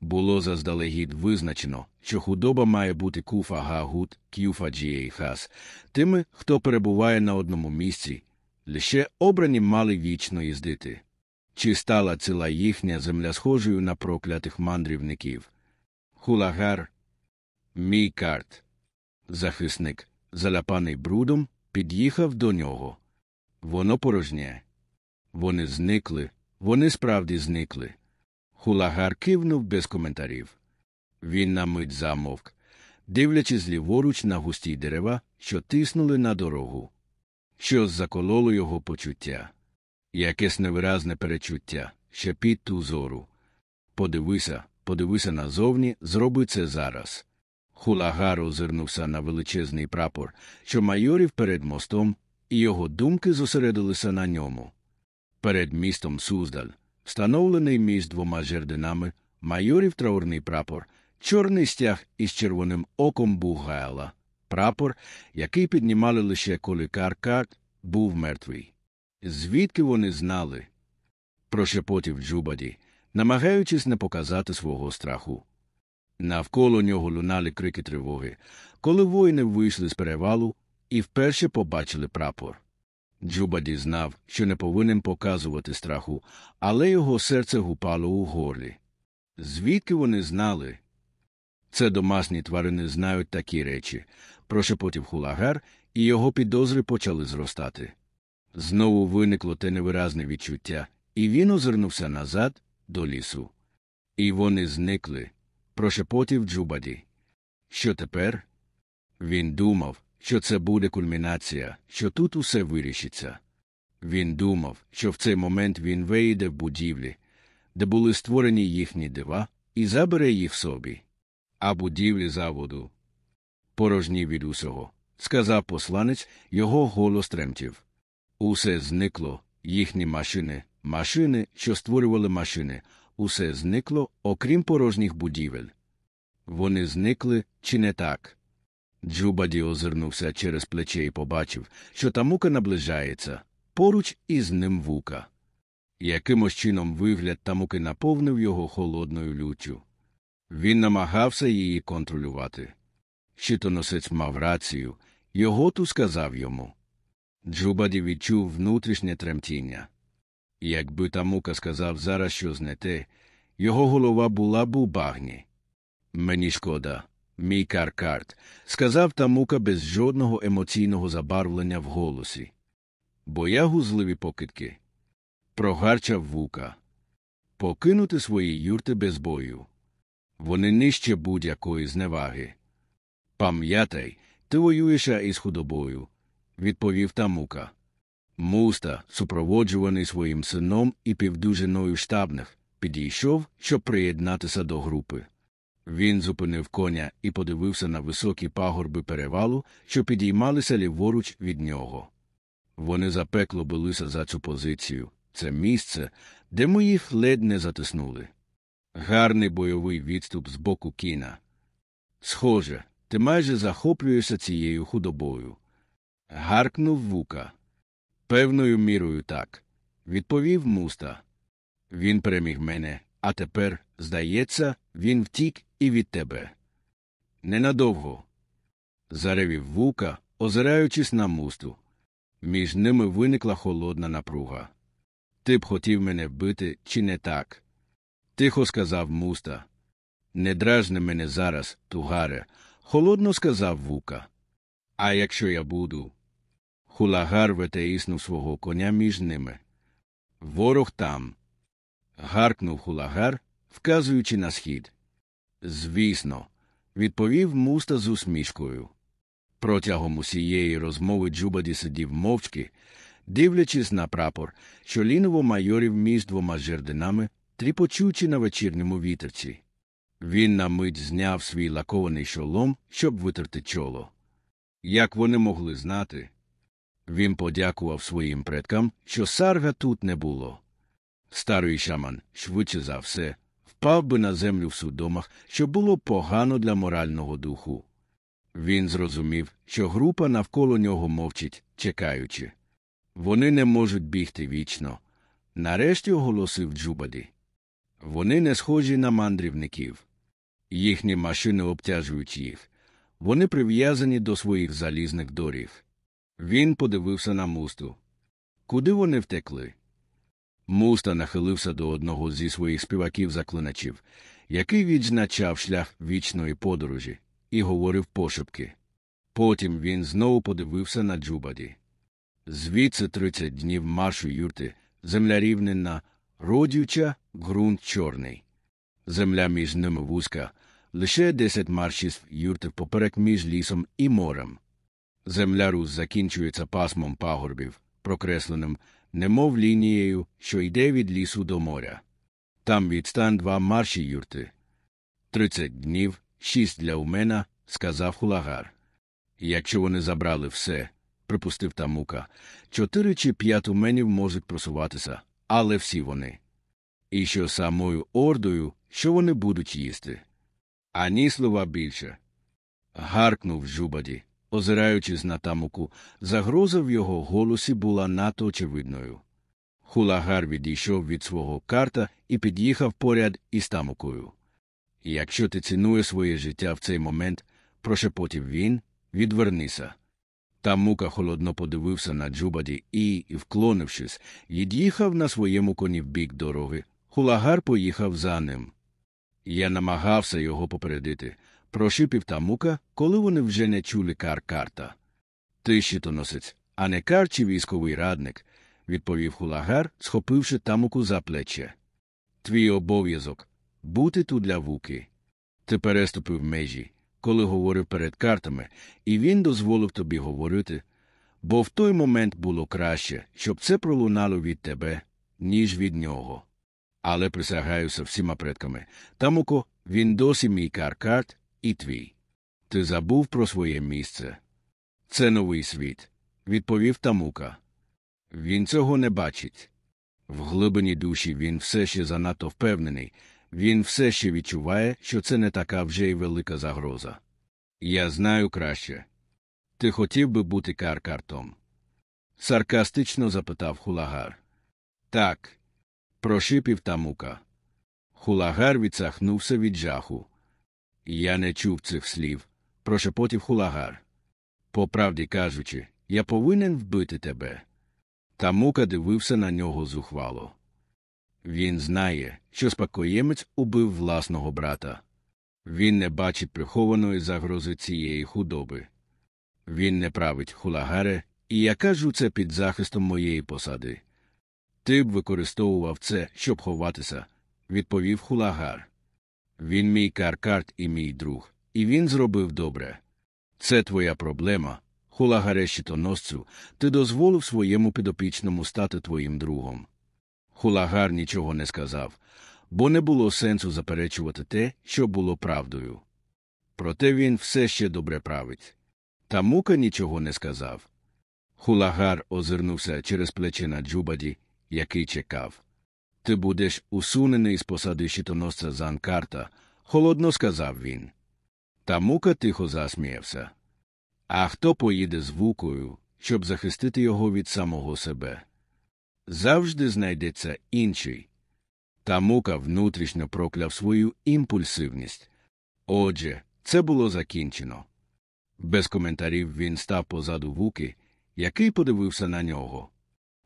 Було заздалегідь визначено, що худоба має бути куфа гагут, кюфа джієйхас, тими, хто перебуває на одному місці, лише обрані мали вічно їздити. Чи стала ціла їхня земля схожою на проклятих мандрівників? Хулагар, мій карт, захисник, заляпаний брудом, під'їхав до нього. Воно порожнє. Вони зникли, вони справді зникли. Хулагар кивнув без коментарів. Він на мить замовк, дивлячись ліворуч на густі дерева, що тиснули на дорогу. Щось закололо його почуття. Якесь невиразне перечуття, ще під ту зору. Подивися, подивися назовні, зроби це зараз. Хулагар озирнувся на величезний прапор, що майорів перед мостом, і його думки зосередилися на ньому. Перед містом Суздаль, встановлений між двома жердинами, майорів траурний прапор, чорний стяг із червоним оком Бугглаа, прапор, який піднімали лише коли Каркат був мертвий. Звідки вони знали? прошепотів Джубаді, намагаючись не показати свого страху. Навколо нього лунали крики тривоги, коли воїни вийшли з перевалу і вперше побачили прапор. Джубаді знав, що не повинен показувати страху, але його серце гупало у горлі. Звідки вони знали? Це домасні тварини знають такі речі, прошепотів хулагар, і його підозри почали зростати. Знову виникло те невиразне відчуття, і він озирнувся назад до лісу. І вони зникли, прошепотів Джубаді. Що тепер? Він думав, що це буде кульмінація, що тут усе вирішиться. Він думав, що в цей момент він вийде в будівлі, де були створені їхні дива, і забере їх собі. А будівлі заводу. Порожні від усього, сказав посланець, його голос тремтів. Усе зникло, їхні машини, машини, що створювали машини, усе зникло, окрім порожніх будівель. Вони зникли, чи не так? Джубаді озирнувся через плече і побачив, що тамука наближається, поруч із ним вука. Якимось чином вигляд тамуки наповнив його холодною люттю. Він намагався її контролювати. Щитоносець мав рацію, його ту сказав йому. Джубаді відчув внутрішнє тремтіння. Якби тамука сказав зараз щось не те, його голова була б у багні. Мені шкода, мій каркарт, сказав тамука без жодного емоційного забарвлення в голосі. Бо я гузливі покидки. Прогарчав вука. Покинути свої юрти без бою. Вони нижче будь-якої зневаги. Пам'ятай, ти воюєш із худобою, відповів тамука. Муста, супроводжуваний своїм сином і півдюжиною штабних, підійшов, щоб приєднатися до групи. Він зупинив коня і подивився на високі пагорби перевалу, що підіймалися ліворуч від нього. Вони запекло билися за цю позицію. Це місце, де ми їх ледь не затиснули. Гарний бойовий відступ з боку кіна. Схоже, ти майже захоплюєшся цією худобою. Гаркнув вука. Певною мірою так, відповів муста. Він переміг мене, а тепер, здається, він втік і від тебе. Ненадовго. Заревів вука, озираючись на мусту. Між ними виникла холодна напруга. Ти б хотів мене вбити, чи не так? Тихо сказав муста. Не дражни мене зараз, тугаре, холодно сказав вука. А якщо я буду? Хулагар витиснув свого коня між ними. Ворог там. Гаркнув хулагар, вказуючи на схід. Звісно, відповів муста з усмішкою. Протягом усієї розмови Джубаді сидів мовчки, дивлячись на прапор, що ліново майорів між двома жердинами, тріпочучи на вечірньому вітерці. Він на мить зняв свій лакований шолом, щоб витерти чоло. Як вони могли знати? Він подякував своїм предкам, що сарга тут не було. Старий шаман, швидше за все, впав би на землю в судомах, що було погано для морального духу. Він зрозумів, що група навколо нього мовчить, чекаючи. Вони не можуть бігти вічно. Нарешті оголосив Джубаді. Вони не схожі на мандрівників. Їхні машини обтяжують їх. Вони прив'язані до своїх залізних доріг. Він подивився на мусту. Куди вони втекли? Муста нахилився до одного зі своїх співаків-заклиначів, який відзначав шлях вічної подорожі, і говорив пошепки. Потім він знову подивився на Джубаді. Звідси тридцять днів маршу юрти, земля рівнена, родюча, ґрунт чорний. Земля між ними вузька, лише десять маршів юрти поперек між лісом і морем. Земля рус закінчується пасмом пагорбів, прокресленим, немов лінією, що йде від лісу до моря. Там відстань два марші юрти. Тридцять днів, шість для умена, сказав хулагар. Якщо вони забрали все, припустив тамука, чотири чи п'ять уменів можуть просуватися, але всі вони. І що самою ордою, що вони будуть їсти. Ані слова більше. Гаркнув жубаді, озираючись на тамуку, загроза в його голосі була надто очевидною. Хулагар відійшов від свого карта і під'їхав поряд із тамукою. Якщо ти цінуєш своє життя в цей момент, прошепотів він, відвернися. Тамука холодно подивився на Джубаді і, вклонившись, від'їхав на своєму коні в бік дороги. Хулагар поїхав за ним. Я намагався його попередити, прошипів тамука, коли вони вже не чули кар карта. Ти щитоносець, а не кар чи військовий радник, відповів хулагар, схопивши тамуку за плече. Твій обов'язок бути тут для вуки. Ти переступив межі, коли говорив перед картами, і він дозволив тобі говорити, бо в той момент було краще, щоб це пролунало від тебе, ніж від нього. Але присягаюся всіма предками. Тамуко, він досі мій каркарт і твій. Ти забув про своє місце. Це новий світ, відповів Тамука. Він цього не бачить. В глибині душі він все ще занадто впевнений, він все ще відчуває, що це не така вже й велика загроза. Я знаю краще. Ти хотів би бути каркартом? Саркастично запитав хулагар. Так. Прошипів тамука. Хулагар відсахнувся від жаху. Я не чув цих слів, прошепотів хулагар. По правді кажучи, я повинен вбити тебе. Тамука дивився на нього зухвало. Він знає, що спокоємець убив власного брата. Він не бачить прихованої загрози цієї худоби. Він не править хулагаре, і я кажу це під захистом моєї посади. Ти б використовував це, щоб ховатися, відповів хулагар. Він мій каркарт і мій друг, і він зробив добре. Це твоя проблема, хулагарещитоносцю. ти дозволив своєму підопічному стати твоїм другом. Хулагар нічого не сказав, бо не було сенсу заперечувати те, що було правдою. Проте він все ще добре править. Та мука нічого не сказав. Хулагар озирнувся через плечі на Джубаді, який чекав. Ти будеш усунений з посади щитоносця Занкарта, холодно сказав він. Та мука тихо засміявся. А хто поїде з вукою, щоб захистити його від самого себе? Завжди знайдеться інший. Та мука внутрішньо прокляв свою імпульсивність. Отже, це було закінчено. Без коментарів він став позаду вуки, який подивився на нього.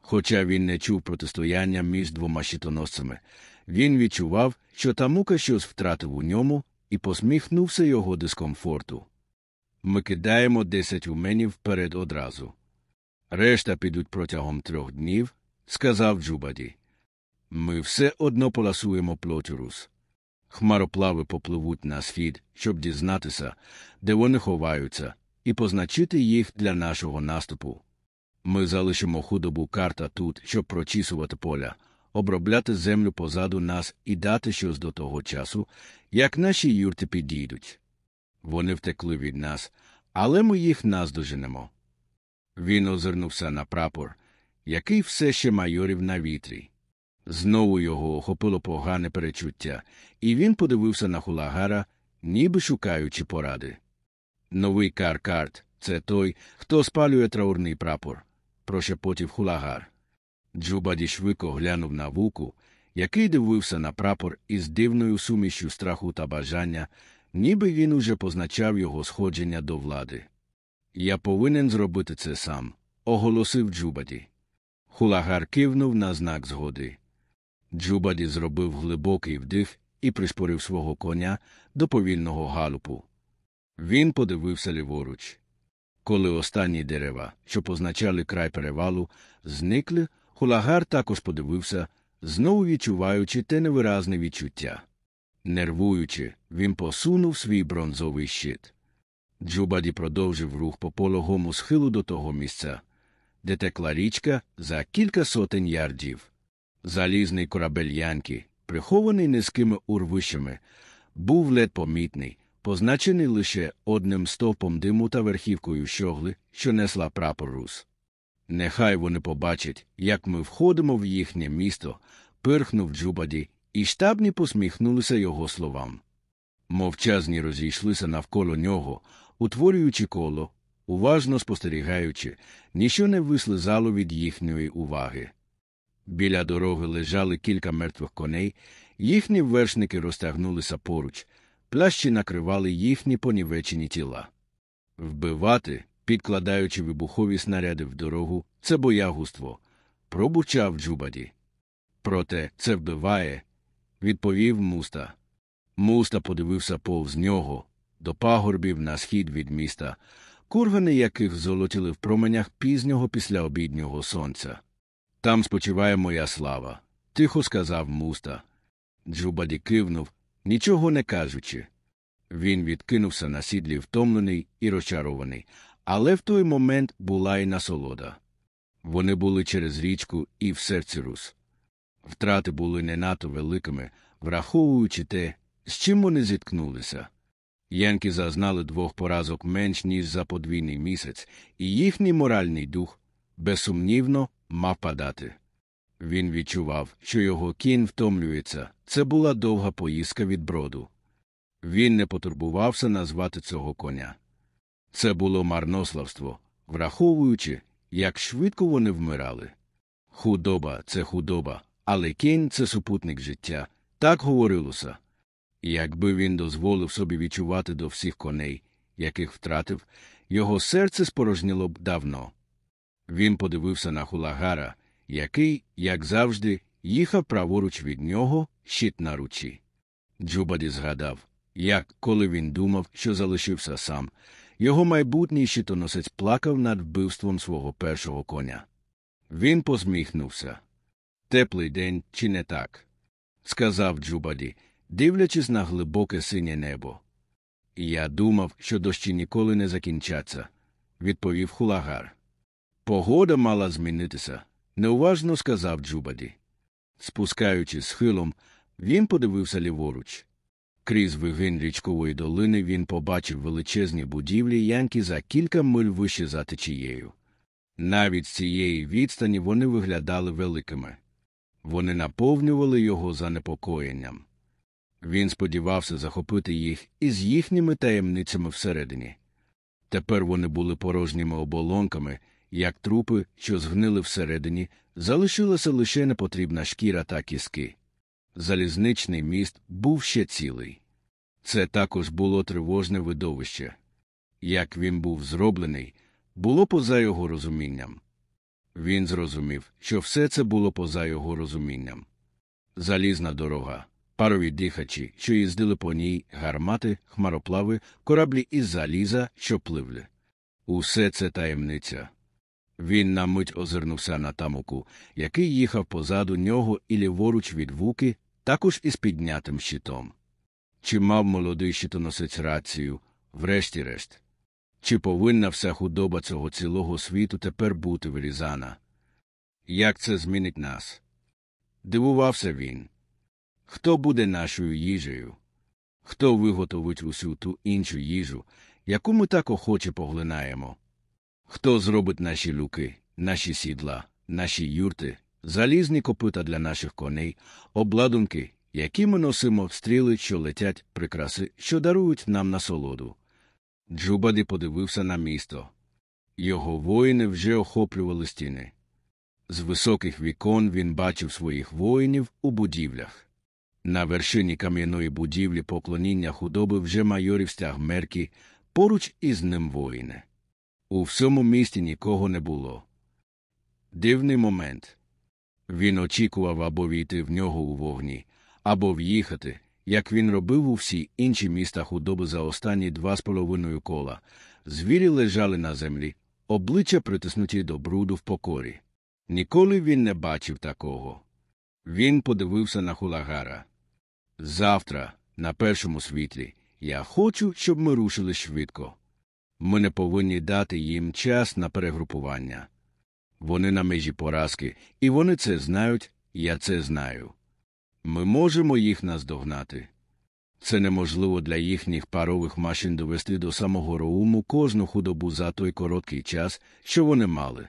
Хоча він не чув протистояння між двома щитоносцями, він відчував, що тамука щось втратив у ньому і посміхнувся його дискомфорту. Ми кидаємо десять уменів вперед одразу. Решта підуть протягом трьох днів, сказав Джубаді. Ми все одно поласуємо плотюрус. Хмароплави попливуть на схід, щоб дізнатися, де вони ховаються, і позначити їх для нашого наступу. Ми залишимо худобу карта тут, щоб прочісувати поля, обробляти землю позаду нас і дати щось до того часу, як наші юрти підійдуть. Вони втекли від нас, але ми їх наздоженемо. Він озирнувся на прапор, який все ще майорів на вітрі. Знову його охопило погане перечуття, і він подивився на хулагара, ніби шукаючи поради. Новий каркарт це той, хто спалює траурний прапор, прошепотів хулагар. Джубаді швидко глянув на вуку, який дивився на прапор із дивною сумішю страху та бажання, ніби він уже позначав його сходження до влади. Я повинен зробити це сам, оголосив Джубаді. Хулагар кивнув на знак згоди. Джубаді зробив глибокий вдих і пришпорив свого коня до повільного галопу. Він подивився ліворуч. Коли останні дерева, що позначали край перевалу, зникли, Хулагар також подивився, знову відчуваючи те невиразне відчуття. Нервуючи, він посунув свій бронзовий щит. Джубаді продовжив рух по пологому схилу до того місця, де текла річка за кілька сотень ярдів. Залізний корабель янкі, прихований низькими урвищами, був ледь помітний, позначений лише одним стовпом диму та верхівкою щогли, що несла прапор Русі. Нехай вони побачать, як ми входимо в їхнє місто, пирхнув Джубаді, і штабні посміхнулися його словам. Мовчазні розійшлися навколо нього, утворюючи коло, уважно спостерігаючи, ніщо не вислизало від їхньої уваги. Біля дороги лежали кілька мертвих коней, їхні вершники розтягнулися поруч, плащі накривали їхні понівечені тіла. Вбивати, підкладаючи вибухові снаряди в дорогу, це боягуство, пробурчав Джубаді. Проте це вбиває, відповів муста. Муста подивився повз нього, до пагорбів на схід від міста, кургани яких золотіли в променях пізнього післяобіднього сонця. Там спочиває моя слава, тихо сказав муста. Джубаді кивнув, нічого не кажучи. Він відкинувся на сідлі втомлений і розчарований, але в той момент була й насолода. Вони були через річку і в серці рус. Втрати були не надто великими, враховуючи те, з чим вони зіткнулися. Янки зазнали двох поразок менш ніж за подвійний місяць, і їхній моральний дух, безсумнівно, мав падати. Він відчував, що його кінь втомлюється. Це була довга поїздка від броду. Він не потурбувався назвати цього коня. Це було марнославство, враховуючи, як швидко вони вмирали. Худоба це худоба, але кінь це супутник життя, так говорилося. Якби він дозволив собі відчувати до всіх коней, яких втратив, його серце спорожніло б давно. Він подивився на хулагара, який, як завжди, їхав праворуч від нього, щит на ручі. Джубаді згадав, як, коли він думав, що залишився сам, його майбутній щитоносець плакав над вбивством свого першого коня. Він посміхнувся. Теплий день, чи не так? сказав Джубаді, дивлячись на глибоке синє небо. Я думав, що дощі ніколи не закінчаться, відповів Хулагар. Погода мала змінитися, неуважно сказав Джубаді. Спускаючись схилом, він подивився ліворуч. Крізь вигин річкової долини він побачив величезні будівлі янки за кілька миль вище за течією. Навіть з цієї відстані вони виглядали великими. Вони наповнювали його занепокоєнням. Він сподівався захопити їх із їхніми таємницями всередині. Тепер вони були порожніми оболонками, як трупи, що згнили всередині, залишилася лише непотрібна шкіра та кіски. Залізничний міст був ще цілий. Це також було тривожне видовище. Як він був зроблений, було поза його розумінням. Він зрозумів, що все це було поза його розумінням. Залізна дорога, парові дихачі, що їздили по ній, гармати, хмароплави, кораблі із заліза, що пливли. Усе це таємниця. Він на мить озирнувся на тамуку, який їхав позаду нього і ліворуч від вуки, також із піднятим щитом. Чи мав молодий щитоносець рацію, врешті-решт? Чи повинна вся худоба цього цілого світу тепер бути вирізана? Як це змінить нас? Дивувався він. Хто буде нашою їжею? Хто виготовить усю ту іншу їжу, яку ми так охоче поглинаємо? Хто зробить наші люки, наші сідла, наші юрти, залізні копита для наших коней, обладунки, які ми носимо стріли, що летять, прикраси, що дарують нам насолоду? Джубаді подивився на місто. Його воїни вже охоплювали стіни. З високих вікон він бачив своїх воїнів у будівлях. На вершині кам'яної будівлі поклоніння худоби вже майорів стяг мерки, поруч із ним воїни. У всьому місті нікого не було. Дивний момент. Він очікував або війти в нього у вогні, або в'їхати, як він робив у всі інші міста худоби за останні два з половиною кола. Звірі лежали на землі, обличчя притиснуті до бруду в покорі. Ніколи він не бачив такого. Він подивився на хулагара. Завтра, на першому світлі, я хочу, щоб ми рушили швидко. Ми не повинні дати їм час на перегрупування. Вони на межі поразки, і вони це знають, я це знаю. Ми можемо їх наздогнати. Це неможливо для їхніх парових машин довести до самого Роуму кожну худобу за той короткий час, що вони мали.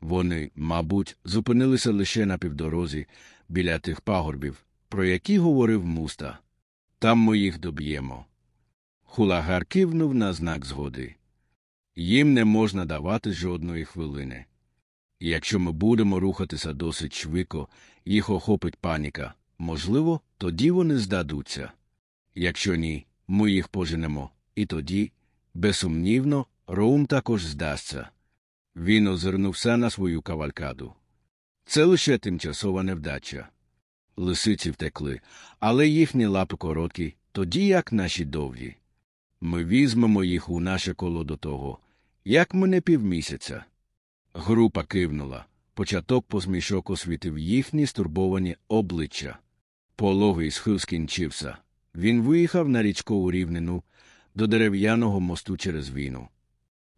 Вони, мабуть, зупинилися лише на півдорозі біля тих пагорбів, про які говорив муста. Там ми їх доб'ємо. Хулагар кивнув на знак згоди. Їм не можна давати жодної хвилини. Якщо ми будемо рухатися досить швидко, їх охопить паніка. Можливо, тоді вони здадуться. Якщо ні, ми їх поженемо, і тоді, безсумнівно, Роум також здасться. Він озирнувся на свою кавалькаду. Це лише тимчасова невдача. Лисиці втекли, але їхні лапи короткі, тоді як наші довгі. Ми візьмемо їх у наше коло до того, як мене півмісяця. Група кивнула. Початок посмішок освітив їхні стурбовані обличчя. Пологий схил скінчився. Він виїхав на річкову рівнину до дерев'яного мосту через війну.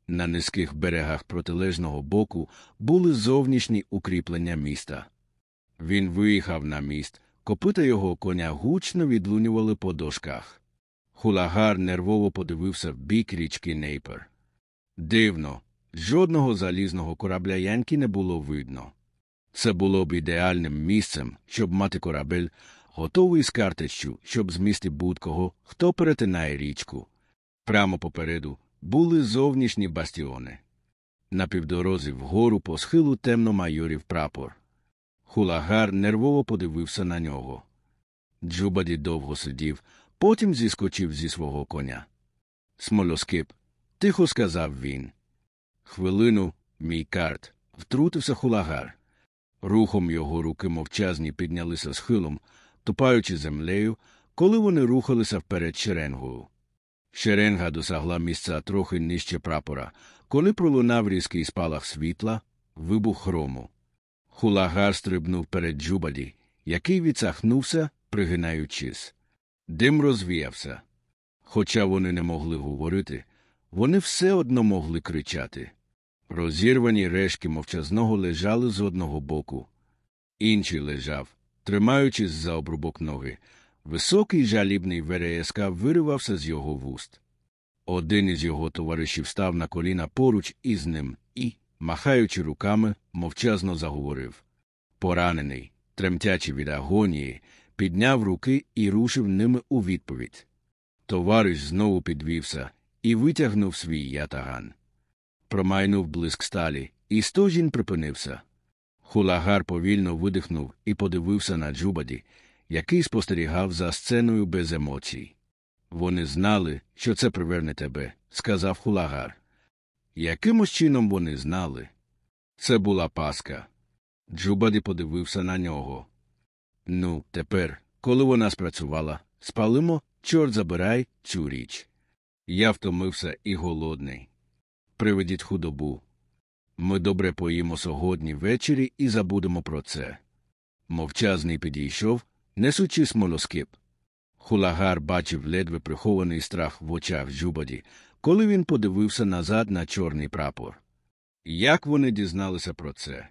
На низьких берегах протилежного боку були зовнішні укріплення міста. Він виїхав на міст, копита його коня гучно відлунювали по дошках. Хулагар нервово подивився в бік річки Нейпер. Дивно, жодного залізного корабля Янки не було видно. Це було б ідеальним місцем, щоб мати корабель, готовий з картеччю, щоб змісти будь-кого, хто перетинає річку. Прямо попереду були зовнішні бастіони. На півдорозі вгору по схилу темно майорів прапор. Хулагар нервово подивився на нього. Джубаді довго сидів, потім зіскочив зі свого коня. Смолоскип, тихо сказав він. Хвилину, мій карт, втрутився хулагар. Рухом його руки мовчазні піднялися схилом, тупаючи землею, коли вони рухалися вперед шеренгою. Шеренга досягла місця трохи нижче прапора, коли пролунав різкий спалах світла, вибух грому. Хулагар стрибнув перед Джубаді, який відсахнувся, пригинаючись. Дим розвіявся. Хоча вони не могли говорити, вони все одно могли кричати. Розірвані решки мовчазного лежали з одного боку. Інший лежав, тримаючись за обрубок ноги. Високий жалібний вереска виривався з його вуст. Один із його товаришів став на коліна поруч із ним і, махаючи руками, мовчазно заговорив. Поранений, тремтячи від агонії, підняв руки і рушив ними у відповідь. Товариш знову підвівся і витягнув свій ятаган. Промайнув блиск сталі, і стогін припинився. Хулагар повільно видихнув і подивився на Джубаді, який спостерігав за сценою без емоцій. Вони знали, що це приверне тебе, сказав Хулагар. Якимось чином вони знали. Це була пастка. Джубаді подивився на нього. Ну, тепер, коли вона спрацювала, спалимо, чорт забирай, цю річ. Я втомився і голодний. Приведіть худобу. Ми добре поїмо сьогодні ввечері і забудемо про це. Мовчазний підійшов, несучи смолоскип. Хулагар бачив ледве прихований страх в очах Джубаді, коли він подивився назад на чорний прапор. Як вони дізналися про це?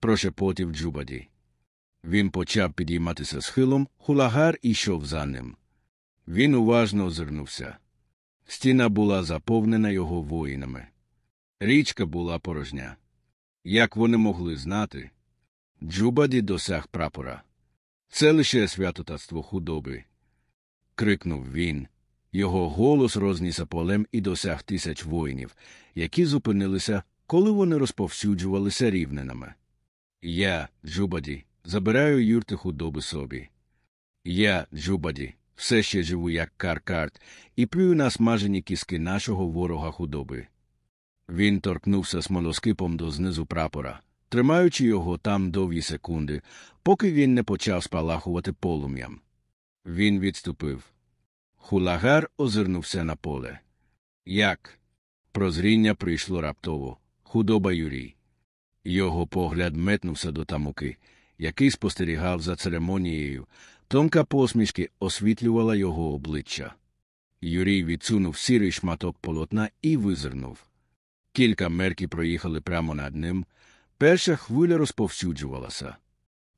Прошепотів Джубаді. Він почав підійматися схилом, хулагар ішов за ним. Він уважно озирнувся. Стіна була заповнена його воїнами. Річка була порожня. Як вони могли знати? Джубаді досяг прапора. Це лише святотатство худоби. крикнув він. Його голос рознісся полем і досяг тисяч воїнів, які зупинилися, коли вони розповсюджувалися рівнинами. Я, Джубаді, забираю юрти худоби собі. Я, Джубаді, все ще живу як каркарт, і плюю на смажені кіски нашого ворога худоби. Він торкнувся смолоскипом до знизу прапора, тримаючи його там довгі секунди, поки він не почав спалахувати полум'ям. Він відступив. Хулагар озирнувся на поле. Як? Прозріння прийшло раптово. Худоба Юрій. Його погляд метнувся до тамуки, який спостерігав за церемонією. Тонка посмішки освітлювала його обличчя. Юрій відсунув сірий шматок полотна і визирнув. Кілька мерки проїхали прямо над ним. Перша хвиля розповсюджувалася.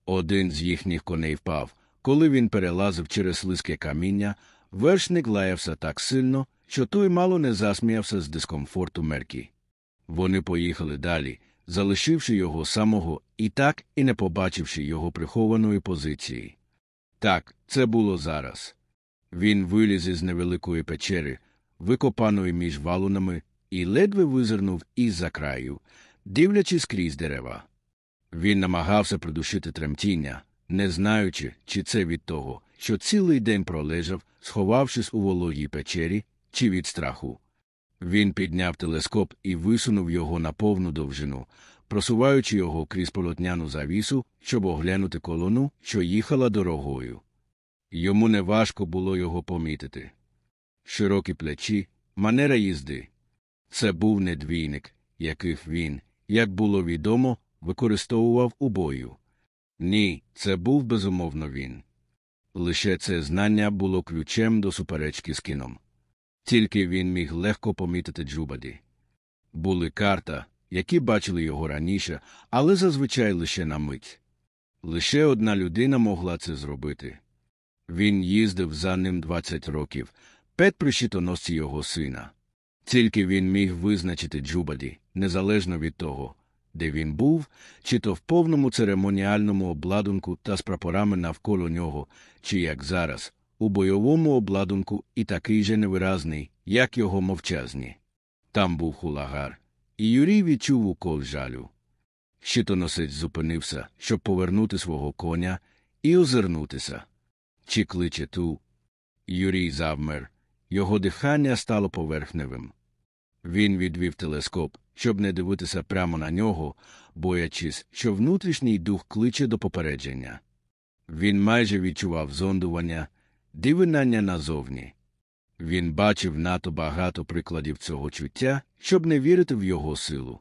Один з їхніх коней впав. Коли він перелазив через слизьке каміння, вершник лаявся так сильно, що той мало не засміявся з дискомфорту мерки. Вони поїхали далі, залишивши його самого і так і не побачивши його прихованої позиції. Так, це було зараз. Він виліз із невеликої печери, викопаної між валунами, і ледве визирнув із за краю, дивлячись крізь дерева. Він намагався придушити тремтіння, не знаючи, чи це від того, що цілий день пролежав, сховавшись у вологій печері, чи від страху. Він підняв телескоп і висунув його на повну довжину, просуваючи його крізь полотняну завісу, щоб оглянути колону, що їхала дорогою. Йому неважко було його помітити. Широкі плечі, манера їзди. Це був недвійник, яких він, як було відомо, використовував у бою. Ні, це був безумовно він. Лише це знання було ключем до суперечки з Кіном. Тільки він міг легко помітити Джубаді. Були каркарта, які бачили його раніше, але зазвичай лише на мить. Лише одна людина могла це зробити. Він їздив за ним 20 років, пет при щитоносцеві його сина. Тільки він міг визначити Джубаді, незалежно від того, де він був, чи то в повному церемоніальному обладунку та з прапорами навколо нього, чи як зараз, у бойовому обладунку і такий же невиразний, як його мовчазні. Там був хулагар, і Юрій відчув укол жалю. Щитоносець зупинився, щоб повернути свого коня і озирнутися. Чи кличе ту? Юрій завмер. Його дихання стало поверхневим. Він відвів телескоп, щоб не дивитися прямо на нього, боячись, що внутрішній дух кличе до попередження. Він майже відчував зондування, дивинання назовні. Він бачив надто багато прикладів цього чуття, щоб не вірити в його силу.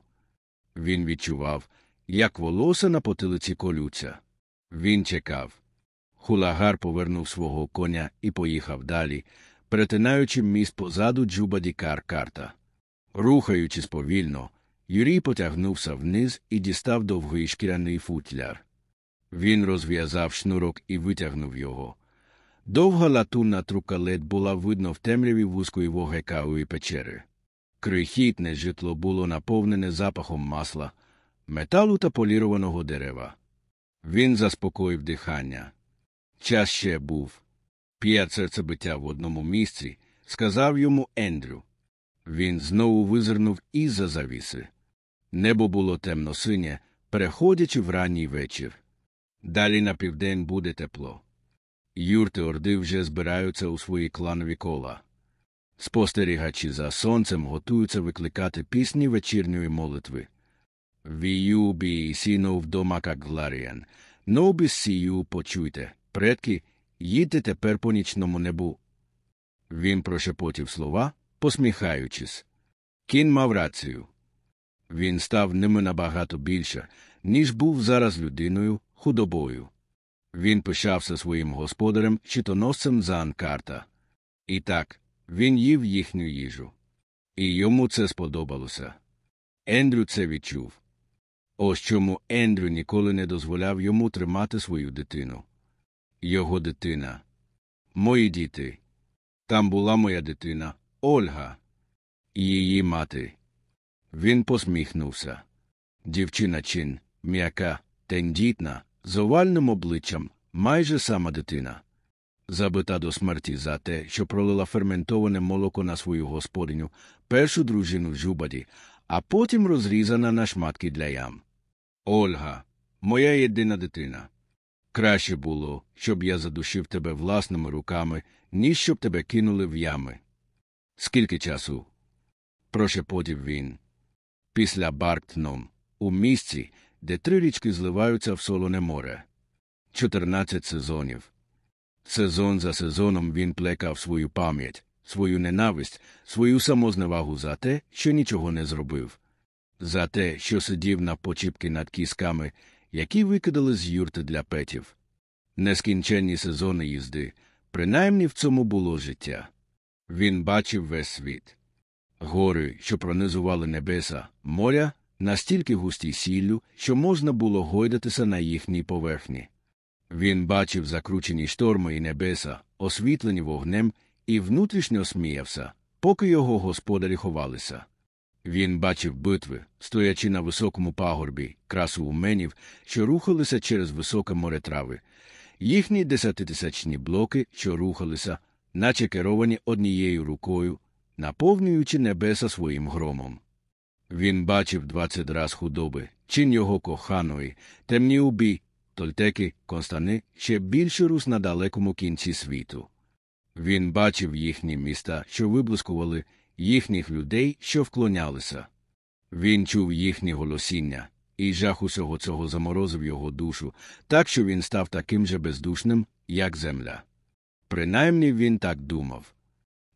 Він відчував, як волоса на потилиці колються. Він чекав. Хулагар повернув свого коня і поїхав далі, перетинаючи міст позаду Джубаді Кар-карта. Рухаючись повільно, Юрій потягнувся вниз і дістав довгий шкіряний футляр. Він розв'язав шнурок і витягнув його. Довга латунна трукалет була видно в темряві вузької вогекавої печери. Крихітне житло було наповнене запахом масла, металу та полірованого дерева. Він заспокоїв дихання. Час ще був. П'ять серцебиття в одному місці, сказав йому Ендрю. Він знову визирнув із за завіси. Небо було темно синє, переходячи в ранній вечір. Далі на південь буде тепло. Юрти орди вже збираються у свої кланові кола. Спостерігачі за сонцем готуються викликати пісні вечірньої молитви. Вію бі сіно вдома как гларіан, нобі сію почуйте, предки, їдьте тепер по нічному небу. Він прошепотів слова, посміхаючись. Кін мав рацію. Він став ними набагато більше, ніж був зараз людиною, худобою. Він пишався своїм господарем, щитоносцем за Анкарта. І так, він їв їхню їжу. І йому це сподобалося. Ендрю це відчув. Ось чому Ендрю ніколи не дозволяв йому тримати свою дитину. Його дитина. Мої діти. Там була моя дитина, Ольга, і її мати. Він посміхнувся. Дівчина чин, м'яка, тендітна, з овальним обличчям, майже сама дитина. Забита до смерті за те, що пролила ферментоване молоко на свою господиню, першу дружину в жубаді, а потім розрізана на шматки для ям. Ольга, моя єдина дитина. Краще було, щоб я задушив тебе власними руками, ніж щоб тебе кинули в ями. Скільки часу? прошепотів він. Після Барктном, у місці, де три річки зливаються в солоне море. Чотирнадцять сезонів. Сезон за сезоном він плекав свою пам'ять, свою ненависть, свою самозневагу за те, що нічого не зробив, за те, що сидів на почіпки над кісками, які викидали з юрти для петів. Нескінченні сезони їзди, принаймні в цьому було життя. Він бачив весь світ. Гори, що пронизували небеса, моря, настільки густі сіллю, що можна було гойдатися на їхній поверхні. Він бачив закручені шторми і небеса, освітлені вогнем, і внутрішньо сміявся, поки його господарі ховалися. Він бачив битви, стоячи на високому пагорбі, красу уменів, що рухалися через високе море трави, їхні десятитисячні блоки, що рухалися, наче керовані однією рукою, наповнюючи небеса своїм громом. Він бачив двадцять раз худоби, чин його коханої, темні убі, тольтеки, констани, ще більше рус на далекому кінці світу. Він бачив їхні міста, що виблискували, їхніх людей, що вклонялися. Він чув їхні голосіння, і жах усього цього заморозив його душу, так що він став таким же бездушним, як земля. Принаймні він так думав.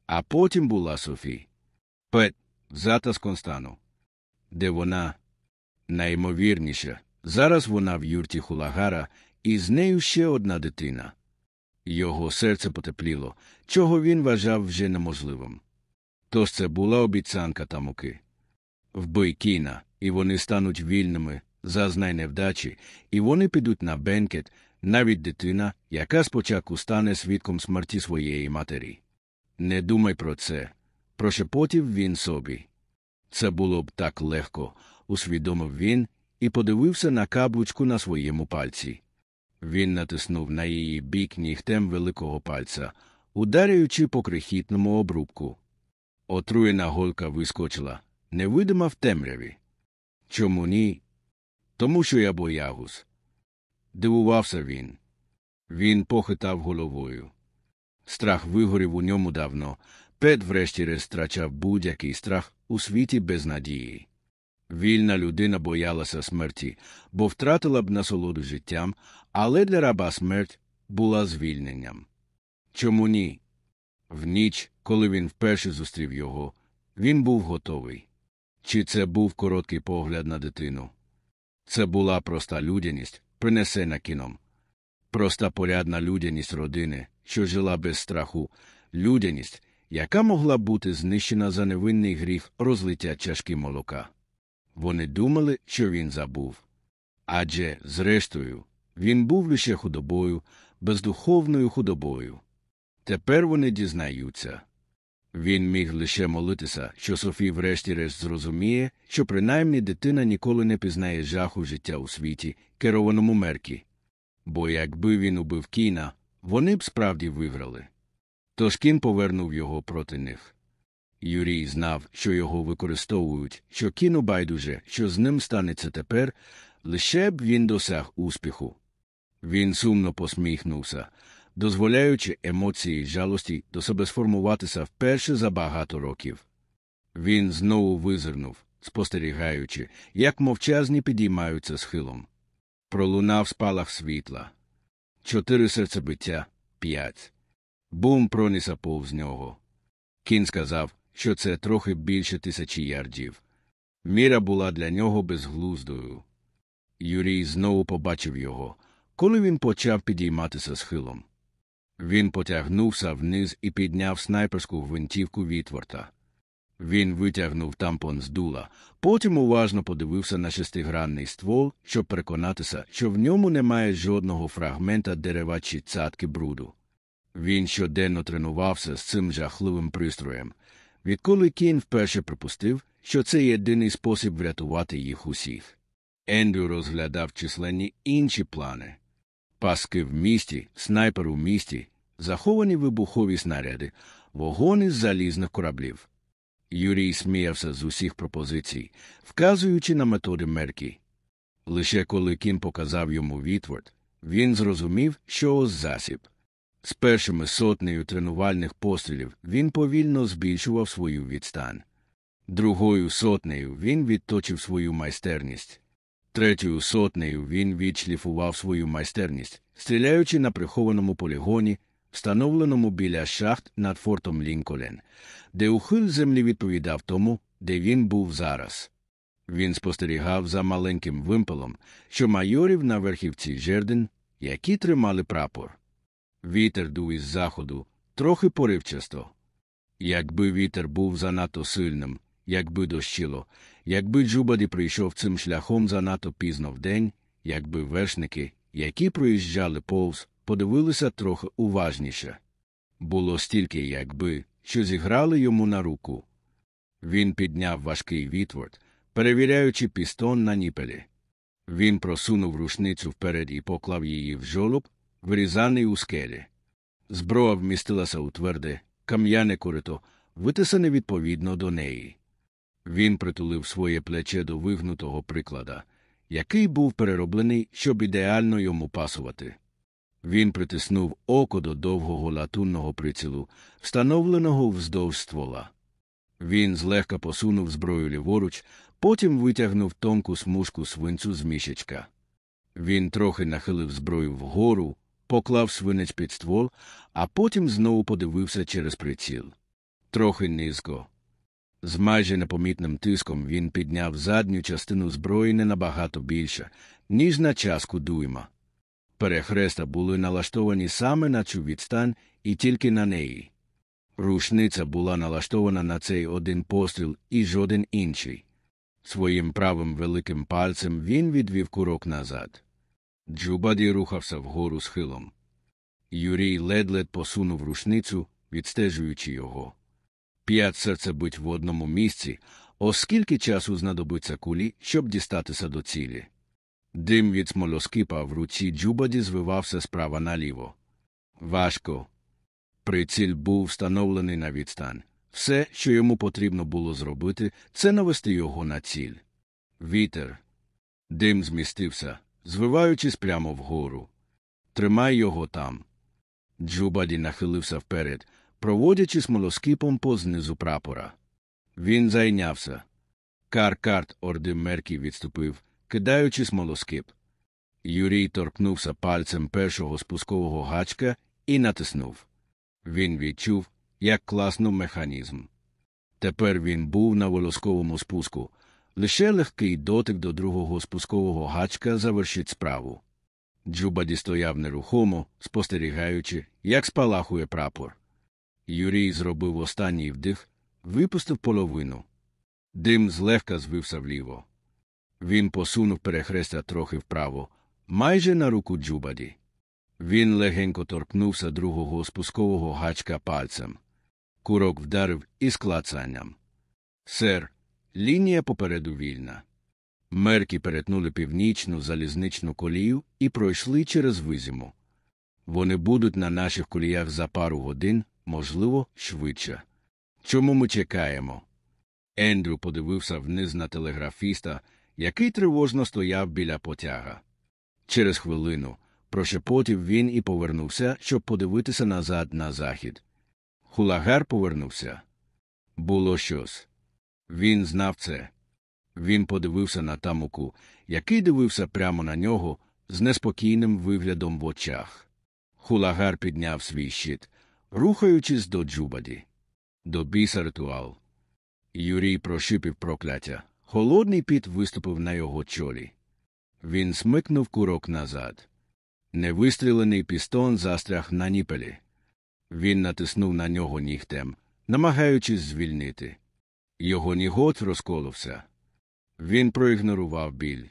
А потім була Софі. Пет, взята з Констану. Де вона? Наймовірніше, зараз вона в юрті хулагара, і з нею ще одна дитина. Його серце потепліло, чого він вважав вже неможливим. Тож це була обіцянка та муки. Вбий кіна, і вони стануть вільними, зазнай невдачі, і вони підуть на бенкет, навіть дитина, яка спочатку стане свідком смерті своєї матері. Не думай про це, прошепотів він собі. Це було б так легко, усвідомив він, і подивився на каблучку на своєму пальці. Він натиснув на її бік нігтем великого пальця, ударяючи по крихітному обрубку. Отруєна голька вискочила, невидима в темряві. Чому ні? Тому що я боягуз. Дивувався він. Він похитав головою. Страх вигорів у ньому давно. Пет врешті-решт втрачав будь-який страх у світі без надії. Вільна людина боялася смерті, бо втратила б насолоду життям, але для раба смерть була звільненням. Чому ні? В ніч, коли він вперше зустрів його, він був готовий. Чи це був короткий погляд на дитину? Це була проста людяність, принесена кіном. Проста порядна людяність родини, що жила без страху, людяність, яка могла бути знищена за невинний гріх розлиття чашки молока. Вони думали, що він забув. Адже, зрештою, він був лише худобою, бездуховною худобою. Тепер вони дізнаються. Він міг лише молитися, що Софі врешті-решт зрозуміє, що принаймні дитина ніколи не пізнає жаху життя у світі, керованому меркі. Бо якби він убив кіна, вони б справді виграли. Тож кін повернув його проти них. Юрій знав, що його використовують, що кіну байдуже, що з ним станеться тепер, лише б він досяг успіху. Він сумно посміхнувся, дозволяючи емоції жалості до себе сформуватися вперше за багато років. Він знову визирнув, спостерігаючи, як мовчазні підіймаються схилом. Пролунав спалах світла. Чотири серцебиття, п'ять. Бум пронісся повз нього. Кін сказав, що це трохи більше тисячі ярдів. Міра була для нього безглуздою. Юрій знову побачив його, коли він почав підійматися схилом. Він потягнувся вниз і підняв снайперську гвинтівку Вітворта. Він витягнув тампон з дула, потім уважно подивився на шестигранний ствол, щоб переконатися, що в ньому немає жодного фрагмента дерева чи цятки бруду. Він щоденно тренувався з цим жахливим пристроєм, відколи Кін вперше припустив, що це єдиний спосіб врятувати їх усіх. Ендрю розглядав численні інші плани. Паски в місті, снайпер у місті, заховані вибухові снаряди, вогони з залізних кораблів. Юрій сміявся з усіх пропозицій, вказуючи на методи мерки. Лише коли Кін показав йому відвод, він зрозумів, що ось засіб. З першими сотнею тренувальних пострілів він повільно збільшував свою відстань. Другою сотнею він відточив свою майстерність. Третьою сотнею він відшліфував свою майстерність, стріляючи на прихованому полігоні, встановленому біля шахт над фортом Лінколен, де ухил землі відповідав тому, де він був зараз. Він спостерігав за маленьким вимпелом, що майорів на верхівці жерден, які тримали прапор. Вітер дув із заходу, трохи поривчасто. Якби вітер був занадто сильним, якби дощило, якби Джубаді прийшов цим шляхом занадто пізно вдень, якби вершники, які проїжджали повз, подивилися трохи уважніше. Було стільки, якби, що зіграли йому на руку. Він підняв важкий відвод, перевіряючи пістон на ніпелі. Він просунув рушницю вперед і поклав її в жолоб, вирізаний у скелі. Зброя вмістилася у тверде, кам'яне корито, витисане відповідно до неї. Він притулив своє плече до вигнутого приклада, який був перероблений, щоб ідеально йому пасувати. Він притиснув око до довгого латунного прицілу, встановленого вздовж ствола. Він злегка посунув зброю ліворуч, потім витягнув тонку смужку свинцю з мішечка. Він трохи нахилив зброю вгору, поклав свинець під ствол, а потім знову подивився через приціл. Трохи низько. З майже непомітним тиском він підняв задню частину зброї не набагато більше, ніж на часку дуйма. Перехреста були налаштовані саме на цю відстань і тільки на неї. Рушниця була налаштована на цей один постріл і жоден інший. Своїм правим великим пальцем він відвів курок назад. Джубаді рухався вгору схилом. Юрій ледь-лед посунув рушницю, відстежуючи його. П'ять серцебить в одному місці, оскільки часу знадобиться кулі, щоб дістатися до цілі. Дим від смолоскипа в руці Джубаді звивався справа наліво. Важко. Приціл був встановлений на відстань. Все, що йому потрібно було зробити, це навести його на ціль. Вітер. Дим змістився, звиваючись прямо вгору. Тримай його там. Джубаді нахилився вперед, проводячи смолоскипом по знизу прапора. Він зайнявся. Кар-карт орди Меркі відступив, кидаючи смолоскип. Юрій торкнувся пальцем першого спускового гачка і натиснув. Він відчув, як класнув механізм. Тепер він був на волосковому спуску. Лише легкий дотик до другого спускового гачка завершить справу. Джубаді стояв нерухомо, спостерігаючи, як спалахує прапор. Юрій зробив останній вдих, випустив половину. Дим злегка звився вліво. Він посунув перехрестя трохи вправо, майже на руку Джубаді. Він легенько торкнувся другого спускового гачка пальцем. Курок вдарив із клацанням. Сер, лінія попереду вільна. Мерки перетнули північну залізничну колію і пройшли через визиму. Вони будуть на наших коліях за пару годин, можливо, швидше. Чому ми чекаємо? Ендрю подивився вниз на телеграфіста, який тривожно стояв біля потяга. Через хвилину прошепотів він і повернувся, щоб подивитися назад на захід. Хулагар повернувся. Було щось. Він знав це. Він подивився на тамуку, який дивився прямо на нього з неспокійним виглядом в очах. Хулагар підняв свій щит, рухаючись до Джубаді. До біса ритуал. Юрій прошипів прокляття. Холодний піт виступив на його чолі. Він смикнув курок назад. Невистрілений пістон застряг на ніпелі. Він натиснув на нього нігтем, намагаючись звільнити. Його нігот розколився. Він проігнорував біль.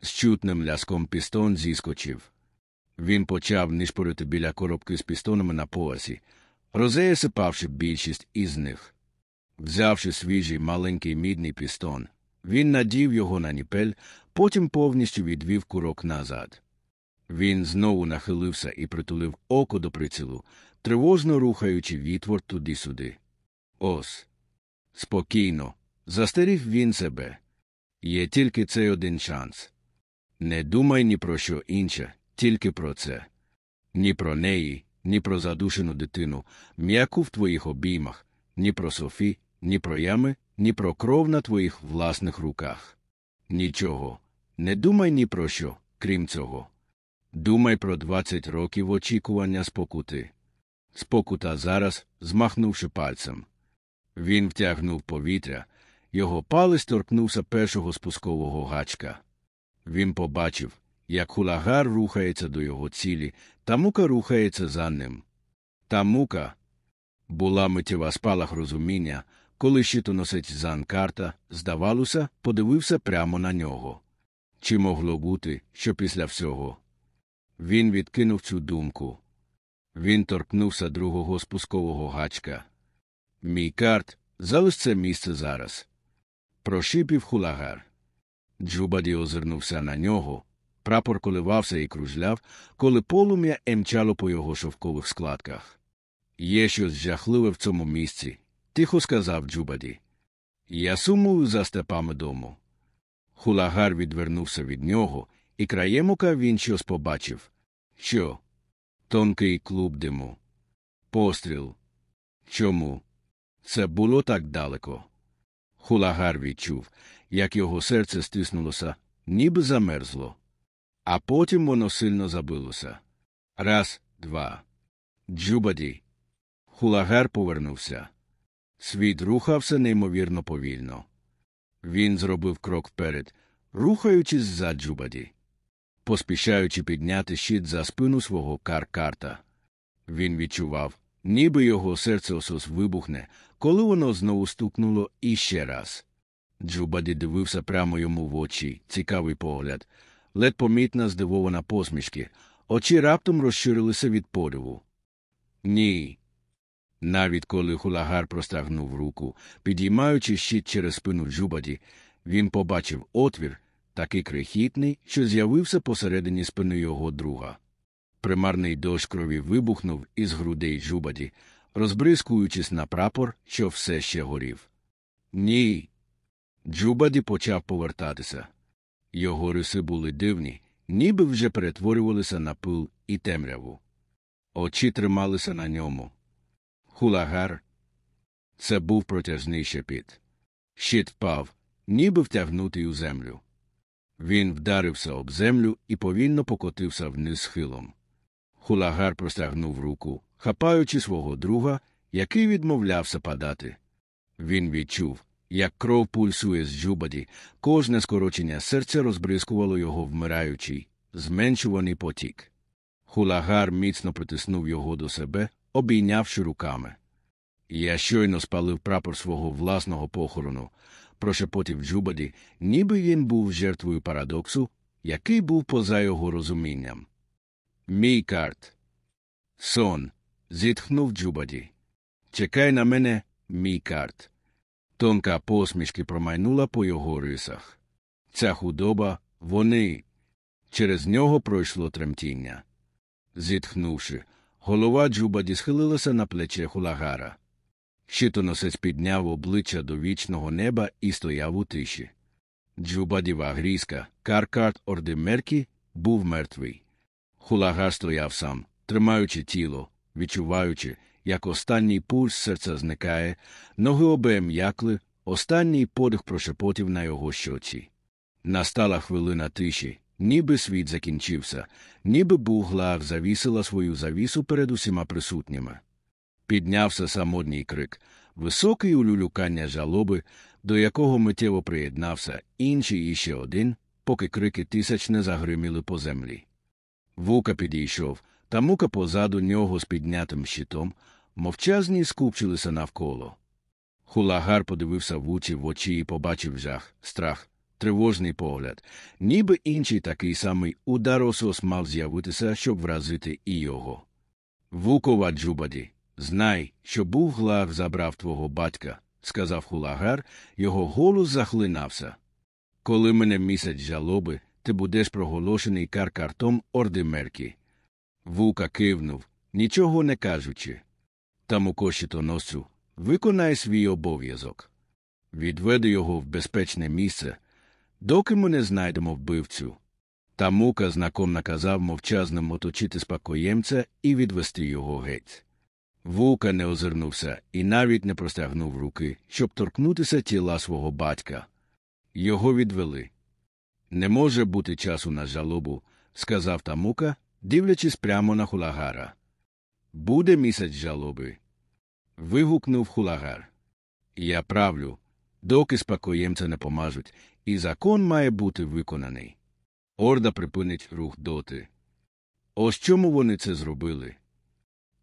З чутним ляском пістон зіскочив. Він почав нишпорити біля коробки з пістонами на поясі, розеясипавши більшість із них. Взявши свіжий маленький мідний пістон, він надів його на ніпель, потім повністю відвів курок назад. Він знову нахилився і притулив око до прицілу, тривожно рухаючи відвор туди-сюди. Ось. Спокійно. Застеріг він себе. Є тільки цей один шанс. Не думай ні про що інше, тільки про це. Ні про неї, ні про задушену дитину, м'яку в твоїх обіймах, ні про Софі, ні про ями, ні про кров на твоїх власних руках. Нічого. Не думай ні про що, крім цього. Думай про двадцять років очікування спокути. Спокута зараз, змахнувши пальцем. Він втягнув повітря, його палець торкнувся першого спускового гачка. Він побачив, як хулагар рухається до його цілі, та мука рухається за ним. Та мука була миттєва спалах розуміння, коли щитоносець Занкарта, здавалося, подивився прямо на нього. Чи могло бути, що після всього? Він відкинув цю думку. Він торкнувся другого спускового гачка. Мій карт, залиш це місце зараз. Прошипів хулагар. Джубаді озирнувся на нього. Прапор коливався і кружляв, коли полум'я емчало по його шовкових складках. Є щось жахливе в цьому місці, тихо сказав Джубаді. Я сумую за степами дому. Хулагар відвернувся від нього, і краєм ока він щось побачив. Що? Тонкий клуб диму. Постріл. Чому? Це було так далеко. Хулагар відчув, як його серце стиснулося, ніби замерзло. А потім воно сильно забилося. Раз, два. Джубаді. Хулагар повернувся. Світ рухався неймовірно повільно. Він зробив крок вперед, рухаючись за Джубаді, поспішаючи підняти щит за спину свого Кар-карта. Він відчував, ніби його серце ось-ось вибухне, коли воно знову стукнуло іще раз. Джубаді дивився прямо йому в очі, цікавий погляд, ледь помітна здивована посмішки, очі раптом розширилися від подиву. Ні. Навіть коли хулагар простягнув руку, підіймаючи щит через спину Джубаді, він побачив отвір, такий крихітний, що з'явився посередині спини його друга. Примарний дощ крові вибухнув із грудей Джубаді, розбризкуючись на прапор, що все ще горів. Ні. Джубаді почав повертатися. Його риси були дивні, ніби вже перетворювалися на пил і темряву. Очі трималися на ньому. Хулагар. Це був протяжний шепіт. Щит впав, ніби втягнутий у землю. Він вдарився об землю і повільно покотився вниз схилом. Хулагар простягнув руку, хапаючи свого друга, який відмовлявся падати. Він відчув, як кров пульсує з Джубаді, кожне скорочення серця розбризкувало його вмираючий, зменшуваний потік. Хулагар міцно притиснув його до себе, обійнявши руками. Я щойно спалив прапор свого власного похорону, прошепотів Джубаді, ніби він був жертвою парадоксу, який був поза його розумінням. Мій карт. Сон. Зітхнув Джубаді. Чекай на мене, мій карт. Тонка посмішки промайнула по його рисах. Ця худоба, вони. Через нього пройшло тремтіння. Зітхнувши, голова Джубаді схилилася на плече хулагара. Щитоносець підняв обличчя до вічного неба і стояв у тиші. Джубадіва грізка, Каркарт Ордимеркі, був мертвий. Хулагар стояв сам, тримаючи тіло, відчуваючи, як останній пульс серця зникає, ноги обем'якли, останній подих прошепотів на його щоці. Настала хвилина тиші, ніби світ закінчився, ніби буглах завісила свою завісу перед усіма присутніми. Піднявся самотній крик, високий улюлюкання жалоби, до якого миттєво приєднався інший іще один, поки крики тисяч не загриміли по землі. Вука підійшов, та мука позаду нього з піднятим щитом, мовчазні скупчилися навколо. Хулагар подивився в очі в очі і побачив жах, страх, тривожний погляд, ніби інший такий самий удар осос мав з'явитися, щоб вразити і його. Вукова Джубаді, знай, що був глав забрав твого батька, сказав хулагар, його голос захлинався. Коли мене місяць жалоби, ти будеш проголошений каркартом орди мерки. Вука кивнув, нічого не кажучи. Там Таму кощитоносцю, виконай свій обов'язок. Відведи його в безпечне місце, доки ми не знайдемо вбивцю. Та мука знаком наказав мовчазним оточити спокоємця і відвести його геть. Вука не озирнувся і навіть не простягнув руки, щоб торкнутися тіла свого батька. Його відвели. Не може бути часу на жалобу, сказав Тамука, дивлячись прямо на хулагара. Буде місяць жалоби. Вигукнув хулагар. Я правлю, доки спокоємця не помажуть, і закон має бути виконаний. Орда припинить рух доти. Ось чому вони це зробили?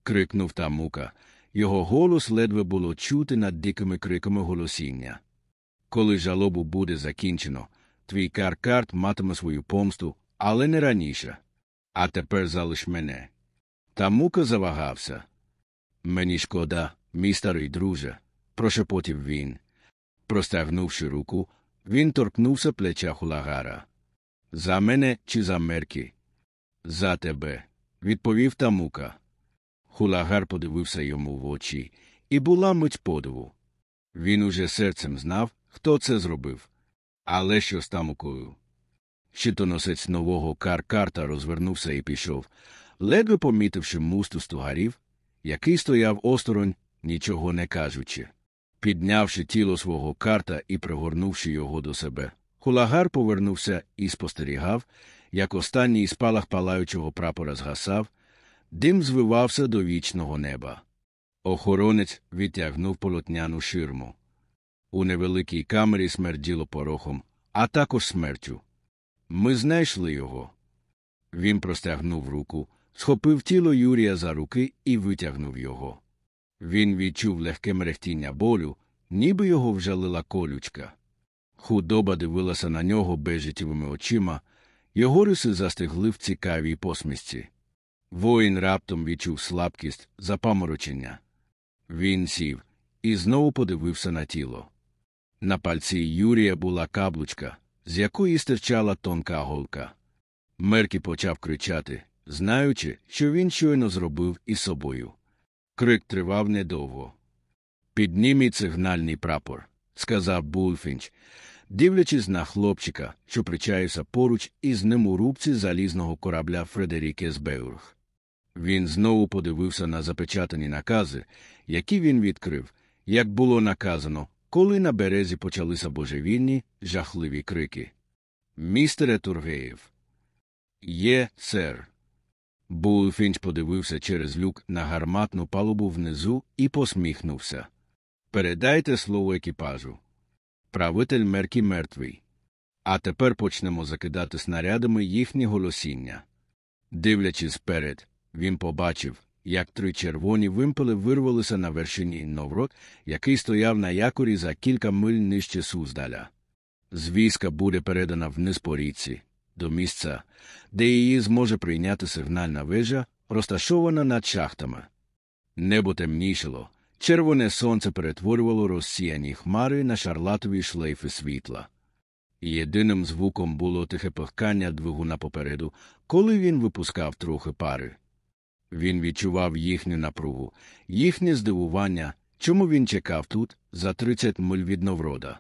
крикнув Тамука. Його голос ледве було чути над дикими криками голосіння. Коли жалобу буде закінчено, твій каркарт матиме свою помсту, але не раніше. А тепер залиш мене. Тамука завагався. Мені шкода, мій старий друже, прошепотів він. Простягнувши руку, він торкнувся плеча хулагара. За мене чи за мерки? За тебе, відповів Тамука. Хулагар подивився йому в очі, і була мить подиву. Він уже серцем знав, хто це зробив. Але що з тамукою? Щитоносець нового каркарта розвернувся і пішов, ледве помітивши мусту стугарів, який стояв осторонь, нічого не кажучи. Піднявши тіло свого карта і пригорнувши його до себе, хулагар повернувся і спостерігав, як останній спалах палаючого прапора згасав, дим звивався до вічного неба. Охоронець відтягнув полотняну ширму. У невеликій камері смерділо порохом, а також смертю. Ми знайшли його. Він простягнув руку, схопив тіло Юрія за руки і витягнув його. Він відчув легке мерехтіння болю, ніби його вжалила колючка. Худоба дивилася на нього безжиттєвими очима, його риси застигли в цікавій посмішці. Воїн раптом відчув слабкість, запаморочення. Він сів і знову подивився на тіло. На пальці Юрія була каблучка, з якої стирчала тонка голка. Меркі почав кричати, знаючи, що він щойно зробив із собою. Крик тривав недовго. Підніміть сигнальний прапор, сказав Булфінч, дивлячись на хлопчика, що причаївся поруч із ним у рубці залізного корабля Фредеріке Збеург. Він знову подивився на запечатані накази, які він відкрив, як було наказано, коли на березі почалися божевільні, жахливі крики. Містере Тургеєв. Є, сер. Булфінч подивився через люк на гарматну палубу внизу і посміхнувся. Передайте слово екіпажу. Правитель Меркі мертвий. А тепер почнемо закидати снарядами їхні голосіння. Дивлячись вперед, він побачив, як три червоні вимпели вирвалися на вершині Новрод, який стояв на якорі за кілька миль нижче Суздаля. Звістка буде передана вниз по річці, до місця, де її зможе прийняти сигнальна вежа, розташована над шахтами. Небо темнішало, червоне сонце перетворювало розсіяні хмари на шарлатові шлейфи світла. Єдиним звуком було тихе пихкання двигуна попереду, коли він випускав трохи пари. Він відчував їхню напругу, їхнє здивування, чому він чекав тут, за 30 миль від Новрода.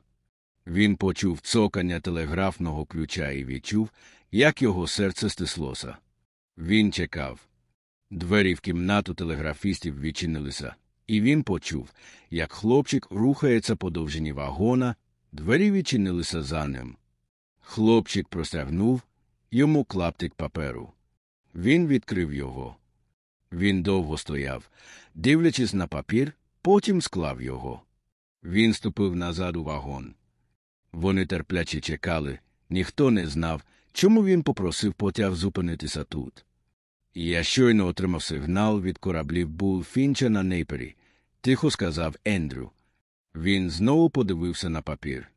Він почув цокання телеграфного ключа і відчув, як його серце стислося. Він чекав. Двері в кімнату телеграфістів відчинилися, і він почув, як хлопчик рухається по довжині вагона, двері відчинилися за ним. Хлопчик простягнув йому клаптик паперу. Він відкрив його. Він довго стояв, дивлячись на папір, потім склав його. Він ступив назад у вагон. Вони терпляче чекали, ніхто не знав, чому він попросив потяг зупинитися тут. Я щойно отримав сигнал від кораблів Бул Фінча на нейпері, тихо сказав Ендрю. Він знову подивився на папір.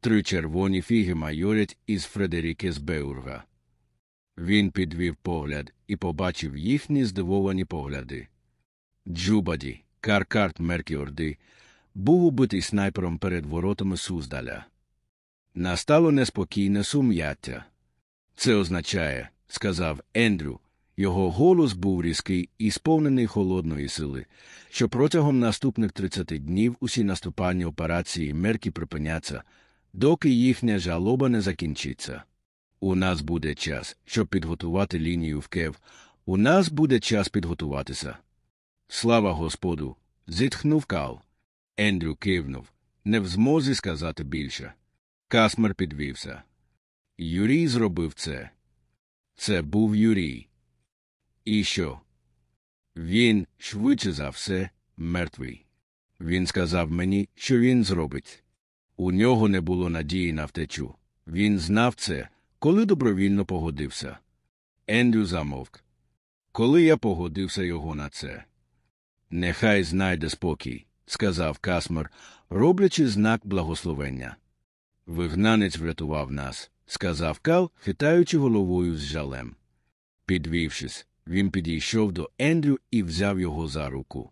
Три червоні фіги майорять із Фредеріки з Беурга. Він підвів погляд і побачив їхні здивовані погляди. Джубаді, Каркарт Меркіорди, був убитий снайпером перед воротами Суздаля. Настало неспокійне сум'яття. Це означає, сказав Ендрю, його голос був різкий і сповнений холодної сили, що протягом наступних 30 днів усі наступальні операції Меркі припиняться, доки їхня жалоба не закінчиться. У нас буде час, щоб підготувати лінію в Кев. У нас буде час підготуватися. Слава Господу. зітхнув Кал. Ендрю кивнув, не в змозі сказати більше. Касмер підвівся. Юрій зробив це. Це був Юрій. І що? Він, швидше за все, мертвий. Він сказав мені, що він зробить. У нього не було надії на втечу. Він знав це, коли добровільно погодився. Ендрю замовк. Коли я погодився його на це. Нехай знайде спокій, сказав Касмер, роблячи знак благословення. Вигнанець врятував нас, сказав Кал, хитаючи головою з жалем. Підвівшись, він підійшов до Ендрю і взяв його за руку.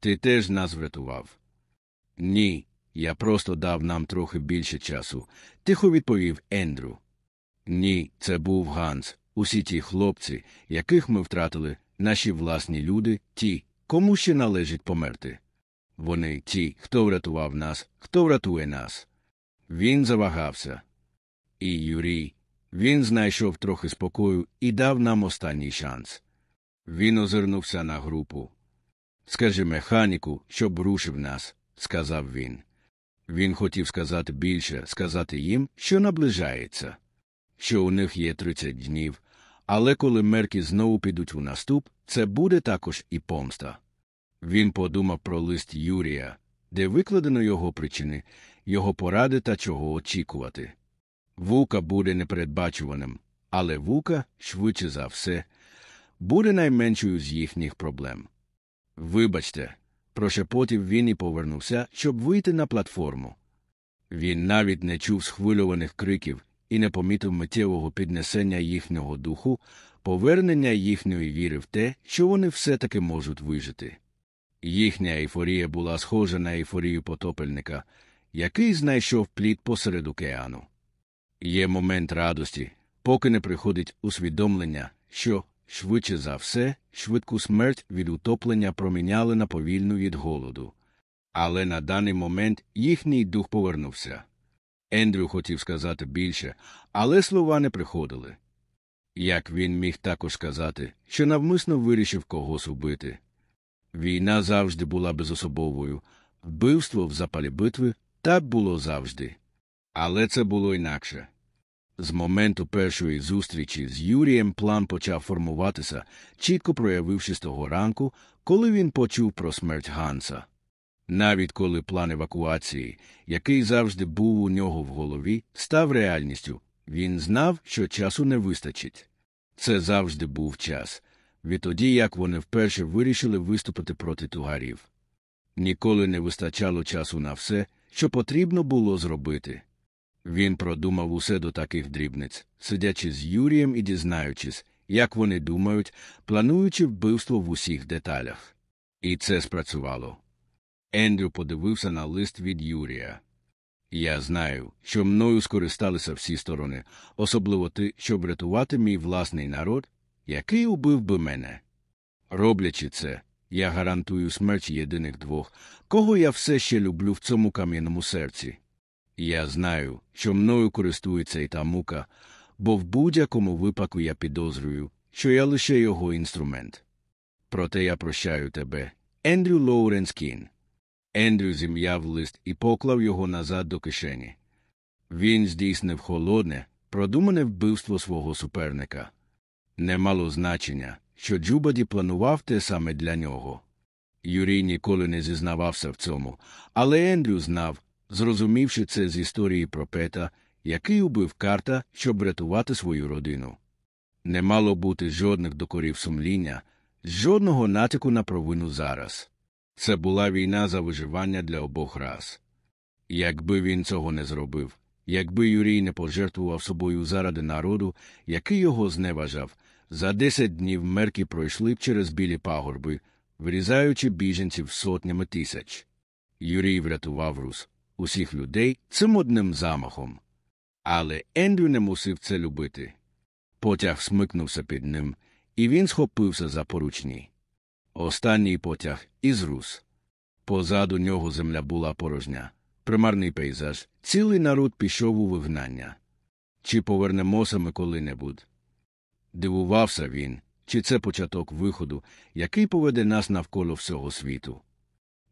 Ти теж нас врятував. Ні, я просто дав нам трохи більше часу, тихо відповів Ендрю. Ні, це був Ганс, усі ті хлопці, яких ми втратили, наші власні люди, ті, кому ще належить померти. Вони ті, хто врятував нас, хто врятує нас. Він завагався. І Юрій, він знайшов трохи спокою і дав нам останній шанс. Він озирнувся на групу. Скажи механіку, щоб рушив нас, сказав він. Він хотів сказати більше, сказати їм, що наближається, що у них є 30 днів, але коли мерки знову підуть у наступ, це буде також і помста. Він подумав про лист Юрія, де викладено його причини, його поради та чого очікувати. Вука буде непередбачуваним, але вука, швидше за все, буде найменшою з їхніх проблем. Вибачте, прошепотів він і повернувся, щоб вийти на платформу. Він навіть не чув схвильованих криків і не помітив миттєвого піднесення їхнього духу, повернення їхньої віри в те, що вони все таки можуть вижити. Їхня ейфорія була схожа на ейфорію потопельника, який знайшов плід посеред океану. Є момент радості, поки не приходить усвідомлення, що, швидше за все, швидку смерть від утоплення проміняли на повільну від голоду. Але на даний момент їхній дух повернувся. Ендрю хотів сказати більше, але слова не приходили. Як він міг також сказати, що навмисно вирішив когось убити. Війна завжди була безособовою, вбивство в запалі битви так було завжди. Але це було інакше. З моменту першої зустрічі з Юрієм план почав формуватися, чітко проявившись того ранку, коли він почув про смерть Ганса. Навіть коли план евакуації, який завжди був у нього в голові, став реальністю, він знав, що часу не вистачить. Це завжди був час, відтоді як вони вперше вирішили виступити проти тугарів. Ніколи не вистачало часу на все, що потрібно було зробити. Він продумав усе до таких дрібниць, сидячи з Юрієм і дізнаючись, як вони думають, плануючи вбивство в усіх деталях. І це спрацювало. Ендрю подивився на лист від Юрія. Я знаю, що мною скористалися всі сторони, особливо ти, щоб рятувати мій власний народ, який убив би мене. Роблячи це, я гарантую смерть єдиних двох, кого я все ще люблю в цьому кам'яному серці. Я знаю, що мною користується і та мука, бо в будь-якому випадку я підозрюю, що я лише його інструмент. Проте я прощаю тебе, Ендрю Лоуренс Кін. Ендрю зім'яв лист і поклав його назад до кишені. Він здійснив холодне, продумане вбивство свого суперника. Не мало значення, що Джубаді планував те саме для нього. Юрій ніколи не зізнавався в цьому, але Ендрю знав, зрозумівши це з історії про Пета, який убив карта, щоб рятувати свою родину. Не мало бути жодних докорів сумління, жодного натяку на провину зараз. Це була війна за виживання для обох рас. Якби він цього не зробив, якби Юрій не пожертвував собою заради народу, який його зневажав, за десять днів мерки пройшли б через білі пагорби, вирізаючи біженців сотнями тисяч. Юрій врятував рус, усіх людей цим одним замахом. Але Ендрю не мусив це любити. Потяг смикнувся під ним, і він схопився за поручні. Останній потяг із рус. Позаду нього земля була порожня, примарний пейзаж, цілий народ пішов у вигнання. Чи повернемося ми коли-небудь? Дивувався він, чи це початок виходу, який поведе нас навколо всього світу.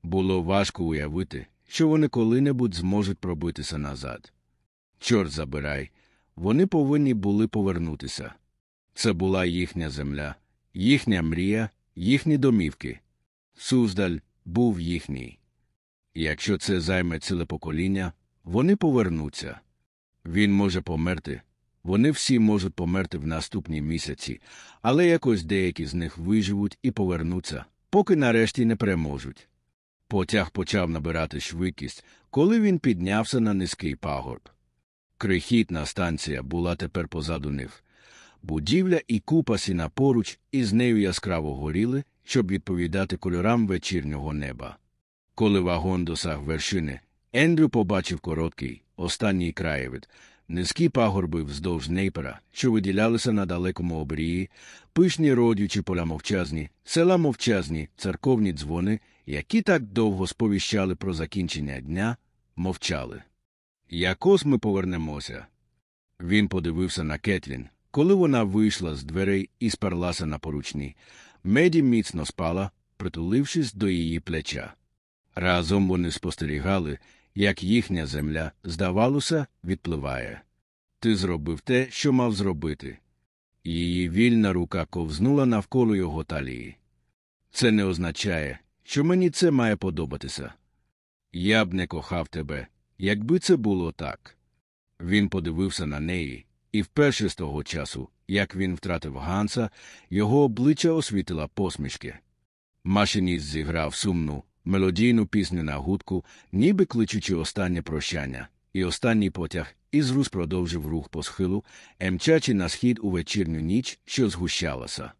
Було важко уявити, що вони коли-небудь зможуть пробитися назад. Чорт забирай, вони повинні були повернутися. Це була їхня земля, їхня мрія, їхні домівки. Суздаль був їхній. Якщо це займе ціле покоління, вони повернуться. Він може померти. Вони всі можуть померти в наступні місяці, але якось деякі з них виживуть і повернуться, поки нарешті не переможуть. Потяг почав набирати швидкість, коли він піднявся на низький пагорб. Крихітна станція була тепер позаду них. Будівля і купа сіна поруч із нею яскраво горіли, щоб відповідати кольорам вечірнього неба. Коли вагон досяг вершини, Ендрю побачив короткий, останній краєвид, низькі пагорби вздовж нейпера, що виділялися на далекому обрії, пишні родючі поля мовчазні, села мовчазні, церковні дзвони, які так довго сповіщали про закінчення дня, мовчали. Якось ми повернемося. Він подивився на Кетлін, коли вона вийшла з дверей і сперлася на поручні. Меді міцно спала, притулившись до її плеча. Разом вони спостерігали, як їхня земля, здавалося, відпливає. Ти зробив те, що мав зробити. Її вільна рука ковзнула навколо його талії. Це не означає, що мені це має подобатися. Я б не кохав тебе, якби це було так. Він подивився на неї, і вперше з того часу, як він втратив Ганса, його обличчя освітила посмішки. Машиніст зіграв сумну, мелодійну пісню на гудку, ніби кличучи останнє прощання, і останній потяг із рус продовжив рух по схилу, мчачи на схід у вечірню ніч, що згущалася.